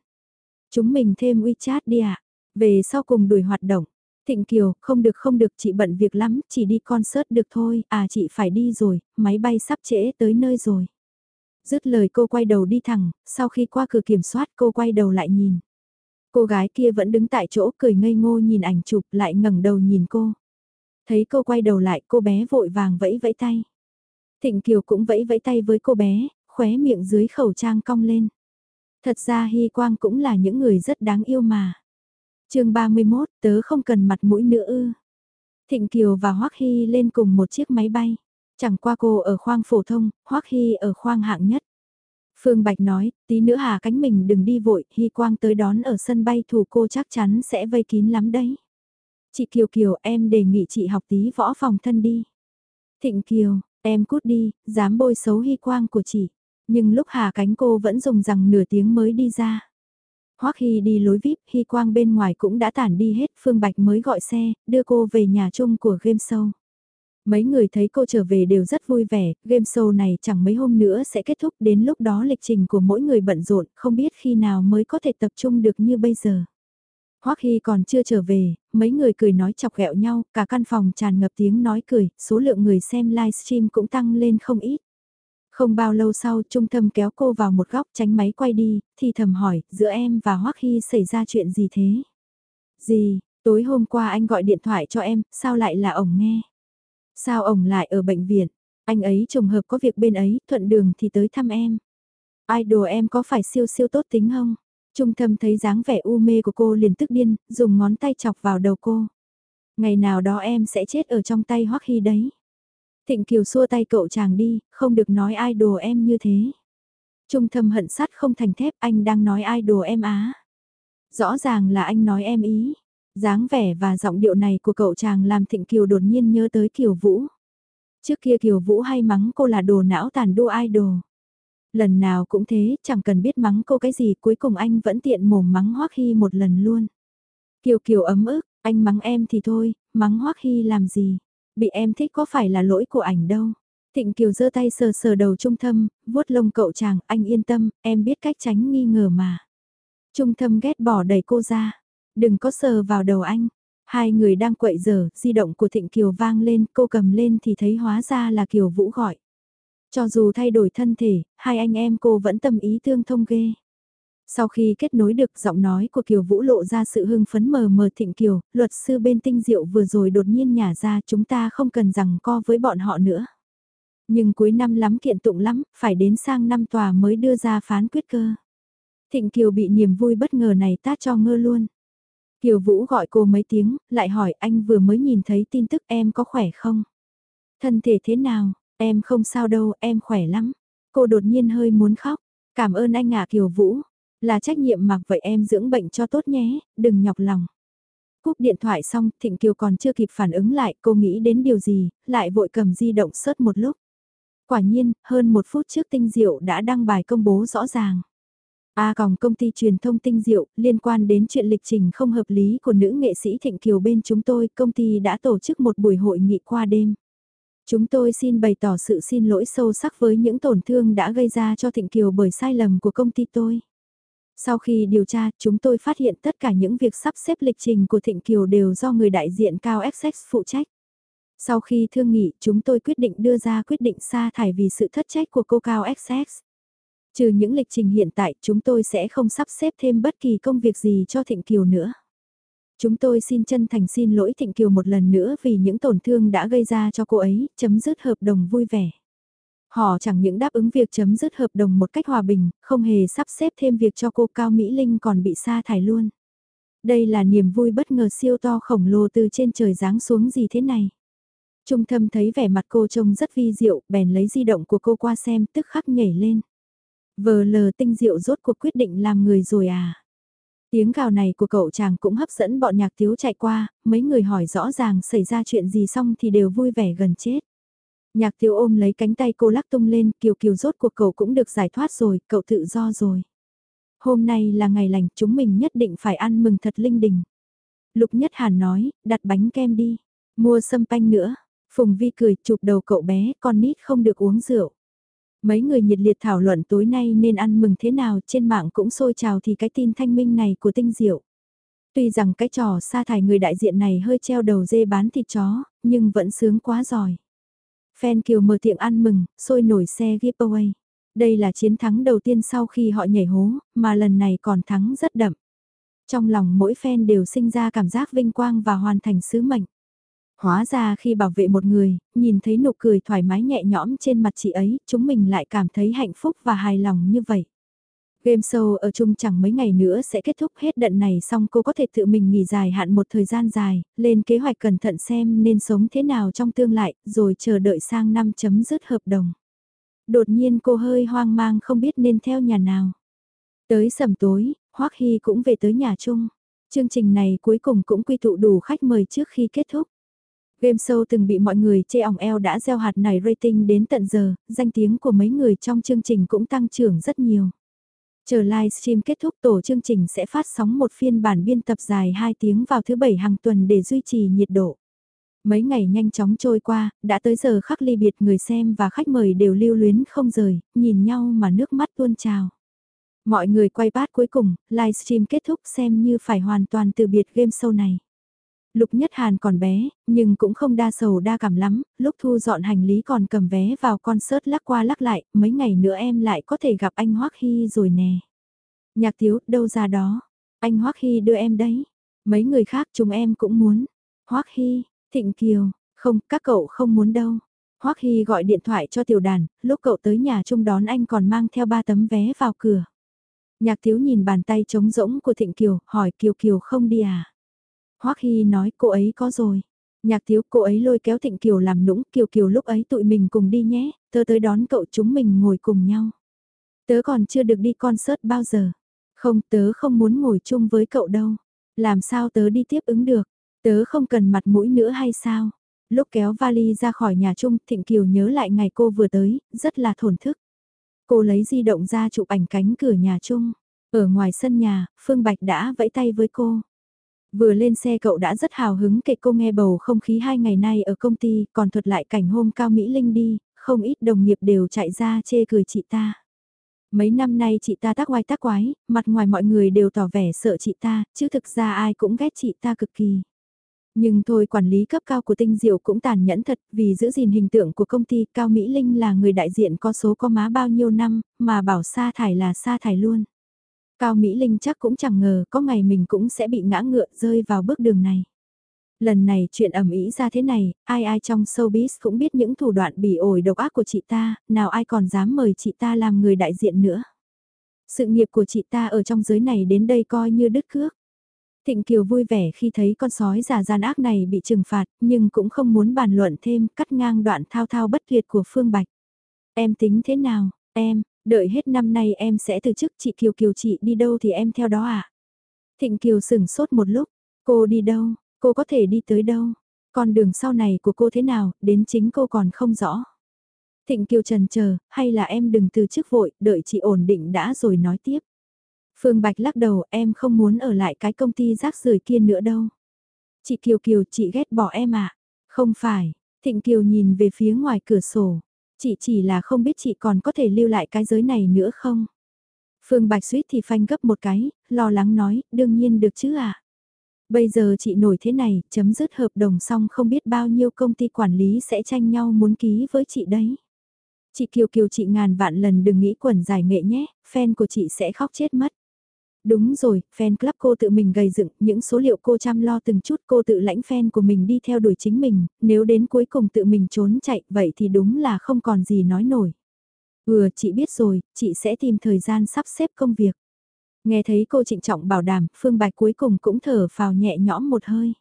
A: Chúng mình thêm WeChat đi ạ, về sau cùng đuổi hoạt động. Thịnh Kiều, không được không được chị bận việc lắm, chỉ đi concert được thôi, à chị phải đi rồi, máy bay sắp trễ tới nơi rồi. Dứt lời cô quay đầu đi thẳng, sau khi qua cửa kiểm soát cô quay đầu lại nhìn. Cô gái kia vẫn đứng tại chỗ cười ngây ngô nhìn ảnh chụp lại ngẩng đầu nhìn cô. Thấy cô quay đầu lại cô bé vội vàng vẫy vẫy tay. Thịnh Kiều cũng vẫy vẫy tay với cô bé, khóe miệng dưới khẩu trang cong lên. Thật ra Hy Quang cũng là những người rất đáng yêu mà. chương 31 tớ không cần mặt mũi nữa ư. Thịnh Kiều và Hoắc Hy lên cùng một chiếc máy bay. Chẳng qua cô ở khoang phổ thông, Hoắc Hy ở khoang hạng nhất. Phương Bạch nói, tí nữa hà cánh mình đừng đi vội, Hy Quang tới đón ở sân bay thủ cô chắc chắn sẽ vây kín lắm đấy. Chị Kiều Kiều em đề nghị chị học tí võ phòng thân đi. Thịnh Kiều, em cút đi, dám bôi xấu Hy Quang của chị. Nhưng lúc hạ cánh cô vẫn dùng rằng nửa tiếng mới đi ra. Hoắc Hy đi lối vip, Hy Quang bên ngoài cũng đã tản đi hết, Phương Bạch mới gọi xe, đưa cô về nhà chung của game show. Mấy người thấy cô trở về đều rất vui vẻ, game show này chẳng mấy hôm nữa sẽ kết thúc đến lúc đó lịch trình của mỗi người bận rộn, không biết khi nào mới có thể tập trung được như bây giờ. Hoắc Hy còn chưa trở về, mấy người cười nói chọc ghẹo nhau, cả căn phòng tràn ngập tiếng nói cười, số lượng người xem livestream cũng tăng lên không ít. Không bao lâu sau trung Tâm kéo cô vào một góc tránh máy quay đi, thì thầm hỏi, giữa em và Hoắc Hy xảy ra chuyện gì thế? Gì, tối hôm qua anh gọi điện thoại cho em, sao lại là ổng nghe? Sao ổng lại ở bệnh viện? Anh ấy trùng hợp có việc bên ấy, thuận đường thì tới thăm em. Idol em có phải siêu siêu tốt tính không? Trung thâm thấy dáng vẻ u mê của cô liền tức điên, dùng ngón tay chọc vào đầu cô. Ngày nào đó em sẽ chết ở trong tay Hoắc Hy đấy. Thịnh Kiều xua tay cậu chàng đi, không được nói ai đồ em như thế. Trung thâm hận sắt không thành thép anh đang nói ai đồ em á. Rõ ràng là anh nói em ý. dáng vẻ và giọng điệu này của cậu chàng làm Thịnh Kiều đột nhiên nhớ tới Kiều Vũ. Trước kia Kiều Vũ hay mắng cô là đồ não tàn đua idol. Lần nào cũng thế, chẳng cần biết mắng cô cái gì, cuối cùng anh vẫn tiện mồm mắng Hoắc Hy một lần luôn. Kiều Kiều ấm ức, anh mắng em thì thôi, mắng Hoắc Hy làm gì? Bị em thích có phải là lỗi của ảnh đâu. Thịnh Kiều giơ tay sờ sờ đầu Trung Thâm, vuốt lông cậu chàng, anh yên tâm, em biết cách tránh nghi ngờ mà. Trung Thâm ghét bỏ đẩy cô ra, đừng có sờ vào đầu anh. Hai người đang quậy giờ, di động của Thịnh Kiều vang lên, cô cầm lên thì thấy hóa ra là Kiều Vũ gọi. Cho dù thay đổi thân thể, hai anh em cô vẫn tâm ý tương thông ghê. Sau khi kết nối được giọng nói của Kiều Vũ lộ ra sự hưng phấn mờ mờ thịnh Kiều, luật sư bên tinh diệu vừa rồi đột nhiên nhả ra chúng ta không cần rằng co với bọn họ nữa. Nhưng cuối năm lắm kiện tụng lắm, phải đến sang năm tòa mới đưa ra phán quyết cơ. Thịnh Kiều bị niềm vui bất ngờ này tát cho ngơ luôn. Kiều Vũ gọi cô mấy tiếng, lại hỏi anh vừa mới nhìn thấy tin tức em có khỏe không? Thân thể thế nào? Em không sao đâu, em khỏe lắm. Cô đột nhiên hơi muốn khóc. Cảm ơn anh ạ Kiều Vũ. Là trách nhiệm mặc vậy em dưỡng bệnh cho tốt nhé, đừng nhọc lòng. Cúp điện thoại xong, Thịnh Kiều còn chưa kịp phản ứng lại, cô nghĩ đến điều gì, lại vội cầm di động sớt một lúc. Quả nhiên, hơn một phút trước Tinh Diệu đã đăng bài công bố rõ ràng. A à, còng công ty truyền thông Tinh Diệu, liên quan đến chuyện lịch trình không hợp lý của nữ nghệ sĩ Thịnh Kiều bên chúng tôi, công ty đã tổ chức một buổi hội nghị qua đêm. Chúng tôi xin bày tỏ sự xin lỗi sâu sắc với những tổn thương đã gây ra cho Thịnh Kiều bởi sai lầm của công ty tôi. Sau khi điều tra, chúng tôi phát hiện tất cả những việc sắp xếp lịch trình của Thịnh Kiều đều do người đại diện Cao XX phụ trách. Sau khi thương nghị, chúng tôi quyết định đưa ra quyết định sa thải vì sự thất trách của cô Cao XX. Trừ những lịch trình hiện tại, chúng tôi sẽ không sắp xếp thêm bất kỳ công việc gì cho Thịnh Kiều nữa. Chúng tôi xin chân thành xin lỗi Thịnh Kiều một lần nữa vì những tổn thương đã gây ra cho cô ấy, chấm dứt hợp đồng vui vẻ. Họ chẳng những đáp ứng việc chấm dứt hợp đồng một cách hòa bình, không hề sắp xếp thêm việc cho cô Cao Mỹ Linh còn bị sa thải luôn. Đây là niềm vui bất ngờ siêu to khổng lồ từ trên trời giáng xuống gì thế này. Trung thâm thấy vẻ mặt cô trông rất vi diệu, bèn lấy di động của cô qua xem tức khắc nhảy lên. Vờ lờ tinh diệu rốt cuộc quyết định làm người rồi à. Tiếng gào này của cậu chàng cũng hấp dẫn bọn nhạc thiếu chạy qua, mấy người hỏi rõ ràng xảy ra chuyện gì xong thì đều vui vẻ gần chết. Nhạc thiếu ôm lấy cánh tay cô lắc tung lên, kiều kiều rốt cuộc cậu cũng được giải thoát rồi, cậu tự do rồi. Hôm nay là ngày lành, chúng mình nhất định phải ăn mừng thật linh đình. Lục Nhất Hàn nói, đặt bánh kem đi, mua sâm panh nữa. Phùng Vi cười chụp đầu cậu bé, con nít không được uống rượu. Mấy người nhiệt liệt thảo luận tối nay nên ăn mừng thế nào trên mạng cũng sôi trào thì cái tin thanh minh này của tinh diệu. Tuy rằng cái trò sa thải người đại diện này hơi treo đầu dê bán thịt chó, nhưng vẫn sướng quá giỏi. Fan Kiều mở tiệm ăn mừng, sôi nổi xe giveaway. Đây là chiến thắng đầu tiên sau khi họ nhảy hố, mà lần này còn thắng rất đậm. Trong lòng mỗi fan đều sinh ra cảm giác vinh quang và hoàn thành sứ mệnh. Hóa ra khi bảo vệ một người, nhìn thấy nụ cười thoải mái nhẹ nhõm trên mặt chị ấy, chúng mình lại cảm thấy hạnh phúc và hài lòng như vậy. Game show ở chung chẳng mấy ngày nữa sẽ kết thúc hết đợt này xong cô có thể tự mình nghỉ dài hạn một thời gian dài, lên kế hoạch cẩn thận xem nên sống thế nào trong tương lai, rồi chờ đợi sang năm chấm dứt hợp đồng. Đột nhiên cô hơi hoang mang không biết nên theo nhà nào. Tới sầm tối, Hoắc Hy cũng về tới nhà chung. Chương trình này cuối cùng cũng quy tụ đủ khách mời trước khi kết thúc. Game show từng bị mọi người chê ỏng eo đã gieo hạt này rating đến tận giờ, danh tiếng của mấy người trong chương trình cũng tăng trưởng rất nhiều. Chờ livestream kết thúc tổ chương trình sẽ phát sóng một phiên bản biên tập dài 2 tiếng vào thứ bảy hàng tuần để duy trì nhiệt độ. Mấy ngày nhanh chóng trôi qua, đã tới giờ khắc ly biệt người xem và khách mời đều lưu luyến không rời, nhìn nhau mà nước mắt tuôn trào. Mọi người quay bát cuối cùng, livestream kết thúc xem như phải hoàn toàn từ biệt game show này. Lục Nhất Hàn còn bé, nhưng cũng không đa sầu đa cảm lắm, lúc thu dọn hành lý còn cầm vé vào concert lắc qua lắc lại, mấy ngày nữa em lại có thể gặp anh Hoắc Hy rồi nè. Nhạc thiếu, đâu ra đó, anh Hoắc Hy đưa em đấy. Mấy người khác chúng em cũng muốn. Hoắc Hy, Thịnh Kiều, không, các cậu không muốn đâu. Hoắc Hy gọi điện thoại cho tiểu đàn, lúc cậu tới nhà chung đón anh còn mang theo ba tấm vé vào cửa. Nhạc thiếu nhìn bàn tay trống rỗng của Thịnh Kiều, hỏi Kiều Kiều không đi à? Hoắc Hy nói cô ấy có rồi. Nhạc thiếu cô ấy lôi kéo Thịnh Kiều làm nũng, Kiều Kiều lúc ấy tụi mình cùng đi nhé, tớ tới đón cậu chúng mình ngồi cùng nhau. Tớ còn chưa được đi concert bao giờ. Không, tớ không muốn ngồi chung với cậu đâu. Làm sao tớ đi tiếp ứng được? Tớ không cần mặt mũi nữa hay sao? Lúc kéo vali ra khỏi nhà chung, Thịnh Kiều nhớ lại ngày cô vừa tới, rất là thổn thức. Cô lấy di động ra chụp ảnh cánh cửa nhà chung. Ở ngoài sân nhà, Phương Bạch đã vẫy tay với cô. Vừa lên xe cậu đã rất hào hứng kể cô nghe bầu không khí hai ngày nay ở công ty, còn thuật lại cảnh hôm Cao Mỹ Linh đi, không ít đồng nghiệp đều chạy ra chê cười chị ta. Mấy năm nay chị ta tác oai tác quái, mặt ngoài mọi người đều tỏ vẻ sợ chị ta, chứ thực ra ai cũng ghét chị ta cực kỳ. Nhưng thôi quản lý cấp cao của Tinh Diệu cũng tàn nhẫn thật vì giữ gìn hình tượng của công ty Cao Mỹ Linh là người đại diện có số có má bao nhiêu năm mà bảo sa thải là sa thải luôn. Cao Mỹ Linh chắc cũng chẳng ngờ có ngày mình cũng sẽ bị ngã ngựa rơi vào bước đường này. Lần này chuyện ẩm ý ra thế này, ai ai trong showbiz cũng biết những thủ đoạn bỉ ổi độc ác của chị ta, nào ai còn dám mời chị ta làm người đại diện nữa. Sự nghiệp của chị ta ở trong giới này đến đây coi như đứt cước. Thịnh Kiều vui vẻ khi thấy con sói già gian ác này bị trừng phạt, nhưng cũng không muốn bàn luận thêm, cắt ngang đoạn thao thao bất tuyệt của Phương Bạch. Em tính thế nào, em, Đợi hết năm nay em sẽ từ chức chị Kiều Kiều chị đi đâu thì em theo đó à? Thịnh Kiều sửng sốt một lúc, cô đi đâu, cô có thể đi tới đâu? Còn đường sau này của cô thế nào, đến chính cô còn không rõ. Thịnh Kiều trần chờ, hay là em đừng từ chức vội, đợi chị ổn định đã rồi nói tiếp. Phương Bạch lắc đầu, em không muốn ở lại cái công ty rác rưởi kia nữa đâu. Chị Kiều Kiều, chị ghét bỏ em à? Không phải, Thịnh Kiều nhìn về phía ngoài cửa sổ. Chị chỉ là không biết chị còn có thể lưu lại cái giới này nữa không? Phương Bạch suýt thì phanh gấp một cái, lo lắng nói, đương nhiên được chứ. À? Bây giờ chị nổi thế này, chấm dứt hợp đồng xong không biết bao nhiêu công ty quản lý sẽ tranh nhau muốn ký với chị đấy. Chị Kiều Kiều chị ngàn vạn lần đừng nghĩ quần giải nghệ nhé, fan của chị sẽ khóc chết mất. Đúng rồi, fan club cô tự mình gây dựng, những số liệu cô chăm lo từng chút cô tự lãnh fan của mình đi theo đuổi chính mình, nếu đến cuối cùng tự mình trốn chạy, vậy thì đúng là không còn gì nói nổi. Ừ, chị biết rồi, chị sẽ tìm thời gian sắp xếp công việc. Nghe thấy cô trịnh trọng bảo đảm, Phương Bạch cuối cùng cũng thở phào nhẹ nhõm một hơi.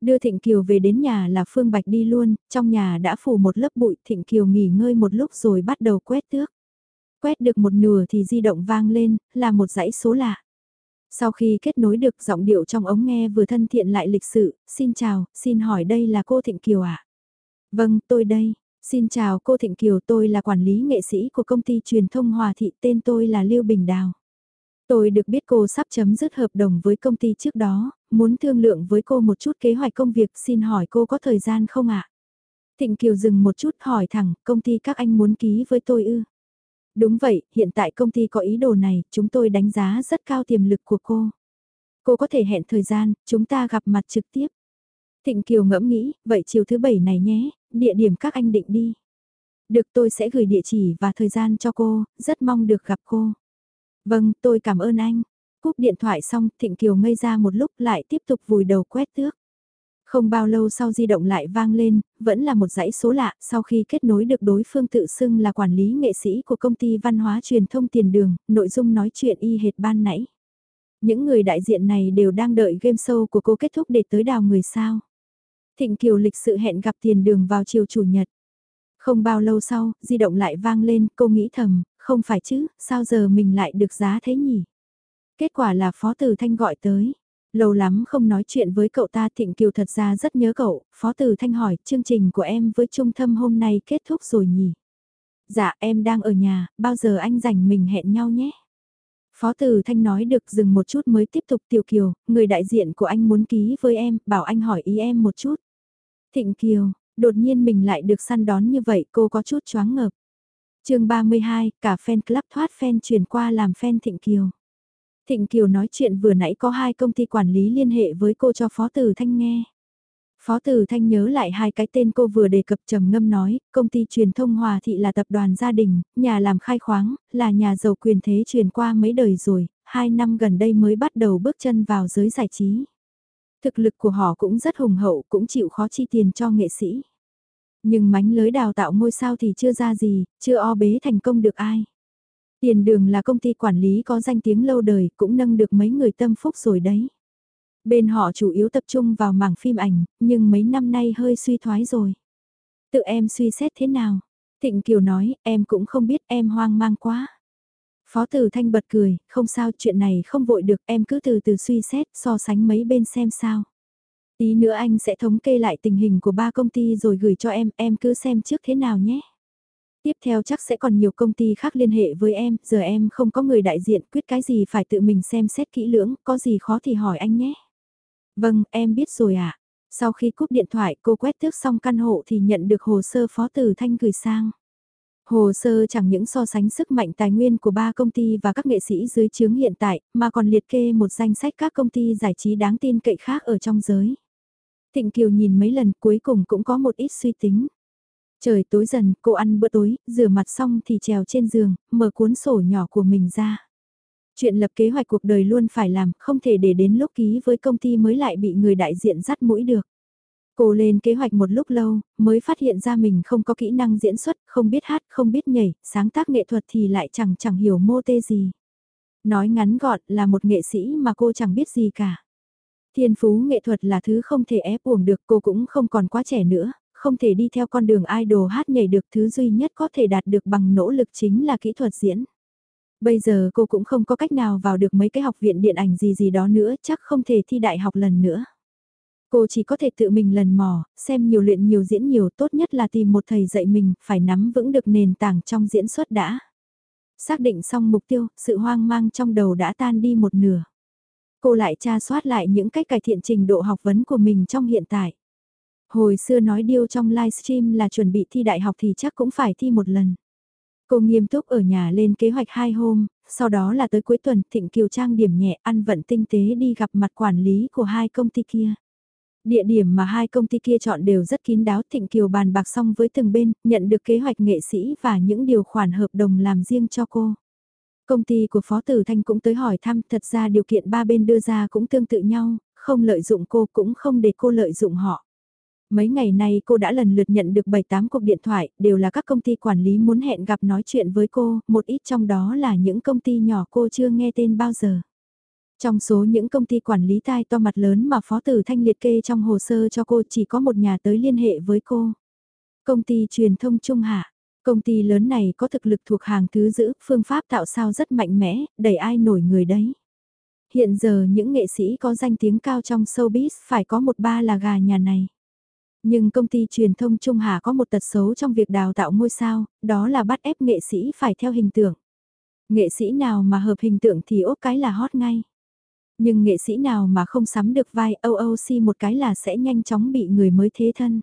A: Đưa Thịnh Kiều về đến nhà là Phương Bạch đi luôn, trong nhà đã phủ một lớp bụi, Thịnh Kiều nghỉ ngơi một lúc rồi bắt đầu quét tước. Quét được một nửa thì di động vang lên, là một dãy số lạ. Sau khi kết nối được giọng điệu trong ống nghe vừa thân thiện lại lịch sự, xin chào, xin hỏi đây là cô Thịnh Kiều ạ? À? Vâng, tôi đây. Xin chào cô Thịnh Kiều, tôi là quản lý nghệ sĩ của công ty truyền thông Hòa Thị, tên tôi là Lưu Bình Đào. Tôi được biết cô sắp chấm dứt hợp đồng với công ty trước đó, muốn thương lượng với cô một chút kế hoạch công việc, xin hỏi cô có thời gian không ạ? Thịnh Kiều dừng một chút hỏi thẳng, công ty các anh muốn ký với tôi ư? Đúng vậy, hiện tại công ty có ý đồ này, chúng tôi đánh giá rất cao tiềm lực của cô. Cô có thể hẹn thời gian, chúng ta gặp mặt trực tiếp. Thịnh Kiều ngẫm nghĩ, vậy chiều thứ bảy này nhé, địa điểm các anh định đi. Được tôi sẽ gửi địa chỉ và thời gian cho cô, rất mong được gặp cô. Vâng, tôi cảm ơn anh. Cúp điện thoại xong, Thịnh Kiều ngây ra một lúc lại tiếp tục vùi đầu quét tước. Không bao lâu sau di động lại vang lên, vẫn là một dãy số lạ, sau khi kết nối được đối phương tự xưng là quản lý nghệ sĩ của công ty văn hóa truyền thông tiền đường, nội dung nói chuyện y hệt ban nãy. Những người đại diện này đều đang đợi game show của cô kết thúc để tới đào người sao. Thịnh Kiều lịch sự hẹn gặp tiền đường vào chiều chủ nhật. Không bao lâu sau, di động lại vang lên, cô nghĩ thầm, không phải chứ, sao giờ mình lại được giá thế nhỉ? Kết quả là Phó Tử Thanh gọi tới. Lâu lắm không nói chuyện với cậu ta Thịnh Kiều thật ra rất nhớ cậu, Phó Tử Thanh hỏi, chương trình của em với Trung Thâm hôm nay kết thúc rồi nhỉ? Dạ em đang ở nhà, bao giờ anh rảnh mình hẹn nhau nhé? Phó Tử Thanh nói được dừng một chút mới tiếp tục Tiểu Kiều, người đại diện của anh muốn ký với em, bảo anh hỏi ý em một chút. Thịnh Kiều, đột nhiên mình lại được săn đón như vậy cô có chút choáng ngợp. chương 32, cả fan club thoát fan chuyển qua làm fan Thịnh Kiều. Thịnh Kiều nói chuyện vừa nãy có hai công ty quản lý liên hệ với cô cho Phó Tử Thanh nghe. Phó Tử Thanh nhớ lại hai cái tên cô vừa đề cập trầm ngâm nói, công ty truyền thông Hòa Thị là tập đoàn gia đình, nhà làm khai khoáng, là nhà giàu quyền thế truyền qua mấy đời rồi, hai năm gần đây mới bắt đầu bước chân vào giới giải trí. Thực lực của họ cũng rất hùng hậu, cũng chịu khó chi tiền cho nghệ sĩ. Nhưng mánh lưới đào tạo ngôi sao thì chưa ra gì, chưa o bế thành công được ai. Tiền đường là công ty quản lý có danh tiếng lâu đời, cũng nâng được mấy người tâm phúc rồi đấy. Bên họ chủ yếu tập trung vào mảng phim ảnh, nhưng mấy năm nay hơi suy thoái rồi. Tự em suy xét thế nào? Thịnh Kiều nói, em cũng không biết em hoang mang quá. Phó Tử Thanh bật cười, không sao chuyện này không vội được em cứ từ từ suy xét so sánh mấy bên xem sao. Tí nữa anh sẽ thống kê lại tình hình của ba công ty rồi gửi cho em, em cứ xem trước thế nào nhé. Tiếp theo chắc sẽ còn nhiều công ty khác liên hệ với em, giờ em không có người đại diện quyết cái gì phải tự mình xem xét kỹ lưỡng, có gì khó thì hỏi anh nhé. Vâng, em biết rồi ạ. À. Sau khi cúp điện thoại cô quét tước xong căn hộ thì nhận được hồ sơ phó tử thanh gửi sang. Hồ sơ chẳng những so sánh sức mạnh tài nguyên của ba công ty và các nghệ sĩ dưới chướng hiện tại, mà còn liệt kê một danh sách các công ty giải trí đáng tin cậy khác ở trong giới. Thịnh Kiều nhìn mấy lần cuối cùng cũng có một ít suy tính. Trời tối dần, cô ăn bữa tối, rửa mặt xong thì trèo trên giường, mở cuốn sổ nhỏ của mình ra. Chuyện lập kế hoạch cuộc đời luôn phải làm, không thể để đến lúc ký với công ty mới lại bị người đại diện dắt mũi được. Cô lên kế hoạch một lúc lâu, mới phát hiện ra mình không có kỹ năng diễn xuất, không biết hát, không biết nhảy, sáng tác nghệ thuật thì lại chẳng chẳng hiểu mô tê gì. Nói ngắn gọn là một nghệ sĩ mà cô chẳng biết gì cả. Thiên phú nghệ thuật là thứ không thể ép uổng được cô cũng không còn quá trẻ nữa, không thể đi theo con đường idol hát nhảy được thứ duy nhất có thể đạt được bằng nỗ lực chính là kỹ thuật diễn. Bây giờ cô cũng không có cách nào vào được mấy cái học viện điện ảnh gì gì đó nữa, chắc không thể thi đại học lần nữa. Cô chỉ có thể tự mình lần mò, xem nhiều luyện nhiều diễn nhiều tốt nhất là tìm một thầy dạy mình, phải nắm vững được nền tảng trong diễn xuất đã. Xác định xong mục tiêu, sự hoang mang trong đầu đã tan đi một nửa. Cô lại tra soát lại những cách cải thiện trình độ học vấn của mình trong hiện tại. Hồi xưa nói điêu trong livestream là chuẩn bị thi đại học thì chắc cũng phải thi một lần. Cô nghiêm túc ở nhà lên kế hoạch hai hôm, sau đó là tới cuối tuần Thịnh Kiều Trang điểm nhẹ ăn vận tinh tế đi gặp mặt quản lý của hai công ty kia. Địa điểm mà hai công ty kia chọn đều rất kín đáo Thịnh Kiều bàn bạc xong với từng bên, nhận được kế hoạch nghệ sĩ và những điều khoản hợp đồng làm riêng cho cô. Công ty của Phó Tử Thanh cũng tới hỏi thăm, thật ra điều kiện ba bên đưa ra cũng tương tự nhau, không lợi dụng cô cũng không để cô lợi dụng họ. Mấy ngày nay cô đã lần lượt nhận được 7-8 cuộc điện thoại, đều là các công ty quản lý muốn hẹn gặp nói chuyện với cô, một ít trong đó là những công ty nhỏ cô chưa nghe tên bao giờ. Trong số những công ty quản lý tai to mặt lớn mà Phó Tử Thanh liệt kê trong hồ sơ cho cô chỉ có một nhà tới liên hệ với cô. Công ty truyền thông Trung Hạ. Công ty lớn này có thực lực thuộc hàng thứ giữ, phương pháp tạo sao rất mạnh mẽ, đẩy ai nổi người đấy. Hiện giờ những nghệ sĩ có danh tiếng cao trong showbiz phải có một ba là gà nhà này. Nhưng công ty truyền thông Trung Hà có một tật xấu trong việc đào tạo ngôi sao, đó là bắt ép nghệ sĩ phải theo hình tượng. Nghệ sĩ nào mà hợp hình tượng thì ốp cái là hot ngay. Nhưng nghệ sĩ nào mà không sắm được vai OOC một cái là sẽ nhanh chóng bị người mới thế thân.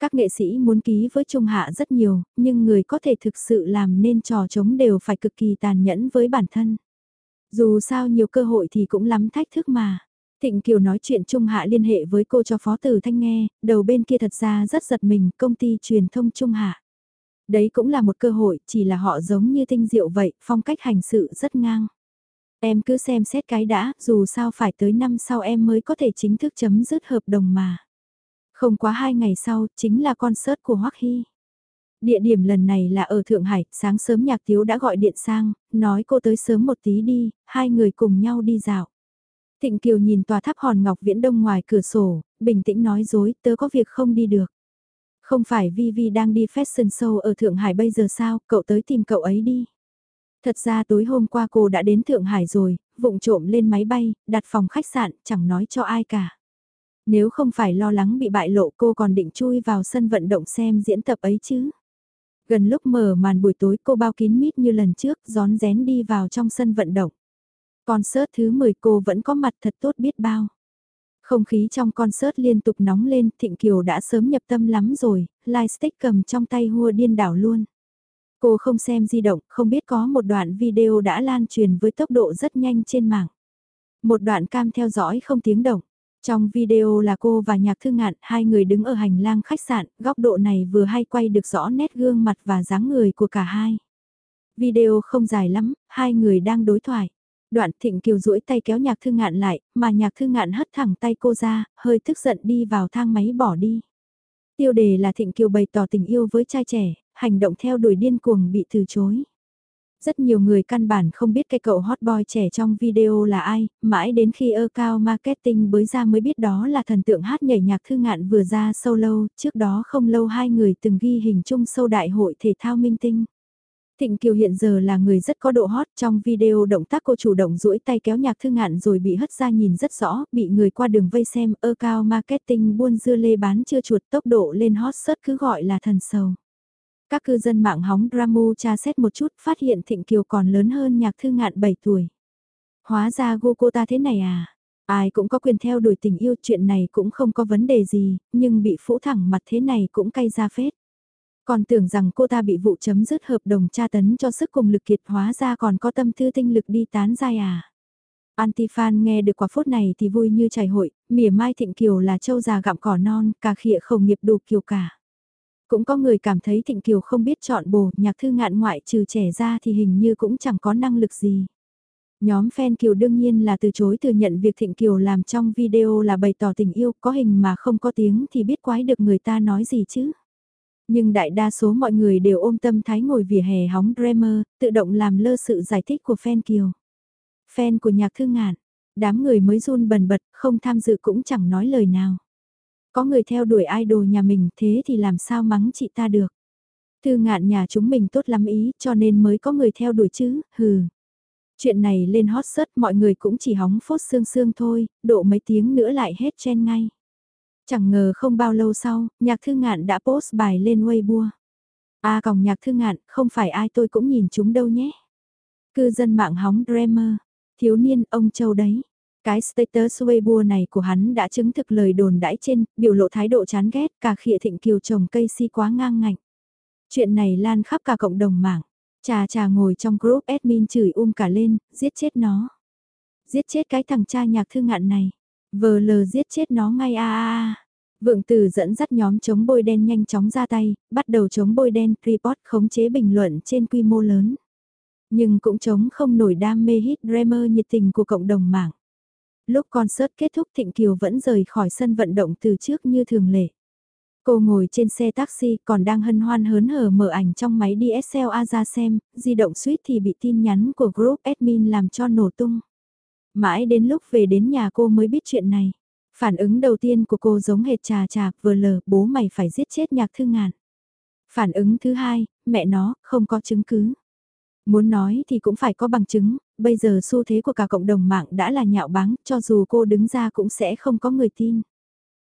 A: Các nghệ sĩ muốn ký với Trung Hạ rất nhiều, nhưng người có thể thực sự làm nên trò chống đều phải cực kỳ tàn nhẫn với bản thân. Dù sao nhiều cơ hội thì cũng lắm thách thức mà. Thịnh Kiều nói chuyện Trung Hạ liên hệ với cô cho Phó Tử Thanh nghe, đầu bên kia thật ra rất giật mình, công ty truyền thông Trung Hạ. Đấy cũng là một cơ hội, chỉ là họ giống như tinh diệu vậy, phong cách hành sự rất ngang. Em cứ xem xét cái đã, dù sao phải tới năm sau em mới có thể chính thức chấm dứt hợp đồng mà. Không quá hai ngày sau, chính là concert của Hoắc Hy. Địa điểm lần này là ở Thượng Hải, sáng sớm nhạc tiếu đã gọi điện sang, nói cô tới sớm một tí đi, hai người cùng nhau đi dạo. Thịnh Kiều nhìn tòa tháp hòn ngọc viễn đông ngoài cửa sổ, bình tĩnh nói dối, tớ có việc không đi được. Không phải Vi Vi đang đi fashion show ở Thượng Hải bây giờ sao, cậu tới tìm cậu ấy đi. Thật ra tối hôm qua cô đã đến Thượng Hải rồi, vụng trộm lên máy bay, đặt phòng khách sạn, chẳng nói cho ai cả. Nếu không phải lo lắng bị bại lộ cô còn định chui vào sân vận động xem diễn tập ấy chứ. Gần lúc mở màn buổi tối cô bao kín mít như lần trước, gión rén đi vào trong sân vận động. Concert thứ 10 cô vẫn có mặt thật tốt biết bao. Không khí trong concert liên tục nóng lên, Thịnh Kiều đã sớm nhập tâm lắm rồi, lightstick cầm trong tay hua điên đảo luôn. Cô không xem di động, không biết có một đoạn video đã lan truyền với tốc độ rất nhanh trên mạng. Một đoạn cam theo dõi không tiếng động. Trong video là cô và nhạc thư ngạn, hai người đứng ở hành lang khách sạn, góc độ này vừa hay quay được rõ nét gương mặt và dáng người của cả hai. Video không dài lắm, hai người đang đối thoại. Đoạn thịnh kiều duỗi tay kéo nhạc thư ngạn lại, mà nhạc thư ngạn hất thẳng tay cô ra, hơi tức giận đi vào thang máy bỏ đi. Tiêu đề là thịnh kiều bày tỏ tình yêu với trai trẻ, hành động theo đuổi điên cuồng bị từ chối. Rất nhiều người căn bản không biết cái cậu hot boy trẻ trong video là ai, mãi đến khi ơ cao marketing bới ra mới biết đó là thần tượng hát nhảy nhạc thư ngạn vừa ra solo, trước đó không lâu hai người từng ghi hình chung sâu đại hội thể thao minh tinh. Thịnh Kiều hiện giờ là người rất có độ hot trong video động tác cô chủ động duỗi tay kéo nhạc thư ngạn rồi bị hất ra nhìn rất rõ, bị người qua đường vây xem ơ cao marketing buôn dưa lê bán chưa chuột tốc độ lên hot search cứ gọi là thần sầu. Các cư dân mạng hóng Dramu tra xét một chút phát hiện Thịnh Kiều còn lớn hơn nhạc thư ngạn 7 tuổi. Hóa ra gu cô ta thế này à? Ai cũng có quyền theo đuổi tình yêu chuyện này cũng không có vấn đề gì, nhưng bị phũ thẳng mặt thế này cũng cay ra phết. Còn tưởng rằng cô ta bị vụ chấm dứt hợp đồng tra tấn cho sức cùng lực kiệt hóa ra còn có tâm tư tinh lực đi tán giai à. Antifan nghe được quả phốt này thì vui như chảy hội, mỉa mai thịnh kiều là châu già gặm cỏ non, cà khịa khẩu nghiệp đủ kiều cả. Cũng có người cảm thấy Thịnh Kiều không biết chọn bổ, nhạc thư ngạn ngoại trừ trẻ ra thì hình như cũng chẳng có năng lực gì. Nhóm fan Kiều đương nhiên là từ chối thừa nhận việc Thịnh Kiều làm trong video là bày tỏ tình yêu, có hình mà không có tiếng thì biết quái được người ta nói gì chứ. Nhưng đại đa số mọi người đều ôm tâm thái ngồi vỉa hè hóng Dreamer, tự động làm lơ sự giải thích của fan Kiều. Fan của nhạc thư ngạn, đám người mới run bần bật, không tham dự cũng chẳng nói lời nào. Có người theo đuổi idol nhà mình thế thì làm sao mắng chị ta được. Thư ngạn nhà chúng mình tốt lắm ý cho nên mới có người theo đuổi chứ, hừ. Chuyện này lên hot search mọi người cũng chỉ hóng phốt xương xương thôi, độ mấy tiếng nữa lại hết chen ngay. Chẳng ngờ không bao lâu sau, nhạc thư ngạn đã post bài lên Weibo. A à, còng nhạc thư ngạn, không phải ai tôi cũng nhìn chúng đâu nhé. Cư dân mạng hóng Dreamer, thiếu niên ông châu đấy. Cái status Weibo này của hắn đã chứng thực lời đồn đãi trên, biểu lộ thái độ chán ghét, cả khịa thịnh kiều trồng cây si quá ngang ngạnh. Chuyện này lan khắp cả cộng đồng mạng. Trà trà ngồi trong group admin chửi um cả lên, giết chết nó. Giết chết cái thằng cha nhạc thư ngạn này. Vờ lờ giết chết nó ngay a a a. Vượng Tử dẫn dắt nhóm chống bôi đen nhanh chóng ra tay, bắt đầu chống bôi đen, report khống chế bình luận trên quy mô lớn. Nhưng cũng chống không nổi đam mê hit dreamer nhiệt tình của cộng đồng mạng. Lúc concert kết thúc Thịnh Kiều vẫn rời khỏi sân vận động từ trước như thường lệ. Cô ngồi trên xe taxi còn đang hân hoan hớn hở mở ảnh trong máy DSLR ra xem, di động suýt thì bị tin nhắn của group admin làm cho nổ tung. Mãi đến lúc về đến nhà cô mới biết chuyện này. Phản ứng đầu tiên của cô giống hệt trà trà vừa lờ bố mày phải giết chết nhạc thư ngàn. Phản ứng thứ hai, mẹ nó, không có chứng cứ. Muốn nói thì cũng phải có bằng chứng, bây giờ xu thế của cả cộng đồng mạng đã là nhạo báng, cho dù cô đứng ra cũng sẽ không có người tin.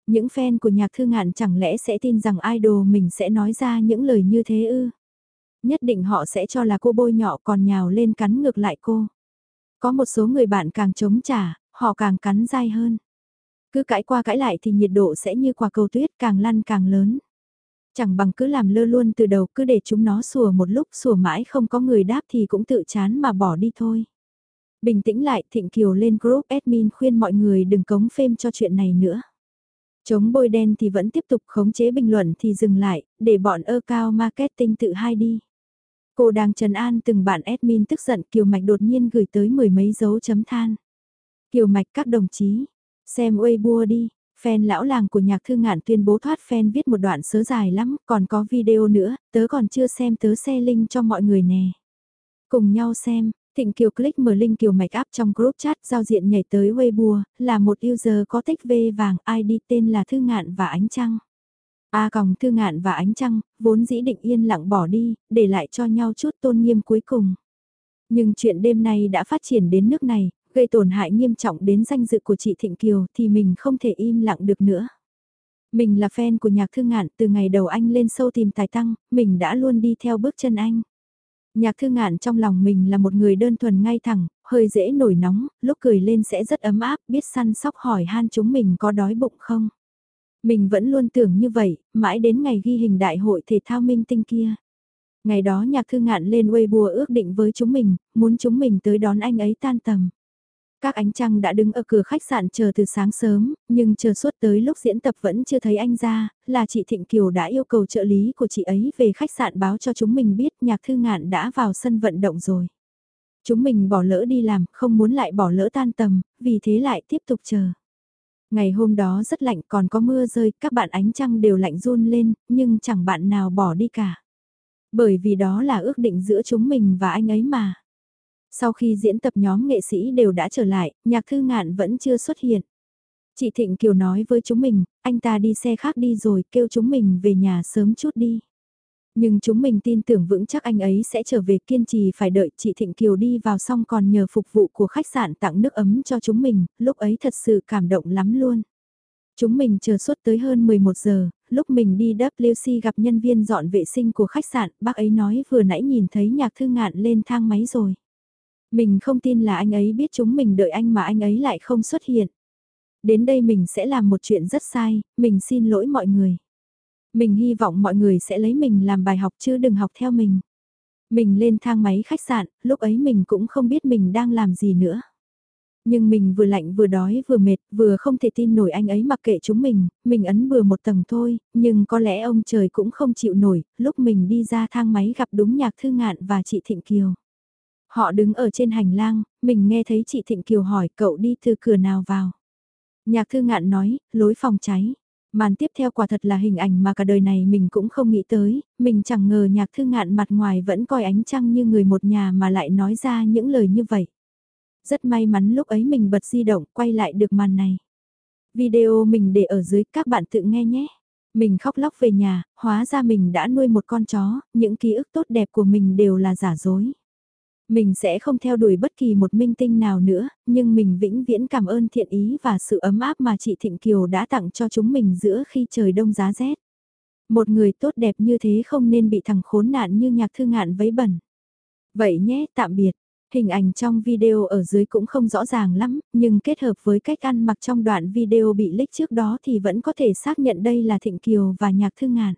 A: Những fan của nhạc thư ngạn chẳng lẽ sẽ tin rằng idol mình sẽ nói ra những lời như thế ư? Nhất định họ sẽ cho là cô bôi nhọ còn nhào lên cắn ngược lại cô. Có một số người bạn càng chống trả, họ càng cắn dai hơn. Cứ cãi qua cãi lại thì nhiệt độ sẽ như quả cầu tuyết càng lăn càng lớn. Chẳng bằng cứ làm lơ luôn từ đầu cứ để chúng nó sủa một lúc sủa mãi không có người đáp thì cũng tự chán mà bỏ đi thôi. Bình tĩnh lại, Thịnh Kiều lên group admin khuyên mọi người đừng cống phêm cho chuyện này nữa. Chống bôi đen thì vẫn tiếp tục khống chế bình luận thì dừng lại, để bọn ơ cao marketing tự hai đi. Cô đang trần an từng bạn admin tức giận Kiều Mạch đột nhiên gửi tới mười mấy dấu chấm than. Kiều Mạch các đồng chí, xem Weibo đi, fan lão làng của nhạc thư ngạn tuyên bố thoát fan viết một đoạn sớ dài lắm, còn có video nữa, tớ còn chưa xem tớ xe link cho mọi người nè. Cùng nhau xem, Thịnh Kiều click mở link Kiều Mạch áp trong group chat giao diện nhảy tới Weibo, là một user có tích V vàng ID tên là Thư Ngạn và Ánh Trăng. A còng Thư Ngạn và Ánh Trăng, vốn dĩ định yên lặng bỏ đi, để lại cho nhau chút tôn nghiêm cuối cùng. Nhưng chuyện đêm nay đã phát triển đến nước này, gây tổn hại nghiêm trọng đến danh dự của chị Thịnh Kiều thì mình không thể im lặng được nữa. Mình là fan của nhạc thư ngạn từ ngày đầu anh lên sâu tìm tài tăng, mình đã luôn đi theo bước chân anh. Nhạc thư ngạn trong lòng mình là một người đơn thuần ngay thẳng, hơi dễ nổi nóng, lúc cười lên sẽ rất ấm áp, biết săn sóc hỏi han chúng mình có đói bụng không. Mình vẫn luôn tưởng như vậy, mãi đến ngày ghi hình đại hội thể thao minh tinh kia. Ngày đó nhạc thư ngạn lên Weibo ước định với chúng mình, muốn chúng mình tới đón anh ấy tan tầm. Các ánh trăng đã đứng ở cửa khách sạn chờ từ sáng sớm, nhưng chờ suốt tới lúc diễn tập vẫn chưa thấy anh ra, là chị Thịnh Kiều đã yêu cầu trợ lý của chị ấy về khách sạn báo cho chúng mình biết nhạc thư ngạn đã vào sân vận động rồi. Chúng mình bỏ lỡ đi làm, không muốn lại bỏ lỡ tan tầm, vì thế lại tiếp tục chờ. Ngày hôm đó rất lạnh còn có mưa rơi, các bạn ánh trăng đều lạnh run lên, nhưng chẳng bạn nào bỏ đi cả. Bởi vì đó là ước định giữa chúng mình và anh ấy mà. Sau khi diễn tập nhóm nghệ sĩ đều đã trở lại, nhạc thư ngạn vẫn chưa xuất hiện. Chị Thịnh Kiều nói với chúng mình, anh ta đi xe khác đi rồi, kêu chúng mình về nhà sớm chút đi. Nhưng chúng mình tin tưởng vững chắc anh ấy sẽ trở về kiên trì phải đợi chị Thịnh Kiều đi vào xong còn nhờ phục vụ của khách sạn tặng nước ấm cho chúng mình, lúc ấy thật sự cảm động lắm luôn. Chúng mình chờ suốt tới hơn 11 giờ, lúc mình đi WC gặp nhân viên dọn vệ sinh của khách sạn, bác ấy nói vừa nãy nhìn thấy nhạc thư ngạn lên thang máy rồi. Mình không tin là anh ấy biết chúng mình đợi anh mà anh ấy lại không xuất hiện. Đến đây mình sẽ làm một chuyện rất sai, mình xin lỗi mọi người. Mình hy vọng mọi người sẽ lấy mình làm bài học chứ đừng học theo mình. Mình lên thang máy khách sạn, lúc ấy mình cũng không biết mình đang làm gì nữa. Nhưng mình vừa lạnh vừa đói vừa mệt, vừa không thể tin nổi anh ấy mặc kệ chúng mình, mình ấn bừa một tầng thôi, nhưng có lẽ ông trời cũng không chịu nổi, lúc mình đi ra thang máy gặp đúng nhạc thư ngạn và chị Thịnh Kiều. Họ đứng ở trên hành lang, mình nghe thấy chị Thịnh Kiều hỏi cậu đi từ cửa nào vào. Nhạc thư ngạn nói, lối phòng cháy. Màn tiếp theo quả thật là hình ảnh mà cả đời này mình cũng không nghĩ tới, mình chẳng ngờ nhạc thư ngạn mặt ngoài vẫn coi ánh trăng như người một nhà mà lại nói ra những lời như vậy. Rất may mắn lúc ấy mình bật di động quay lại được màn này. Video mình để ở dưới các bạn tự nghe nhé. Mình khóc lóc về nhà, hóa ra mình đã nuôi một con chó, những ký ức tốt đẹp của mình đều là giả dối. Mình sẽ không theo đuổi bất kỳ một minh tinh nào nữa, nhưng mình vĩnh viễn cảm ơn thiện ý và sự ấm áp mà chị Thịnh Kiều đã tặng cho chúng mình giữa khi trời đông giá rét. Một người tốt đẹp như thế không nên bị thằng khốn nạn như nhạc thư ngạn vấy bẩn. Vậy nhé, tạm biệt. Hình ảnh trong video ở dưới cũng không rõ ràng lắm, nhưng kết hợp với cách ăn mặc trong đoạn video bị lích trước đó thì vẫn có thể xác nhận đây là Thịnh Kiều và nhạc thư ngạn.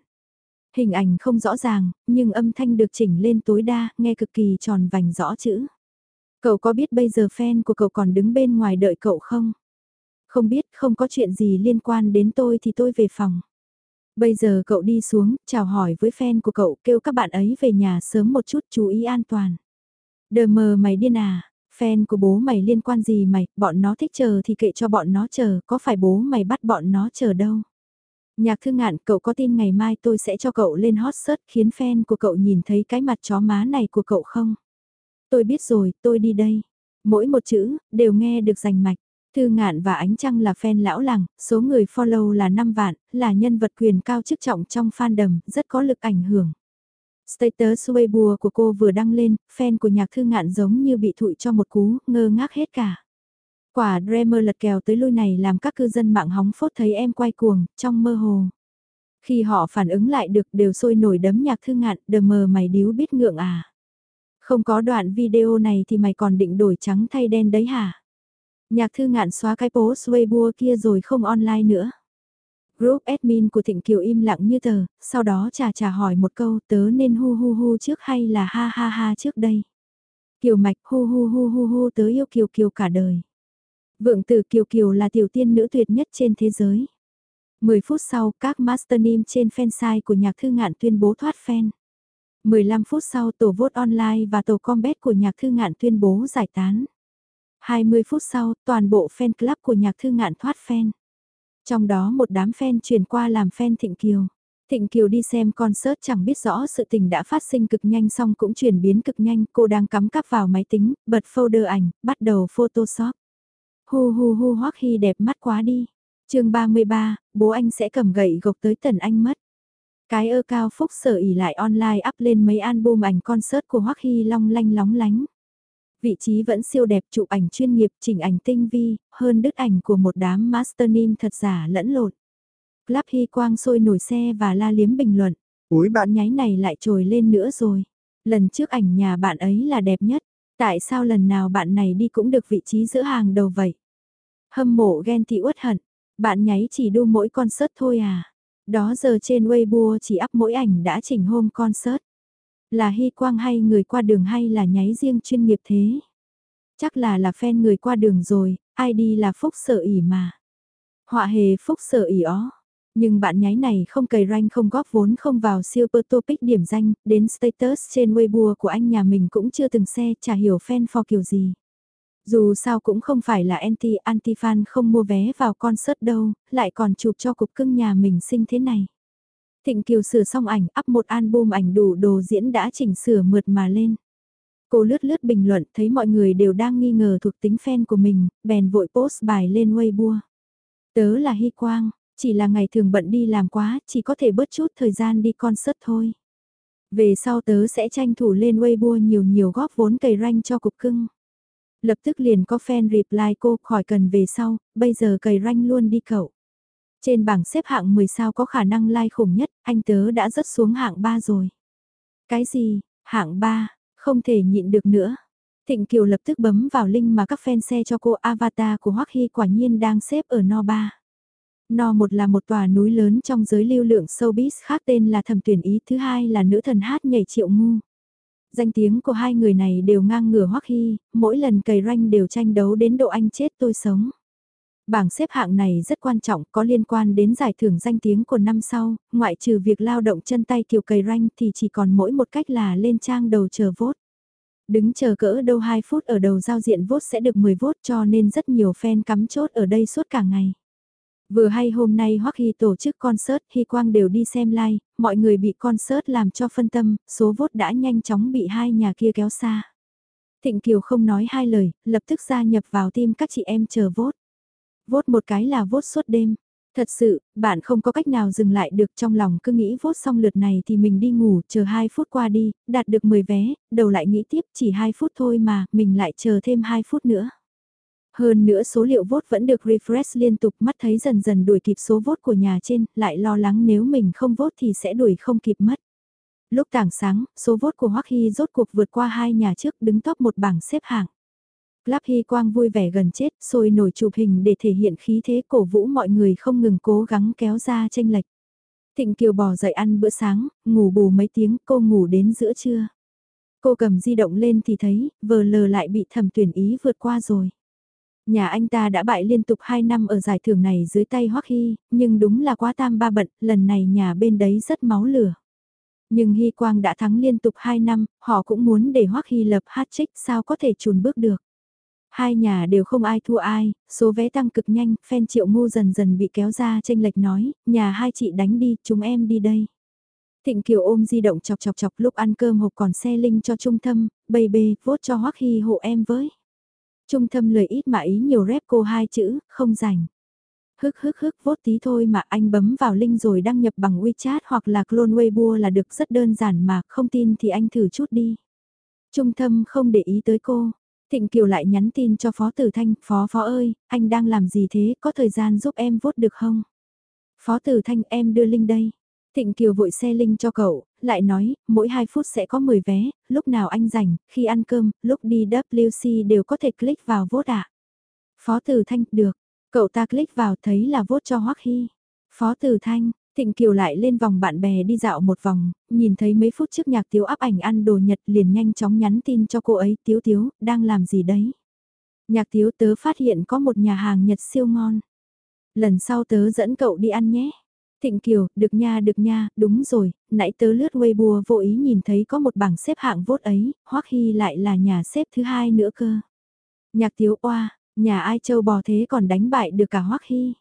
A: Hình ảnh không rõ ràng, nhưng âm thanh được chỉnh lên tối đa, nghe cực kỳ tròn vành rõ chữ. Cậu có biết bây giờ fan của cậu còn đứng bên ngoài đợi cậu không? Không biết, không có chuyện gì liên quan đến tôi thì tôi về phòng. Bây giờ cậu đi xuống, chào hỏi với fan của cậu, kêu các bạn ấy về nhà sớm một chút chú ý an toàn. Đờ mờ mày điên à, fan của bố mày liên quan gì mày, bọn nó thích chờ thì kệ cho bọn nó chờ, có phải bố mày bắt bọn nó chờ đâu. Nhạc thư ngạn, cậu có tin ngày mai tôi sẽ cho cậu lên hot search khiến fan của cậu nhìn thấy cái mặt chó má này của cậu không? Tôi biết rồi, tôi đi đây. Mỗi một chữ, đều nghe được rành mạch. Thư ngạn và ánh trăng là fan lão làng, số người follow là 5 vạn, là nhân vật quyền cao chức trọng trong fandom, rất có lực ảnh hưởng. Status Weibo của cô vừa đăng lên, fan của nhạc thư ngạn giống như bị thụi cho một cú, ngơ ngác hết cả. Quả Dreamer lật kèo tới lui này làm các cư dân mạng hóng phốt thấy em quay cuồng, trong mơ hồ. Khi họ phản ứng lại được đều sôi nổi đấm nhạc thư ngạn, đờ mờ mày điếu biết ngượng à. Không có đoạn video này thì mày còn định đổi trắng thay đen đấy hả? Nhạc thư ngạn xóa cái post Weibo kia rồi không online nữa. Group admin của Thịnh Kiều im lặng như tờ, sau đó trà trà hỏi một câu tớ nên hu hu hu trước hay là ha ha ha trước đây. Kiều Mạch hu hu hu hu hu tớ yêu Kiều Kiều cả đời. Vượng tử Kiều Kiều là tiểu tiên nữ tuyệt nhất trên thế giới. 10 phút sau, các master name trên fansite của nhạc thư ngạn tuyên bố thoát fan. 15 phút sau tổ vote online và tổ combat của nhạc thư ngạn tuyên bố giải tán. 20 phút sau, toàn bộ fan club của nhạc thư ngạn thoát fan. Trong đó một đám fan chuyển qua làm fan Thịnh Kiều. Thịnh Kiều đi xem concert chẳng biết rõ sự tình đã phát sinh cực nhanh xong cũng chuyển biến cực nhanh. Cô đang cắm cắp vào máy tính, bật folder ảnh, bắt đầu photoshop. Hu hu hu hoắc hy đẹp mắt quá đi. chương 33, bố anh sẽ cầm gậy gộc tới tần anh mất. Cái ơ cao phúc sở ỉ lại online up lên mấy album ảnh concert của Hoắc Hy long lanh lóng lánh. Vị trí vẫn siêu đẹp chụp ảnh chuyên nghiệp chỉnh ảnh tinh vi, hơn đứt ảnh của một đám master name thật giả lẫn lộn. Club Hy Quang sôi nổi xe và la liếm bình luận. Úi bạn nháy này lại trồi lên nữa rồi. Lần trước ảnh nhà bạn ấy là đẹp nhất. Tại sao lần nào bạn này đi cũng được vị trí giữa hàng đầu vậy? Hâm mộ ghen tị uất hận. Bạn nháy chỉ đu mỗi concert thôi à? Đó giờ trên Weibo chỉ up mỗi ảnh đã chỉnh hôm concert. Là hy quang hay người qua đường hay là nháy riêng chuyên nghiệp thế? Chắc là là fan người qua đường rồi, ai đi là phúc sở ỉ mà. Họa hề phúc sở ỉ ó. Nhưng bạn nhái này không cày rank không góp vốn không vào super topic điểm danh, đến status trên Weibo của anh nhà mình cũng chưa từng xe, chả hiểu fan for kiểu gì. Dù sao cũng không phải là anti anti fan không mua vé vào concert đâu, lại còn chụp cho cục cưng nhà mình xinh thế này. Thịnh Kiều sửa xong ảnh, up một album ảnh đủ đồ diễn đã chỉnh sửa mượt mà lên. Cô lướt lướt bình luận thấy mọi người đều đang nghi ngờ thuộc tính fan của mình, bèn vội post bài lên Weibo. Tớ là Hy Quang, chỉ là ngày thường bận đi làm quá, chỉ có thể bớt chút thời gian đi concert thôi. Về sau tớ sẽ tranh thủ lên Weibo nhiều nhiều góp vốn cày ranh cho cục cưng. Lập tức liền có fan reply cô khỏi cần về sau, bây giờ cày ranh luôn đi cậu. Trên bảng xếp hạng 10 sao có khả năng like khủng nhất, anh tớ đã rớt xuống hạng 3 rồi. Cái gì, hạng 3, không thể nhịn được nữa. Thịnh Kiều lập tức bấm vào link mà các fan xe cho cô avatar của Hoắc Hy quả nhiên đang xếp ở no 3. No một là một tòa núi lớn trong giới lưu lượng showbiz khác tên là thẩm tuyển ý, thứ hai là nữ thần hát nhảy triệu ngu. Danh tiếng của hai người này đều ngang ngửa Hoắc Hy, mỗi lần cày ranh đều tranh đấu đến độ anh chết tôi sống. Bảng xếp hạng này rất quan trọng có liên quan đến giải thưởng danh tiếng của năm sau, ngoại trừ việc lao động chân tay kiều cày ranh thì chỉ còn mỗi một cách là lên trang đầu chờ vốt. Đứng chờ cỡ đâu 2 phút ở đầu giao diện vốt sẽ được 10 vốt cho nên rất nhiều fan cắm chốt ở đây suốt cả ngày. Vừa hay hôm nay Hoắc Hy tổ chức concert, Hy Quang đều đi xem live, mọi người bị concert làm cho phân tâm, số vốt đã nhanh chóng bị hai nhà kia kéo xa. Thịnh Kiều không nói hai lời, lập tức gia nhập vào team các chị em chờ vốt. Vốt một cái là vốt suốt đêm. Thật sự, bạn không có cách nào dừng lại được trong lòng cứ nghĩ vốt xong lượt này thì mình đi ngủ, chờ 2 phút qua đi, đạt được 10 vé, đầu lại nghĩ tiếp chỉ 2 phút thôi mà, mình lại chờ thêm 2 phút nữa. Hơn nữa số liệu vốt vẫn được refresh liên tục mắt thấy dần dần đuổi kịp số vốt của nhà trên, lại lo lắng nếu mình không vốt thì sẽ đuổi không kịp mất. Lúc tảng sáng, số vốt của Hoắc Hy rốt cuộc vượt qua hai nhà trước đứng top một bảng xếp hạng. Club Hy Quang vui vẻ gần chết, sôi nổi chụp hình để thể hiện khí thế cổ vũ mọi người không ngừng cố gắng kéo ra tranh lệch. Thịnh Kiều bò dậy ăn bữa sáng, ngủ bù mấy tiếng, cô ngủ đến giữa trưa. Cô cầm di động lên thì thấy, vờ lờ lại bị thẩm tuyển ý vượt qua rồi. Nhà anh ta đã bại liên tục 2 năm ở giải thưởng này dưới tay Hoắc Hy, nhưng đúng là quá tam ba bận, lần này nhà bên đấy rất máu lửa. Nhưng Hy Quang đã thắng liên tục 2 năm, họ cũng muốn để Hoắc Hy lập hat-trick sao có thể chùn bước được. Hai nhà đều không ai thua ai, số vé tăng cực nhanh, fan triệu ngu dần dần bị kéo ra tranh lệch nói, nhà hai chị đánh đi, chúng em đi đây. Thịnh Kiều ôm di động chọc chọc chọc lúc ăn cơm hộp còn xe linh cho trung thâm, bầy bê, vốt cho Hoắc Hy hộ em với. Trung thâm lời ít mà ý nhiều rep cô hai chữ, không rảnh. Hức hức hức vốt tí thôi mà anh bấm vào link rồi đăng nhập bằng WeChat hoặc là clone Weibo là được rất đơn giản mà, không tin thì anh thử chút đi. Trung thâm không để ý tới cô. Thịnh Kiều lại nhắn tin cho Phó Tử Thanh, Phó Phó ơi, anh đang làm gì thế, có thời gian giúp em vốt được không? Phó Tử Thanh em đưa link đây. Thịnh Kiều vội xe linh cho cậu, lại nói, mỗi 2 phút sẽ có 10 vé, lúc nào anh rảnh, khi ăn cơm, lúc đi WC đều có thể click vào vote ạ. À? Phó Tử Thanh, được. Cậu ta click vào thấy là vote cho Hoắc Hy. Phó Tử Thanh, Thịnh Kiều lại lên vòng bạn bè đi dạo một vòng, nhìn thấy mấy phút trước nhạc tiếu áp ảnh ăn đồ Nhật liền nhanh chóng nhắn tin cho cô ấy, tiếu tiếu, đang làm gì đấy? Nhạc tiếu tớ phát hiện có một nhà hàng Nhật siêu ngon. Lần sau tớ dẫn cậu đi ăn nhé. Thịnh Kiều, được nha được nha, đúng rồi, nãy tớ lướt Weibo vô ý nhìn thấy có một bảng xếp hạng vốt ấy, Hoắc Hy lại là nhà xếp thứ hai nữa cơ. Nhạc tiếu oa, nhà ai châu bò thế còn đánh bại được cả Hoắc Hy.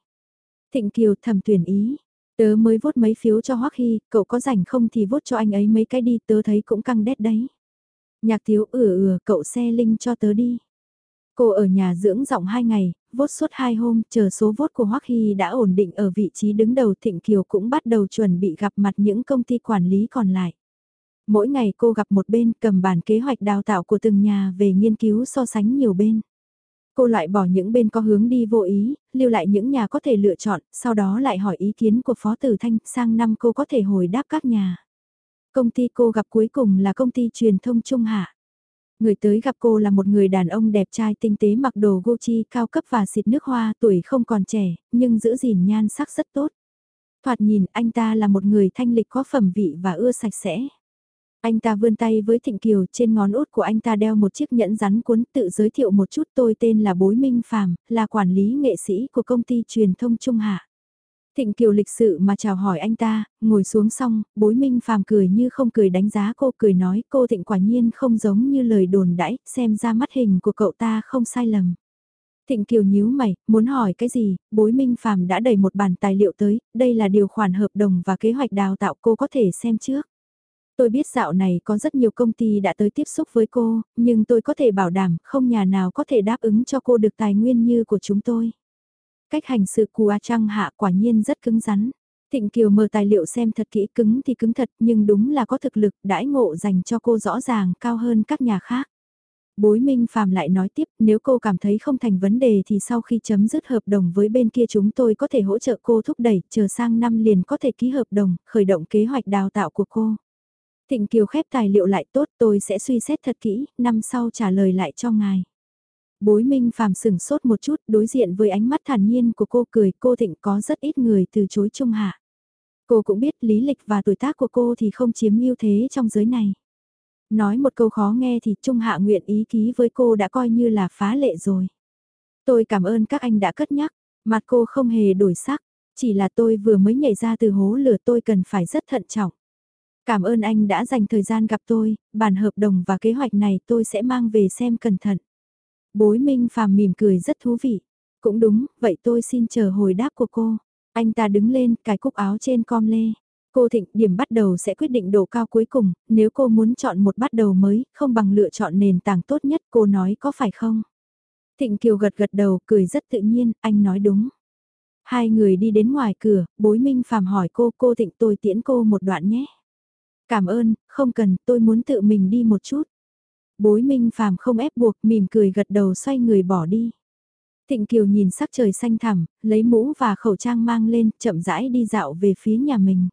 A: Thịnh Kiều thầm tuyển ý, tớ mới vốt mấy phiếu cho Hoắc Hy, cậu có rảnh không thì vốt cho anh ấy mấy cái đi, tớ thấy cũng căng đét đấy. Nhạc tiếu ừ ừ, cậu xe link cho tớ đi. Cô ở nhà dưỡng giọng hai ngày, vốt suốt hai hôm, chờ số vốt của Hoắc Hy đã ổn định ở vị trí đứng đầu Thịnh Kiều cũng bắt đầu chuẩn bị gặp mặt những công ty quản lý còn lại. Mỗi ngày cô gặp một bên cầm bản kế hoạch đào tạo của từng nhà về nghiên cứu so sánh nhiều bên. Cô loại bỏ những bên có hướng đi vô ý, lưu lại những nhà có thể lựa chọn, sau đó lại hỏi ý kiến của Phó Tử Thanh, sang năm cô có thể hồi đáp các nhà. Công ty cô gặp cuối cùng là công ty truyền thông Trung Hạ. Người tới gặp cô là một người đàn ông đẹp trai tinh tế mặc đồ Gucci cao cấp và xịt nước hoa tuổi không còn trẻ, nhưng giữ gìn nhan sắc rất tốt. Thoạt nhìn anh ta là một người thanh lịch có phẩm vị và ưa sạch sẽ. Anh ta vươn tay với Thịnh Kiều trên ngón út của anh ta đeo một chiếc nhẫn rắn cuốn tự giới thiệu một chút tôi tên là Bối Minh Phàm là quản lý nghệ sĩ của công ty truyền thông Trung Hạ. Thịnh Kiều lịch sự mà chào hỏi anh ta, ngồi xuống xong, bối minh phàm cười như không cười đánh giá cô cười nói cô Thịnh quả nhiên không giống như lời đồn đãi, xem ra mắt hình của cậu ta không sai lầm. Thịnh Kiều nhíu mày, muốn hỏi cái gì, bối minh phàm đã đẩy một bản tài liệu tới, đây là điều khoản hợp đồng và kế hoạch đào tạo cô có thể xem trước. Tôi biết dạo này có rất nhiều công ty đã tới tiếp xúc với cô, nhưng tôi có thể bảo đảm không nhà nào có thể đáp ứng cho cô được tài nguyên như của chúng tôi. Cách hành sự của A Trăng Hạ quả nhiên rất cứng rắn. Thịnh Kiều mở tài liệu xem thật kỹ cứng thì cứng thật nhưng đúng là có thực lực đãi ngộ dành cho cô rõ ràng cao hơn các nhà khác. Bối Minh Phạm lại nói tiếp nếu cô cảm thấy không thành vấn đề thì sau khi chấm dứt hợp đồng với bên kia chúng tôi có thể hỗ trợ cô thúc đẩy chờ sang năm liền có thể ký hợp đồng, khởi động kế hoạch đào tạo của cô. Thịnh Kiều khép tài liệu lại tốt tôi sẽ suy xét thật kỹ, năm sau trả lời lại cho ngài. Bối minh phàm sừng sốt một chút đối diện với ánh mắt thản nhiên của cô cười cô thịnh có rất ít người từ chối trung hạ. Cô cũng biết lý lịch và tuổi tác của cô thì không chiếm ưu thế trong giới này. Nói một câu khó nghe thì Trung Hạ nguyện ý ký với cô đã coi như là phá lệ rồi. Tôi cảm ơn các anh đã cất nhắc, mặt cô không hề đổi sắc, chỉ là tôi vừa mới nhảy ra từ hố lửa tôi cần phải rất thận trọng. Cảm ơn anh đã dành thời gian gặp tôi, bản hợp đồng và kế hoạch này tôi sẽ mang về xem cẩn thận. Bối Minh Phàm mỉm cười rất thú vị. Cũng đúng, vậy tôi xin chờ hồi đáp của cô. Anh ta đứng lên, cài cúc áo trên com lê. Cô Thịnh, điểm bắt đầu sẽ quyết định độ cao cuối cùng, nếu cô muốn chọn một bắt đầu mới, không bằng lựa chọn nền tảng tốt nhất, cô nói có phải không? Thịnh Kiều gật gật đầu, cười rất tự nhiên, anh nói đúng. Hai người đi đến ngoài cửa, bối Minh Phàm hỏi cô, cô Thịnh tôi tiễn cô một đoạn nhé. Cảm ơn, không cần, tôi muốn tự mình đi một chút. Bối minh phàm không ép buộc mỉm cười gật đầu xoay người bỏ đi. Thịnh Kiều nhìn sắc trời xanh thẳm, lấy mũ và khẩu trang mang lên, chậm rãi đi dạo về phía nhà mình.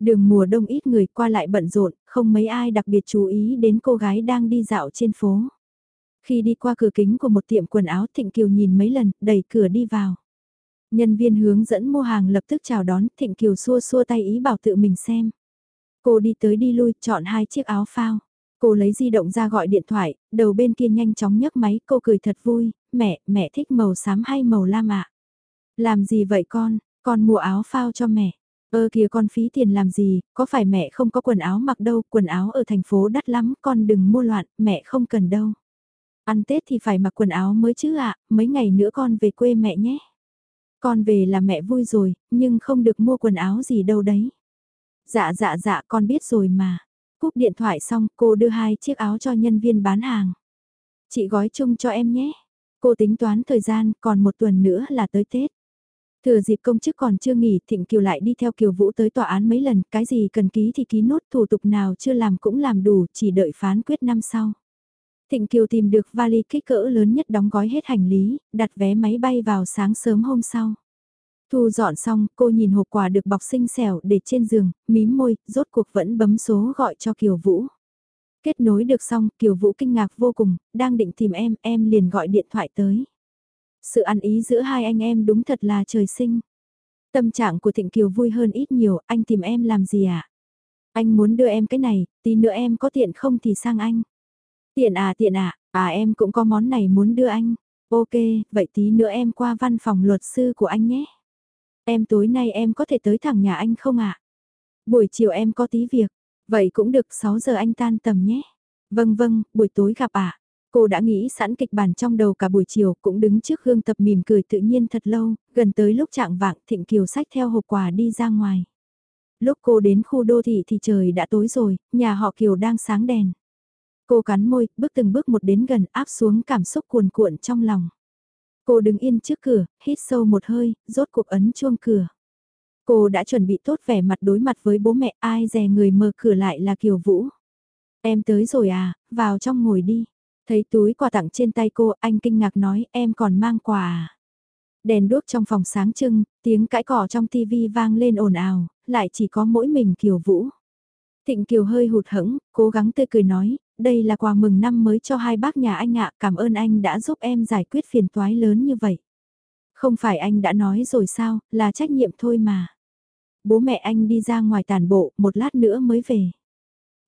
A: Đường mùa đông ít người qua lại bận rộn, không mấy ai đặc biệt chú ý đến cô gái đang đi dạo trên phố. Khi đi qua cửa kính của một tiệm quần áo Thịnh Kiều nhìn mấy lần, đẩy cửa đi vào. Nhân viên hướng dẫn mua hàng lập tức chào đón, Thịnh Kiều xua xua tay ý bảo tự mình xem. Cô đi tới đi lui, chọn hai chiếc áo phao. Cô lấy di động ra gọi điện thoại, đầu bên kia nhanh chóng nhấc máy, cô cười thật vui, mẹ, mẹ thích màu xám hay màu lam ạ? Làm gì vậy con, con mua áo phao cho mẹ. Ơ kìa con phí tiền làm gì, có phải mẹ không có quần áo mặc đâu, quần áo ở thành phố đắt lắm, con đừng mua loạn, mẹ không cần đâu. Ăn Tết thì phải mặc quần áo mới chứ ạ, mấy ngày nữa con về quê mẹ nhé. Con về là mẹ vui rồi, nhưng không được mua quần áo gì đâu đấy. Dạ dạ dạ con biết rồi mà. Cúp điện thoại xong cô đưa hai chiếc áo cho nhân viên bán hàng. Chị gói chung cho em nhé. Cô tính toán thời gian còn một tuần nữa là tới Tết. Thừa dịp công chức còn chưa nghỉ Thịnh Kiều lại đi theo Kiều Vũ tới tòa án mấy lần, cái gì cần ký thì ký nốt thủ tục nào chưa làm cũng làm đủ, chỉ đợi phán quyết năm sau. Thịnh Kiều tìm được vali kích cỡ lớn nhất đóng gói hết hành lý, đặt vé máy bay vào sáng sớm hôm sau. Thu dọn xong, cô nhìn hộp quà được bọc xinh xẻo để trên giường, mím môi, rốt cuộc vẫn bấm số gọi cho Kiều Vũ. Kết nối được xong, Kiều Vũ kinh ngạc vô cùng, đang định tìm em, em liền gọi điện thoại tới. Sự ăn ý giữa hai anh em đúng thật là trời sinh. Tâm trạng của Thịnh Kiều vui hơn ít nhiều, anh tìm em làm gì ạ? À? Anh muốn đưa em cái này, tí nữa em có tiện không thì sang anh. Tiện à tiện à, à em cũng có món này muốn đưa anh. Ok, vậy tí nữa em qua văn phòng luật sư của anh nhé. Em tối nay em có thể tới thẳng nhà anh không ạ? À? Buổi chiều em có tí việc, vậy cũng được 6 giờ anh tan tầm nhé. Vâng vâng, buổi tối gặp ạ. À? Cô đã nghĩ sẵn kịch bản trong đầu cả buổi chiều cũng đứng trước gương tập mỉm cười tự nhiên thật lâu, gần tới lúc trạng vạng Thịnh Kiều sách theo hộp quà đi ra ngoài. Lúc cô đến khu đô thị thì trời đã tối rồi, nhà họ Kiều đang sáng đèn. Cô cắn môi, bước từng bước một đến gần áp xuống cảm xúc cuồn cuộn trong lòng. Cô đứng yên trước cửa, hít sâu một hơi, rốt cuộc ấn chuông cửa. Cô đã chuẩn bị tốt vẻ mặt đối mặt với bố mẹ ai dè người mở cửa lại là Kiều Vũ. Em tới rồi à, vào trong ngồi đi. Thấy túi quà tặng trên tay cô, anh kinh ngạc nói em còn mang quà à. Đèn đuốc trong phòng sáng trưng, tiếng cãi cỏ trong tivi vang lên ồn ào, lại chỉ có mỗi mình Kiều Vũ. Thịnh Kiều hơi hụt hẫng, cố gắng tươi cười nói, đây là quà mừng năm mới cho hai bác nhà anh ạ, cảm ơn anh đã giúp em giải quyết phiền toái lớn như vậy. Không phải anh đã nói rồi sao, là trách nhiệm thôi mà. Bố mẹ anh đi ra ngoài tàn bộ, một lát nữa mới về.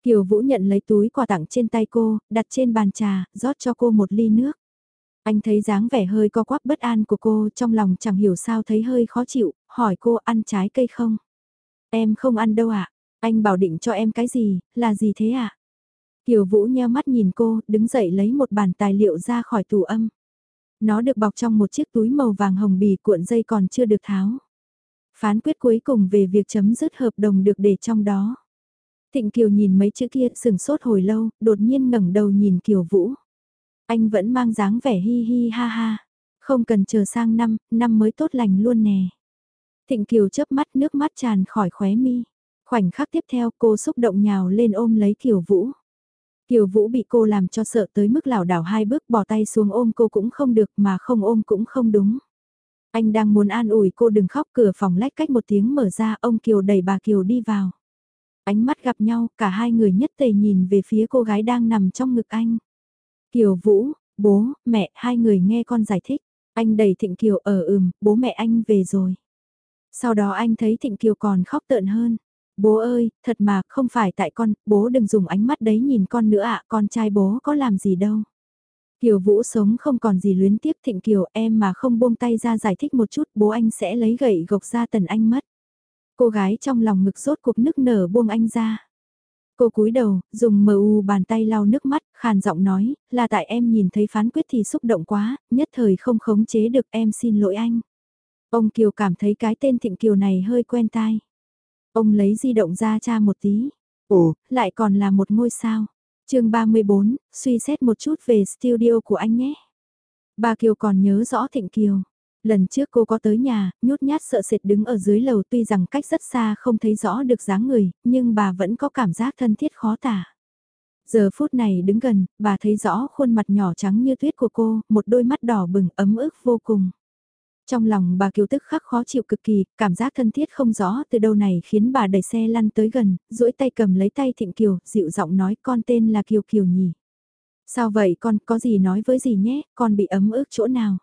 A: Kiều Vũ nhận lấy túi quà tặng trên tay cô, đặt trên bàn trà, rót cho cô một ly nước. Anh thấy dáng vẻ hơi co quắp bất an của cô trong lòng chẳng hiểu sao thấy hơi khó chịu, hỏi cô ăn trái cây không? Em không ăn đâu ạ, à? anh bảo định cho em cái gì, là gì thế ạ? À? Kiều Vũ nheo mắt nhìn cô, đứng dậy lấy một bản tài liệu ra khỏi tủ âm. Nó được bọc trong một chiếc túi màu vàng hồng bì cuộn dây còn chưa được tháo. Phán quyết cuối cùng về việc chấm dứt hợp đồng được để trong đó. Thịnh Kiều nhìn mấy chữ kia sừng sốt hồi lâu, đột nhiên ngẩng đầu nhìn Kiều Vũ. Anh vẫn mang dáng vẻ hi hi ha ha. Không cần chờ sang năm, năm mới tốt lành luôn nè. Thịnh Kiều chớp mắt nước mắt tràn khỏi khóe mi. Khoảnh khắc tiếp theo cô xúc động nhào lên ôm lấy Kiều Vũ. Kiều Vũ bị cô làm cho sợ tới mức lảo đảo hai bước bỏ tay xuống ôm cô cũng không được mà không ôm cũng không đúng. Anh đang muốn an ủi cô đừng khóc cửa phòng lách cách một tiếng mở ra ông Kiều đẩy bà Kiều đi vào. Ánh mắt gặp nhau, cả hai người nhất tề nhìn về phía cô gái đang nằm trong ngực anh. Kiều Vũ, bố, mẹ, hai người nghe con giải thích. Anh đẩy Thịnh Kiều ở ừm, bố mẹ anh về rồi. Sau đó anh thấy Thịnh Kiều còn khóc tợn hơn. Bố ơi, thật mà, không phải tại con, bố đừng dùng ánh mắt đấy nhìn con nữa ạ, à, con trai bố có làm gì đâu. Kiều Vũ sống không còn gì luyến tiếc Thịnh Kiều em mà không buông tay ra giải thích một chút bố anh sẽ lấy gậy gộc ra tần anh mất. Cô gái trong lòng ngực rốt cuộc nức nở buông anh ra. Cô cúi đầu, dùng mờ u bàn tay lau nước mắt, khàn giọng nói, là tại em nhìn thấy phán quyết thì xúc động quá, nhất thời không khống chế được em xin lỗi anh. Ông Kiều cảm thấy cái tên Thịnh Kiều này hơi quen tai. Ông lấy di động ra tra một tí. Ồ, lại còn là một ngôi sao. chương 34, suy xét một chút về studio của anh nhé. Bà Kiều còn nhớ rõ Thịnh Kiều. Lần trước cô có tới nhà, nhút nhát sợ sệt đứng ở dưới lầu tuy rằng cách rất xa không thấy rõ được dáng người, nhưng bà vẫn có cảm giác thân thiết khó tả. Giờ phút này đứng gần, bà thấy rõ khuôn mặt nhỏ trắng như tuyết của cô, một đôi mắt đỏ bừng ấm ức vô cùng. Trong lòng bà Kiều tức khắc khó chịu cực kỳ, cảm giác thân thiết không rõ từ đâu này khiến bà đẩy xe lăn tới gần, duỗi tay cầm lấy tay Thịnh Kiều, dịu giọng nói con tên là Kiều Kiều nhỉ. Sao vậy con, có gì nói với gì nhé, con bị ấm ức chỗ nào.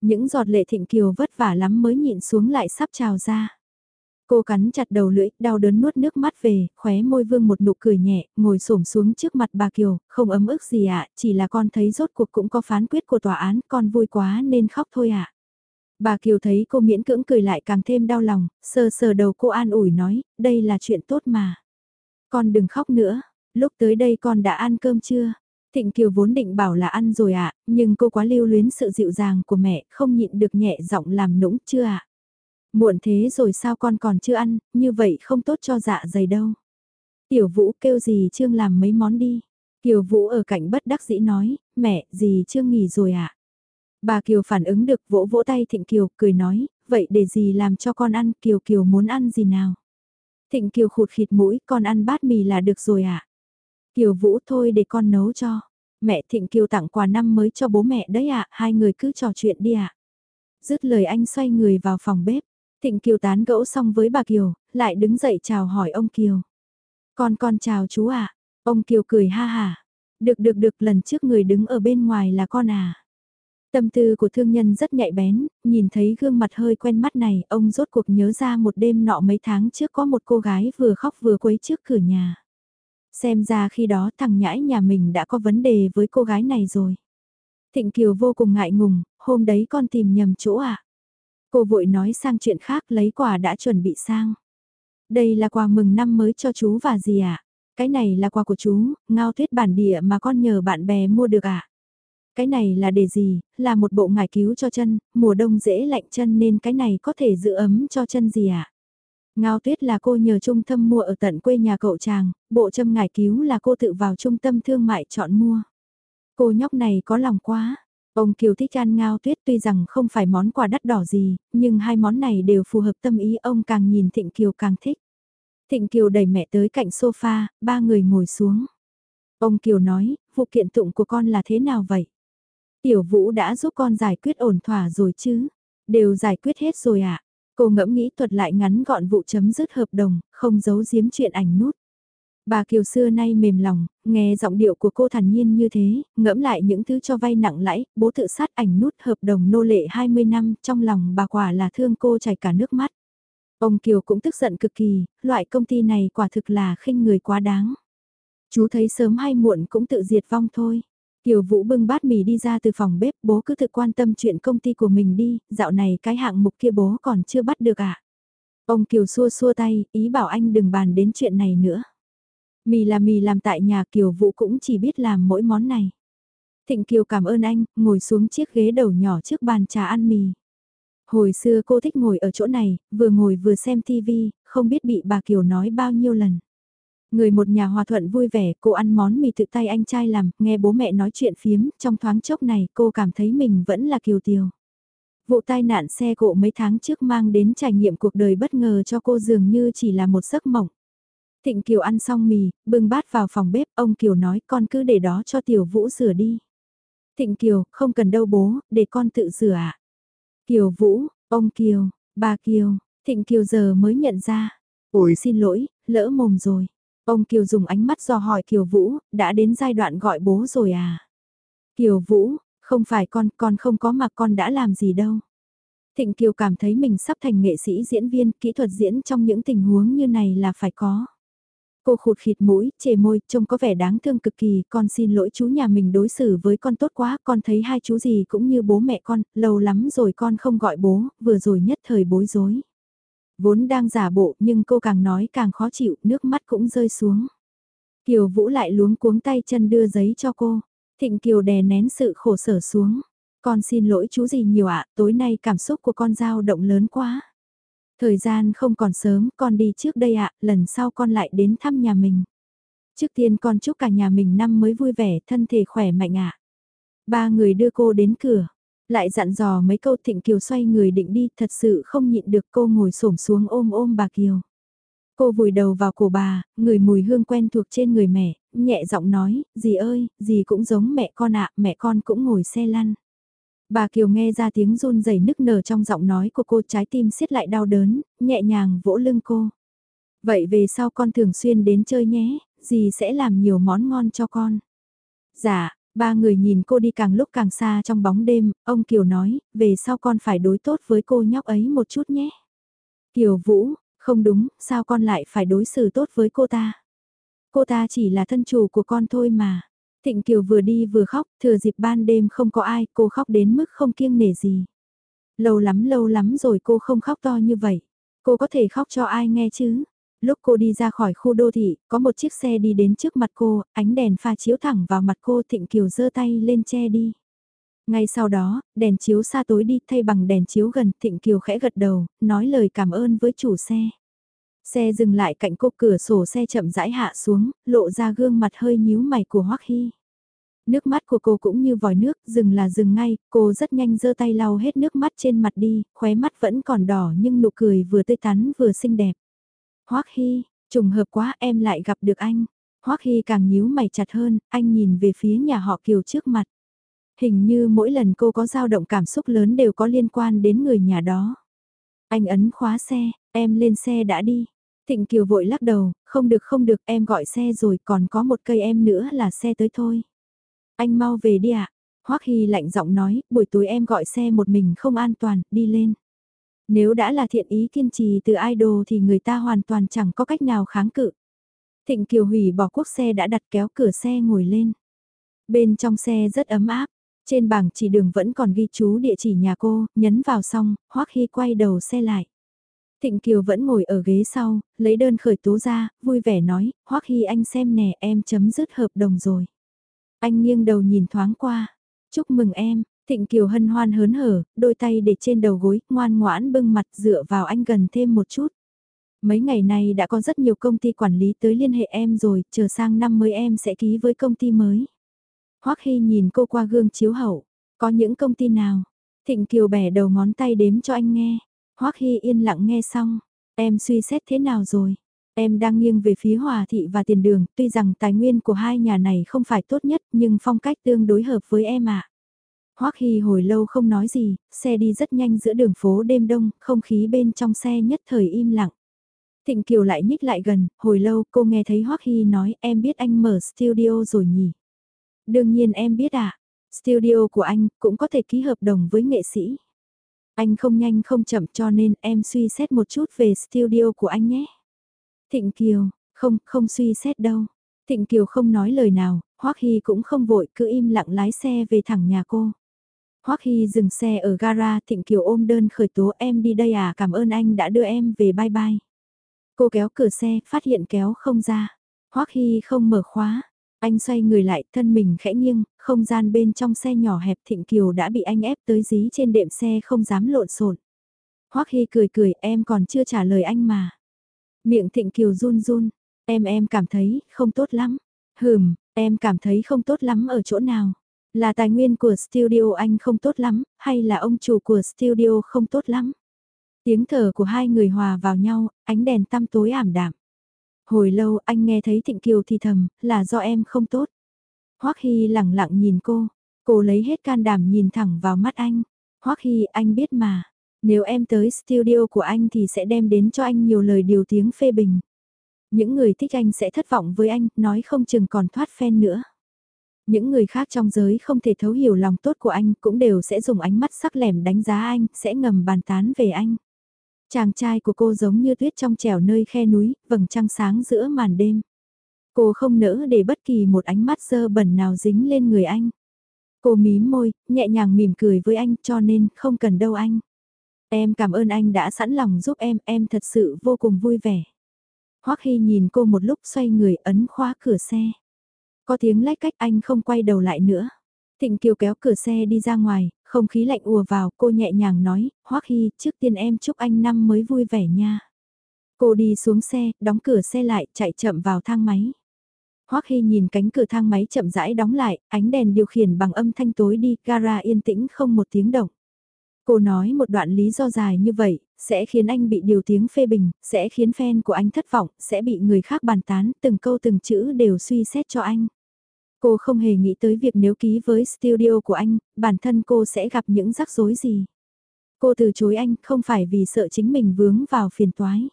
A: Những giọt lệ Thịnh Kiều vất vả lắm mới nhịn xuống lại sắp trào ra. Cô cắn chặt đầu lưỡi, đau đớn nuốt nước mắt về, khóe môi vương một nụ cười nhẹ, ngồi xổm xuống trước mặt bà Kiều, không ấm ức gì ạ, chỉ là con thấy rốt cuộc cũng có phán quyết của tòa án, con vui quá nên khóc thôi ạ. Bà Kiều thấy cô miễn cưỡng cười lại càng thêm đau lòng, sờ sờ đầu cô an ủi nói, đây là chuyện tốt mà. Con đừng khóc nữa, lúc tới đây con đã ăn cơm chưa? Thịnh Kiều vốn định bảo là ăn rồi ạ, à, nhưng cô quá lưu luyến sự dịu dàng của mẹ, không nhịn được nhẹ giọng làm nũng chưa ạ? À? Muộn thế rồi sao con còn chưa ăn, như vậy không tốt cho dạ dày đâu. Tiểu Vũ kêu gì Trương làm mấy món đi. Kiều Vũ ở cạnh bất đắc dĩ nói, mẹ, gì Trương nghỉ rồi ạ? À? Bà Kiều phản ứng được vỗ vỗ tay Thịnh Kiều, cười nói, vậy để gì làm cho con ăn, Kiều Kiều muốn ăn gì nào? Thịnh Kiều khụt khịt mũi, con ăn bát mì là được rồi ạ. À? Kiều Vũ thôi để con nấu cho. Mẹ Thịnh Kiều tặng quà năm mới cho bố mẹ đấy ạ, hai người cứ trò chuyện đi ạ. Dứt lời anh xoay người vào phòng bếp. Thịnh Kiều tán gẫu xong với bà Kiều, lại đứng dậy chào hỏi ông Kiều. Con con chào chú ạ. Ông Kiều cười ha hà. Được được được lần trước người đứng ở bên ngoài là con à. Tâm tư của thương nhân rất nhạy bén, nhìn thấy gương mặt hơi quen mắt này, ông rốt cuộc nhớ ra một đêm nọ mấy tháng trước có một cô gái vừa khóc vừa quấy trước cửa nhà. Xem ra khi đó thằng nhãi nhà mình đã có vấn đề với cô gái này rồi. Thịnh Kiều vô cùng ngại ngùng, hôm đấy con tìm nhầm chỗ à? Cô vội nói sang chuyện khác lấy quà đã chuẩn bị sang. Đây là quà mừng năm mới cho chú và gì ạ? À? Cái này là quà của chú, ngao tuyết bản địa mà con nhờ bạn bè mua được ạ. À? Cái này là để gì, là một bộ ngải cứu cho chân, mùa đông dễ lạnh chân nên cái này có thể giữ ấm cho chân gì ạ? À? Ngao tuyết là cô nhờ trung tâm mua ở tận quê nhà cậu chàng, bộ châm ngải cứu là cô tự vào trung tâm thương mại chọn mua. Cô nhóc này có lòng quá. Ông Kiều thích ăn ngao tuyết tuy rằng không phải món quà đắt đỏ gì, nhưng hai món này đều phù hợp tâm ý ông càng nhìn Thịnh Kiều càng thích. Thịnh Kiều đẩy mẹ tới cạnh sofa, ba người ngồi xuống. Ông Kiều nói, vụ kiện tụng của con là thế nào vậy? Tiểu Vũ đã giúp con giải quyết ổn thỏa rồi chứ? Đều giải quyết hết rồi ạ. À? Cô ngẫm nghĩ thuật lại ngắn gọn vụ chấm dứt hợp đồng, không giấu giếm chuyện ảnh nút. Bà Kiều xưa nay mềm lòng, nghe giọng điệu của cô thản nhiên như thế, ngẫm lại những thứ cho vay nặng lãi, bố tự sát ảnh nút hợp đồng nô lệ 20 năm, trong lòng bà quả là thương cô chảy cả nước mắt. Ông Kiều cũng tức giận cực kỳ, loại công ty này quả thực là khinh người quá đáng. Chú thấy sớm hay muộn cũng tự diệt vong thôi. Kiều Vũ bưng bát mì đi ra từ phòng bếp, bố cứ thực quan tâm chuyện công ty của mình đi, dạo này cái hạng mục kia bố còn chưa bắt được à. Ông Kiều xua xua tay, ý bảo anh đừng bàn đến chuyện này nữa. Mì là mì làm tại nhà Kiều Vũ cũng chỉ biết làm mỗi món này. Thịnh Kiều cảm ơn anh, ngồi xuống chiếc ghế đầu nhỏ trước bàn trà ăn mì. Hồi xưa cô thích ngồi ở chỗ này, vừa ngồi vừa xem TV, không biết bị bà Kiều nói bao nhiêu lần. Người một nhà hòa thuận vui vẻ, cô ăn món mì tự tay anh trai làm, nghe bố mẹ nói chuyện phiếm, trong thoáng chốc này cô cảm thấy mình vẫn là Kiều Tiều. Vụ tai nạn xe cộ mấy tháng trước mang đến trải nghiệm cuộc đời bất ngờ cho cô dường như chỉ là một giấc mộng. Thịnh Kiều ăn xong mì, bưng bát vào phòng bếp, ông Kiều nói con cứ để đó cho Tiểu Vũ rửa đi. Thịnh Kiều, không cần đâu bố, để con tự rửa ạ. À? Kiều Vũ, ông Kiều, bà Kiều, Thịnh Kiều giờ mới nhận ra. Ôi xin lỗi, lỡ mồm rồi. Ông Kiều dùng ánh mắt do hỏi Kiều Vũ, đã đến giai đoạn gọi bố rồi à? Kiều Vũ, không phải con, con không có mà con đã làm gì đâu. Thịnh Kiều cảm thấy mình sắp thành nghệ sĩ diễn viên, kỹ thuật diễn trong những tình huống như này là phải có. Cô khụt khịt mũi, chề môi, trông có vẻ đáng thương cực kỳ, con xin lỗi chú nhà mình đối xử với con tốt quá, con thấy hai chú gì cũng như bố mẹ con, lâu lắm rồi con không gọi bố, vừa rồi nhất thời bối rối. Vốn đang giả bộ nhưng cô càng nói càng khó chịu, nước mắt cũng rơi xuống. Kiều Vũ lại luống cuống tay chân đưa giấy cho cô. Thịnh Kiều đè nén sự khổ sở xuống. Con xin lỗi chú gì nhiều ạ, tối nay cảm xúc của con dao động lớn quá. Thời gian không còn sớm, con đi trước đây ạ, lần sau con lại đến thăm nhà mình. Trước tiên con chúc cả nhà mình năm mới vui vẻ, thân thể khỏe mạnh ạ. Ba người đưa cô đến cửa, lại dặn dò mấy câu Thịnh Kiều xoay người định đi, thật sự không nhịn được cô ngồi xổm xuống ôm ôm bà Kiều. Cô vùi đầu vào cổ bà, người mùi hương quen thuộc trên người mẹ, nhẹ giọng nói, dì ơi, dì cũng giống mẹ con ạ, mẹ con cũng ngồi xe lăn. Bà Kiều nghe ra tiếng run rẩy nức nở trong giọng nói của cô trái tim siết lại đau đớn, nhẹ nhàng vỗ lưng cô. Vậy về sau con thường xuyên đến chơi nhé, dì sẽ làm nhiều món ngon cho con. Dạ, ba người nhìn cô đi càng lúc càng xa trong bóng đêm, ông Kiều nói, về sau con phải đối tốt với cô nhóc ấy một chút nhé. Kiều Vũ, không đúng, sao con lại phải đối xử tốt với cô ta? Cô ta chỉ là thân chủ của con thôi mà. Thịnh Kiều vừa đi vừa khóc, thừa dịp ban đêm không có ai, cô khóc đến mức không kiêng nể gì. Lâu lắm lâu lắm rồi cô không khóc to như vậy. Cô có thể khóc cho ai nghe chứ? Lúc cô đi ra khỏi khu đô thị, có một chiếc xe đi đến trước mặt cô, ánh đèn pha chiếu thẳng vào mặt cô Thịnh Kiều giơ tay lên che đi. Ngay sau đó, đèn chiếu xa tối đi thay bằng đèn chiếu gần Thịnh Kiều khẽ gật đầu, nói lời cảm ơn với chủ xe. Xe dừng lại cạnh cô cửa sổ xe chậm rãi hạ xuống, lộ ra gương mặt hơi nhíu mày của Hoắc Hy. Nước mắt của cô cũng như vòi nước, dừng là dừng ngay, cô rất nhanh giơ tay lau hết nước mắt trên mặt đi, khóe mắt vẫn còn đỏ nhưng nụ cười vừa tươi tắn vừa xinh đẹp. Hoắc Hy, trùng hợp quá em lại gặp được anh. Hoắc Hy càng nhíu mày chặt hơn, anh nhìn về phía nhà họ Kiều trước mặt. Hình như mỗi lần cô có dao động cảm xúc lớn đều có liên quan đến người nhà đó. Anh ấn khóa xe, em lên xe đã đi. Thịnh Kiều vội lắc đầu, không được không được em gọi xe rồi còn có một cây em nữa là xe tới thôi. Anh mau về đi ạ. Hoắc Hy lạnh giọng nói, buổi tối em gọi xe một mình không an toàn, đi lên. Nếu đã là thiện ý kiên trì từ idol thì người ta hoàn toàn chẳng có cách nào kháng cự. Thịnh Kiều hủy bỏ quốc xe đã đặt kéo cửa xe ngồi lên. Bên trong xe rất ấm áp, trên bảng chỉ đường vẫn còn ghi chú địa chỉ nhà cô, nhấn vào xong, Hoắc Hy quay đầu xe lại. Thịnh Kiều vẫn ngồi ở ghế sau, lấy đơn khởi tố ra, vui vẻ nói, Hoắc Hy anh xem nè em chấm dứt hợp đồng rồi. Anh nghiêng đầu nhìn thoáng qua, chúc mừng em, Thịnh Kiều hân hoan hớn hở, đôi tay để trên đầu gối, ngoan ngoãn bưng mặt dựa vào anh gần thêm một chút. Mấy ngày nay đã có rất nhiều công ty quản lý tới liên hệ em rồi, chờ sang năm mới em sẽ ký với công ty mới. Hoắc Hy nhìn cô qua gương chiếu hậu, có những công ty nào? Thịnh Kiều bẻ đầu ngón tay đếm cho anh nghe. Hoắc Hy yên lặng nghe xong, em suy xét thế nào rồi? Em đang nghiêng về phía Hòa Thị và Tiền Đường, tuy rằng tài nguyên của hai nhà này không phải tốt nhất nhưng phong cách tương đối hợp với em ạ. À. Hoắc Hy hồi lâu không nói gì, xe đi rất nhanh giữa đường phố đêm đông, không khí bên trong xe nhất thời im lặng. Thịnh Kiều lại nhích lại gần, hồi lâu cô nghe thấy Hoắc Hy nói em biết anh mở studio rồi nhỉ. Đương nhiên em biết à, studio của anh cũng có thể ký hợp đồng với nghệ sĩ. Anh không nhanh không chậm cho nên em suy xét một chút về studio của anh nhé. Thịnh Kiều, không, không suy xét đâu. Thịnh Kiều không nói lời nào, Hoắc Hy cũng không vội cứ im lặng lái xe về thẳng nhà cô. Hoắc Hy dừng xe ở gara, Thịnh Kiều ôm đơn khởi tố em đi đây à, cảm ơn anh đã đưa em về bye bye. Cô kéo cửa xe, phát hiện kéo không ra. Hoắc Hy không mở khóa. Anh xoay người lại, thân mình khẽ nghiêng, không gian bên trong xe nhỏ hẹp Thịnh Kiều đã bị anh ép tới dí trên đệm xe không dám lộn xộn. Hoắc Hy cười cười, em còn chưa trả lời anh mà. Miệng Thịnh Kiều run run, em em cảm thấy không tốt lắm. Hừm, em cảm thấy không tốt lắm ở chỗ nào? Là tài nguyên của studio anh không tốt lắm, hay là ông chủ của studio không tốt lắm? Tiếng thở của hai người hòa vào nhau, ánh đèn tăm tối ảm đạm. Hồi lâu anh nghe thấy Thịnh Kiều thì thầm, là do em không tốt. Hoắc Hy lẳng lặng nhìn cô, cô lấy hết can đảm nhìn thẳng vào mắt anh. Hoắc Hy anh biết mà, nếu em tới studio của anh thì sẽ đem đến cho anh nhiều lời điều tiếng phê bình. Những người thích anh sẽ thất vọng với anh, nói không chừng còn thoát phen nữa. Những người khác trong giới không thể thấu hiểu lòng tốt của anh cũng đều sẽ dùng ánh mắt sắc lẻm đánh giá anh, sẽ ngầm bàn tán về anh. Chàng trai của cô giống như tuyết trong trẻo nơi khe núi, vầng trăng sáng giữa màn đêm. Cô không nỡ để bất kỳ một ánh mắt dơ bẩn nào dính lên người anh. Cô mím môi, nhẹ nhàng mỉm cười với anh cho nên không cần đâu anh. Em cảm ơn anh đã sẵn lòng giúp em, em thật sự vô cùng vui vẻ. Hoắc Hy nhìn cô một lúc xoay người ấn khóa cửa xe. Có tiếng lách cách anh không quay đầu lại nữa. Thịnh Kiều kéo cửa xe đi ra ngoài, không khí lạnh ùa vào, cô nhẹ nhàng nói, Hoắc Hy, trước tiên em chúc anh năm mới vui vẻ nha. Cô đi xuống xe, đóng cửa xe lại, chạy chậm vào thang máy. Hoắc Hy nhìn cánh cửa thang máy chậm rãi đóng lại, ánh đèn điều khiển bằng âm thanh tối đi, gara yên tĩnh không một tiếng động. Cô nói một đoạn lý do dài như vậy, sẽ khiến anh bị điều tiếng phê bình, sẽ khiến fan của anh thất vọng, sẽ bị người khác bàn tán, từng câu từng chữ đều suy xét cho anh. Cô không hề nghĩ tới việc nếu ký với studio của anh, bản thân cô sẽ gặp những rắc rối gì. Cô từ chối anh không phải vì sợ chính mình vướng vào phiền toái,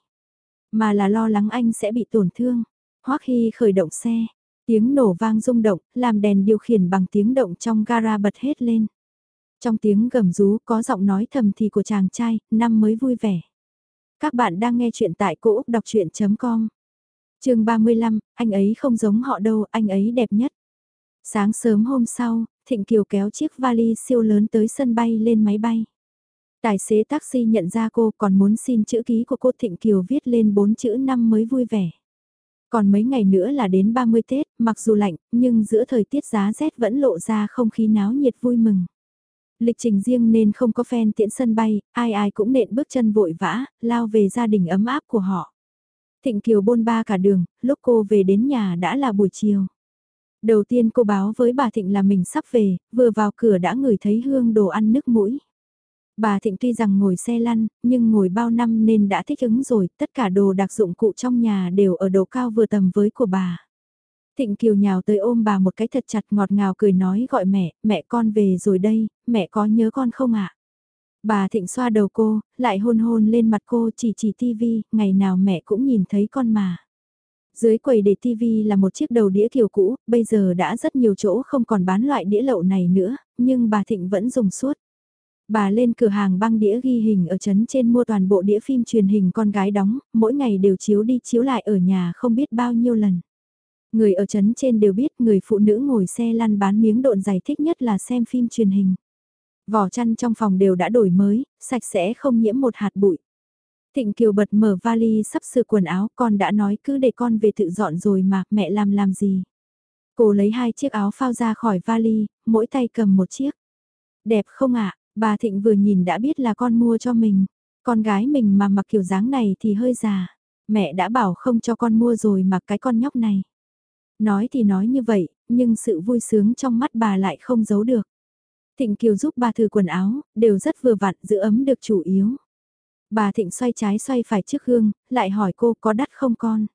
A: mà là lo lắng anh sẽ bị tổn thương. Hoắc Hy khởi động xe, tiếng nổ vang rung động, làm đèn điều khiển bằng tiếng động trong gara bật hết lên. Trong tiếng gầm rú có giọng nói thầm thì của chàng trai, năm mới vui vẻ. Các bạn đang nghe chuyện tại cỗ đọc chuyện.com Trường 35, anh ấy không giống họ đâu, anh ấy đẹp nhất. Sáng sớm hôm sau, Thịnh Kiều kéo chiếc vali siêu lớn tới sân bay lên máy bay. Tài xế taxi nhận ra cô còn muốn xin chữ ký của cô Thịnh Kiều viết lên bốn chữ năm mới vui vẻ. Còn mấy ngày nữa là đến 30 Tết, mặc dù lạnh, nhưng giữa thời tiết giá rét vẫn lộ ra không khí náo nhiệt vui mừng. Lịch trình riêng nên không có fan tiễn sân bay, ai ai cũng nện bước chân vội vã, lao về gia đình ấm áp của họ. Thịnh Kiều bôn ba cả đường, lúc cô về đến nhà đã là buổi chiều. Đầu tiên cô báo với bà Thịnh là mình sắp về, vừa vào cửa đã ngửi thấy hương đồ ăn nước mũi. Bà Thịnh tuy rằng ngồi xe lăn, nhưng ngồi bao năm nên đã thích ứng rồi, tất cả đồ đặc dụng cụ trong nhà đều ở độ cao vừa tầm với của bà. Thịnh Kiều nhào tới ôm bà một cái thật chặt ngọt ngào cười nói gọi mẹ, mẹ con về rồi đây, mẹ có nhớ con không ạ? Bà Thịnh xoa đầu cô, lại hôn hôn lên mặt cô chỉ chỉ tivi, ngày nào mẹ cũng nhìn thấy con mà. Dưới quầy để TV là một chiếc đầu đĩa kiểu cũ, bây giờ đã rất nhiều chỗ không còn bán loại đĩa lậu này nữa, nhưng bà Thịnh vẫn dùng suốt. Bà lên cửa hàng băng đĩa ghi hình ở trấn trên mua toàn bộ đĩa phim truyền hình con gái đóng, mỗi ngày đều chiếu đi chiếu lại ở nhà không biết bao nhiêu lần. Người ở trấn trên đều biết người phụ nữ ngồi xe lăn bán miếng độn giày thích nhất là xem phim truyền hình. Vỏ chăn trong phòng đều đã đổi mới, sạch sẽ không nhiễm một hạt bụi. Thịnh Kiều bật mở vali sắp sửa quần áo con đã nói cứ để con về tự dọn rồi mà mẹ làm làm gì. Cô lấy hai chiếc áo phao ra khỏi vali, mỗi tay cầm một chiếc. Đẹp không ạ, bà Thịnh vừa nhìn đã biết là con mua cho mình. Con gái mình mà mặc kiểu dáng này thì hơi già. Mẹ đã bảo không cho con mua rồi mà cái con nhóc này. Nói thì nói như vậy, nhưng sự vui sướng trong mắt bà lại không giấu được. Thịnh Kiều giúp bà thử quần áo, đều rất vừa vặn giữ ấm được chủ yếu. Bà Thịnh xoay trái xoay phải trước gương, lại hỏi cô có đắt không con?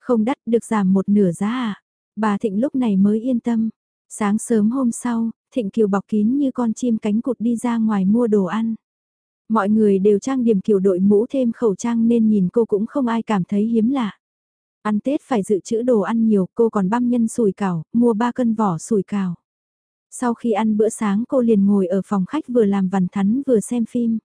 A: Không đắt được giảm một nửa giá à? Bà Thịnh lúc này mới yên tâm. Sáng sớm hôm sau, Thịnh Kiều bọc kín như con chim cánh cụt đi ra ngoài mua đồ ăn. Mọi người đều trang điểm kiểu đội mũ thêm khẩu trang nên nhìn cô cũng không ai cảm thấy hiếm lạ. Ăn Tết phải dự trữ đồ ăn nhiều, cô còn băm nhân sủi cảo, mua 3 cân vỏ sủi cảo. Sau khi ăn bữa sáng cô liền ngồi ở phòng khách vừa làm vằn thắn vừa xem phim.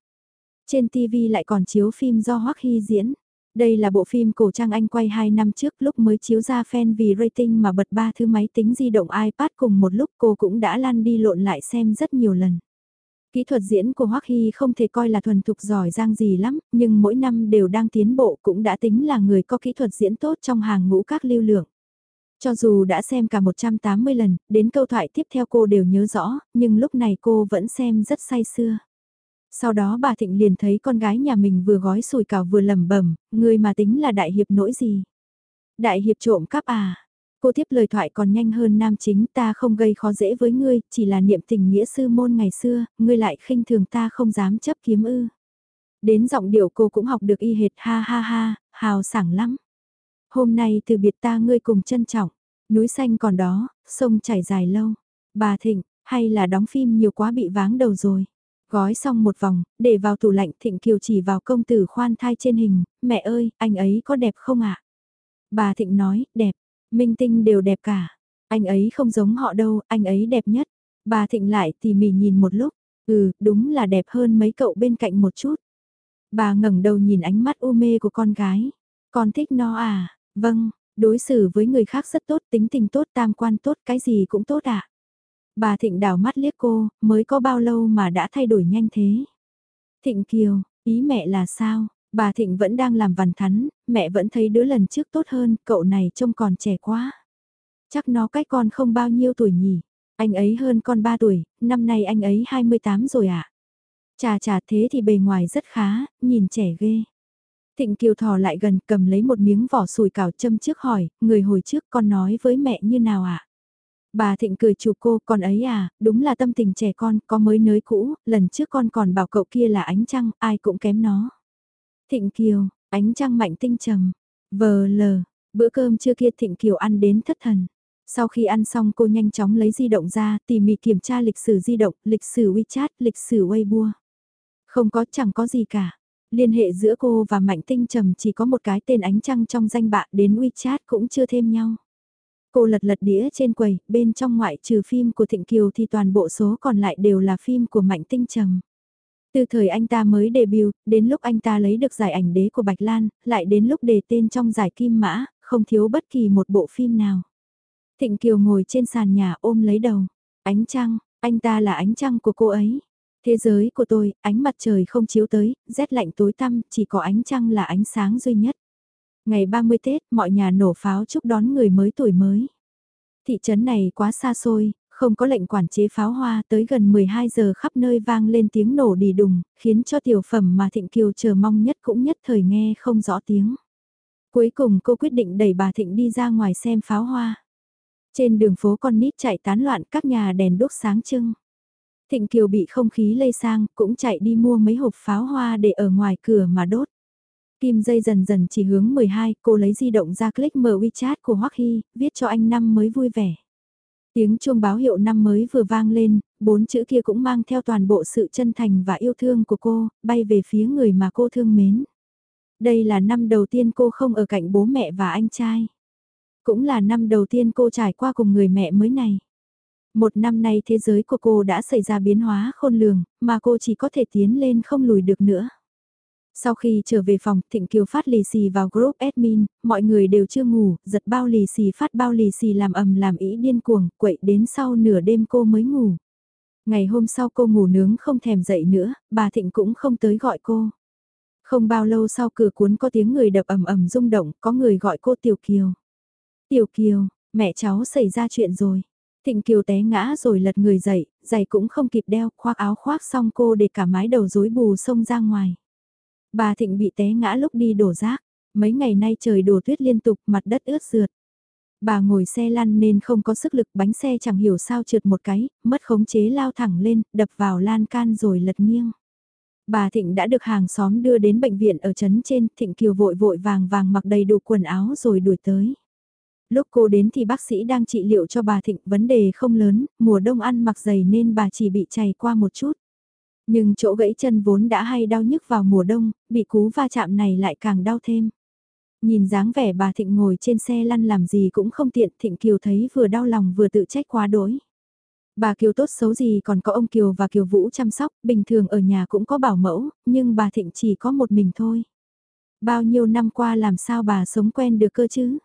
A: Trên TV lại còn chiếu phim do Hoắc Hy diễn. Đây là bộ phim cổ trang Anh quay 2 năm trước lúc mới chiếu ra fan vì rating mà bật ba thứ máy tính di động iPad cùng một lúc cô cũng đã lăn đi lộn lại xem rất nhiều lần. Kỹ thuật diễn của Hoắc Hy không thể coi là thuần thục giỏi giang gì lắm, nhưng mỗi năm đều đang tiến bộ cũng đã tính là người có kỹ thuật diễn tốt trong hàng ngũ các lưu lượng. Cho dù đã xem cả 180 lần, đến câu thoại tiếp theo cô đều nhớ rõ, nhưng lúc này cô vẫn xem rất say xưa. Sau đó bà Thịnh liền thấy con gái nhà mình vừa gói sùi cảo vừa lẩm bẩm, người mà tính là đại hiệp nỗi gì. Đại hiệp trộm cắp à. Cô tiếp lời thoại còn nhanh hơn nam chính ta không gây khó dễ với ngươi, chỉ là niệm tình nghĩa sư môn ngày xưa, ngươi lại khinh thường ta không dám chấp kiếm ư. Đến giọng điệu cô cũng học được y hệt ha ha ha, hào sảng lắm. Hôm nay từ biệt ta ngươi cùng trân trọng, núi xanh còn đó, sông chảy dài lâu. Bà Thịnh, hay là đóng phim nhiều quá bị váng đầu rồi. Gói xong một vòng, để vào tủ lạnh Thịnh Kiều chỉ vào công tử khoan thai trên hình, mẹ ơi, anh ấy có đẹp không ạ? Bà Thịnh nói, đẹp, minh tinh đều đẹp cả, anh ấy không giống họ đâu, anh ấy đẹp nhất. Bà Thịnh lại tỉ mỉ nhìn một lúc, ừ, đúng là đẹp hơn mấy cậu bên cạnh một chút. Bà ngẩng đầu nhìn ánh mắt u mê của con gái, con thích nó à, vâng, đối xử với người khác rất tốt, tính tình tốt, tam quan tốt, cái gì cũng tốt ạ. À? Bà Thịnh đào mắt liếc cô, mới có bao lâu mà đã thay đổi nhanh thế. Thịnh Kiều, ý mẹ là sao? Bà Thịnh vẫn đang làm vằn thắn, mẹ vẫn thấy đứa lần trước tốt hơn, cậu này trông còn trẻ quá. Chắc nó cách con không bao nhiêu tuổi nhỉ? Anh ấy hơn con 3 tuổi, năm nay anh ấy 28 rồi ạ. À? Chà chà thế thì bề ngoài rất khá, nhìn trẻ ghê. Thịnh Kiều thò lại gần cầm lấy một miếng vỏ sùi cảo châm trước hỏi, người hồi trước con nói với mẹ như nào ạ? À? Bà Thịnh cười chụp cô, con ấy à, đúng là tâm tình trẻ con, có mới nới cũ, lần trước con còn bảo cậu kia là ánh trăng, ai cũng kém nó. Thịnh Kiều, ánh trăng mạnh tinh trầm, vờ lờ, bữa cơm trưa kia Thịnh Kiều ăn đến thất thần. Sau khi ăn xong cô nhanh chóng lấy di động ra, tỉ mỉ kiểm tra lịch sử di động, lịch sử WeChat, lịch sử Weibo. Không có chẳng có gì cả. Liên hệ giữa cô và Mạnh Tinh Trầm chỉ có một cái tên ánh trăng trong danh bạ đến WeChat cũng chưa thêm nhau. Cô lật lật đĩa trên quầy, bên trong ngoại trừ phim của Thịnh Kiều thì toàn bộ số còn lại đều là phim của Mạnh Tinh Trầm. Từ thời anh ta mới debut, đến lúc anh ta lấy được giải ảnh đế của Bạch Lan, lại đến lúc đề tên trong giải Kim Mã, không thiếu bất kỳ một bộ phim nào. Thịnh Kiều ngồi trên sàn nhà ôm lấy đầu. Ánh trăng, anh ta là ánh trăng của cô ấy. Thế giới của tôi, ánh mặt trời không chiếu tới, rét lạnh tối tăm, chỉ có ánh trăng là ánh sáng duy nhất. Ngày 30 Tết, mọi nhà nổ pháo chúc đón người mới tuổi mới. Thị trấn này quá xa xôi, không có lệnh quản chế pháo hoa tới gần 12 giờ khắp nơi vang lên tiếng nổ đi đùng, khiến cho tiểu phẩm mà Thịnh Kiều chờ mong nhất cũng nhất thời nghe không rõ tiếng. Cuối cùng cô quyết định đẩy bà Thịnh đi ra ngoài xem pháo hoa. Trên đường phố con nít chạy tán loạn các nhà đèn đốt sáng trưng. Thịnh Kiều bị không khí lây sang, cũng chạy đi mua mấy hộp pháo hoa để ở ngoài cửa mà đốt. Kim dây dần dần chỉ hướng 12, cô lấy di động ra click mở WeChat của Hoắc Hy, viết cho anh năm mới vui vẻ. Tiếng chuông báo hiệu năm mới vừa vang lên, bốn chữ kia cũng mang theo toàn bộ sự chân thành và yêu thương của cô, bay về phía người mà cô thương mến. Đây là năm đầu tiên cô không ở cạnh bố mẹ và anh trai. Cũng là năm đầu tiên cô trải qua cùng người mẹ mới này. Một năm nay thế giới của cô đã xảy ra biến hóa khôn lường, mà cô chỉ có thể tiến lên không lùi được nữa. Sau khi trở về phòng, Thịnh Kiều phát lì xì vào group admin, mọi người đều chưa ngủ, giật bao lì xì phát bao lì xì làm ầm làm ý điên cuồng, quậy đến sau nửa đêm cô mới ngủ. Ngày hôm sau cô ngủ nướng không thèm dậy nữa, bà Thịnh cũng không tới gọi cô. Không bao lâu sau cửa cuốn có tiếng người đập ầm ầm rung động, có người gọi cô Tiểu Kiều. Tiểu Kiều, mẹ cháu xảy ra chuyện rồi. Thịnh Kiều té ngã rồi lật người dậy, giày cũng không kịp đeo, khoác áo khoác xong cô để cả mái đầu rối bù xông ra ngoài. Bà Thịnh bị té ngã lúc đi đổ rác, mấy ngày nay trời đổ tuyết liên tục mặt đất ướt rượt. Bà ngồi xe lăn nên không có sức lực bánh xe chẳng hiểu sao trượt một cái, mất khống chế lao thẳng lên, đập vào lan can rồi lật nghiêng. Bà Thịnh đã được hàng xóm đưa đến bệnh viện ở trấn trên, Thịnh Kiều vội vội vàng vàng mặc đầy đủ quần áo rồi đuổi tới. Lúc cô đến thì bác sĩ đang trị liệu cho bà Thịnh, vấn đề không lớn, mùa đông ăn mặc dày nên bà chỉ bị chảy qua một chút. Nhưng chỗ gãy chân vốn đã hay đau nhức vào mùa đông, bị cú va chạm này lại càng đau thêm. Nhìn dáng vẻ bà Thịnh ngồi trên xe lăn làm gì cũng không tiện, Thịnh Kiều thấy vừa đau lòng vừa tự trách quá đỗi. Bà Kiều tốt xấu gì còn có ông Kiều và Kiều Vũ chăm sóc, bình thường ở nhà cũng có bảo mẫu, nhưng bà Thịnh chỉ có một mình thôi. Bao nhiêu năm qua làm sao bà sống quen được cơ chứ?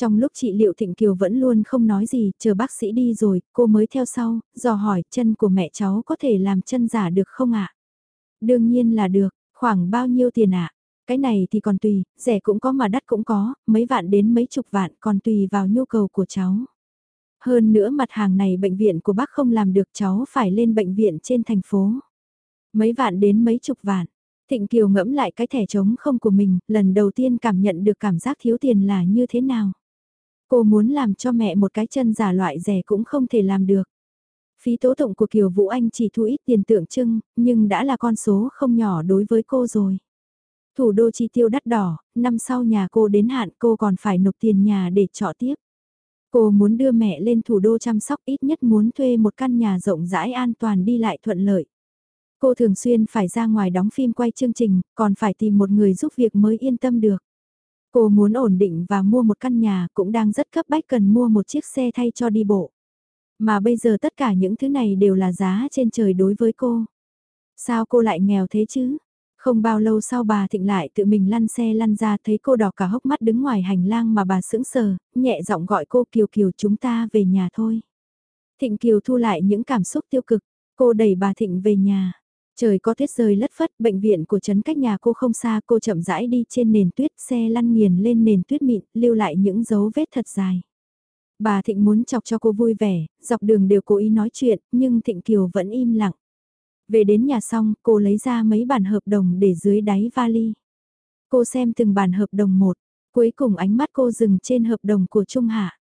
A: Trong lúc chị Liệu Thịnh Kiều vẫn luôn không nói gì, chờ bác sĩ đi rồi, cô mới theo sau, dò hỏi chân của mẹ cháu có thể làm chân giả được không ạ? Đương nhiên là được, khoảng bao nhiêu tiền ạ? Cái này thì còn tùy, rẻ cũng có mà đắt cũng có, mấy vạn đến mấy chục vạn còn tùy vào nhu cầu của cháu. Hơn nữa mặt hàng này bệnh viện của bác không làm được cháu phải lên bệnh viện trên thành phố. Mấy vạn đến mấy chục vạn. Thịnh Kiều ngẫm lại cái thẻ trống không của mình, lần đầu tiên cảm nhận được cảm giác thiếu tiền là như thế nào. Cô muốn làm cho mẹ một cái chân giả loại rẻ cũng không thể làm được. Phí tố tụng của Kiều Vũ Anh chỉ thu ít tiền tượng trưng, nhưng đã là con số không nhỏ đối với cô rồi. Thủ đô chi tiêu đắt đỏ, năm sau nhà cô đến hạn cô còn phải nộp tiền nhà để trọ tiếp. Cô muốn đưa mẹ lên thủ đô chăm sóc ít nhất muốn thuê một căn nhà rộng rãi an toàn đi lại thuận lợi. Cô thường xuyên phải ra ngoài đóng phim quay chương trình, còn phải tìm một người giúp việc mới yên tâm được. Cô muốn ổn định và mua một căn nhà cũng đang rất cấp bách cần mua một chiếc xe thay cho đi bộ. Mà bây giờ tất cả những thứ này đều là giá trên trời đối với cô. Sao cô lại nghèo thế chứ? Không bao lâu sau bà thịnh lại tự mình lăn xe lăn ra thấy cô đỏ cả hốc mắt đứng ngoài hành lang mà bà sững sờ, nhẹ giọng gọi cô Kiều Kiều chúng ta về nhà thôi. Thịnh Kiều thu lại những cảm xúc tiêu cực, cô đẩy bà Thịnh về nhà. Trời có tuyết rơi lất phất, bệnh viện của trấn cách nhà cô không xa, cô chậm rãi đi trên nền tuyết, xe lăn nghiền lên nền tuyết mịn, lưu lại những dấu vết thật dài. Bà Thịnh muốn chọc cho cô vui vẻ, dọc đường đều cố ý nói chuyện, nhưng Thịnh Kiều vẫn im lặng. Về đến nhà xong, cô lấy ra mấy bản hợp đồng để dưới đáy vali. Cô xem từng bản hợp đồng một, cuối cùng ánh mắt cô dừng trên hợp đồng của Trung Hạ.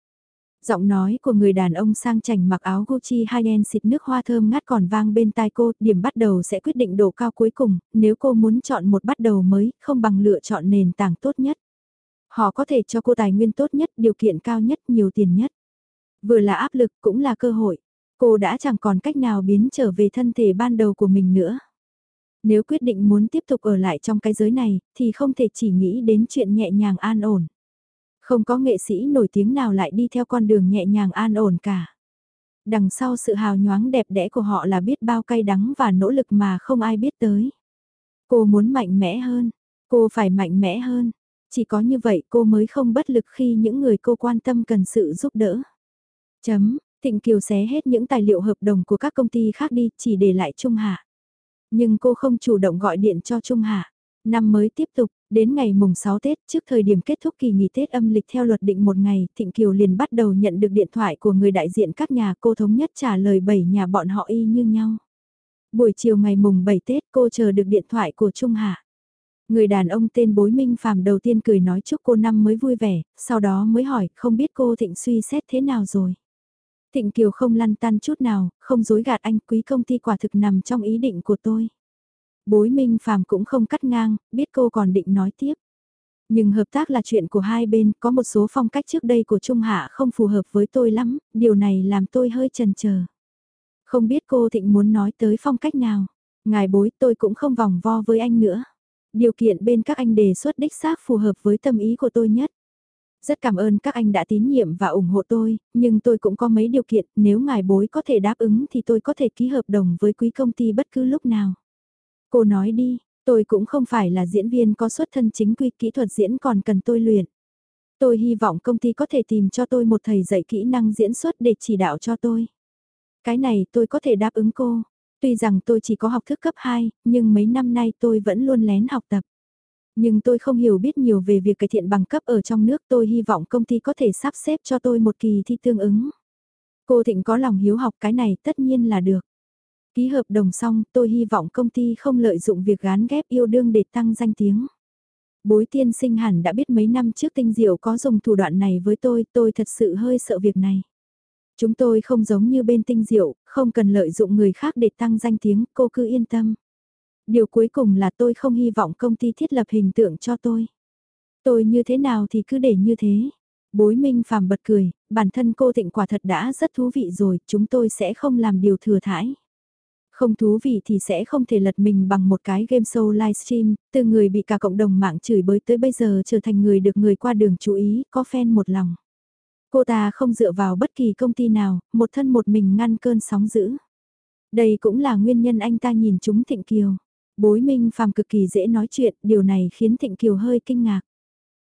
A: Giọng nói của người đàn ông sang chảnh mặc áo Gucci high-end xịt nước hoa thơm ngát còn vang bên tai cô, điểm bắt đầu sẽ quyết định độ cao cuối cùng, nếu cô muốn chọn một bắt đầu mới, không bằng lựa chọn nền tảng tốt nhất. Họ có thể cho cô tài nguyên tốt nhất, điều kiện cao nhất, nhiều tiền nhất. Vừa là áp lực cũng là cơ hội. Cô đã chẳng còn cách nào biến trở về thân thể ban đầu của mình nữa. Nếu quyết định muốn tiếp tục ở lại trong cái giới này, thì không thể chỉ nghĩ đến chuyện nhẹ nhàng an ổn. Không có nghệ sĩ nổi tiếng nào lại đi theo con đường nhẹ nhàng an ổn cả. Đằng sau sự hào nhoáng đẹp đẽ của họ là biết bao cay đắng và nỗ lực mà không ai biết tới. Cô muốn mạnh mẽ hơn, cô phải mạnh mẽ hơn. Chỉ có như vậy cô mới không bất lực khi những người cô quan tâm cần sự giúp đỡ. Chấm, Thịnh Kiều xé hết những tài liệu hợp đồng của các công ty khác đi, chỉ để lại Trung Hạ. Nhưng cô không chủ động gọi điện cho Trung Hạ. Năm mới tiếp tục, đến ngày mùng 6 Tết, trước thời điểm kết thúc kỳ nghỉ Tết âm lịch theo luật định một ngày, Thịnh Kiều liền bắt đầu nhận được điện thoại của người đại diện các nhà cô thống nhất trả lời bảy nhà bọn họ y như nhau. Buổi chiều ngày mùng 7 Tết cô chờ được điện thoại của Trung Hạ. Người đàn ông tên Bối Minh Phàm đầu tiên cười nói chúc cô năm mới vui vẻ, sau đó mới hỏi không biết cô Thịnh suy xét thế nào rồi. Thịnh Kiều không lăn tăn chút nào, không dối gạt anh quý công ty quả thực nằm trong ý định của tôi. Bối Minh Phàm cũng không cắt ngang, biết cô còn định nói tiếp. Nhưng hợp tác là chuyện của hai bên, có một số phong cách trước đây của Trung Hạ không phù hợp với tôi lắm, điều này làm tôi hơi chần chờ. Không biết cô Thịnh muốn nói tới phong cách nào, ngài bối tôi cũng không vòng vo với anh nữa. Điều kiện bên các anh đề xuất đích xác phù hợp với tâm ý của tôi nhất. Rất cảm ơn các anh đã tín nhiệm và ủng hộ tôi, nhưng tôi cũng có mấy điều kiện, nếu ngài bối có thể đáp ứng thì tôi có thể ký hợp đồng với quý công ty bất cứ lúc nào. Cô nói đi, tôi cũng không phải là diễn viên có xuất thân chính quy kỹ thuật diễn còn cần tôi luyện. Tôi hy vọng công ty có thể tìm cho tôi một thầy dạy kỹ năng diễn xuất để chỉ đạo cho tôi. Cái này tôi có thể đáp ứng cô. Tuy rằng tôi chỉ có học thức cấp 2, nhưng mấy năm nay tôi vẫn luôn lén học tập. Nhưng tôi không hiểu biết nhiều về việc cải thiện bằng cấp ở trong nước tôi hy vọng công ty có thể sắp xếp cho tôi một kỳ thi tương ứng. Cô Thịnh có lòng hiếu học cái này tất nhiên là được. Ký hợp đồng xong tôi hy vọng công ty không lợi dụng việc gán ghép yêu đương để tăng danh tiếng. Bối tiên sinh hẳn đã biết mấy năm trước tinh diệu có dùng thủ đoạn này với tôi, tôi thật sự hơi sợ việc này. Chúng tôi không giống như bên tinh diệu, không cần lợi dụng người khác để tăng danh tiếng, cô cứ yên tâm. Điều cuối cùng là tôi không hy vọng công ty thiết lập hình tượng cho tôi. Tôi như thế nào thì cứ để như thế. Bối minh phàm bật cười, bản thân cô thịnh quả thật đã rất thú vị rồi, chúng tôi sẽ không làm điều thừa thải. Không thú vị thì sẽ không thể lật mình bằng một cái game show livestream, từ người bị cả cộng đồng mạng chửi bới tới bây giờ trở thành người được người qua đường chú ý, có fan một lòng. Cô ta không dựa vào bất kỳ công ty nào, một thân một mình ngăn cơn sóng dữ. Đây cũng là nguyên nhân anh ta nhìn chúng Thịnh Kiều. Bối Minh Phàm cực kỳ dễ nói chuyện, điều này khiến Thịnh Kiều hơi kinh ngạc.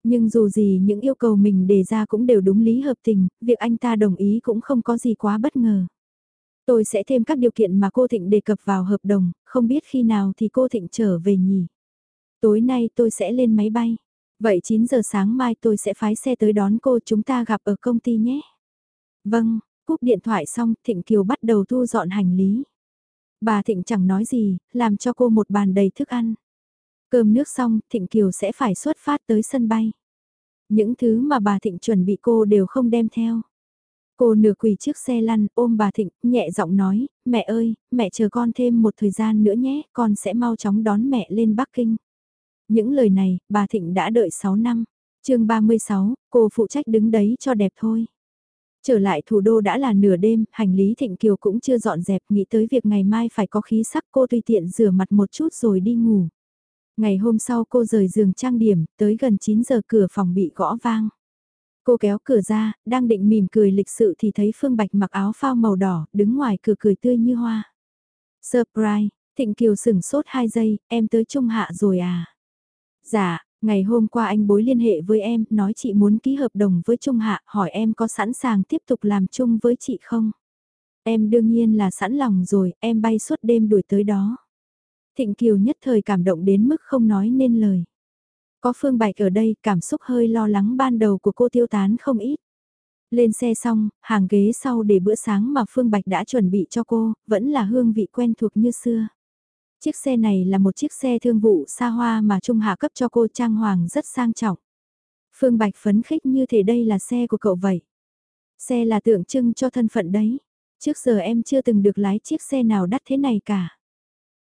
A: Nhưng dù gì những yêu cầu mình đề ra cũng đều đúng lý hợp tình, việc anh ta đồng ý cũng không có gì quá bất ngờ. Tôi sẽ thêm các điều kiện mà cô Thịnh đề cập vào hợp đồng, không biết khi nào thì cô Thịnh trở về nhỉ. Tối nay tôi sẽ lên máy bay. Vậy 9 giờ sáng mai tôi sẽ phái xe tới đón cô chúng ta gặp ở công ty nhé. Vâng, cúp điện thoại xong Thịnh Kiều bắt đầu thu dọn hành lý. Bà Thịnh chẳng nói gì, làm cho cô một bàn đầy thức ăn. Cơm nước xong, Thịnh Kiều sẽ phải xuất phát tới sân bay. Những thứ mà bà Thịnh chuẩn bị cô đều không đem theo. Cô nửa quỳ trước xe lăn ôm bà Thịnh, nhẹ giọng nói, mẹ ơi, mẹ chờ con thêm một thời gian nữa nhé, con sẽ mau chóng đón mẹ lên Bắc Kinh. Những lời này, bà Thịnh đã đợi 6 năm. chương 36, cô phụ trách đứng đấy cho đẹp thôi. Trở lại thủ đô đã là nửa đêm, hành lý Thịnh Kiều cũng chưa dọn dẹp, nghĩ tới việc ngày mai phải có khí sắc cô tùy tiện rửa mặt một chút rồi đi ngủ. Ngày hôm sau cô rời giường trang điểm, tới gần 9 giờ cửa phòng bị gõ vang. Cô kéo cửa ra, đang định mỉm cười lịch sự thì thấy Phương Bạch mặc áo phao màu đỏ, đứng ngoài cửa cười tươi như hoa. Surprise, Thịnh Kiều sửng sốt 2 giây, em tới Trung Hạ rồi à? Dạ, ngày hôm qua anh bối liên hệ với em, nói chị muốn ký hợp đồng với Trung Hạ, hỏi em có sẵn sàng tiếp tục làm chung với chị không? Em đương nhiên là sẵn lòng rồi, em bay suốt đêm đuổi tới đó. Thịnh Kiều nhất thời cảm động đến mức không nói nên lời. Có Phương Bạch ở đây, cảm xúc hơi lo lắng ban đầu của cô tiêu tán không ít. Lên xe xong, hàng ghế sau để bữa sáng mà Phương Bạch đã chuẩn bị cho cô, vẫn là hương vị quen thuộc như xưa. Chiếc xe này là một chiếc xe thương vụ xa hoa mà Trung Hạ cấp cho cô trang hoàng rất sang trọng. Phương Bạch phấn khích như thể đây là xe của cậu vậy. Xe là tượng trưng cho thân phận đấy. Trước giờ em chưa từng được lái chiếc xe nào đắt thế này cả.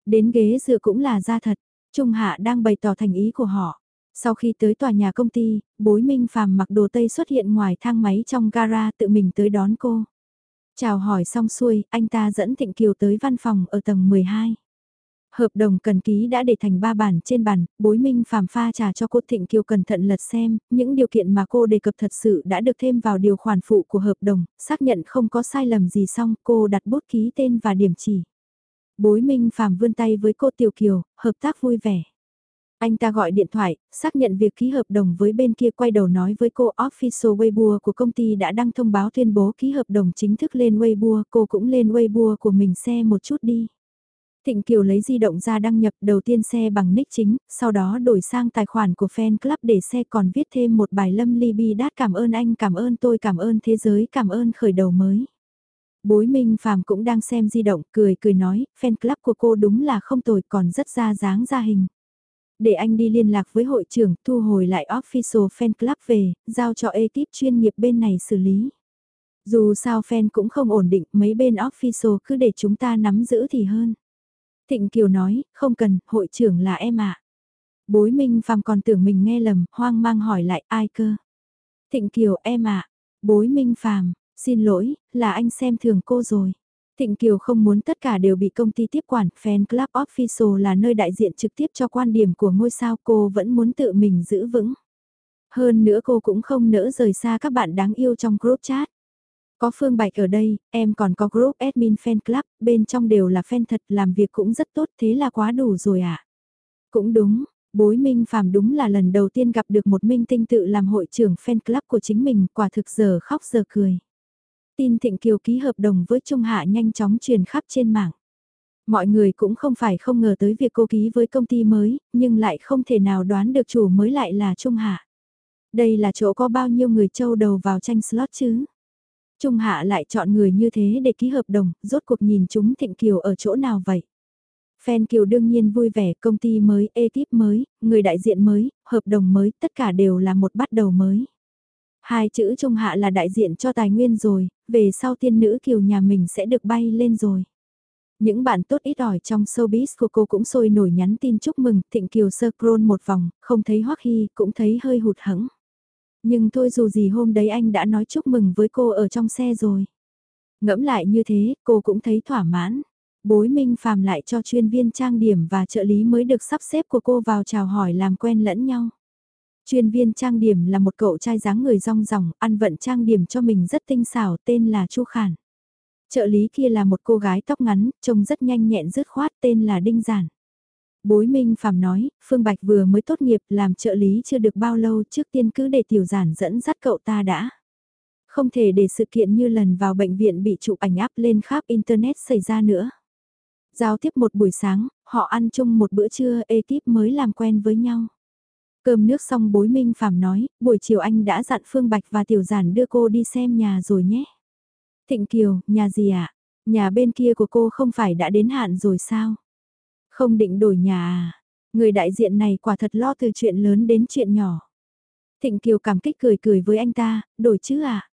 A: Đến ghế dựa cũng là ra thật. Trung Hạ đang bày tỏ thành ý của họ. Sau khi tới tòa nhà công ty, bối minh phàm mặc đồ tây xuất hiện ngoài thang máy trong gara tự mình tới đón cô. Chào hỏi xong xuôi, anh ta dẫn Thịnh Kiều tới văn phòng ở tầng 12. Hợp đồng cần ký đã để thành ba bản trên bàn, bối minh phàm pha trà cho cô Thịnh Kiều cẩn thận lật xem, những điều kiện mà cô đề cập thật sự đã được thêm vào điều khoản phụ của hợp đồng, xác nhận không có sai lầm gì xong cô đặt bút ký tên và điểm chỉ. Bối minh phàm vươn tay với cô Tiểu Kiều, hợp tác vui vẻ. Anh ta gọi điện thoại, xác nhận việc ký hợp đồng với bên kia quay đầu nói với cô Official Weibo của công ty đã đăng thông báo tuyên bố ký hợp đồng chính thức lên Weibo, cô cũng lên Weibo của mình xe một chút đi. Thịnh Kiều lấy di động ra đăng nhập đầu tiên xe bằng nick chính, sau đó đổi sang tài khoản của fan club để xe còn viết thêm một bài lâm ly bi đát cảm ơn anh cảm ơn tôi cảm ơn thế giới cảm ơn khởi đầu mới. Bối Minh Phạm cũng đang xem di động cười cười nói, fan club của cô đúng là không tồi còn rất ra dáng ra hình. Để anh đi liên lạc với hội trưởng thu hồi lại official fan club về, giao cho ekip chuyên nghiệp bên này xử lý. Dù sao fan cũng không ổn định, mấy bên official cứ để chúng ta nắm giữ thì hơn. Thịnh Kiều nói, không cần, hội trưởng là em ạ. Bối Minh Phạm còn tưởng mình nghe lầm, hoang mang hỏi lại ai cơ. Thịnh Kiều em ạ. Bối Minh Phạm, xin lỗi, là anh xem thường cô rồi. Thịnh Kiều không muốn tất cả đều bị công ty tiếp quản, Fan Club Official là nơi đại diện trực tiếp cho quan điểm của ngôi sao cô vẫn muốn tự mình giữ vững. Hơn nữa cô cũng không nỡ rời xa các bạn đáng yêu trong group chat. Có Phương Bạch ở đây, em còn có group admin fan club, bên trong đều là fan thật, làm việc cũng rất tốt, thế là quá đủ rồi ạ. À? Cũng đúng, bối minh phàm đúng là lần đầu tiên gặp được một minh tinh tự làm hội trưởng fan club của chính mình, quả thực giờ khóc giờ cười. Tin Thịnh Kiều ký hợp đồng với Trung Hạ nhanh chóng truyền khắp trên mạng. Mọi người cũng không phải không ngờ tới việc cô ký với công ty mới, nhưng lại không thể nào đoán được chủ mới lại là Trung Hạ. Đây là chỗ có bao nhiêu người châu đầu vào tranh slot chứ? Trung Hạ lại chọn người như thế để ký hợp đồng, rốt cuộc nhìn chúng Thịnh Kiều ở chỗ nào vậy? Fan Kiều đương nhiên vui vẻ, công ty mới, ekip mới, người đại diện mới, hợp đồng mới, tất cả đều là một bắt đầu mới. Hai chữ Trung Hạ là đại diện cho tài nguyên rồi, về sau tiên nữ Kiều nhà mình sẽ được bay lên rồi. Những bạn tốt ít ỏi trong showbiz của cô cũng sôi nổi nhắn tin chúc mừng, Thịnh Kiều sơ scroll một vòng, không thấy Hoắc Hy, cũng thấy hơi hụt hẫng. Nhưng thôi dù gì hôm đấy anh đã nói chúc mừng với cô ở trong xe rồi. Ngẫm lại như thế, cô cũng thấy thỏa mãn. Bối Minh phàm lại cho chuyên viên trang điểm và trợ lý mới được sắp xếp của cô vào chào hỏi làm quen lẫn nhau. Chuyên viên trang điểm là một cậu trai dáng người rong ròng, ăn vận trang điểm cho mình rất tinh xảo, tên là Chu Khản. Trợ lý kia là một cô gái tóc ngắn, trông rất nhanh nhẹn dứt khoát, tên là Đinh Giản. Bối Minh Phạm nói, Phương Bạch vừa mới tốt nghiệp làm trợ lý chưa được bao lâu trước tiên cứ để tiểu giản dẫn dắt cậu ta đã. Không thể để sự kiện như lần vào bệnh viện bị chụp ảnh áp lên khắp Internet xảy ra nữa. Giao tiếp một buổi sáng, họ ăn chung một bữa trưa, ekip mới làm quen với nhau. Cơm nước xong bối Minh Phạm nói, buổi chiều anh đã dặn Phương Bạch và Tiểu Giản đưa cô đi xem nhà rồi nhé. Thịnh Kiều, nhà gì ạ? À? Nhà bên kia của cô không phải đã đến hạn rồi sao? Không định đổi nhà à? Người đại diện này quả thật lo từ chuyện lớn đến chuyện nhỏ. Thịnh Kiều cảm kích cười cười với anh ta, đổi chứ à?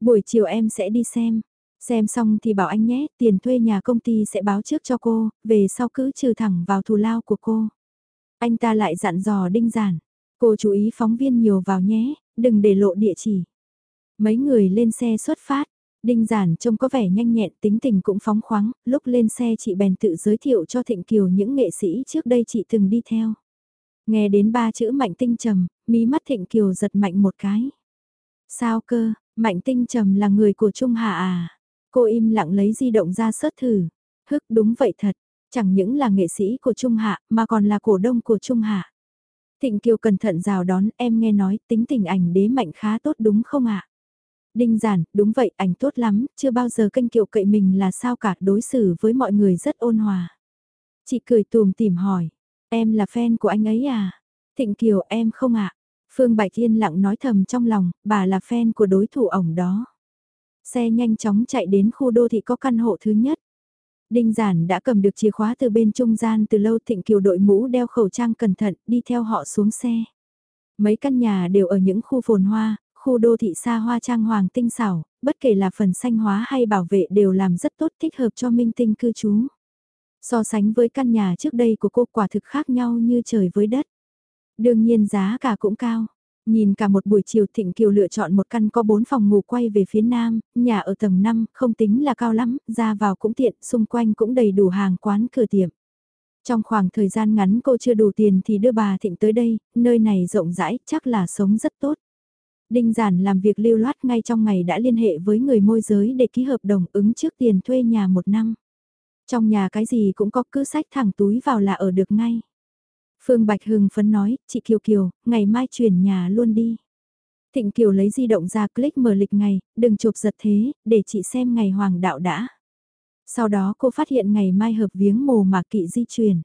A: Buổi chiều em sẽ đi xem. Xem xong thì bảo anh nhé, tiền thuê nhà công ty sẽ báo trước cho cô, về sau cứ trừ thẳng vào thù lao của cô. Anh ta lại dặn dò đinh giản, cô chú ý phóng viên nhiều vào nhé, đừng để lộ địa chỉ. Mấy người lên xe xuất phát, Đinh Giản trông có vẻ nhanh nhẹn tính tình cũng phóng khoáng, lúc lên xe chị bèn tự giới thiệu cho Thịnh Kiều những nghệ sĩ trước đây chị từng đi theo. Nghe đến ba chữ mạnh tinh trầm, mí mắt Thịnh Kiều giật mạnh một cái. Sao cơ, mạnh tinh trầm là người của Trung Hạ à? Cô im lặng lấy di động ra sớt thử. Hức đúng vậy thật, chẳng những là nghệ sĩ của Trung Hạ mà còn là cổ đông của Trung Hạ. Thịnh Kiều cẩn thận rào đón em nghe nói tính tình ảnh đế mạnh khá tốt đúng không ạ? Đinh giản, đúng vậy, ảnh tốt lắm, chưa bao giờ kênh kiệu cậy mình là sao cả, đối xử với mọi người rất ôn hòa. Chị cười tùm tìm hỏi, em là fan của anh ấy à? Thịnh Kiều em không ạ? Phương Bạch Yên lặng nói thầm trong lòng, bà là fan của đối thủ ổng đó. Xe nhanh chóng chạy đến khu đô thị có căn hộ thứ nhất. Đinh Giản đã cầm được chìa khóa từ bên trung gian từ lâu Thịnh Kiều đội mũ đeo khẩu trang cẩn thận đi theo họ xuống xe. Mấy căn nhà đều ở những khu phồn hoa, khu đô thị xa hoa trang hoàng tinh xảo, bất kể là phần xanh hóa hay bảo vệ đều làm rất tốt thích hợp cho minh tinh cư trú. So sánh với căn nhà trước đây của cô quả thực khác nhau như trời với đất. Đương nhiên giá cả cũng cao. Nhìn cả một buổi chiều Thịnh Kiều lựa chọn một căn có 4 phòng ngủ quay về phía nam, nhà ở tầng 5, không tính là cao lắm, ra vào cũng tiện, xung quanh cũng đầy đủ hàng quán cửa tiệm. Trong khoảng thời gian ngắn cô chưa đủ tiền thì đưa bà Thịnh tới đây, nơi này rộng rãi, chắc là sống rất tốt. Đinh Giản làm việc lưu loát ngay trong ngày đã liên hệ với người môi giới để ký hợp đồng ứng trước tiền thuê nhà một năm. Trong nhà cái gì cũng có cứ sách thẳng túi vào là ở được ngay. Phương Bạch Hưng phấn nói, chị Kiều Kiều, ngày mai chuyển nhà luôn đi. Thịnh Kiều lấy di động ra click mở lịch ngày, đừng chụp giật thế, để chị xem ngày hoàng đạo đã. Sau đó cô phát hiện ngày mai hợp viếng mồ mà kỵ di chuyển.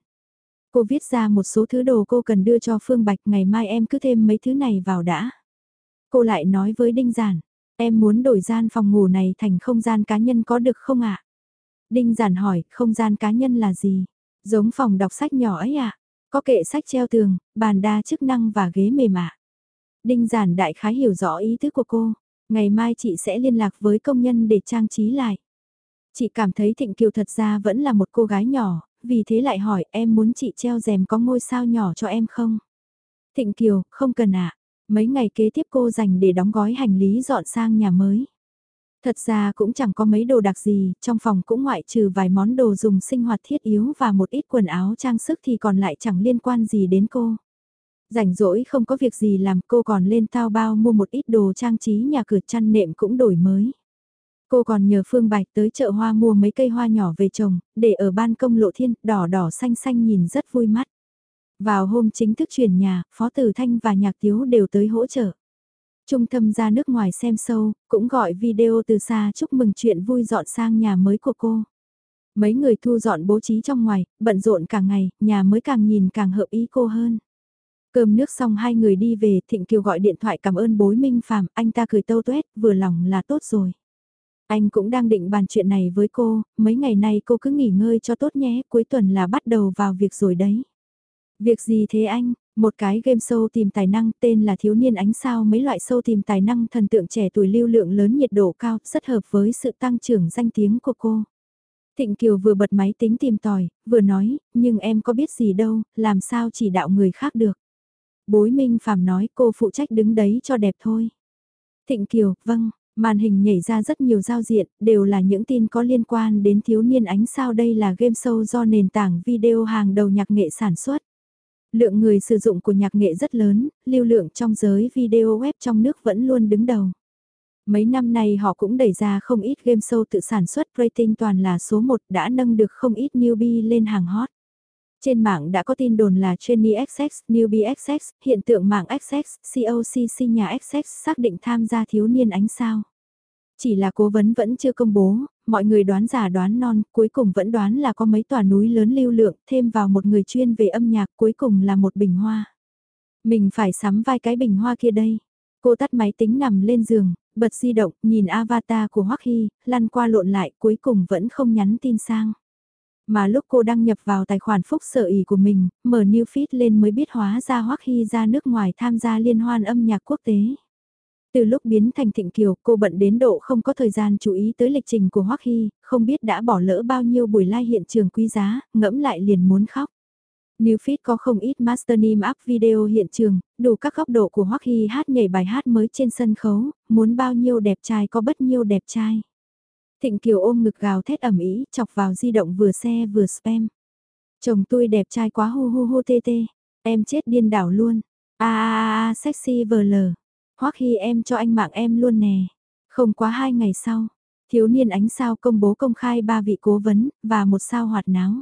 A: Cô viết ra một số thứ đồ cô cần đưa cho Phương Bạch ngày mai em cứ thêm mấy thứ này vào đã. Cô lại nói với Đinh Giản, em muốn đổi gian phòng ngủ này thành không gian cá nhân có được không ạ? Đinh Giản hỏi, không gian cá nhân là gì? Giống phòng đọc sách nhỏ ấy ạ? Có kệ sách treo tường, bàn đa chức năng và ghế mềm ạ. Đinh Giản đại khái hiểu rõ ý tứ của cô, ngày mai chị sẽ liên lạc với công nhân để trang trí lại. Chị cảm thấy Thịnh Kiều thật ra vẫn là một cô gái nhỏ, vì thế lại hỏi em muốn chị treo rèm có ngôi sao nhỏ cho em không? Thịnh Kiều, không cần ạ. Mấy ngày kế tiếp cô dành để đóng gói hành lý dọn sang nhà mới. Thật ra cũng chẳng có mấy đồ đặc gì, trong phòng cũng ngoại trừ vài món đồ dùng sinh hoạt thiết yếu và một ít quần áo trang sức thì còn lại chẳng liên quan gì đến cô. Rảnh rỗi không có việc gì làm cô còn lên tao bao mua một ít đồ trang trí nhà cửa chăn nệm cũng đổi mới. Cô còn nhờ Phương Bạch tới chợ hoa mua mấy cây hoa nhỏ về trồng, để ở ban công lộ thiên, đỏ đỏ xanh xanh nhìn rất vui mắt. Vào hôm chính thức chuyển nhà, Phó Tử Thanh và Nhạc Tiếu đều tới hỗ trợ. Trung thâm ra nước ngoài xem sâu, cũng gọi video từ xa chúc mừng chuyện vui dọn sang nhà mới của cô. Mấy người thu dọn bố trí trong ngoài, bận rộn cả ngày, nhà mới càng nhìn càng hợp ý cô hơn. Cơm nước xong hai người đi về, Thịnh Kiều gọi điện thoại cảm ơn bối Minh Phạm, anh ta cười tâu tuét, vừa lòng là tốt rồi. Anh cũng đang định bàn chuyện này với cô, mấy ngày nay cô cứ nghỉ ngơi cho tốt nhé, cuối tuần là bắt đầu vào việc rồi đấy. Việc gì thế anh? Một cái game show tìm tài năng tên là Thiếu niên ánh sao mấy loại show tìm tài năng thần tượng trẻ tuổi lưu lượng lớn nhiệt độ cao, rất hợp với sự tăng trưởng danh tiếng của cô. Thịnh Kiều vừa bật máy tính tìm tòi, vừa nói, nhưng em có biết gì đâu, làm sao chỉ đạo người khác được. Bối Minh Phạm nói cô phụ trách đứng đấy cho đẹp thôi. Thịnh Kiều, vâng, màn hình nhảy ra rất nhiều giao diện, đều là những tin có liên quan đến thiếu niên ánh sao đây là game show do nền tảng video hàng đầu nhạc nghệ sản xuất. Lượng người sử dụng của nhạc nghệ rất lớn, lưu lượng trong giới video web trong nước vẫn luôn đứng đầu. Mấy năm nay họ cũng đẩy ra không ít game show tự sản xuất rating toàn là số 1 đã nâng được không ít newbie lên hàng hot. Trên mạng đã có tin đồn là Jenny XX, Newbie XX, hiện tượng mạng XX, COCC nhà XX xác định tham gia thiếu niên ánh sao. Chỉ là cố vấn vẫn chưa công bố, mọi người đoán giả đoán non, cuối cùng vẫn đoán là có mấy tòa núi lớn lưu lượng, thêm vào một người chuyên về âm nhạc cuối cùng là một bình hoa. Mình phải sắm vai cái bình hoa kia đây. Cô tắt máy tính nằm lên giường, bật di động, nhìn avatar của Hoắc Hy, lăn qua lộn lại, cuối cùng vẫn không nhắn tin sang. Mà lúc cô đăng nhập vào tài khoản phúc sở ý của mình, mở new feed lên mới biết hóa ra Hoắc Hy ra nước ngoài tham gia liên hoan âm nhạc quốc tế. Từ lúc biến thành thịnh kiều, cô bận đến độ không có thời gian chú ý tới lịch trình của Hoắc Hy, không biết đã bỏ lỡ bao nhiêu buổi live hiện trường quý giá, ngẫm lại liền muốn khóc. newfit có không ít master name up video hiện trường, đủ các góc độ của Hoắc Hy hát nhảy bài hát mới trên sân khấu, muốn bao nhiêu đẹp trai có bất nhiêu đẹp trai. Thịnh Kiều ôm ngực gào thét ẩm ý, chọc vào di động vừa xe vừa spam. Chồng tôi đẹp trai quá hu hu hu tê tê, em chết điên đảo luôn. A a a sexy vờ lờ. Hoắc Hy em cho anh mạng em luôn nè. Không quá hai ngày sau, thiếu niên ánh sao công bố công khai ba vị cố vấn, và một sao hoạt náo.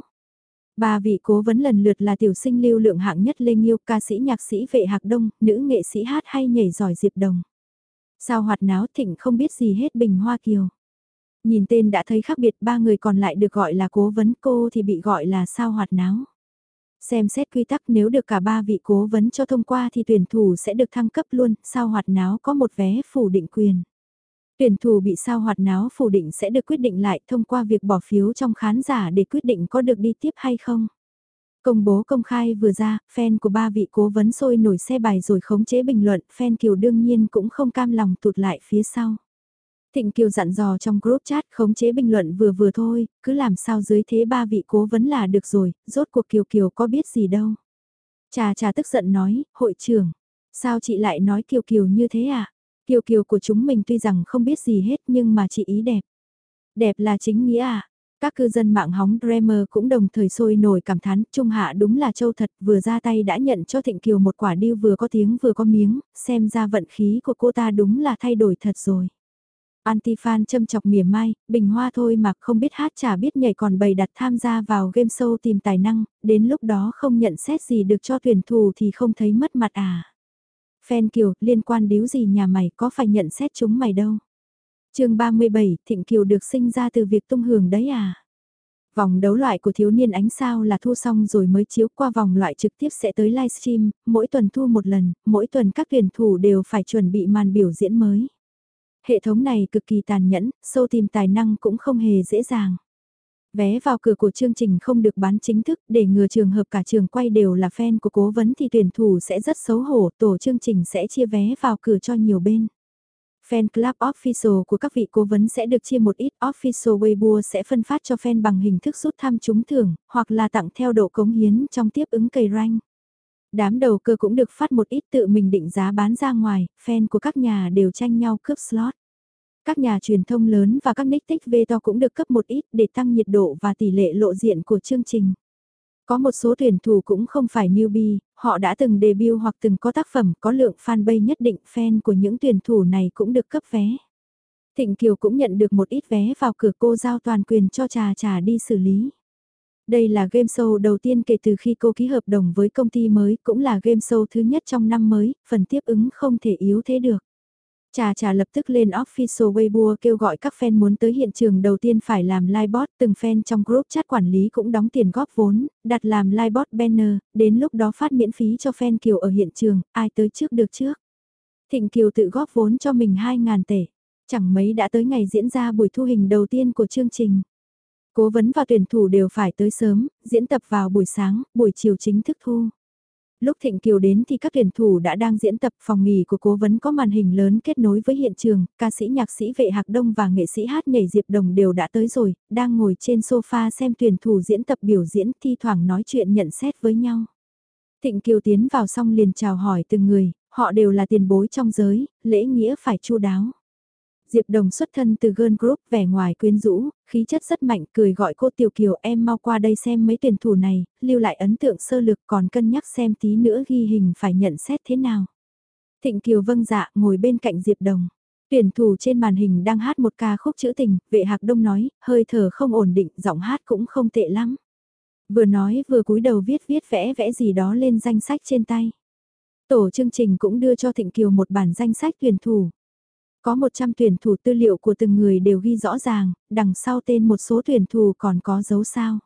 A: Ba vị cố vấn lần lượt là tiểu sinh lưu lượng hạng nhất Lê Nghiêu, ca sĩ nhạc sĩ vệ hạc đông, nữ nghệ sĩ hát hay nhảy giỏi Diệp Đồng. Sao hoạt náo thịnh không biết gì hết Bình Hoa Kiều. Nhìn tên đã thấy khác biệt ba người còn lại được gọi là cố vấn cô thì bị gọi là sao hoạt náo. Xem xét quy tắc nếu được cả ba vị cố vấn cho thông qua thì tuyển thủ sẽ được thăng cấp luôn, sao hoạt náo có một vé phủ định quyền. Tuyển thủ bị sao hoạt náo phủ định sẽ được quyết định lại thông qua việc bỏ phiếu trong khán giả để quyết định có được đi tiếp hay không. Công bố công khai vừa ra, fan của ba vị cố vấn sôi nổi xe bài rồi khống chế bình luận, fan Kiều đương nhiên cũng không cam lòng tụt lại phía sau. Thịnh Kiều dặn dò trong group chat khống chế bình luận vừa vừa thôi, cứ làm sao dưới thế ba vị cố vấn là được rồi, rốt cuộc Kiều Kiều có biết gì đâu. Trà trà tức giận nói, hội trưởng, sao chị lại nói Kiều Kiều như thế à? Kiều Kiều của chúng mình tuy rằng không biết gì hết nhưng mà chị ý đẹp. Đẹp là chính nghĩa à? Các cư dân mạng hóng Dremer cũng đồng thời sôi nổi cảm thán, Trung Hạ đúng là châu thật, vừa ra tay đã nhận cho Thịnh Kiều một quả điêu vừa có tiếng vừa có miếng, xem ra vận khí của cô ta đúng là thay đổi thật rồi. Antifan châm chọc mỉa mai, bình hoa thôi mà không biết hát chả biết nhảy còn bày đặt tham gia vào game show tìm tài năng, đến lúc đó không nhận xét gì được cho tuyển thủ thì không thấy mất mặt à. Fan Kiều, liên quan điếu gì nhà mày có phải nhận xét chúng mày đâu. chương 37, Thịnh Kiều được sinh ra từ việc tung hưởng đấy à. Vòng đấu loại của thiếu niên ánh sao là thu xong rồi mới chiếu qua vòng loại trực tiếp sẽ tới livestream, mỗi tuần thu một lần, mỗi tuần các tuyển thủ đều phải chuẩn bị màn biểu diễn mới. Hệ thống này cực kỳ tàn nhẫn, sâu tìm tài năng cũng không hề dễ dàng. Vé vào cửa của chương trình không được bán chính thức để ngừa trường hợp cả trường quay đều là fan của cố vấn thì tuyển thủ sẽ rất xấu hổ, tổ chương trình sẽ chia vé vào cửa cho nhiều bên. Fan club official của các vị cố vấn sẽ được chia một ít, official Weibo sẽ phân phát cho fan bằng hình thức rút thăm trúng thưởng, hoặc là tặng theo độ cống hiến trong tiếp ứng cầy rank. Đám đầu cơ cũng được phát một ít tự mình định giá bán ra ngoài, fan của các nhà đều tranh nhau cướp slot. Các nhà truyền thông lớn và các nick tích to cũng được cấp một ít để tăng nhiệt độ và tỷ lệ lộ diện của chương trình. Có một số tuyển thủ cũng không phải newbie, họ đã từng debut hoặc từng có tác phẩm có lượng fanpage nhất định fan của những tuyển thủ này cũng được cấp vé. Thịnh Kiều cũng nhận được một ít vé vào cửa cô giao toàn quyền cho trà trà đi xử lý. Đây là game show đầu tiên kể từ khi cô ký hợp đồng với công ty mới, cũng là game show thứ nhất trong năm mới, phần tiếp ứng không thể yếu thế được. Trà trà lập tức lên official Weibo kêu gọi các fan muốn tới hiện trường đầu tiên phải làm livebot, từng fan trong group chat quản lý cũng đóng tiền góp vốn, đặt làm livebot banner, đến lúc đó phát miễn phí cho fan Kiều ở hiện trường, ai tới trước được trước. Thịnh Kiều tự góp vốn cho mình 2.000 tệ, chẳng mấy đã tới ngày diễn ra buổi thu hình đầu tiên của chương trình. Cố vấn và tuyển thủ đều phải tới sớm, diễn tập vào buổi sáng, buổi chiều chính thức thu. Lúc Thịnh Kiều đến thì các tuyển thủ đã đang diễn tập phòng nghỉ của cố vấn có màn hình lớn kết nối với hiện trường, ca sĩ nhạc sĩ vệ hạc đông và nghệ sĩ hát nhảy Diệp Đồng đều đã tới rồi, đang ngồi trên sofa xem tuyển thủ diễn tập biểu diễn thi thoảng nói chuyện nhận xét với nhau. Thịnh Kiều tiến vào xong liền chào hỏi từng người, họ đều là tiền bối trong giới, lễ nghĩa phải chu đáo. Diệp Đồng xuất thân từ Girl Group vẻ ngoài quyến rũ, khí chất rất mạnh cười gọi cô Tiểu Kiều em mau qua đây xem mấy tuyển thủ này, lưu lại ấn tượng sơ lược còn cân nhắc xem tí nữa ghi hình phải nhận xét thế nào. Thịnh Kiều vâng dạ ngồi bên cạnh Diệp Đồng. Tuyển thủ trên màn hình đang hát một ca khúc trữ tình, vệ hạc đông nói, hơi thở không ổn định, giọng hát cũng không tệ lắm. Vừa nói vừa cúi đầu viết viết vẽ vẽ gì đó lên danh sách trên tay. Tổ chương trình cũng đưa cho Thịnh Kiều một bản danh sách tuyển thủ. Có 100 tuyển thủ tư liệu của từng người đều ghi rõ ràng, đằng sau tên một số tuyển thủ còn có dấu sao.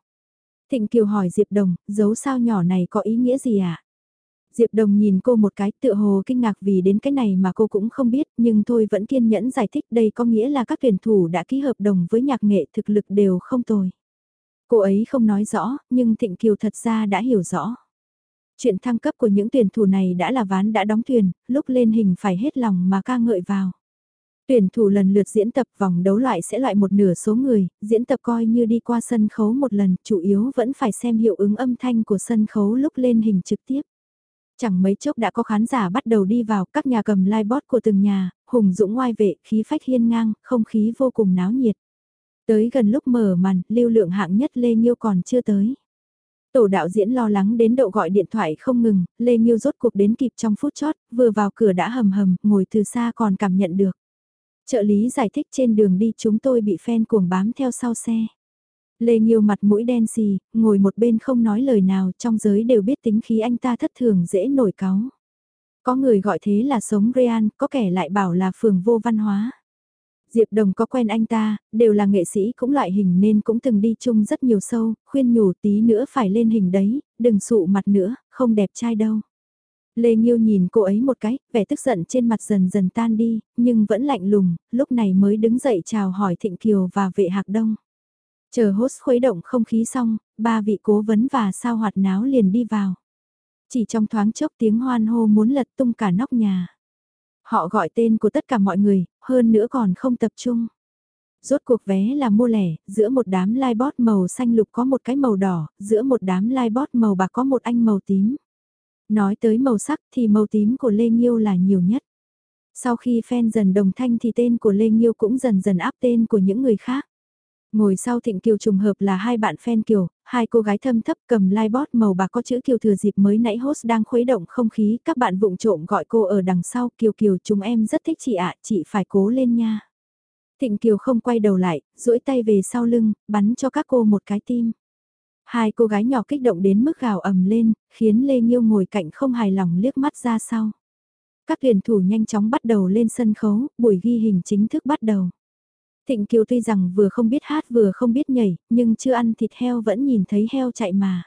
A: Thịnh Kiều hỏi Diệp Đồng, dấu sao nhỏ này có ý nghĩa gì ạ? À? Diệp Đồng nhìn cô một cái tựa hồ kinh ngạc vì đến cái này mà cô cũng không biết nhưng thôi vẫn kiên nhẫn giải thích đây có nghĩa là các tuyển thủ đã ký hợp đồng với nhạc nghệ thực lực đều không tồi. Cô ấy không nói rõ nhưng Thịnh Kiều thật ra đã hiểu rõ. Chuyện thăng cấp của những tuyển thủ này đã là ván đã đóng thuyền, lúc lên hình phải hết lòng mà ca ngợi vào. Tuyển thủ lần lượt diễn tập vòng đấu loại sẽ loại một nửa số người, diễn tập coi như đi qua sân khấu một lần, chủ yếu vẫn phải xem hiệu ứng âm thanh của sân khấu lúc lên hình trực tiếp. Chẳng mấy chốc đã có khán giả bắt đầu đi vào các nhà cầm livebot của từng nhà, hùng dũng ngoai vệ, khí phách hiên ngang, không khí vô cùng náo nhiệt. Tới gần lúc mở màn, lưu lượng hạng nhất Lê Nhiêu còn chưa tới. Tổ đạo diễn lo lắng đến độ gọi điện thoại không ngừng, Lê Nhiêu rốt cuộc đến kịp trong phút chót, vừa vào cửa đã hầm hầm, ngồi từ xa còn cảm nhận được. Trợ lý giải thích trên đường đi chúng tôi bị fan cuồng bám theo sau xe. Lê Nhiêu mặt mũi đen xì, ngồi một bên không nói lời nào trong giới đều biết tính khí anh ta thất thường dễ nổi cáu. Có người gọi thế là sống real, có kẻ lại bảo là phường vô văn hóa. Diệp Đồng có quen anh ta, đều là nghệ sĩ cũng loại hình nên cũng từng đi chung rất nhiều sâu, khuyên nhủ tí nữa phải lên hình đấy, đừng sụ mặt nữa, không đẹp trai đâu. Lê Nhiêu nhìn cô ấy một cái, vẻ tức giận trên mặt dần dần tan đi, nhưng vẫn lạnh lùng, lúc này mới đứng dậy chào hỏi Thịnh Kiều và vệ hạc đông. Chờ host khuấy động không khí xong, ba vị cố vấn và sao hoạt náo liền đi vào. Chỉ trong thoáng chốc tiếng hoan hô muốn lật tung cả nóc nhà. Họ gọi tên của tất cả mọi người, hơn nữa còn không tập trung. Rốt cuộc vé là mua lẻ, giữa một đám livebot màu xanh lục có một cái màu đỏ, giữa một đám livebot màu bạc có một anh màu tím. Nói tới màu sắc thì màu tím của Lê Nhiêu là nhiều nhất. Sau khi fan dần đồng thanh thì tên của Lê Nhiêu cũng dần dần áp tên của những người khác. Ngồi sau Thịnh Kiều trùng hợp là hai bạn fan Kiều, hai cô gái thâm thấp cầm livebot màu bạc có chữ Kiều thừa dịp mới nãy host đang khuấy động không khí, các bạn vụng trộm gọi cô ở đằng sau, Kiều Kiều chúng em rất thích chị ạ, chị phải cố lên nha. Thịnh Kiều không quay đầu lại, duỗi tay về sau lưng, bắn cho các cô một cái tim. Hai cô gái nhỏ kích động đến mức gào ầm lên, khiến Lê Nhiêu ngồi cạnh không hài lòng liếc mắt ra sau. Các tuyển thủ nhanh chóng bắt đầu lên sân khấu, buổi ghi hình chính thức bắt đầu. Thịnh Kiều tuy rằng vừa không biết hát vừa không biết nhảy, nhưng chưa ăn thịt heo vẫn nhìn thấy heo chạy mà.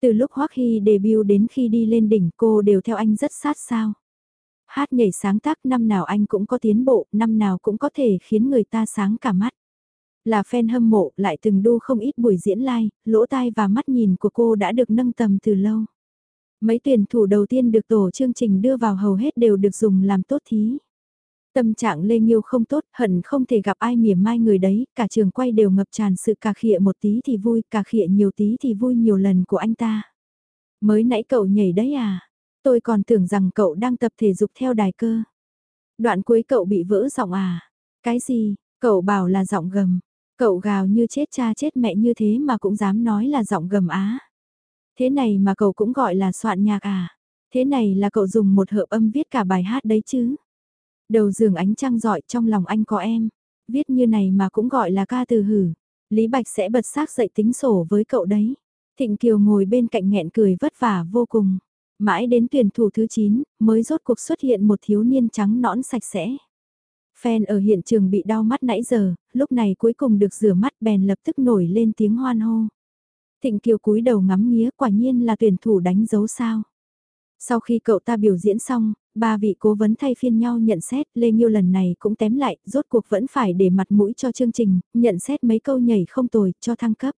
A: Từ lúc Hoắc Hy debut đến khi đi lên đỉnh cô đều theo anh rất sát sao. Hát nhảy sáng tác năm nào anh cũng có tiến bộ, năm nào cũng có thể khiến người ta sáng cả mắt. Là fan hâm mộ lại từng đu không ít buổi diễn live, lỗ tai và mắt nhìn của cô đã được nâng tầm từ lâu. Mấy tuyển thủ đầu tiên được tổ chương trình đưa vào hầu hết đều được dùng làm tốt thí. Tâm trạng Lê nhiêu không tốt, hận không thể gặp ai mỉa mai người đấy, cả trường quay đều ngập tràn sự cà khịa một tí thì vui, cà khịa nhiều tí thì vui nhiều lần của anh ta. Mới nãy cậu nhảy đấy à? Tôi còn tưởng rằng cậu đang tập thể dục theo đài cơ. Đoạn cuối cậu bị vỡ giọng à? Cái gì? Cậu bảo là giọng gầm. Cậu gào như chết cha chết mẹ như thế mà cũng dám nói là giọng gầm á. Thế này mà cậu cũng gọi là soạn nhạc à? Thế này là cậu dùng một hợp âm viết cả bài hát đấy chứ? Đầu giường ánh trăng rọi trong lòng anh có em. Viết như này mà cũng gọi là ca từ hử. Lý Bạch sẽ bật xác dậy tính sổ với cậu đấy. Thịnh Kiều ngồi bên cạnh nghẹn cười vất vả vô cùng. Mãi đến tuyển thủ thứ 9, mới rốt cuộc xuất hiện một thiếu niên trắng nõn sạch sẽ. Fan ở hiện trường bị đau mắt nãy giờ, lúc này cuối cùng được rửa mắt bèn lập tức nổi lên tiếng hoan hô. Thịnh Kiều cúi đầu ngắm nghía quả nhiên là tuyển thủ đánh dấu sao. Sau khi cậu ta biểu diễn xong, ba vị cố vấn thay phiên nhau nhận xét, Lê nhiêu lần này cũng tém lại, rốt cuộc vẫn phải để mặt mũi cho chương trình, nhận xét mấy câu nhảy không tồi, cho thăng cấp.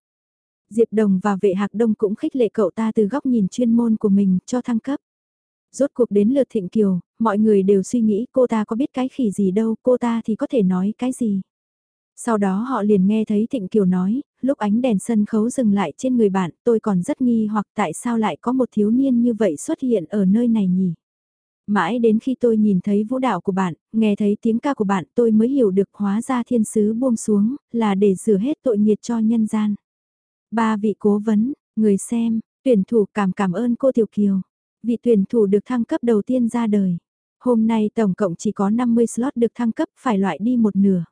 A: Diệp Đồng và vệ hạc đông cũng khích lệ cậu ta từ góc nhìn chuyên môn của mình, cho thăng cấp. Rốt cuộc đến lượt Thịnh Kiều, mọi người đều suy nghĩ cô ta có biết cái khỉ gì đâu, cô ta thì có thể nói cái gì. Sau đó họ liền nghe thấy Thịnh Kiều nói, lúc ánh đèn sân khấu dừng lại trên người bạn, tôi còn rất nghi hoặc tại sao lại có một thiếu niên như vậy xuất hiện ở nơi này nhỉ. Mãi đến khi tôi nhìn thấy vũ đạo của bạn, nghe thấy tiếng ca của bạn tôi mới hiểu được hóa ra thiên sứ buông xuống, là để rửa hết tội nghiệt cho nhân gian. Ba vị cố vấn, người xem, tuyển thủ cảm cảm ơn cô Tiểu Kiều. Vị tuyển thủ được thăng cấp đầu tiên ra đời. Hôm nay tổng cộng chỉ có 50 slot được thăng cấp phải loại đi một nửa.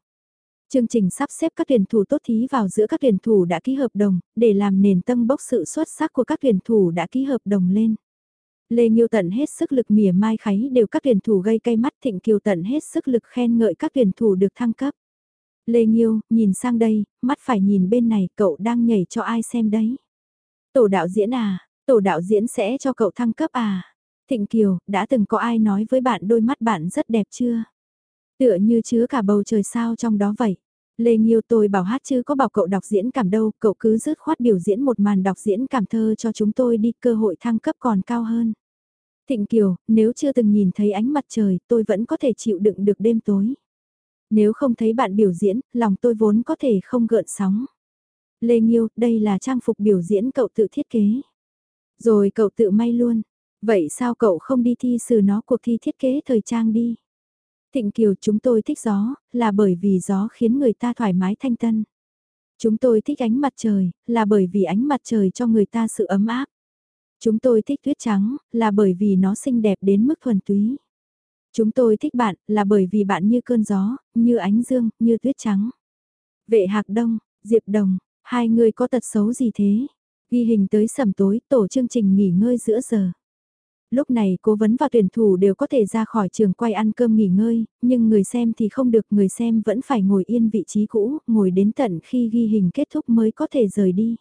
A: Chương trình sắp xếp các tuyển thủ tốt thí vào giữa các tuyển thủ đã ký hợp đồng, để làm nền tâm bốc sự xuất sắc của các tuyển thủ đã ký hợp đồng lên. Lê Nhiêu tận hết sức lực mỉa mai kháy đều các tuyển thủ gây cay mắt Thịnh Kiều tận hết sức lực khen ngợi các tuyển thủ được thăng cấp. Lê Nhiêu, nhìn sang đây, mắt phải nhìn bên này, cậu đang nhảy cho ai xem đấy. Tổ đạo diễn à, tổ đạo diễn sẽ cho cậu thăng cấp à. Thịnh Kiều, đã từng có ai nói với bạn đôi mắt bạn rất đẹp chưa? Tựa như chứa cả bầu trời sao trong đó vậy. Lê Nhiêu tôi bảo hát chứ có bảo cậu đọc diễn cảm đâu, cậu cứ dứt khoát biểu diễn một màn đọc diễn cảm thơ cho chúng tôi đi cơ hội thăng cấp còn cao hơn. Thịnh Kiều, nếu chưa từng nhìn thấy ánh mặt trời tôi vẫn có thể chịu đựng được đêm tối. Nếu không thấy bạn biểu diễn, lòng tôi vốn có thể không gợn sóng. Lê Nhiêu đây là trang phục biểu diễn cậu tự thiết kế. Rồi cậu tự may luôn. Vậy sao cậu không đi thi xử nó cuộc thi thiết kế thời trang đi? Thịnh Kiều chúng tôi thích gió, là bởi vì gió khiến người ta thoải mái thanh tân. Chúng tôi thích ánh mặt trời, là bởi vì ánh mặt trời cho người ta sự ấm áp. Chúng tôi thích tuyết trắng, là bởi vì nó xinh đẹp đến mức thuần túy. Chúng tôi thích bạn, là bởi vì bạn như cơn gió, như ánh dương, như tuyết trắng. Vệ Hạc Đông, Diệp Đồng, hai người có tật xấu gì thế? Ghi hình tới sầm tối, tổ chương trình nghỉ ngơi giữa giờ. Lúc này cố vấn và tuyển thủ đều có thể ra khỏi trường quay ăn cơm nghỉ ngơi, nhưng người xem thì không được, người xem vẫn phải ngồi yên vị trí cũ, ngồi đến tận khi ghi hình kết thúc mới có thể rời đi.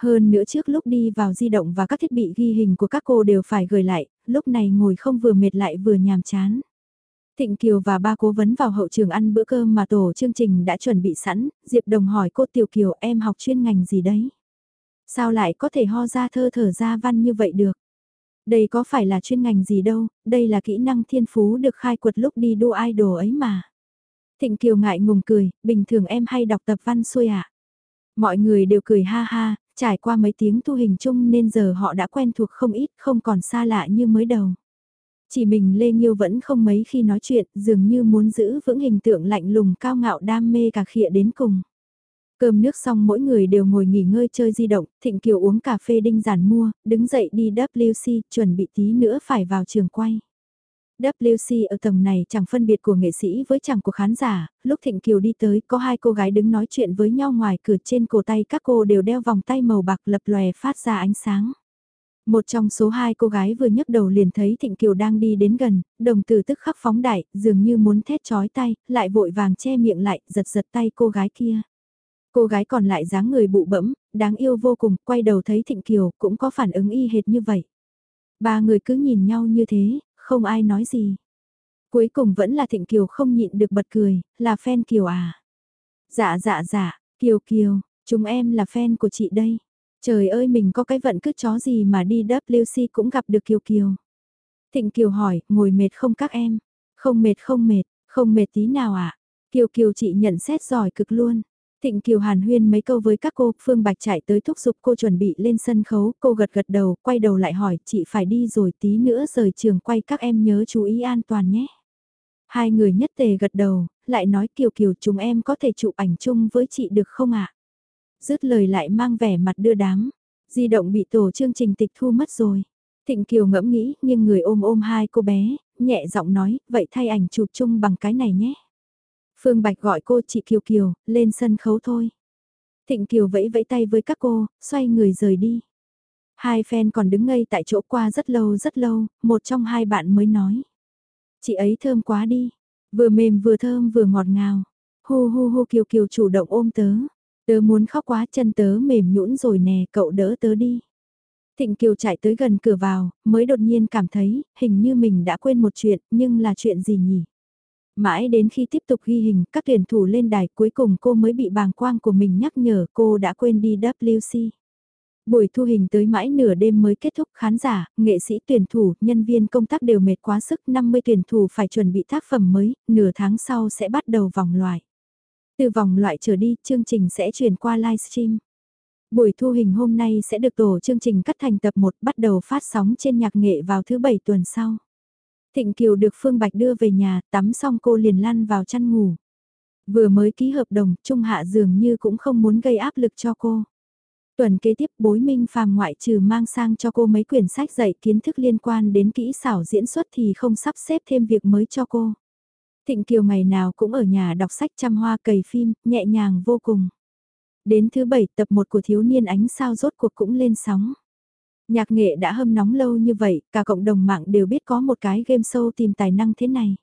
A: Hơn nữa trước lúc đi vào di động và các thiết bị ghi hình của các cô đều phải gửi lại, lúc này ngồi không vừa mệt lại vừa nhàm chán. Thịnh Kiều và ba cố vấn vào hậu trường ăn bữa cơm mà tổ chương trình đã chuẩn bị sẵn, Diệp Đồng hỏi cô Tiểu Kiều em học chuyên ngành gì đấy? Sao lại có thể ho ra thơ thở ra văn như vậy được? Đây có phải là chuyên ngành gì đâu, đây là kỹ năng thiên phú được khai quật lúc đi đua idol ấy mà. Thịnh Kiều ngại ngùng cười, bình thường em hay đọc tập văn xuôi ạ. À? Mọi người đều cười ha ha, trải qua mấy tiếng tu hình chung nên giờ họ đã quen thuộc không ít, không còn xa lạ như mới đầu. Chỉ mình Lê Nhiêu vẫn không mấy khi nói chuyện, dường như muốn giữ vững hình tượng lạnh lùng cao ngạo đam mê cả khịa đến cùng. Cơm nước xong mỗi người đều ngồi nghỉ ngơi chơi di động, Thịnh Kiều uống cà phê đinh giản mua, đứng dậy đi WC, chuẩn bị tí nữa phải vào trường quay. WC ở tầng này chẳng phân biệt của nghệ sĩ với chẳng của khán giả, lúc Thịnh Kiều đi tới có hai cô gái đứng nói chuyện với nhau ngoài cửa trên cổ tay các cô đều đeo vòng tay màu bạc lập lòe phát ra ánh sáng. Một trong số hai cô gái vừa nhấc đầu liền thấy Thịnh Kiều đang đi đến gần, đồng tử tức khắc phóng đại, dường như muốn thét chói tay, lại vội vàng che miệng lại, giật giật tay cô gái kia. Cô gái còn lại dáng người bụ bẫm, đáng yêu vô cùng, quay đầu thấy Thịnh Kiều cũng có phản ứng y hệt như vậy. Ba người cứ nhìn nhau như thế, không ai nói gì. Cuối cùng vẫn là Thịnh Kiều không nhịn được bật cười, là fan Kiều à. Dạ dạ dạ, Kiều Kiều, chúng em là fan của chị đây. Trời ơi mình có cái vận cứ chó gì mà đi WC cũng gặp được Kiều Kiều. Thịnh Kiều hỏi, ngồi mệt không các em? Không mệt không mệt, không mệt tí nào ạ? À? Kiều Kiều chị nhận xét giỏi cực luôn. Thịnh Kiều Hàn huyên mấy câu với các cô, Phương Bạch chạy tới thúc giục cô chuẩn bị lên sân khấu, cô gật gật đầu, quay đầu lại hỏi, chị phải đi rồi tí nữa rời trường quay các em nhớ chú ý an toàn nhé. Hai người nhất tề gật đầu, lại nói Kiều Kiều chúng em có thể chụp ảnh chung với chị được không ạ? Dứt lời lại mang vẻ mặt đưa đám. Di động bị tổ chương trình tịch thu mất rồi. Thịnh Kiều ngẫm nghĩ nhưng người ôm ôm hai cô bé, nhẹ giọng nói, vậy thay ảnh chụp chung bằng cái này nhé. Phương Bạch gọi cô chị Kiều Kiều, lên sân khấu thôi. Thịnh Kiều vẫy vẫy tay với các cô, xoay người rời đi. Hai fan còn đứng ngây tại chỗ qua rất lâu rất lâu, một trong hai bạn mới nói. Chị ấy thơm quá đi, vừa mềm vừa thơm vừa ngọt ngào. Hu hu hu Kiều Kiều chủ động ôm tớ. Tớ muốn khóc quá chân tớ mềm nhũn rồi nè, cậu đỡ tớ đi. Thịnh Kiều chạy tới gần cửa vào, mới đột nhiên cảm thấy, hình như mình đã quên một chuyện, nhưng là chuyện gì nhỉ? Mãi đến khi tiếp tục ghi hình, các tuyển thủ lên đài cuối cùng cô mới bị bàng quang của mình nhắc nhở cô đã quên đi WC. Buổi thu hình tới mãi nửa đêm mới kết thúc khán giả, nghệ sĩ tuyển thủ, nhân viên công tác đều mệt quá sức 50 tuyển thủ phải chuẩn bị tác phẩm mới, nửa tháng sau sẽ bắt đầu vòng loại. Từ vòng loại trở đi, chương trình sẽ chuyển qua livestream. Buổi thu hình hôm nay sẽ được tổ chương trình cắt thành tập 1 bắt đầu phát sóng trên nhạc nghệ vào thứ bảy tuần sau. Thịnh Kiều được Phương Bạch đưa về nhà, tắm xong cô liền lăn vào chăn ngủ. Vừa mới ký hợp đồng, Trung Hạ dường như cũng không muốn gây áp lực cho cô. Tuần kế tiếp bối minh phàm ngoại trừ mang sang cho cô mấy quyển sách dạy kiến thức liên quan đến kỹ xảo diễn xuất thì không sắp xếp thêm việc mới cho cô. Thịnh Kiều ngày nào cũng ở nhà đọc sách chăm hoa cầy phim, nhẹ nhàng vô cùng. Đến thứ bảy tập 1 của thiếu niên ánh sao rốt cuộc cũng lên sóng. Nhạc nghệ đã hâm nóng lâu như vậy, cả cộng đồng mạng đều biết có một cái game show tìm tài năng thế này.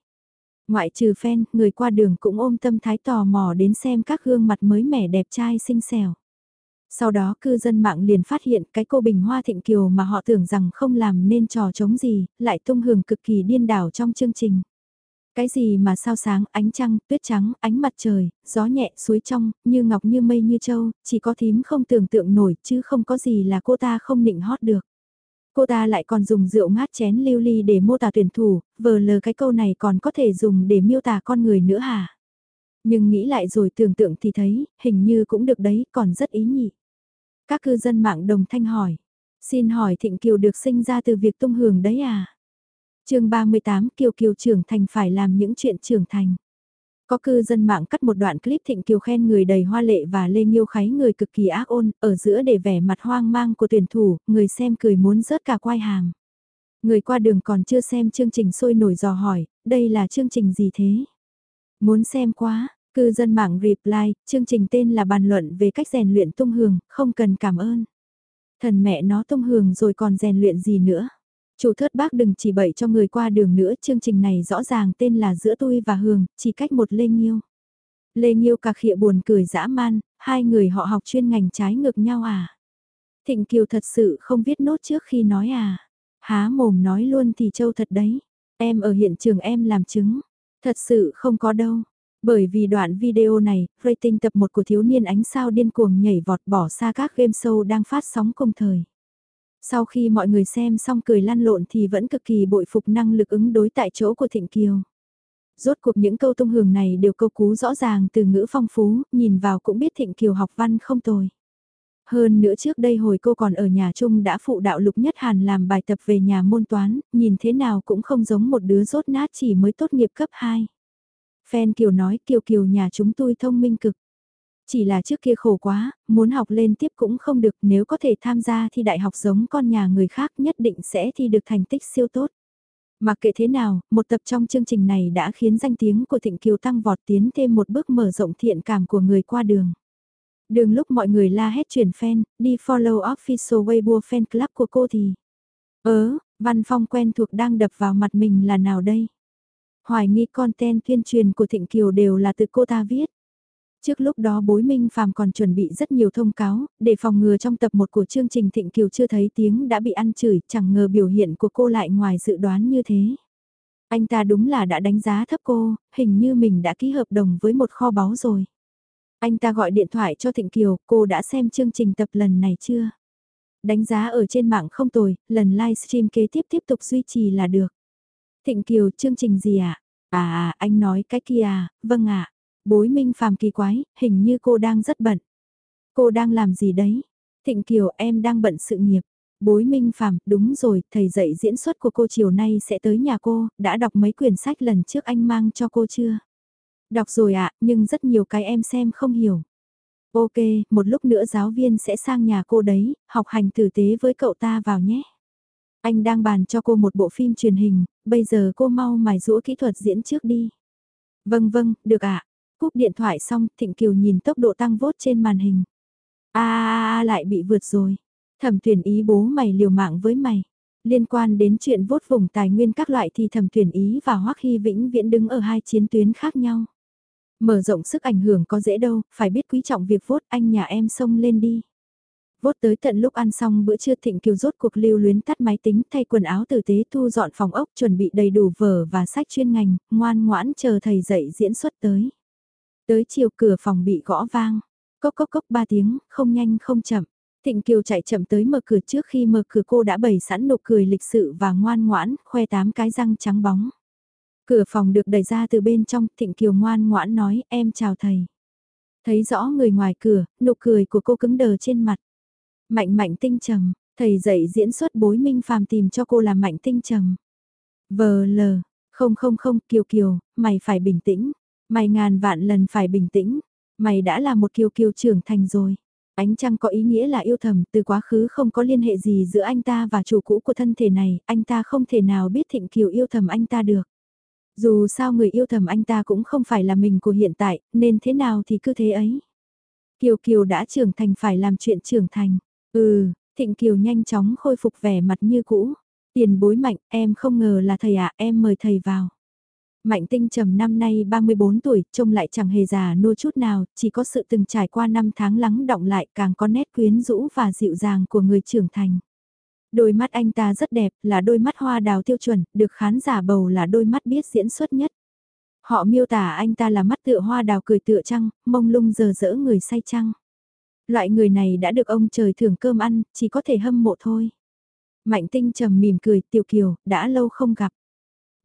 A: Ngoại trừ fan, người qua đường cũng ôm tâm thái tò mò đến xem các gương mặt mới mẻ đẹp trai xinh xẻo. Sau đó cư dân mạng liền phát hiện cái cô bình hoa thịnh kiều mà họ tưởng rằng không làm nên trò chống gì, lại tung hưởng cực kỳ điên đảo trong chương trình. Cái gì mà sao sáng, ánh trăng, tuyết trắng, ánh mặt trời, gió nhẹ, suối trong, như ngọc như mây như châu, chỉ có thím không tưởng tượng nổi chứ không có gì là cô ta không nịnh hót được. Cô ta lại còn dùng rượu ngát chén lưu ly để mô tả tuyển thủ, vờ lờ cái câu này còn có thể dùng để miêu tả con người nữa hả? Nhưng nghĩ lại rồi tưởng tượng thì thấy, hình như cũng được đấy, còn rất ý nhị. Các cư dân mạng đồng thanh hỏi, xin hỏi Thịnh Kiều được sinh ra từ việc tung hưởng đấy à? Chương 38 Kiều Kiều trưởng thành phải làm những chuyện trưởng thành. Có cư dân mạng cắt một đoạn clip Thịnh Kiều khen người đầy hoa lệ và Lê Nghiêu Khái người cực kỳ ác ôn, ở giữa để vẻ mặt hoang mang của tuyển thủ, người xem cười muốn rớt cả quai hàm. Người qua đường còn chưa xem chương trình sôi nổi dò hỏi, đây là chương trình gì thế? Muốn xem quá, cư dân mạng reply, chương trình tên là bàn luận về cách rèn luyện tung hường, không cần cảm ơn. Thần mẹ nó tung hường rồi còn rèn luyện gì nữa? Chủ thớt bác đừng chỉ bậy cho người qua đường nữa, chương trình này rõ ràng tên là giữa tôi và Hường, chỉ cách một Lê Nghiêu. Lê Nghiêu cà khịa buồn cười dã man, hai người họ học chuyên ngành trái ngược nhau à. Thịnh Kiều thật sự không viết nốt trước khi nói à. Há mồm nói luôn thì châu thật đấy. Em ở hiện trường em làm chứng. Thật sự không có đâu. Bởi vì đoạn video này, rating tập 1 của thiếu niên ánh sao điên cuồng nhảy vọt bỏ xa các game show đang phát sóng cùng thời. Sau khi mọi người xem xong cười lan lộn thì vẫn cực kỳ bội phục năng lực ứng đối tại chỗ của Thịnh Kiều. Rốt cuộc những câu tung hưởng này đều câu cú rõ ràng từ ngữ phong phú, nhìn vào cũng biết Thịnh Kiều học văn không tồi. Hơn nữa trước đây hồi cô còn ở nhà chung đã phụ đạo Lục Nhất Hàn làm bài tập về nhà môn toán, nhìn thế nào cũng không giống một đứa rốt nát chỉ mới tốt nghiệp cấp 2. Phen Kiều nói Kiều Kiều nhà chúng tôi thông minh cực. Chỉ là trước kia khổ quá, muốn học lên tiếp cũng không được nếu có thể tham gia thi đại học giống con nhà người khác nhất định sẽ thi được thành tích siêu tốt. mà kệ thế nào, một tập trong chương trình này đã khiến danh tiếng của Thịnh Kiều tăng vọt tiến thêm một bước mở rộng thiện cảm của người qua đường. Đường lúc mọi người la hét chuyển fan, đi follow official Weibo fan club của cô thì... Ớ, văn phong quen thuộc đang đập vào mặt mình là nào đây? Hoài nghi content tuyên truyền của Thịnh Kiều đều là từ cô ta viết. Trước lúc đó bối minh phàm còn chuẩn bị rất nhiều thông cáo, để phòng ngừa trong tập 1 của chương trình Thịnh Kiều chưa thấy tiếng đã bị ăn chửi, chẳng ngờ biểu hiện của cô lại ngoài dự đoán như thế. Anh ta đúng là đã đánh giá thấp cô, hình như mình đã ký hợp đồng với một kho báu rồi. Anh ta gọi điện thoại cho Thịnh Kiều, cô đã xem chương trình tập lần này chưa? Đánh giá ở trên mạng không tồi, lần livestream kế tiếp tiếp tục duy trì là được. Thịnh Kiều, chương trình gì ạ? À? à, anh nói cái kia à, vâng ạ. Bối minh phàm kỳ quái, hình như cô đang rất bận. Cô đang làm gì đấy? Thịnh Kiều em đang bận sự nghiệp. Bối minh phàm, đúng rồi, thầy dạy diễn xuất của cô chiều nay sẽ tới nhà cô, đã đọc mấy quyển sách lần trước anh mang cho cô chưa? Đọc rồi ạ, nhưng rất nhiều cái em xem không hiểu. Ok, một lúc nữa giáo viên sẽ sang nhà cô đấy, học hành tử tế với cậu ta vào nhé. Anh đang bàn cho cô một bộ phim truyền hình, bây giờ cô mau mài rũa kỹ thuật diễn trước đi. Vâng vâng, được ạ. Cúp điện thoại xong, Thịnh Kiều nhìn tốc độ tăng vốt trên màn hình. a à, lại bị vượt rồi. Thẩm tuyển ý bố mày liều mạng với mày. Liên quan đến chuyện vốt vùng tài nguyên các loại thì thẩm tuyển ý và Hoắc Hy Vĩnh viễn đứng ở hai chiến tuyến khác nhau. Mở rộng sức ảnh hưởng có dễ đâu, phải biết quý trọng việc vốt anh nhà em xông lên đi. Vốt tới tận lúc ăn xong bữa trưa Thịnh Kiều rốt cuộc lưu luyến tắt máy tính thay quần áo tử tế thu dọn phòng ốc chuẩn bị đầy đủ vở và sách chuyên ngành, ngoan ngoãn chờ thầy dạy diễn xuất tới. Tới chiều cửa phòng bị gõ vang, cốc cốc cốc ba tiếng, không nhanh không chậm. Thịnh Kiều chạy chậm tới mở cửa trước khi mở cửa cô đã bày sẵn nụ cười lịch sự và ngoan ngoãn, khoe tám cái răng trắng bóng. Cửa phòng được đẩy ra từ bên trong, Thịnh Kiều ngoan ngoãn nói, em chào thầy. Thấy rõ người ngoài cửa, nụ cười của cô cứng đờ trên mặt. Mạnh mạnh tinh trầm, thầy dạy diễn xuất bối minh phàm tìm cho cô là mạnh tinh trầm. Vờ lờ, không không không, Kiều Kiều, mày phải bình tĩnh. Mày ngàn vạn lần phải bình tĩnh. Mày đã là một Kiều Kiều trưởng thành rồi. Ánh trăng có ý nghĩa là yêu thầm, từ quá khứ không có liên hệ gì giữa anh ta và chủ cũ của thân thể này, anh ta không thể nào biết Thịnh Kiều yêu thầm anh ta được. Dù sao người yêu thầm anh ta cũng không phải là mình của hiện tại, nên thế nào thì cứ thế ấy. Kiều Kiều đã trưởng thành phải làm chuyện trưởng thành. Ừ, Thịnh Kiều nhanh chóng khôi phục vẻ mặt như cũ. Tiền bối mạnh, em không ngờ là thầy ạ, em mời thầy vào. Mạnh tinh trầm năm nay 34 tuổi, trông lại chẳng hề già nua chút nào, chỉ có sự từng trải qua năm tháng lắng động lại càng có nét quyến rũ và dịu dàng của người trưởng thành. Đôi mắt anh ta rất đẹp, là đôi mắt hoa đào tiêu chuẩn, được khán giả bầu là đôi mắt biết diễn xuất nhất. Họ miêu tả anh ta là mắt tựa hoa đào cười tựa trăng, mông lung giờ dỡ người say trăng. Loại người này đã được ông trời thưởng cơm ăn, chỉ có thể hâm mộ thôi. Mạnh tinh trầm mỉm cười, tiểu kiều, đã lâu không gặp.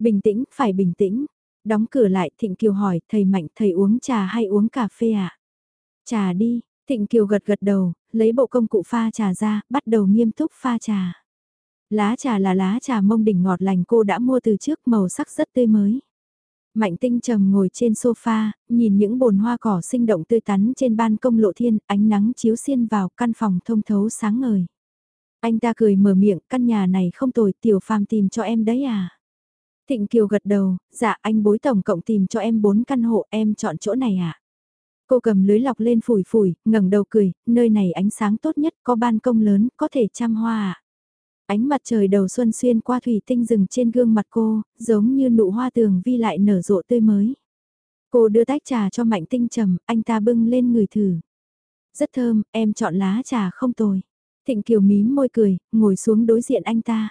A: Bình tĩnh, phải bình tĩnh. Đóng cửa lại, Thịnh Kiều hỏi, thầy Mạnh, thầy uống trà hay uống cà phê à? Trà đi, Thịnh Kiều gật gật đầu, lấy bộ công cụ pha trà ra, bắt đầu nghiêm túc pha trà. Lá trà là lá trà mông đỉnh ngọt lành cô đã mua từ trước màu sắc rất tươi mới. Mạnh tinh trầm ngồi trên sofa, nhìn những bồn hoa cỏ sinh động tươi tắn trên ban công lộ thiên, ánh nắng chiếu xiên vào căn phòng thông thấu sáng ngời. Anh ta cười mở miệng, căn nhà này không tồi, tiểu phàm tìm cho em đấy à? Thịnh Kiều gật đầu, dạ anh bối tổng cộng tìm cho em 4 căn hộ, em chọn chỗ này à? Cô cầm lưới lọc lên phủi phủi, ngẩng đầu cười, nơi này ánh sáng tốt nhất, có ban công lớn, có thể chăm hoa à? Ánh mặt trời đầu xuân xuyên qua thủy tinh rừng trên gương mặt cô, giống như nụ hoa tường vi lại nở rộ tươi mới. Cô đưa tách trà cho mạnh tinh trầm, anh ta bưng lên người thử. Rất thơm, em chọn lá trà không tồi. Thịnh Kiều mím môi cười, ngồi xuống đối diện anh ta.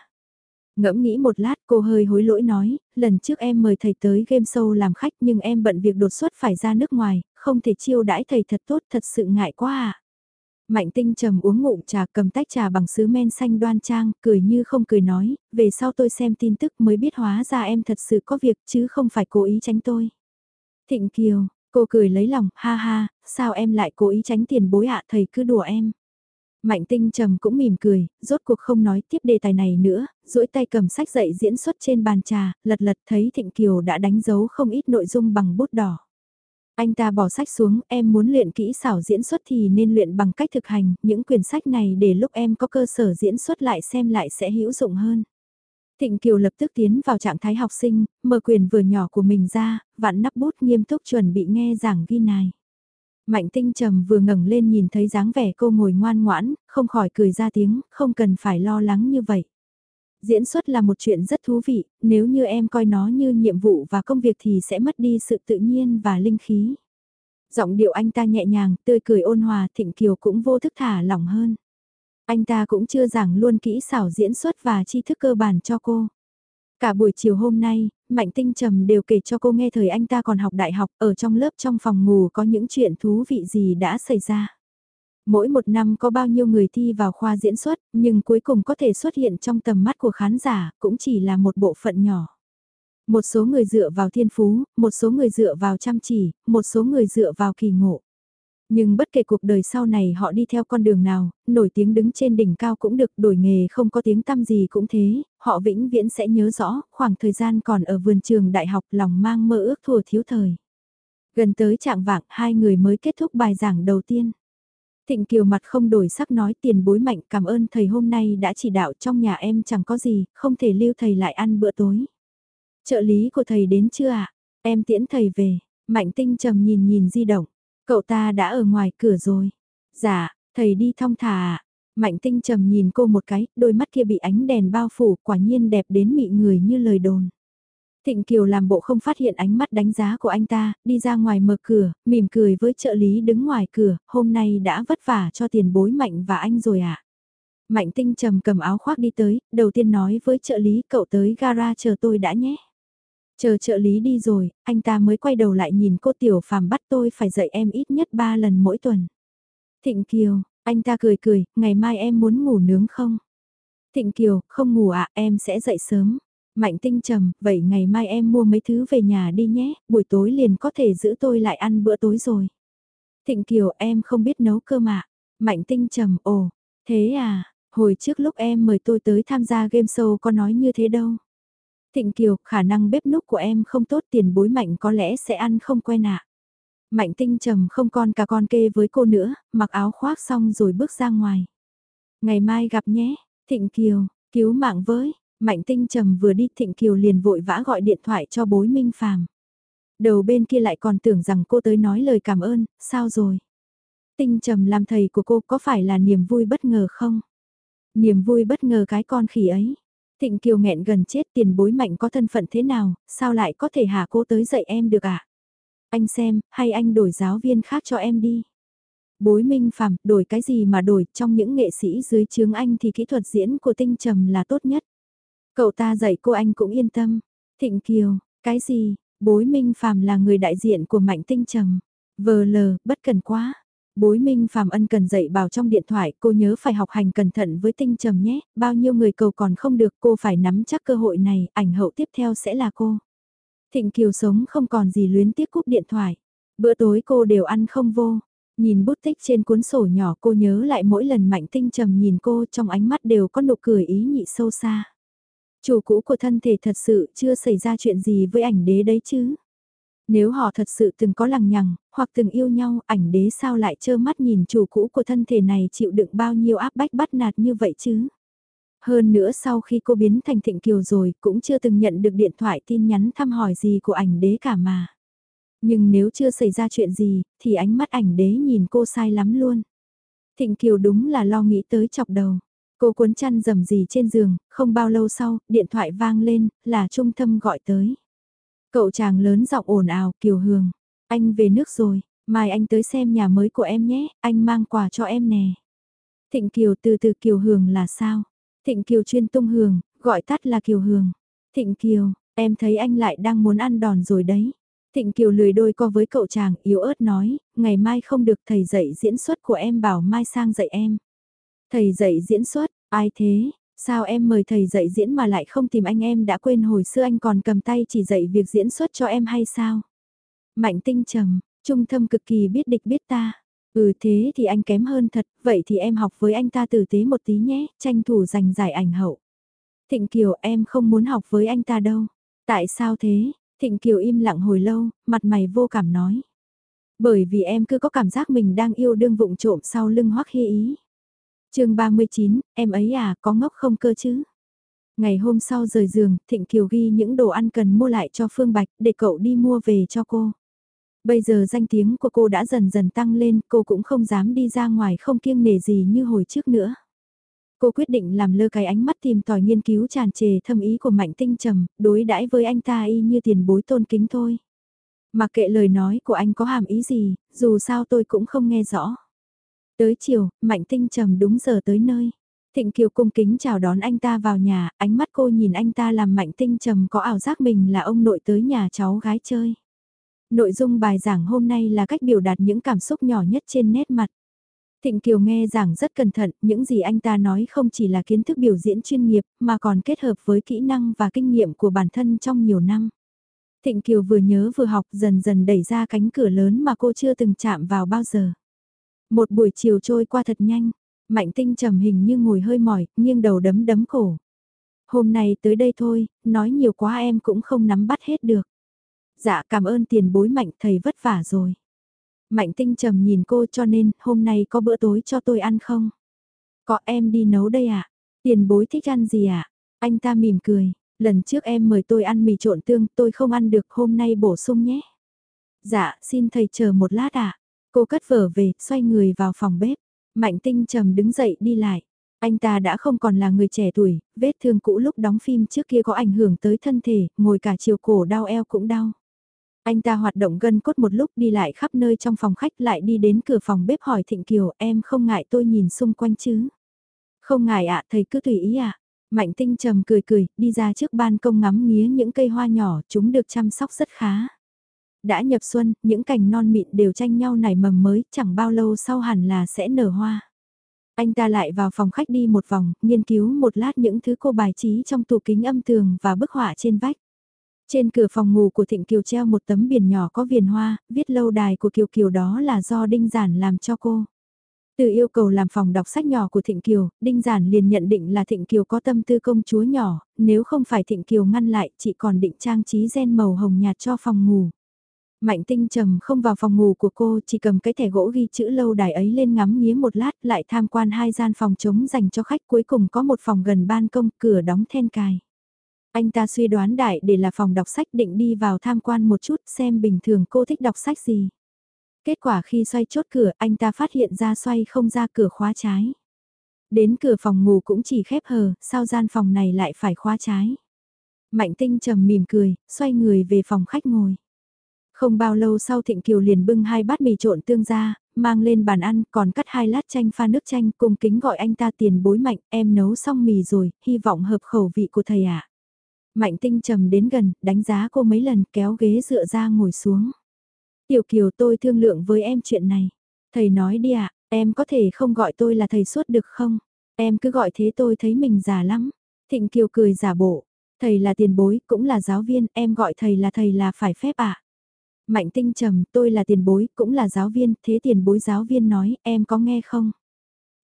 A: Ngẫm nghĩ một lát cô hơi hối lỗi nói, lần trước em mời thầy tới game show làm khách nhưng em bận việc đột xuất phải ra nước ngoài, không thể chiêu đãi thầy thật tốt thật sự ngại quá à. Mạnh tinh trầm uống ngụm trà cầm tách trà bằng sứ men xanh đoan trang, cười như không cười nói, về sau tôi xem tin tức mới biết hóa ra em thật sự có việc chứ không phải cố ý tránh tôi. Thịnh Kiều, cô cười lấy lòng, ha ha, sao em lại cố ý tránh tiền bối ạ thầy cứ đùa em. Mạnh tinh trầm cũng mỉm cười, rốt cuộc không nói tiếp đề tài này nữa, duỗi tay cầm sách dậy diễn xuất trên bàn trà, lật lật thấy Thịnh Kiều đã đánh dấu không ít nội dung bằng bút đỏ. Anh ta bỏ sách xuống, em muốn luyện kỹ xảo diễn xuất thì nên luyện bằng cách thực hành, những quyển sách này để lúc em có cơ sở diễn xuất lại xem lại sẽ hữu dụng hơn. Thịnh Kiều lập tức tiến vào trạng thái học sinh, mở quyền vừa nhỏ của mình ra, vặn nắp bút nghiêm túc chuẩn bị nghe giảng ghi này. Mạnh tinh trầm vừa ngẩng lên nhìn thấy dáng vẻ cô ngồi ngoan ngoãn, không khỏi cười ra tiếng, không cần phải lo lắng như vậy. Diễn xuất là một chuyện rất thú vị, nếu như em coi nó như nhiệm vụ và công việc thì sẽ mất đi sự tự nhiên và linh khí. Giọng điệu anh ta nhẹ nhàng, tươi cười ôn hòa, Thịnh Kiều cũng vô thức thả lỏng hơn. Anh ta cũng chưa giảng luôn kỹ xảo diễn xuất và tri thức cơ bản cho cô. Cả buổi chiều hôm nay, Mạnh Tinh Trầm đều kể cho cô nghe thời anh ta còn học đại học ở trong lớp trong phòng ngủ có những chuyện thú vị gì đã xảy ra. Mỗi một năm có bao nhiêu người thi vào khoa diễn xuất, nhưng cuối cùng có thể xuất hiện trong tầm mắt của khán giả, cũng chỉ là một bộ phận nhỏ. Một số người dựa vào thiên phú, một số người dựa vào chăm chỉ, một số người dựa vào kỳ ngộ. Nhưng bất kể cuộc đời sau này họ đi theo con đường nào, nổi tiếng đứng trên đỉnh cao cũng được, đổi nghề không có tiếng tăm gì cũng thế, họ vĩnh viễn sẽ nhớ rõ, khoảng thời gian còn ở vườn trường đại học lòng mang mơ ước thùa thiếu thời. Gần tới trạng vạng, hai người mới kết thúc bài giảng đầu tiên. Thịnh Kiều mặt không đổi sắc nói tiền bối mạnh cảm ơn thầy hôm nay đã chỉ đạo trong nhà em chẳng có gì, không thể lưu thầy lại ăn bữa tối. Trợ lý của thầy đến chưa ạ? Em tiễn thầy về, mạnh tinh trầm nhìn nhìn di động, cậu ta đã ở ngoài cửa rồi. Dạ, thầy đi thong thả. Mạnh tinh trầm nhìn cô một cái, đôi mắt kia bị ánh đèn bao phủ, quả nhiên đẹp đến mị người như lời đồn. Thịnh Kiều làm bộ không phát hiện ánh mắt đánh giá của anh ta, đi ra ngoài mở cửa, mỉm cười với trợ lý đứng ngoài cửa, hôm nay đã vất vả cho tiền bối Mạnh và anh rồi ạ. À? Mạnh tinh trầm cầm áo khoác đi tới, đầu tiên nói với trợ lý cậu tới gara chờ tôi đã nhé. Chờ trợ lý đi rồi, anh ta mới quay đầu lại nhìn cô tiểu phàm bắt tôi phải dạy em ít nhất 3 lần mỗi tuần. Thịnh Kiều, anh ta cười cười, ngày mai em muốn ngủ nướng không? Thịnh Kiều, không ngủ ạ, em sẽ dậy sớm. Mạnh tinh trầm, vậy ngày mai em mua mấy thứ về nhà đi nhé, buổi tối liền có thể giữ tôi lại ăn bữa tối rồi. Thịnh Kiều em không biết nấu cơ mà. Mạnh tinh trầm, ồ, thế à, hồi trước lúc em mời tôi tới tham gia game show có nói như thế đâu. Thịnh Kiều, khả năng bếp núc của em không tốt tiền bối mạnh có lẽ sẽ ăn không quen ạ. Mạnh tinh trầm không con cả con kê với cô nữa, mặc áo khoác xong rồi bước ra ngoài. Ngày mai gặp nhé, Thịnh Kiều, cứu mạng với, Mạnh tinh trầm vừa đi Thịnh Kiều liền vội vã gọi điện thoại cho bối Minh Phàm. Đầu bên kia lại còn tưởng rằng cô tới nói lời cảm ơn, sao rồi? Tinh trầm làm thầy của cô có phải là niềm vui bất ngờ không? Niềm vui bất ngờ cái con khỉ ấy. Thịnh Kiều nghẹn gần chết tiền bối mạnh có thân phận thế nào, sao lại có thể hạ cô tới dạy em được ạ? À? Anh xem, hay anh đổi giáo viên khác cho em đi. Bối minh phàm, đổi cái gì mà đổi, trong những nghệ sĩ dưới chướng anh thì kỹ thuật diễn của tinh trầm là tốt nhất. Cậu ta dạy cô anh cũng yên tâm. Thịnh Kiều, cái gì, bối minh phàm là người đại diện của mạnh tinh trầm. Vờ lờ, bất cần quá. Bối minh Phạm ân cần dạy bảo trong điện thoại cô nhớ phải học hành cẩn thận với tinh trầm nhé, bao nhiêu người cầu còn không được cô phải nắm chắc cơ hội này, ảnh hậu tiếp theo sẽ là cô. Thịnh Kiều sống không còn gì luyến tiếc cúp điện thoại. Bữa tối cô đều ăn không vô. Nhìn bút tích trên cuốn sổ nhỏ cô nhớ lại mỗi lần mạnh tinh trầm nhìn cô trong ánh mắt đều có nụ cười ý nhị sâu xa. Chủ cũ của thân thể thật sự chưa xảy ra chuyện gì với ảnh đế đấy chứ. Nếu họ thật sự từng có lằng nhằng, hoặc từng yêu nhau, ảnh đế sao lại trơ mắt nhìn chủ cũ của thân thể này chịu đựng bao nhiêu áp bách bắt nạt như vậy chứ? Hơn nữa sau khi cô biến thành thịnh kiều rồi cũng chưa từng nhận được điện thoại tin nhắn thăm hỏi gì của ảnh đế cả mà. Nhưng nếu chưa xảy ra chuyện gì, thì ánh mắt ảnh đế nhìn cô sai lắm luôn. Thịnh kiều đúng là lo nghĩ tới chọc đầu. Cô cuốn chăn dầm gì trên giường, không bao lâu sau, điện thoại vang lên, là trung thâm gọi tới. Cậu chàng lớn giọng ồn ào, Kiều Hương. Anh về nước rồi, mai anh tới xem nhà mới của em nhé, anh mang quà cho em nè. Thịnh Kiều từ từ Kiều Hương là sao? Thịnh Kiều chuyên tung hương, gọi tắt là Kiều Hương. Thịnh Kiều, em thấy anh lại đang muốn ăn đòn rồi đấy. Thịnh Kiều lười đôi co với cậu chàng yếu ớt nói, ngày mai không được thầy dạy diễn xuất của em bảo mai sang dạy em. Thầy dạy diễn xuất, ai thế? Sao em mời thầy dạy diễn mà lại không tìm anh em đã quên hồi xưa anh còn cầm tay chỉ dạy việc diễn xuất cho em hay sao? Mạnh tinh trầm, trung thâm cực kỳ biết địch biết ta. Ừ thế thì anh kém hơn thật, vậy thì em học với anh ta tử tế một tí nhé, tranh thủ giành giải ảnh hậu. Thịnh Kiều em không muốn học với anh ta đâu. Tại sao thế? Thịnh Kiều im lặng hồi lâu, mặt mày vô cảm nói. Bởi vì em cứ có cảm giác mình đang yêu đương vụng trộm sau lưng hoắc hy ý chương 39, em ấy à, có ngốc không cơ chứ? Ngày hôm sau rời giường, Thịnh Kiều ghi những đồ ăn cần mua lại cho Phương Bạch để cậu đi mua về cho cô. Bây giờ danh tiếng của cô đã dần dần tăng lên, cô cũng không dám đi ra ngoài không kiêng nề gì như hồi trước nữa. Cô quyết định làm lơ cái ánh mắt tìm tòi nghiên cứu tràn trề thâm ý của Mạnh Tinh Trầm, đối đãi với anh ta y như tiền bối tôn kính thôi. Mặc kệ lời nói của anh có hàm ý gì, dù sao tôi cũng không nghe rõ. Tới chiều, Mạnh Tinh trầm đúng giờ tới nơi. Thịnh Kiều cung kính chào đón anh ta vào nhà, ánh mắt cô nhìn anh ta làm Mạnh Tinh trầm có ảo giác mình là ông nội tới nhà cháu gái chơi. Nội dung bài giảng hôm nay là cách biểu đạt những cảm xúc nhỏ nhất trên nét mặt. Thịnh Kiều nghe giảng rất cẩn thận, những gì anh ta nói không chỉ là kiến thức biểu diễn chuyên nghiệp, mà còn kết hợp với kỹ năng và kinh nghiệm của bản thân trong nhiều năm. Thịnh Kiều vừa nhớ vừa học dần dần đẩy ra cánh cửa lớn mà cô chưa từng chạm vào bao giờ. Một buổi chiều trôi qua thật nhanh, mạnh tinh trầm hình như ngồi hơi mỏi, nghiêng đầu đấm đấm cổ. Hôm nay tới đây thôi, nói nhiều quá em cũng không nắm bắt hết được. Dạ cảm ơn tiền bối mạnh thầy vất vả rồi. Mạnh tinh trầm nhìn cô cho nên hôm nay có bữa tối cho tôi ăn không? Có em đi nấu đây ạ. À? Tiền bối thích ăn gì ạ? À? Anh ta mỉm cười, lần trước em mời tôi ăn mì trộn tương tôi không ăn được hôm nay bổ sung nhé. Dạ, xin thầy chờ một lát ạ. À? Cô cất vở về, xoay người vào phòng bếp. Mạnh tinh trầm đứng dậy đi lại. Anh ta đã không còn là người trẻ tuổi, vết thương cũ lúc đóng phim trước kia có ảnh hưởng tới thân thể, ngồi cả chiều cổ đau eo cũng đau. Anh ta hoạt động gân cốt một lúc đi lại khắp nơi trong phòng khách lại đi đến cửa phòng bếp hỏi Thịnh Kiều em không ngại tôi nhìn xung quanh chứ. Không ngại ạ thầy cứ tùy ý ạ. Mạnh tinh trầm cười cười, đi ra trước ban công ngắm nghía những cây hoa nhỏ, chúng được chăm sóc rất khá. Đã nhập xuân, những cành non mịn đều tranh nhau nảy mầm mới, chẳng bao lâu sau hẳn là sẽ nở hoa. Anh ta lại vào phòng khách đi một vòng, nghiên cứu một lát những thứ cô bài trí trong tủ kính âm tường và bức họa trên vách. Trên cửa phòng ngủ của Thịnh Kiều treo một tấm biển nhỏ có viền hoa, viết lâu đài của Kiều Kiều đó là do Đinh Giản làm cho cô. Từ yêu cầu làm phòng đọc sách nhỏ của Thịnh Kiều, Đinh Giản liền nhận định là Thịnh Kiều có tâm tư công chúa nhỏ, nếu không phải Thịnh Kiều ngăn lại, chị còn định trang trí gen màu hồng nhạt cho phòng ngủ. Mạnh tinh trầm không vào phòng ngủ của cô, chỉ cầm cái thẻ gỗ ghi chữ lâu đài ấy lên ngắm nghía một lát, lại tham quan hai gian phòng trống dành cho khách cuối cùng có một phòng gần ban công, cửa đóng then cài. Anh ta suy đoán đại để là phòng đọc sách định đi vào tham quan một chút xem bình thường cô thích đọc sách gì. Kết quả khi xoay chốt cửa anh ta phát hiện ra xoay không ra cửa khóa trái. Đến cửa phòng ngủ cũng chỉ khép hờ, sao gian phòng này lại phải khóa trái. Mạnh tinh trầm mỉm cười, xoay người về phòng khách ngồi. Không bao lâu sau Thịnh Kiều liền bưng hai bát mì trộn tương ra, mang lên bàn ăn, còn cắt hai lát chanh pha nước chanh cùng kính gọi anh ta tiền bối mạnh, em nấu xong mì rồi, hy vọng hợp khẩu vị của thầy ạ. Mạnh tinh trầm đến gần, đánh giá cô mấy lần kéo ghế dựa ra ngồi xuống. Tiểu Kiều tôi thương lượng với em chuyện này. Thầy nói đi ạ, em có thể không gọi tôi là thầy suốt được không? Em cứ gọi thế tôi thấy mình già lắm. Thịnh Kiều cười giả bộ. Thầy là tiền bối, cũng là giáo viên, em gọi thầy là thầy là phải phép ạ. Mạnh tinh trầm, tôi là tiền bối, cũng là giáo viên, thế tiền bối giáo viên nói, em có nghe không?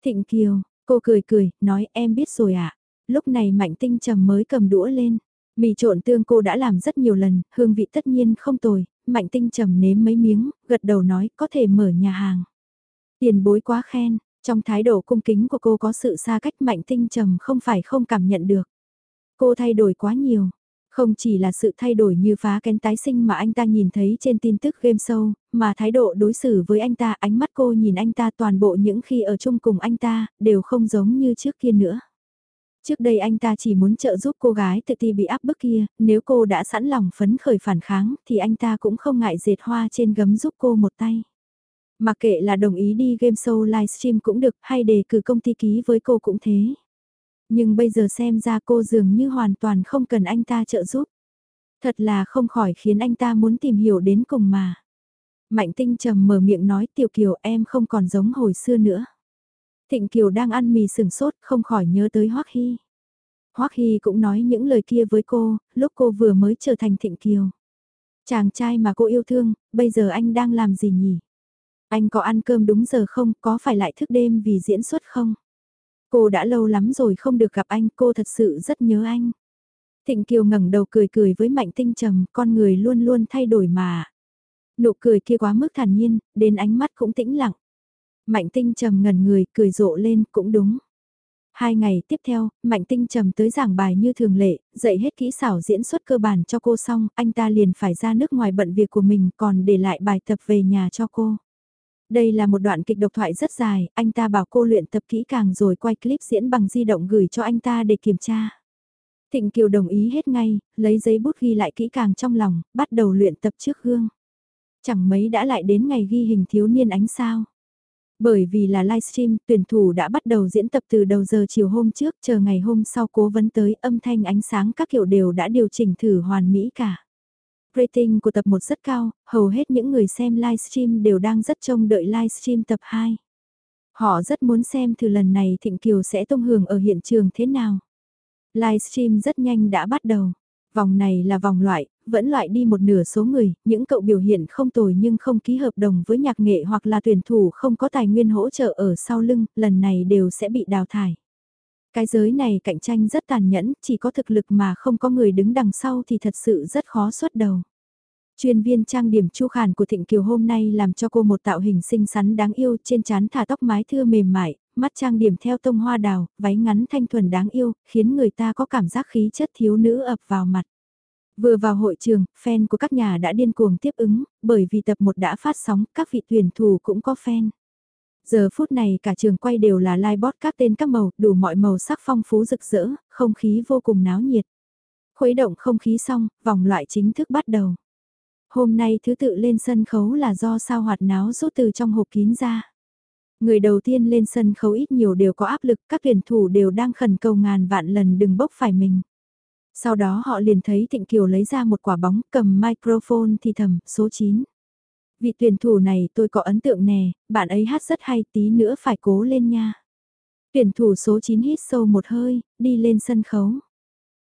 A: Thịnh Kiều, cô cười cười, nói em biết rồi ạ. Lúc này mạnh tinh trầm mới cầm đũa lên. Mì trộn tương cô đã làm rất nhiều lần, hương vị tất nhiên không tồi, mạnh tinh trầm nếm mấy miếng, gật đầu nói có thể mở nhà hàng. Tiền bối quá khen, trong thái độ cung kính của cô có sự xa cách mạnh tinh trầm không phải không cảm nhận được. Cô thay đổi quá nhiều, không chỉ là sự thay đổi như phá kén tái sinh mà anh ta nhìn thấy trên tin tức game show, mà thái độ đối xử với anh ta, ánh mắt cô nhìn anh ta toàn bộ những khi ở chung cùng anh ta, đều không giống như trước kia nữa. Trước đây anh ta chỉ muốn trợ giúp cô gái tự ti bị áp bức kia, nếu cô đã sẵn lòng phấn khởi phản kháng thì anh ta cũng không ngại dệt hoa trên gấm giúp cô một tay. Mà kệ là đồng ý đi game show livestream cũng được hay đề cử công ty ký với cô cũng thế. Nhưng bây giờ xem ra cô dường như hoàn toàn không cần anh ta trợ giúp. Thật là không khỏi khiến anh ta muốn tìm hiểu đến cùng mà. Mạnh tinh trầm mở miệng nói tiểu kiều em không còn giống hồi xưa nữa. Thịnh Kiều đang ăn mì sừng sốt không khỏi nhớ tới Hoắc Hy. Hoắc Hy cũng nói những lời kia với cô, lúc cô vừa mới trở thành Thịnh Kiều. Chàng trai mà cô yêu thương, bây giờ anh đang làm gì nhỉ? Anh có ăn cơm đúng giờ không, có phải lại thức đêm vì diễn xuất không? Cô đã lâu lắm rồi không được gặp anh, cô thật sự rất nhớ anh. Thịnh Kiều ngẩng đầu cười cười với Mạnh Tinh Trầm, con người luôn luôn thay đổi mà. Nụ cười kia quá mức thản nhiên, đến ánh mắt cũng tĩnh lặng. Mạnh tinh trầm ngẩn người, cười rộ lên, cũng đúng. Hai ngày tiếp theo, Mạnh Tinh trầm tới giảng bài như thường lệ, dạy hết kỹ xảo diễn xuất cơ bản cho cô xong, anh ta liền phải ra nước ngoài bận việc của mình còn để lại bài tập về nhà cho cô. Đây là một đoạn kịch độc thoại rất dài, anh ta bảo cô luyện tập kỹ càng rồi quay clip diễn bằng di động gửi cho anh ta để kiểm tra. Thịnh Kiều đồng ý hết ngay, lấy giấy bút ghi lại kỹ càng trong lòng, bắt đầu luyện tập trước gương. Chẳng mấy đã lại đến ngày ghi hình thiếu niên ánh sao. Bởi vì là livestream, tuyển thủ đã bắt đầu diễn tập từ đầu giờ chiều hôm trước, chờ ngày hôm sau cố vấn tới âm thanh ánh sáng các kiểu đều đã điều chỉnh thử hoàn mỹ cả. Rating của tập 1 rất cao, hầu hết những người xem livestream đều đang rất trông đợi livestream tập 2. Họ rất muốn xem thử lần này Thịnh Kiều sẽ tông hưởng ở hiện trường thế nào. Livestream rất nhanh đã bắt đầu. Vòng này là vòng loại, vẫn loại đi một nửa số người, những cậu biểu hiện không tồi nhưng không ký hợp đồng với nhạc nghệ hoặc là tuyển thủ không có tài nguyên hỗ trợ ở sau lưng, lần này đều sẽ bị đào thải. Cái giới này cạnh tranh rất tàn nhẫn, chỉ có thực lực mà không có người đứng đằng sau thì thật sự rất khó xuất đầu. Chuyên viên trang điểm chu khản của Thịnh Kiều hôm nay làm cho cô một tạo hình xinh xắn đáng yêu trên trán thả tóc mái thưa mềm mại, mắt trang điểm theo tông hoa đào, váy ngắn thanh thuần đáng yêu, khiến người ta có cảm giác khí chất thiếu nữ ập vào mặt. Vừa vào hội trường, fan của các nhà đã điên cuồng tiếp ứng, bởi vì tập 1 đã phát sóng, các vị tuyển thủ cũng có fan. Giờ phút này cả trường quay đều là live bot các tên các màu, đủ mọi màu sắc phong phú rực rỡ, không khí vô cùng náo nhiệt. Khuấy động không khí xong, vòng loại chính thức bắt đầu. Hôm nay thứ tự lên sân khấu là do sao hoạt náo rút từ trong hộp kín ra. Người đầu tiên lên sân khấu ít nhiều đều có áp lực, các tuyển thủ đều đang khẩn cầu ngàn vạn lần đừng bốc phải mình. Sau đó họ liền thấy Thịnh Kiều lấy ra một quả bóng cầm microphone thì thầm, số 9. Vị tuyển thủ này tôi có ấn tượng nè, bạn ấy hát rất hay tí nữa phải cố lên nha. Tuyển thủ số 9 hít sâu một hơi, đi lên sân khấu.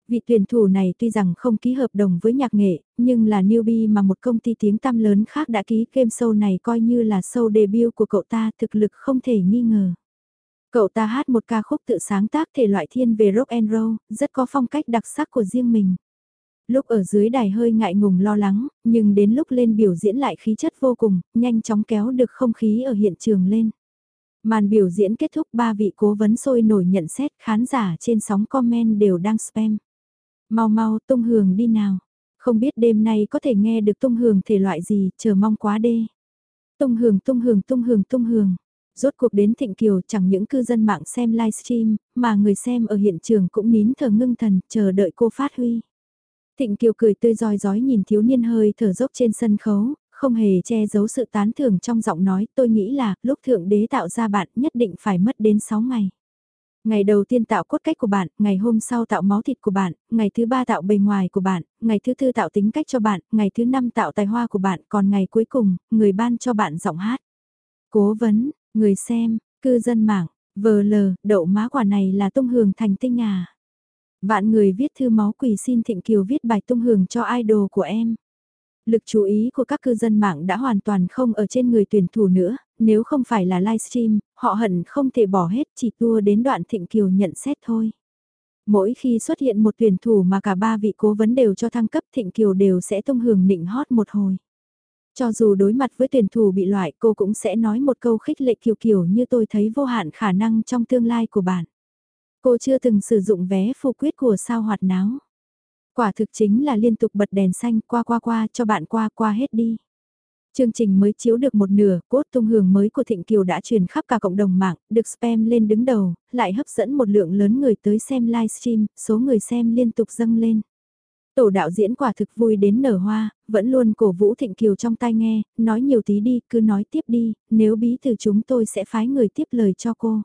A: Vị tuyển thủ này tuy rằng không ký hợp đồng với nhạc nghệ, nhưng là newbie mà một công ty tiếng tăm lớn khác đã ký game show này coi như là show debut của cậu ta thực lực không thể nghi ngờ. Cậu ta hát một ca khúc tự sáng tác thể loại thiên về rock and roll, rất có phong cách đặc sắc của riêng mình. Lúc ở dưới đài hơi ngại ngùng lo lắng, nhưng đến lúc lên biểu diễn lại khí chất vô cùng, nhanh chóng kéo được không khí ở hiện trường lên. Màn biểu diễn kết thúc ba vị cố vấn sôi nổi nhận xét khán giả trên sóng comment đều đang spam. Mau mau tung hường đi nào. Không biết đêm nay có thể nghe được tung hường thể loại gì, chờ mong quá đê. Tung hường tung hường tung hường tung hường. Rốt cuộc đến Thịnh Kiều chẳng những cư dân mạng xem livestream, mà người xem ở hiện trường cũng nín thở ngưng thần, chờ đợi cô phát huy. Thịnh Kiều cười tươi roi rói nhìn thiếu niên hơi thở dốc trên sân khấu, không hề che giấu sự tán thưởng trong giọng nói, tôi nghĩ là, lúc thượng đế tạo ra bạn nhất định phải mất đến 6 ngày. Ngày đầu tiên tạo cốt cách của bạn, ngày hôm sau tạo máu thịt của bạn, ngày thứ ba tạo bề ngoài của bạn, ngày thứ tư tạo tính cách cho bạn, ngày thứ năm tạo tài hoa của bạn, còn ngày cuối cùng, người ban cho bạn giọng hát. Cố vấn, người xem, cư dân mạng, vờ lờ, đậu má quả này là tung hường thành tinh à. Vạn người viết thư máu quỷ xin Thịnh Kiều viết bài tung hưởng cho idol của em. Lực chú ý của các cư dân mạng đã hoàn toàn không ở trên người tuyển thủ nữa, nếu không phải là livestream, họ hận không thể bỏ hết chỉ tua đến đoạn Thịnh Kiều nhận xét thôi. Mỗi khi xuất hiện một tuyển thủ mà cả ba vị cố vấn đều cho thăng cấp Thịnh Kiều đều sẽ tung hưởng nịnh hót một hồi. Cho dù đối mặt với tuyển thủ bị loại cô cũng sẽ nói một câu khích lệ Kiều Kiều như tôi thấy vô hạn khả năng trong tương lai của bạn. Cô chưa từng sử dụng vé phù quyết của sao hoạt náo. Quả thực chính là liên tục bật đèn xanh qua qua qua cho bạn qua qua hết đi. Chương trình mới chiếu được một nửa, cốt tung hưởng mới của Thịnh Kiều đã truyền khắp cả cộng đồng mạng, được spam lên đứng đầu, lại hấp dẫn một lượng lớn người tới xem livestream, số người xem liên tục dâng lên. Tổ đạo diễn quả thực vui đến nở hoa, vẫn luôn cổ vũ Thịnh Kiều trong tai nghe, nói nhiều tí đi, cứ nói tiếp đi, nếu bí từ chúng tôi sẽ phái người tiếp lời cho cô.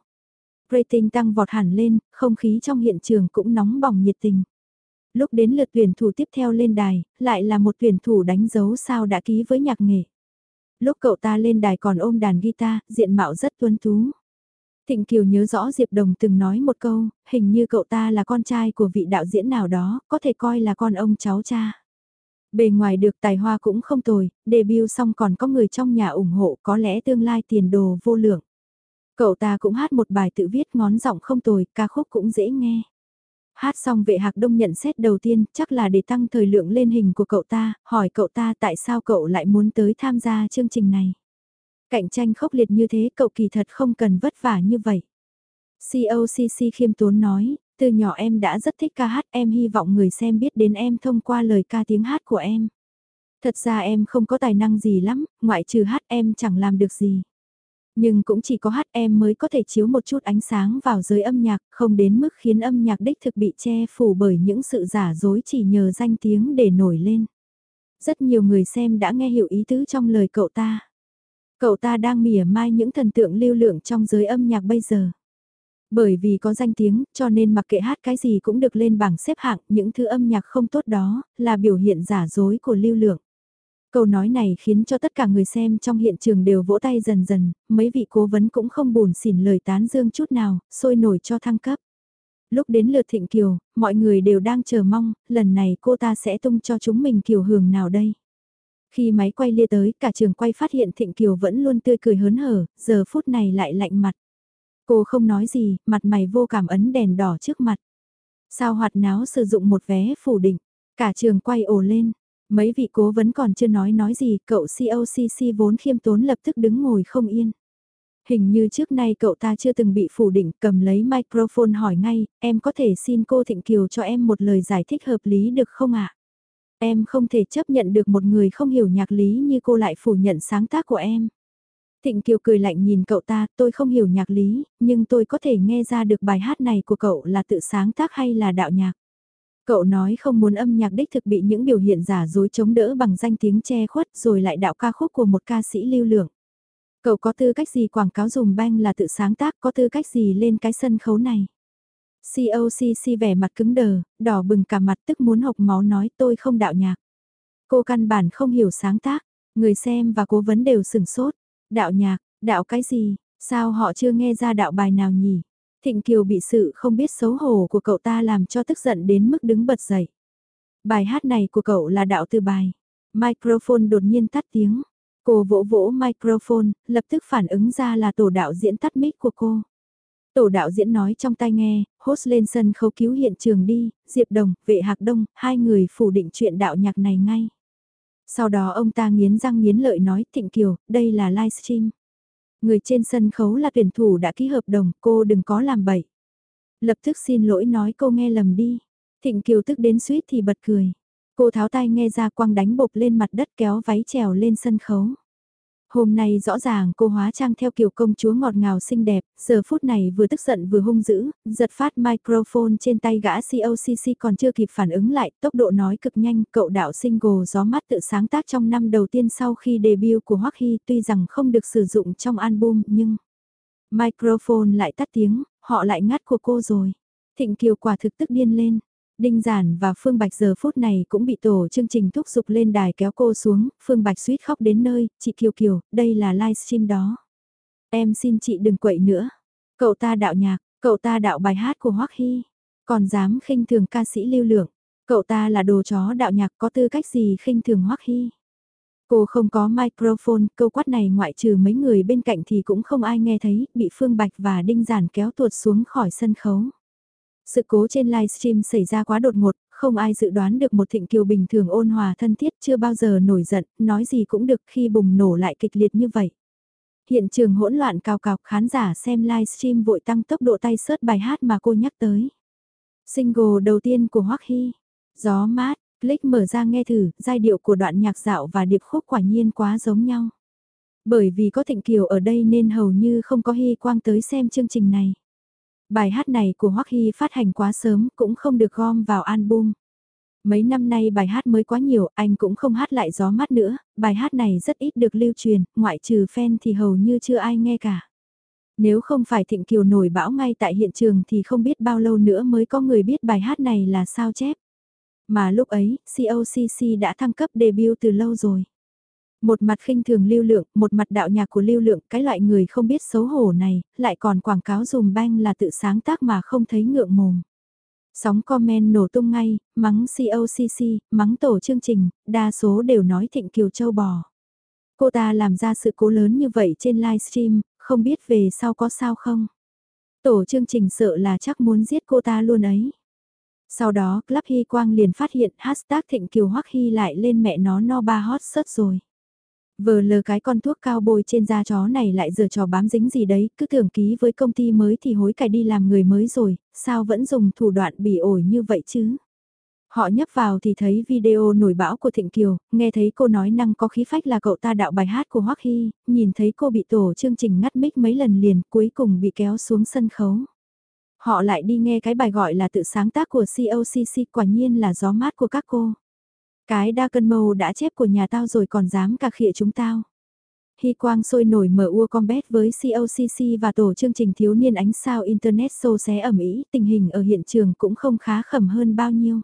A: Rating tăng vọt hẳn lên, không khí trong hiện trường cũng nóng bỏng nhiệt tình. Lúc đến lượt tuyển thủ tiếp theo lên đài, lại là một tuyển thủ đánh dấu sao đã ký với nhạc nghệ. Lúc cậu ta lên đài còn ôm đàn guitar, diện mạo rất tuấn tú. Thịnh Kiều nhớ rõ Diệp Đồng từng nói một câu, hình như cậu ta là con trai của vị đạo diễn nào đó, có thể coi là con ông cháu cha. Bề ngoài được tài hoa cũng không tồi, debut xong còn có người trong nhà ủng hộ có lẽ tương lai tiền đồ vô lượng. Cậu ta cũng hát một bài tự viết ngón giọng không tồi, ca khúc cũng dễ nghe. Hát xong vệ hạc đông nhận xét đầu tiên chắc là để tăng thời lượng lên hình của cậu ta, hỏi cậu ta tại sao cậu lại muốn tới tham gia chương trình này. Cạnh tranh khốc liệt như thế cậu kỳ thật không cần vất vả như vậy. COCC khiêm tốn nói, từ nhỏ em đã rất thích ca hát em hy vọng người xem biết đến em thông qua lời ca tiếng hát của em. Thật ra em không có tài năng gì lắm, ngoại trừ hát em chẳng làm được gì. Nhưng cũng chỉ có hát em mới có thể chiếu một chút ánh sáng vào giới âm nhạc, không đến mức khiến âm nhạc đích thực bị che phủ bởi những sự giả dối chỉ nhờ danh tiếng để nổi lên. Rất nhiều người xem đã nghe hiểu ý tứ trong lời cậu ta. Cậu ta đang mỉa mai những thần tượng lưu lượng trong giới âm nhạc bây giờ. Bởi vì có danh tiếng, cho nên mặc kệ hát cái gì cũng được lên bảng xếp hạng, những thứ âm nhạc không tốt đó, là biểu hiện giả dối của lưu lượng. Câu nói này khiến cho tất cả người xem trong hiện trường đều vỗ tay dần dần, mấy vị cố vấn cũng không buồn xỉn lời tán dương chút nào, sôi nổi cho thăng cấp. Lúc đến lượt Thịnh Kiều, mọi người đều đang chờ mong, lần này cô ta sẽ tung cho chúng mình Kiều hưởng nào đây. Khi máy quay lia tới, cả trường quay phát hiện Thịnh Kiều vẫn luôn tươi cười hớn hở, giờ phút này lại lạnh mặt. Cô không nói gì, mặt mày vô cảm ấn đèn đỏ trước mặt. Sao hoạt náo sử dụng một vé phủ định, cả trường quay ồ lên, Mấy vị cố vấn còn chưa nói nói gì, cậu COCC vốn khiêm tốn lập tức đứng ngồi không yên. Hình như trước nay cậu ta chưa từng bị phủ định cầm lấy microphone hỏi ngay, em có thể xin cô Thịnh Kiều cho em một lời giải thích hợp lý được không ạ? Em không thể chấp nhận được một người không hiểu nhạc lý như cô lại phủ nhận sáng tác của em. Thịnh Kiều cười lạnh nhìn cậu ta, tôi không hiểu nhạc lý, nhưng tôi có thể nghe ra được bài hát này của cậu là tự sáng tác hay là đạo nhạc. Cậu nói không muốn âm nhạc đích thực bị những biểu hiện giả dối chống đỡ bằng danh tiếng che khuất rồi lại đạo ca khúc của một ca sĩ lưu lượng. Cậu có tư cách gì quảng cáo dùng bang là tự sáng tác, có tư cách gì lên cái sân khấu này? COCC vẻ mặt cứng đờ, đỏ bừng cả mặt tức muốn hộc máu nói tôi không đạo nhạc. Cô căn bản không hiểu sáng tác, người xem và cố vấn đều sửng sốt. Đạo nhạc, đạo cái gì, sao họ chưa nghe ra đạo bài nào nhỉ? Thịnh Kiều bị sự không biết xấu hổ của cậu ta làm cho tức giận đến mức đứng bật dậy. Bài hát này của cậu là đạo từ bài. Microphone đột nhiên tắt tiếng. Cô vỗ vỗ microphone, lập tức phản ứng ra là tổ đạo diễn tắt mic của cô. Tổ đạo diễn nói trong tai nghe, host lên sân khấu cứu hiện trường đi, Diệp Đồng, vệ Hạc Đông, hai người phủ định chuyện đạo nhạc này ngay. Sau đó ông ta nghiến răng nghiến lợi nói Thịnh Kiều, đây là livestream. Người trên sân khấu là tuyển thủ đã ký hợp đồng, cô đừng có làm bậy. Lập tức xin lỗi nói cô nghe lầm đi. Thịnh Kiều tức đến suýt thì bật cười. Cô tháo tay nghe ra quăng đánh bột lên mặt đất kéo váy trèo lên sân khấu. Hôm nay rõ ràng cô hóa trang theo kiểu công chúa ngọt ngào xinh đẹp, giờ phút này vừa tức giận vừa hung dữ, giật phát microphone trên tay gã COCC còn chưa kịp phản ứng lại, tốc độ nói cực nhanh, cậu đạo single gió mắt tự sáng tác trong năm đầu tiên sau khi debut của Hoắc Hy tuy rằng không được sử dụng trong album nhưng microphone lại tắt tiếng, họ lại ngắt của cô rồi. Thịnh Kiều quả thực tức điên lên. Đinh Giản và Phương Bạch giờ phút này cũng bị tổ chương trình thúc giục lên đài kéo cô xuống, Phương Bạch suýt khóc đến nơi, chị Kiều Kiều, đây là livestream đó. Em xin chị đừng quậy nữa. Cậu ta đạo nhạc, cậu ta đạo bài hát của Hoắc Hy, còn dám khinh thường ca sĩ lưu lượng. Cậu ta là đồ chó đạo nhạc có tư cách gì khinh thường Hoắc Hy. Cô không có microphone, câu quát này ngoại trừ mấy người bên cạnh thì cũng không ai nghe thấy, bị Phương Bạch và Đinh Giản kéo tuột xuống khỏi sân khấu. Sự cố trên livestream xảy ra quá đột ngột, không ai dự đoán được một thịnh kiều bình thường ôn hòa thân thiết chưa bao giờ nổi giận, nói gì cũng được khi bùng nổ lại kịch liệt như vậy. Hiện trường hỗn loạn cao cào khán giả xem livestream vội tăng tốc độ tay sớt bài hát mà cô nhắc tới. Single đầu tiên của Hoắc Hy, Gió mát, click mở ra nghe thử, giai điệu của đoạn nhạc dạo và điệp khúc quả nhiên quá giống nhau. Bởi vì có Thịnh Kiều ở đây nên hầu như không có Hy Quang tới xem chương trình này. Bài hát này của Hoắc Hy phát hành quá sớm cũng không được gom vào album. Mấy năm nay bài hát mới quá nhiều, anh cũng không hát lại gió mát nữa, bài hát này rất ít được lưu truyền, ngoại trừ fan thì hầu như chưa ai nghe cả. Nếu không phải Thịnh Kiều nổi bão ngay tại hiện trường thì không biết bao lâu nữa mới có người biết bài hát này là sao chép. Mà lúc ấy, COCC đã thăng cấp debut từ lâu rồi. Một mặt khinh thường lưu lượng, một mặt đạo nhạc của lưu lượng, cái loại người không biết xấu hổ này, lại còn quảng cáo dùm banh là tự sáng tác mà không thấy ngượng mồm. Sóng comment nổ tung ngay, mắng COCC, mắng tổ chương trình, đa số đều nói Thịnh Kiều Châu bò. Cô ta làm ra sự cố lớn như vậy trên livestream, không biết về sau có sao không. Tổ chương trình sợ là chắc muốn giết cô ta luôn ấy. Sau đó, Club Hy Quang liền phát hiện hashtag Thịnh Kiều Hoắc Hy lại lên mẹ nó no ba hot sớt rồi. Vờ lờ cái con thuốc cao bôi trên da chó này lại giờ trò bám dính gì đấy, cứ tưởng ký với công ty mới thì hối cải đi làm người mới rồi, sao vẫn dùng thủ đoạn bỉ ổi như vậy chứ? Họ nhấp vào thì thấy video nổi bão của Thịnh Kiều, nghe thấy cô nói năng có khí phách là cậu ta đạo bài hát của Hoắc Hy, nhìn thấy cô bị tổ chương trình ngắt mic mấy lần liền cuối cùng bị kéo xuống sân khấu. Họ lại đi nghe cái bài gọi là tự sáng tác của COCC quả nhiên là gió mát của các cô. Cái đa cân mâu đã chép của nhà tao rồi còn dám cà khịa chúng tao. Hy quang sôi nổi mở ua combat với COCC và tổ chương trình thiếu niên ánh sao Internet xô xé ẩm ý, tình hình ở hiện trường cũng không khá khẩm hơn bao nhiêu.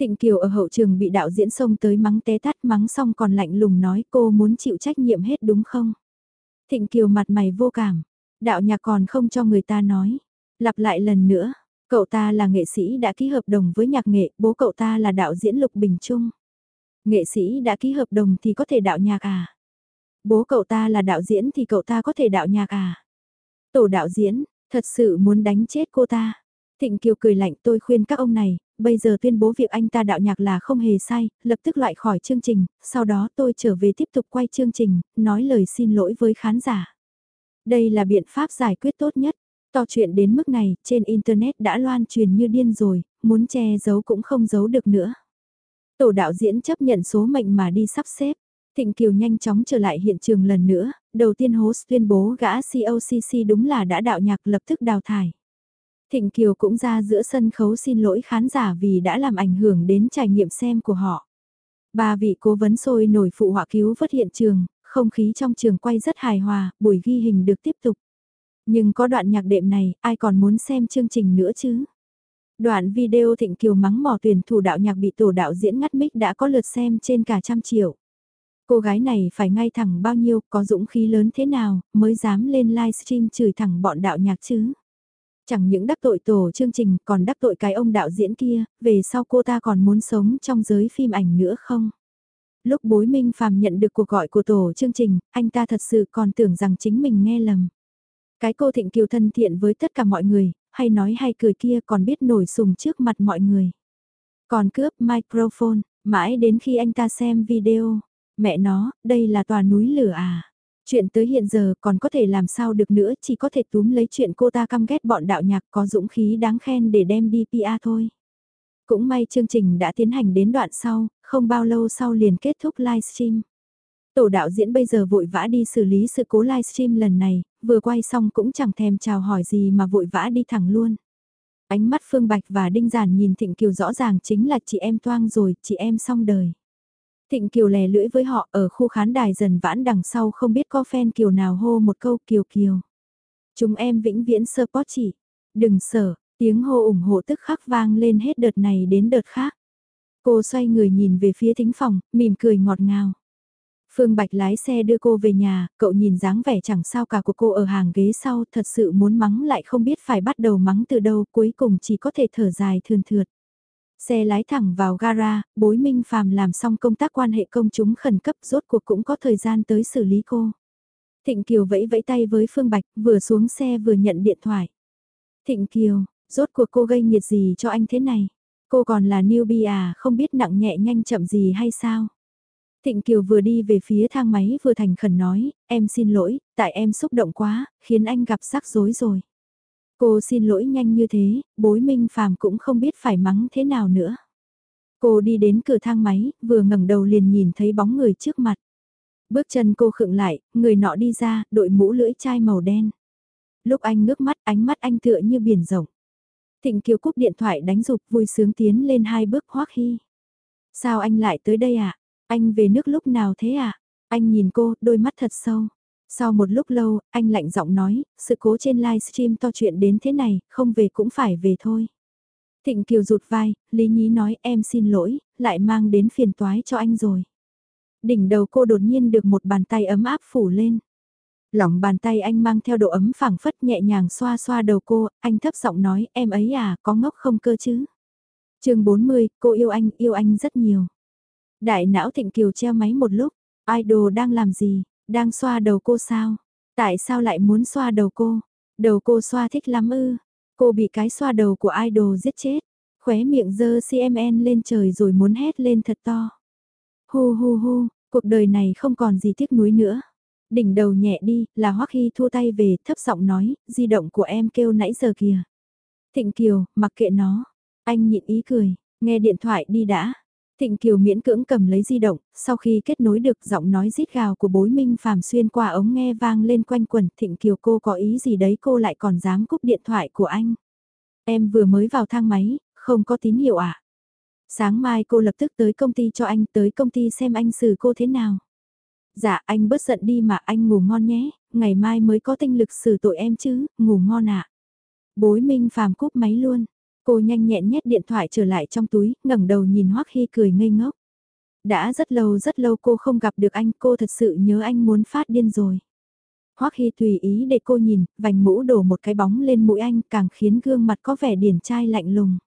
A: Thịnh Kiều ở hậu trường bị đạo diễn xông tới mắng té tắt mắng xong còn lạnh lùng nói cô muốn chịu trách nhiệm hết đúng không? Thịnh Kiều mặt mày vô cảm, đạo nhạc còn không cho người ta nói. Lặp lại lần nữa, Cậu ta là nghệ sĩ đã ký hợp đồng với nhạc nghệ, bố cậu ta là đạo diễn Lục Bình Trung. Nghệ sĩ đã ký hợp đồng thì có thể đạo nhạc à? Bố cậu ta là đạo diễn thì cậu ta có thể đạo nhạc à? Tổ đạo diễn, thật sự muốn đánh chết cô ta. Thịnh Kiều cười lạnh tôi khuyên các ông này, bây giờ tuyên bố việc anh ta đạo nhạc là không hề sai, lập tức loại khỏi chương trình, sau đó tôi trở về tiếp tục quay chương trình, nói lời xin lỗi với khán giả. Đây là biện pháp giải quyết tốt nhất. To chuyện đến mức này, trên Internet đã loan truyền như điên rồi, muốn che giấu cũng không giấu được nữa. Tổ đạo diễn chấp nhận số mệnh mà đi sắp xếp. Thịnh Kiều nhanh chóng trở lại hiện trường lần nữa, đầu tiên host tuyên bố gã COCC đúng là đã đạo nhạc lập tức đào thải. Thịnh Kiều cũng ra giữa sân khấu xin lỗi khán giả vì đã làm ảnh hưởng đến trải nghiệm xem của họ. Ba vị cố vấn sôi nổi phụ họa cứu vớt hiện trường, không khí trong trường quay rất hài hòa, buổi ghi hình được tiếp tục. Nhưng có đoạn nhạc đệm này, ai còn muốn xem chương trình nữa chứ? Đoạn video Thịnh Kiều mắng mỏ tuyển thủ đạo nhạc bị tổ đạo diễn ngắt mic đã có lượt xem trên cả trăm triệu. Cô gái này phải ngay thẳng bao nhiêu, có dũng khí lớn thế nào, mới dám lên livestream chửi thẳng bọn đạo nhạc chứ? Chẳng những đắc tội tổ chương trình còn đắc tội cái ông đạo diễn kia, về sau cô ta còn muốn sống trong giới phim ảnh nữa không? Lúc bối minh phàm nhận được cuộc gọi của tổ chương trình, anh ta thật sự còn tưởng rằng chính mình nghe lầm. Cái cô thịnh kiều thân thiện với tất cả mọi người, hay nói hay cười kia còn biết nổi sùng trước mặt mọi người. Còn cướp microphone, mãi đến khi anh ta xem video, mẹ nó, đây là tòa núi lửa à. Chuyện tới hiện giờ còn có thể làm sao được nữa chỉ có thể túm lấy chuyện cô ta căm ghét bọn đạo nhạc có dũng khí đáng khen để đem đi PA thôi. Cũng may chương trình đã tiến hành đến đoạn sau, không bao lâu sau liền kết thúc livestream. Tổ đạo diễn bây giờ vội vã đi xử lý sự cố livestream lần này, vừa quay xong cũng chẳng thèm chào hỏi gì mà vội vã đi thẳng luôn. Ánh mắt Phương Bạch và Đinh Giản nhìn Thịnh Kiều rõ ràng chính là chị em toang rồi, chị em xong đời. Thịnh Kiều lè lưỡi với họ ở khu khán đài dần vãn đằng sau không biết có fan Kiều nào hô một câu Kiều Kiều. Chúng em vĩnh viễn support chị. Đừng sợ, tiếng hô ủng hộ tức khắc vang lên hết đợt này đến đợt khác. Cô xoay người nhìn về phía thính phòng, mỉm cười ngọt ngào. Phương Bạch lái xe đưa cô về nhà, cậu nhìn dáng vẻ chẳng sao cả của cô ở hàng ghế sau thật sự muốn mắng lại không biết phải bắt đầu mắng từ đâu cuối cùng chỉ có thể thở dài thườn thượt. Xe lái thẳng vào gara, bối minh phàm làm xong công tác quan hệ công chúng khẩn cấp rốt cuộc cũng có thời gian tới xử lý cô. Thịnh Kiều vẫy vẫy tay với Phương Bạch, vừa xuống xe vừa nhận điện thoại. Thịnh Kiều, rốt cuộc cô gây nhiệt gì cho anh thế này? Cô còn là newbie à, không biết nặng nhẹ nhanh chậm gì hay sao? Thịnh Kiều vừa đi về phía thang máy vừa thành khẩn nói, em xin lỗi, tại em xúc động quá, khiến anh gặp rắc rối rồi. Cô xin lỗi nhanh như thế, bối minh phàm cũng không biết phải mắng thế nào nữa. Cô đi đến cửa thang máy, vừa ngẩng đầu liền nhìn thấy bóng người trước mặt. Bước chân cô khựng lại, người nọ đi ra, đội mũ lưỡi chai màu đen. Lúc anh ngước mắt, ánh mắt anh tựa như biển rộng. Thịnh Kiều cúp điện thoại đánh dục vui sướng tiến lên hai bước hoắc hy. Sao anh lại tới đây ạ? À? Anh về nước lúc nào thế ạ? À? Anh nhìn cô, đôi mắt thật sâu. Sau một lúc lâu, anh lạnh giọng nói, sự cố trên livestream to chuyện đến thế này, không về cũng phải về thôi. Thịnh Kiều rụt vai, Lý Nhí nói em xin lỗi, lại mang đến phiền toái cho anh rồi. Đỉnh đầu cô đột nhiên được một bàn tay ấm áp phủ lên. Lỏng bàn tay anh mang theo độ ấm phẳng phất nhẹ nhàng xoa xoa đầu cô, anh thấp giọng nói em ấy à, có ngốc không cơ chứ. chương 40, cô yêu anh, yêu anh rất nhiều. Đại não Thịnh Kiều treo máy một lúc, idol đang làm gì, đang xoa đầu cô sao? Tại sao lại muốn xoa đầu cô? Đầu cô xoa thích lắm ư? Cô bị cái xoa đầu của idol giết chết. Khóe miệng dơ CMN lên trời rồi muốn hét lên thật to. Hu hu hu, cuộc đời này không còn gì tiếc nuối nữa. Đỉnh đầu nhẹ đi, là Hoắc Hy thua tay về, thấp giọng nói, di động của em kêu nãy giờ kìa. Thịnh Kiều, mặc kệ nó. Anh nhịn ý cười, nghe điện thoại đi đã. Thịnh Kiều miễn cưỡng cầm lấy di động, sau khi kết nối được giọng nói rít gào của bối minh phàm xuyên qua ống nghe vang lên quanh quần Thịnh Kiều cô có ý gì đấy cô lại còn dám cúp điện thoại của anh. Em vừa mới vào thang máy, không có tín hiệu à? Sáng mai cô lập tức tới công ty cho anh tới công ty xem anh xử cô thế nào. Dạ anh bớt giận đi mà anh ngủ ngon nhé, ngày mai mới có tinh lực xử tội em chứ, ngủ ngon ạ. À? Bối minh phàm cúp máy luôn. Cô nhanh nhẹn nhét điện thoại trở lại trong túi, ngẩng đầu nhìn Hoắc Hy cười ngây ngốc. Đã rất lâu rất lâu cô không gặp được anh, cô thật sự nhớ anh muốn phát điên rồi. Hoắc Hy tùy ý để cô nhìn, vành mũ đổ một cái bóng lên mũi anh càng khiến gương mặt có vẻ điển trai lạnh lùng.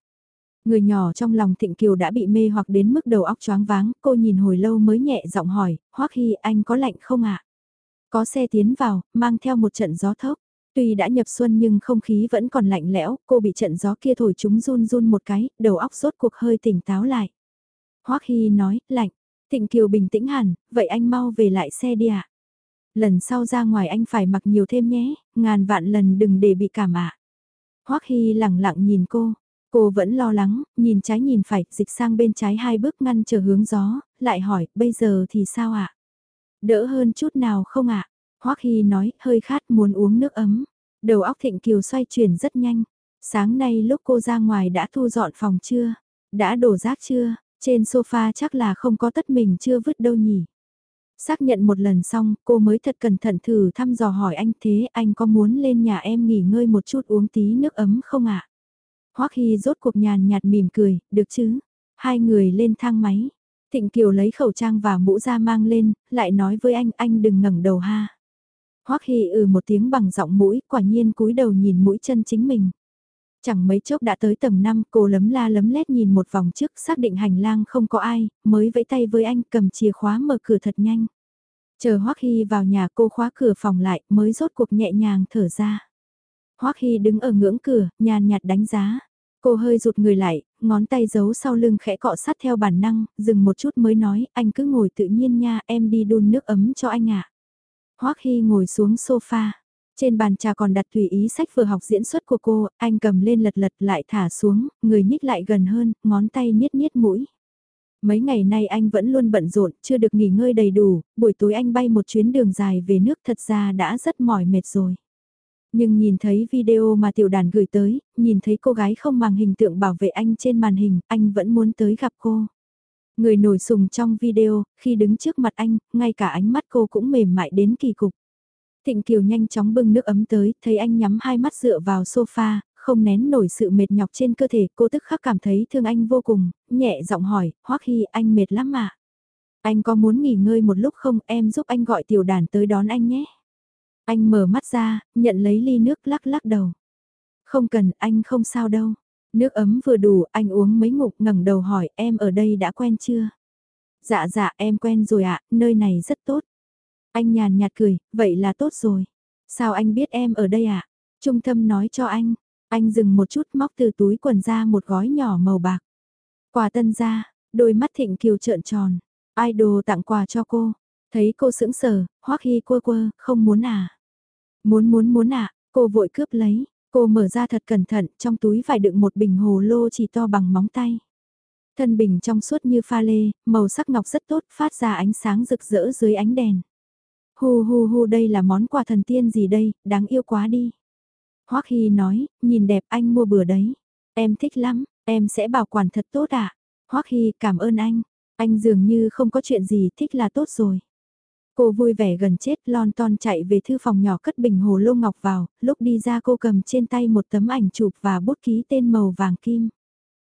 A: Người nhỏ trong lòng Thịnh Kiều đã bị mê hoặc đến mức đầu óc choáng váng, cô nhìn hồi lâu mới nhẹ giọng hỏi, Hoắc Hy anh có lạnh không ạ? Có xe tiến vào, mang theo một trận gió thốc. Tuy đã nhập xuân nhưng không khí vẫn còn lạnh lẽo, cô bị trận gió kia thổi chúng run run một cái, đầu óc rốt cuộc hơi tỉnh táo lại. Hoắc Hy nói, lạnh. thịnh Kiều bình tĩnh hẳn, vậy anh mau về lại xe đi ạ. Lần sau ra ngoài anh phải mặc nhiều thêm nhé, ngàn vạn lần đừng để bị cảm ạ. À. Hoắc Hy lặng lặng nhìn cô, cô vẫn lo lắng, nhìn trái nhìn phải, dịch sang bên trái hai bước ngăn chờ hướng gió, lại hỏi, bây giờ thì sao ạ? Đỡ hơn chút nào không ạ? Hoắc Hy nói, hơi khát muốn uống nước ấm. Đầu óc Thịnh Kiều xoay chuyển rất nhanh. Sáng nay lúc cô ra ngoài đã thu dọn phòng chưa? Đã đổ rác chưa? Trên sofa chắc là không có tất mình chưa vứt đâu nhỉ? Xác nhận một lần xong, cô mới thật cẩn thận thử thăm dò hỏi anh thế anh có muốn lên nhà em nghỉ ngơi một chút uống tí nước ấm không ạ? À? Hoắc Hy rốt cuộc nhàn nhạt mỉm cười, được chứ? Hai người lên thang máy. Thịnh Kiều lấy khẩu trang và mũ ra mang lên, lại nói với anh, anh đừng ngẩng đầu ha. Hoắc Hy ừ một tiếng bằng giọng mũi, quả nhiên cúi đầu nhìn mũi chân chính mình. Chẳng mấy chốc đã tới tầng 5, cô lấm la lấm lét nhìn một vòng trước, xác định hành lang không có ai, mới vẫy tay với anh cầm chìa khóa mở cửa thật nhanh. Chờ Hoắc Hy vào nhà cô khóa cửa phòng lại, mới rốt cuộc nhẹ nhàng thở ra. Hoắc Hy đứng ở ngưỡng cửa, nhàn nhạt đánh giá. Cô hơi rụt người lại, ngón tay giấu sau lưng khẽ cọ sát theo bản năng, dừng một chút mới nói, anh cứ ngồi tự nhiên nha, em đi đun nước ấm cho anh ạ. À. Hoắc Hy ngồi xuống sofa. Trên bàn trà còn đặt tùy ý sách vừa học diễn xuất của cô, anh cầm lên lật lật lại thả xuống, người nhích lại gần hơn, ngón tay niết niết mũi. Mấy ngày nay anh vẫn luôn bận rộn, chưa được nghỉ ngơi đầy đủ, buổi tối anh bay một chuyến đường dài về nước thật ra đã rất mỏi mệt rồi. Nhưng nhìn thấy video mà tiểu đàn gửi tới, nhìn thấy cô gái không màng hình tượng bảo vệ anh trên màn hình, anh vẫn muốn tới gặp cô. Người nổi sùng trong video, khi đứng trước mặt anh, ngay cả ánh mắt cô cũng mềm mại đến kỳ cục. Thịnh Kiều nhanh chóng bưng nước ấm tới, thấy anh nhắm hai mắt dựa vào sofa, không nén nổi sự mệt nhọc trên cơ thể, cô tức khắc cảm thấy thương anh vô cùng, nhẹ giọng hỏi, Hoắc Hy anh mệt lắm mà. Anh có muốn nghỉ ngơi một lúc không, em giúp anh gọi tiểu đàn tới đón anh nhé. Anh mở mắt ra, nhận lấy ly nước lắc lắc đầu. Không cần, anh không sao đâu. Nước ấm vừa đủ, anh uống mấy ngục ngẩng đầu hỏi em ở đây đã quen chưa? Dạ dạ em quen rồi ạ, nơi này rất tốt. Anh nhàn nhạt cười, vậy là tốt rồi. Sao anh biết em ở đây ạ? À? Trung thâm nói cho anh. Anh dừng một chút móc từ túi quần ra một gói nhỏ màu bạc. Quà tân ra, đôi mắt thịnh kiều trợn tròn. Idol tặng quà cho cô. Thấy cô sững sờ, hoắc hi quơ quơ, không muốn à. Muốn muốn muốn à, cô vội cướp lấy. Cô mở ra thật cẩn thận, trong túi phải đựng một bình hồ lô chỉ to bằng móng tay. Thân bình trong suốt như pha lê, màu sắc ngọc rất tốt, phát ra ánh sáng rực rỡ dưới ánh đèn. Hu hu hu đây là món quà thần tiên gì đây, đáng yêu quá đi. Hoắc Hy nói, nhìn đẹp anh mua bừa đấy. Em thích lắm, em sẽ bảo quản thật tốt ạ. À? Hoắc Hy cảm ơn anh, anh dường như không có chuyện gì thích là tốt rồi. Cô vui vẻ gần chết lon ton chạy về thư phòng nhỏ cất bình hồ lô ngọc vào, lúc đi ra cô cầm trên tay một tấm ảnh chụp và bút ký tên màu vàng kim.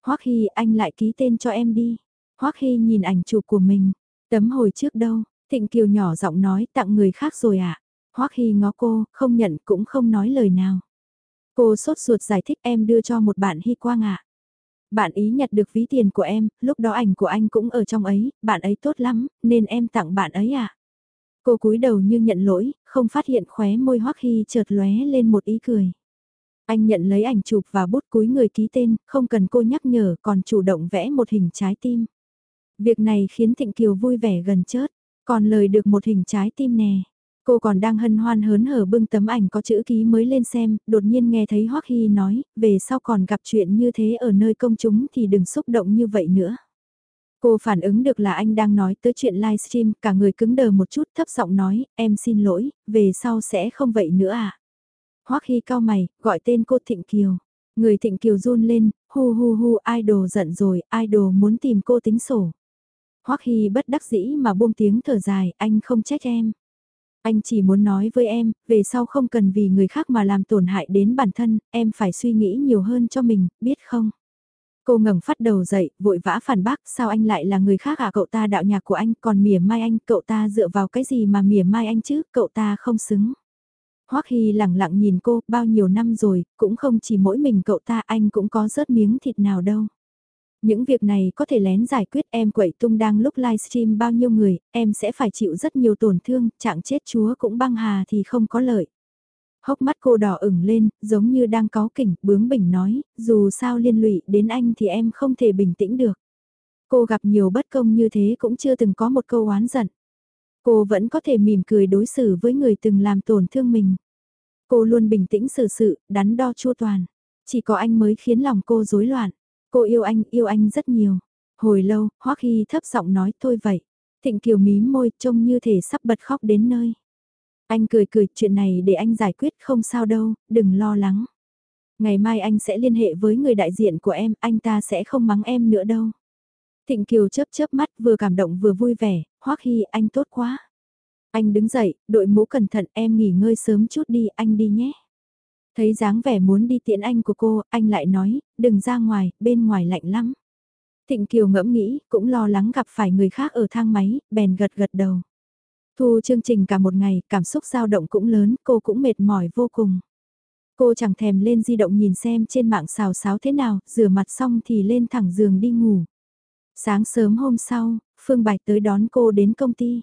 A: Hoắc Hy anh lại ký tên cho em đi. Hoắc Hy nhìn ảnh chụp của mình, tấm hồi trước đâu, Thịnh Kiều nhỏ giọng nói tặng người khác rồi à. Hoắc Hy ngó cô, không nhận cũng không nói lời nào. Cô sốt ruột giải thích em đưa cho một bạn Hy Quang ạ. À. Bạn ý nhặt được ví tiền của em, lúc đó ảnh của anh cũng ở trong ấy, bạn ấy tốt lắm, nên em tặng bạn ấy à. Cô cúi đầu như nhận lỗi, không phát hiện khóe môi Hoắc Hy chợt lóe lên một ý cười. Anh nhận lấy ảnh chụp và bút cúi người ký tên, không cần cô nhắc nhở còn chủ động vẽ một hình trái tim. Việc này khiến Thịnh Kiều vui vẻ gần chết, còn lời được một hình trái tim nè. Cô còn đang hân hoan hớn hở bưng tấm ảnh có chữ ký mới lên xem, đột nhiên nghe thấy Hoắc Hy nói, về sau còn gặp chuyện như thế ở nơi công chúng thì đừng xúc động như vậy nữa. Cô phản ứng được là anh đang nói tới chuyện livestream, cả người cứng đờ một chút thấp giọng nói, em xin lỗi, về sau sẽ không vậy nữa à. Hoắc Hy cao mày, gọi tên cô Thịnh Kiều. Người Thịnh Kiều run lên, hu hu hu, idol giận rồi, idol muốn tìm cô tính sổ. Hoắc Hy bất đắc dĩ mà buông tiếng thở dài, anh không trách em. Anh chỉ muốn nói với em, về sau không cần vì người khác mà làm tổn hại đến bản thân, em phải suy nghĩ nhiều hơn cho mình, biết không? Cô ngẩng phát đầu dậy, vội vã phản bác, sao anh lại là người khác à cậu ta đạo nhạc của anh, còn mỉa mai anh, cậu ta dựa vào cái gì mà mỉa mai anh chứ, cậu ta không xứng. Hoắc Hy lẳng lặng nhìn cô, bao nhiêu năm rồi, cũng không chỉ mỗi mình cậu ta anh cũng có rớt miếng thịt nào đâu. Những việc này có thể lén giải quyết em quậy tung đang lúc livestream bao nhiêu người, em sẽ phải chịu rất nhiều tổn thương, chẳng chết chúa cũng băng hà thì không có lợi. Hốc mắt cô đỏ ửng lên, giống như đang có kỉnh, bướng bỉnh nói, dù sao liên lụy đến anh thì em không thể bình tĩnh được. Cô gặp nhiều bất công như thế cũng chưa từng có một câu oán giận. Cô vẫn có thể mỉm cười đối xử với người từng làm tổn thương mình. Cô luôn bình tĩnh xử sự, đắn đo chua toàn. Chỉ có anh mới khiến lòng cô rối loạn. Cô yêu anh, yêu anh rất nhiều. Hồi lâu, Hoắc Hy thấp giọng nói thôi vậy. Thịnh Kiều mím môi, trông như thể sắp bật khóc đến nơi. Anh cười cười, chuyện này để anh giải quyết không sao đâu, đừng lo lắng. Ngày mai anh sẽ liên hệ với người đại diện của em, anh ta sẽ không mắng em nữa đâu. Thịnh Kiều chớp chớp mắt vừa cảm động vừa vui vẻ, Hoắc Hy anh tốt quá. Anh đứng dậy, đội mũ cẩn thận em nghỉ ngơi sớm chút đi, anh đi nhé. Thấy dáng vẻ muốn đi tiễn anh của cô, anh lại nói, đừng ra ngoài, bên ngoài lạnh lắm. Thịnh Kiều ngẫm nghĩ, cũng lo lắng gặp phải người khác ở thang máy, bèn gật gật đầu. Thu chương trình cả một ngày, cảm xúc dao động cũng lớn, cô cũng mệt mỏi vô cùng. Cô chẳng thèm lên di động nhìn xem trên mạng xào xáo thế nào, rửa mặt xong thì lên thẳng giường đi ngủ. Sáng sớm hôm sau, Phương Bạch tới đón cô đến công ty.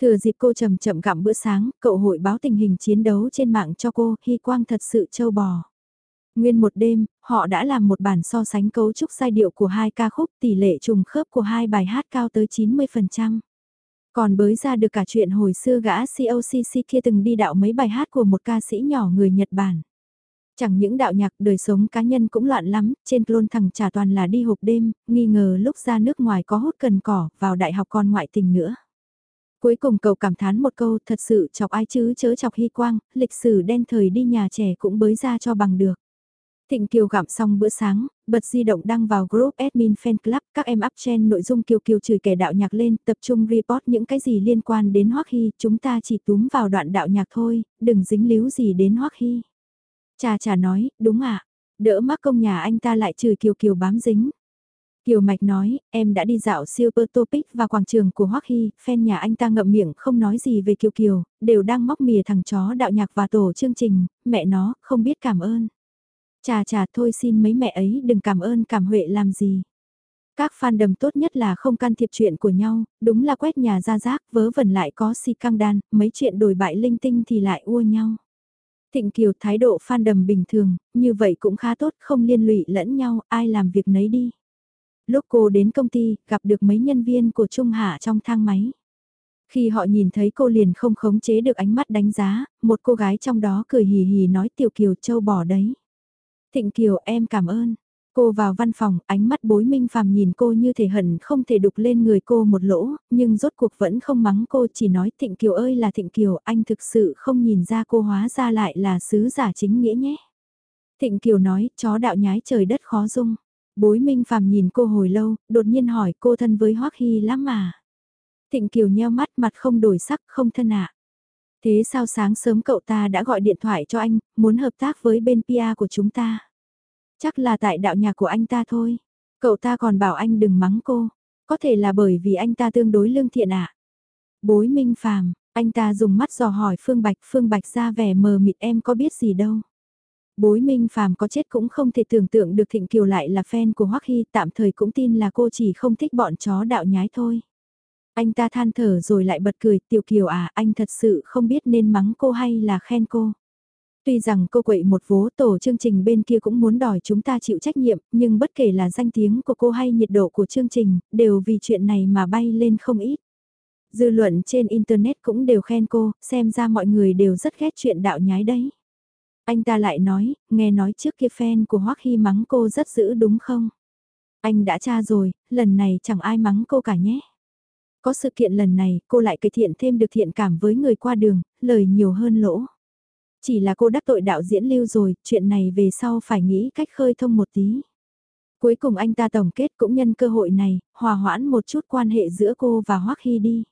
A: Thừa dịp cô chậm chậm gặm bữa sáng, cậu hội báo tình hình chiến đấu trên mạng cho cô, hy quang thật sự châu bò. Nguyên một đêm, họ đã làm một bản so sánh cấu trúc giai điệu của hai ca khúc tỷ lệ trùng khớp của hai bài hát cao tới 90%. Còn bới ra được cả chuyện hồi xưa gã COCC kia từng đi đạo mấy bài hát của một ca sĩ nhỏ người Nhật Bản. Chẳng những đạo nhạc đời sống cá nhân cũng loạn lắm, trên clone thằng trả toàn là đi hộp đêm, nghi ngờ lúc ra nước ngoài có hút cần cỏ, vào đại học còn ngoại tình nữa. Cuối cùng cậu cảm thán một câu thật sự chọc ai chứ chớ chọc hy quang, lịch sử đen thời đi nhà trẻ cũng bới ra cho bằng được. Thịnh Kiều gặm xong bữa sáng, bật di động đăng vào group admin fan club, các em up trend nội dung Kiều Kiều chửi kẻ đạo nhạc lên, tập trung report những cái gì liên quan đến Hoắc Hy, chúng ta chỉ túm vào đoạn đạo nhạc thôi, đừng dính líu gì đến Hoắc Hy. Cha cha nói, đúng ạ, đỡ mắc công nhà anh ta lại chửi Kiều Kiều bám dính. Kiều Mạch nói, em đã đi dạo Super Topic và quảng trường của Hoắc Hy, fan nhà anh ta ngậm miệng không nói gì về Kiều Kiều, đều đang móc mìa thằng chó đạo nhạc và tổ chương trình, mẹ nó, không biết cảm ơn. Chà chà thôi xin mấy mẹ ấy đừng cảm ơn cảm huệ làm gì. Các fan đầm tốt nhất là không can thiệp chuyện của nhau, đúng là quét nhà ra rác vớ vẩn lại có si căng đan, mấy chuyện đổi bại linh tinh thì lại ua nhau. Thịnh Kiều thái độ fan đầm bình thường, như vậy cũng khá tốt, không liên lụy lẫn nhau, ai làm việc nấy đi. Lúc cô đến công ty, gặp được mấy nhân viên của Trung Hạ trong thang máy. Khi họ nhìn thấy cô liền không khống chế được ánh mắt đánh giá, một cô gái trong đó cười hì hì nói Tiểu Kiều châu bỏ đấy. Thịnh Kiều em cảm ơn. Cô vào văn phòng, ánh mắt bối minh phàm nhìn cô như thể hận không thể đục lên người cô một lỗ, nhưng rốt cuộc vẫn không mắng cô chỉ nói Thịnh Kiều ơi là Thịnh Kiều, anh thực sự không nhìn ra cô hóa ra lại là sứ giả chính nghĩa nhé. Thịnh Kiều nói, chó đạo nhái trời đất khó dung. Bối minh phàm nhìn cô hồi lâu, đột nhiên hỏi cô thân với Hoắc Hy lắm mà. Thịnh Kiều nheo mắt mặt không đổi sắc không thân ạ. Thế sao sáng sớm cậu ta đã gọi điện thoại cho anh, muốn hợp tác với bên PR của chúng ta? Chắc là tại đạo nhà của anh ta thôi. Cậu ta còn bảo anh đừng mắng cô. Có thể là bởi vì anh ta tương đối lương thiện ạ. À? Bối minh phàm, anh ta dùng mắt dò hỏi Phương Bạch. Phương Bạch ra vẻ mờ mịt em có biết gì đâu. Bối minh phàm có chết cũng không thể tưởng tượng được Thịnh Kiều lại là fan của Hoắc Hy tạm thời cũng tin là cô chỉ không thích bọn chó đạo nhái thôi. Anh ta than thở rồi lại bật cười, Tiểu Kiều à, anh thật sự không biết nên mắng cô hay là khen cô. Tuy rằng cô quậy một vố tổ chương trình bên kia cũng muốn đòi chúng ta chịu trách nhiệm, nhưng bất kể là danh tiếng của cô hay nhiệt độ của chương trình, đều vì chuyện này mà bay lên không ít. Dư luận trên Internet cũng đều khen cô, xem ra mọi người đều rất ghét chuyện đạo nhái đấy. Anh ta lại nói, nghe nói trước kia fan của Hoắc Hy mắng cô rất dữ đúng không? Anh đã tra rồi, lần này chẳng ai mắng cô cả nhé. Có sự kiện lần này, cô lại cải thiện thêm được thiện cảm với người qua đường, lời nhiều hơn lỗ. Chỉ là cô đắc tội đạo diễn lưu rồi, chuyện này về sau phải nghĩ cách khơi thông một tí. Cuối cùng anh ta tổng kết cũng nhân cơ hội này, hòa hoãn một chút quan hệ giữa cô và Hoắc Hy đi.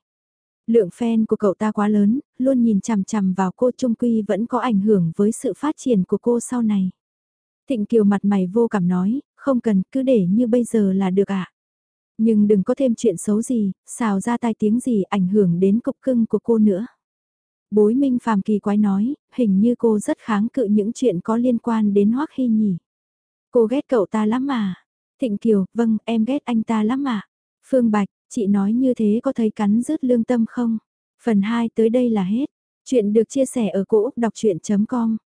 A: Lượng fan của cậu ta quá lớn, luôn nhìn chằm chằm vào cô trung quy vẫn có ảnh hưởng với sự phát triển của cô sau này. Thịnh Kiều mặt mày vô cảm nói, không cần cứ để như bây giờ là được ạ. À? Nhưng đừng có thêm chuyện xấu gì, xào ra tai tiếng gì ảnh hưởng đến cục cưng của cô nữa. Bối minh phàm kỳ quái nói, hình như cô rất kháng cự những chuyện có liên quan đến Hoắc Hy nhỉ. Cô ghét cậu ta lắm mà. Thịnh Kiều, vâng, em ghét anh ta lắm mà. Phương Bạch, chị nói như thế có thấy cắn rứt lương tâm không? Phần 2 tới đây là hết. Chuyện được chia sẻ ở cỗ đọc chuyện.com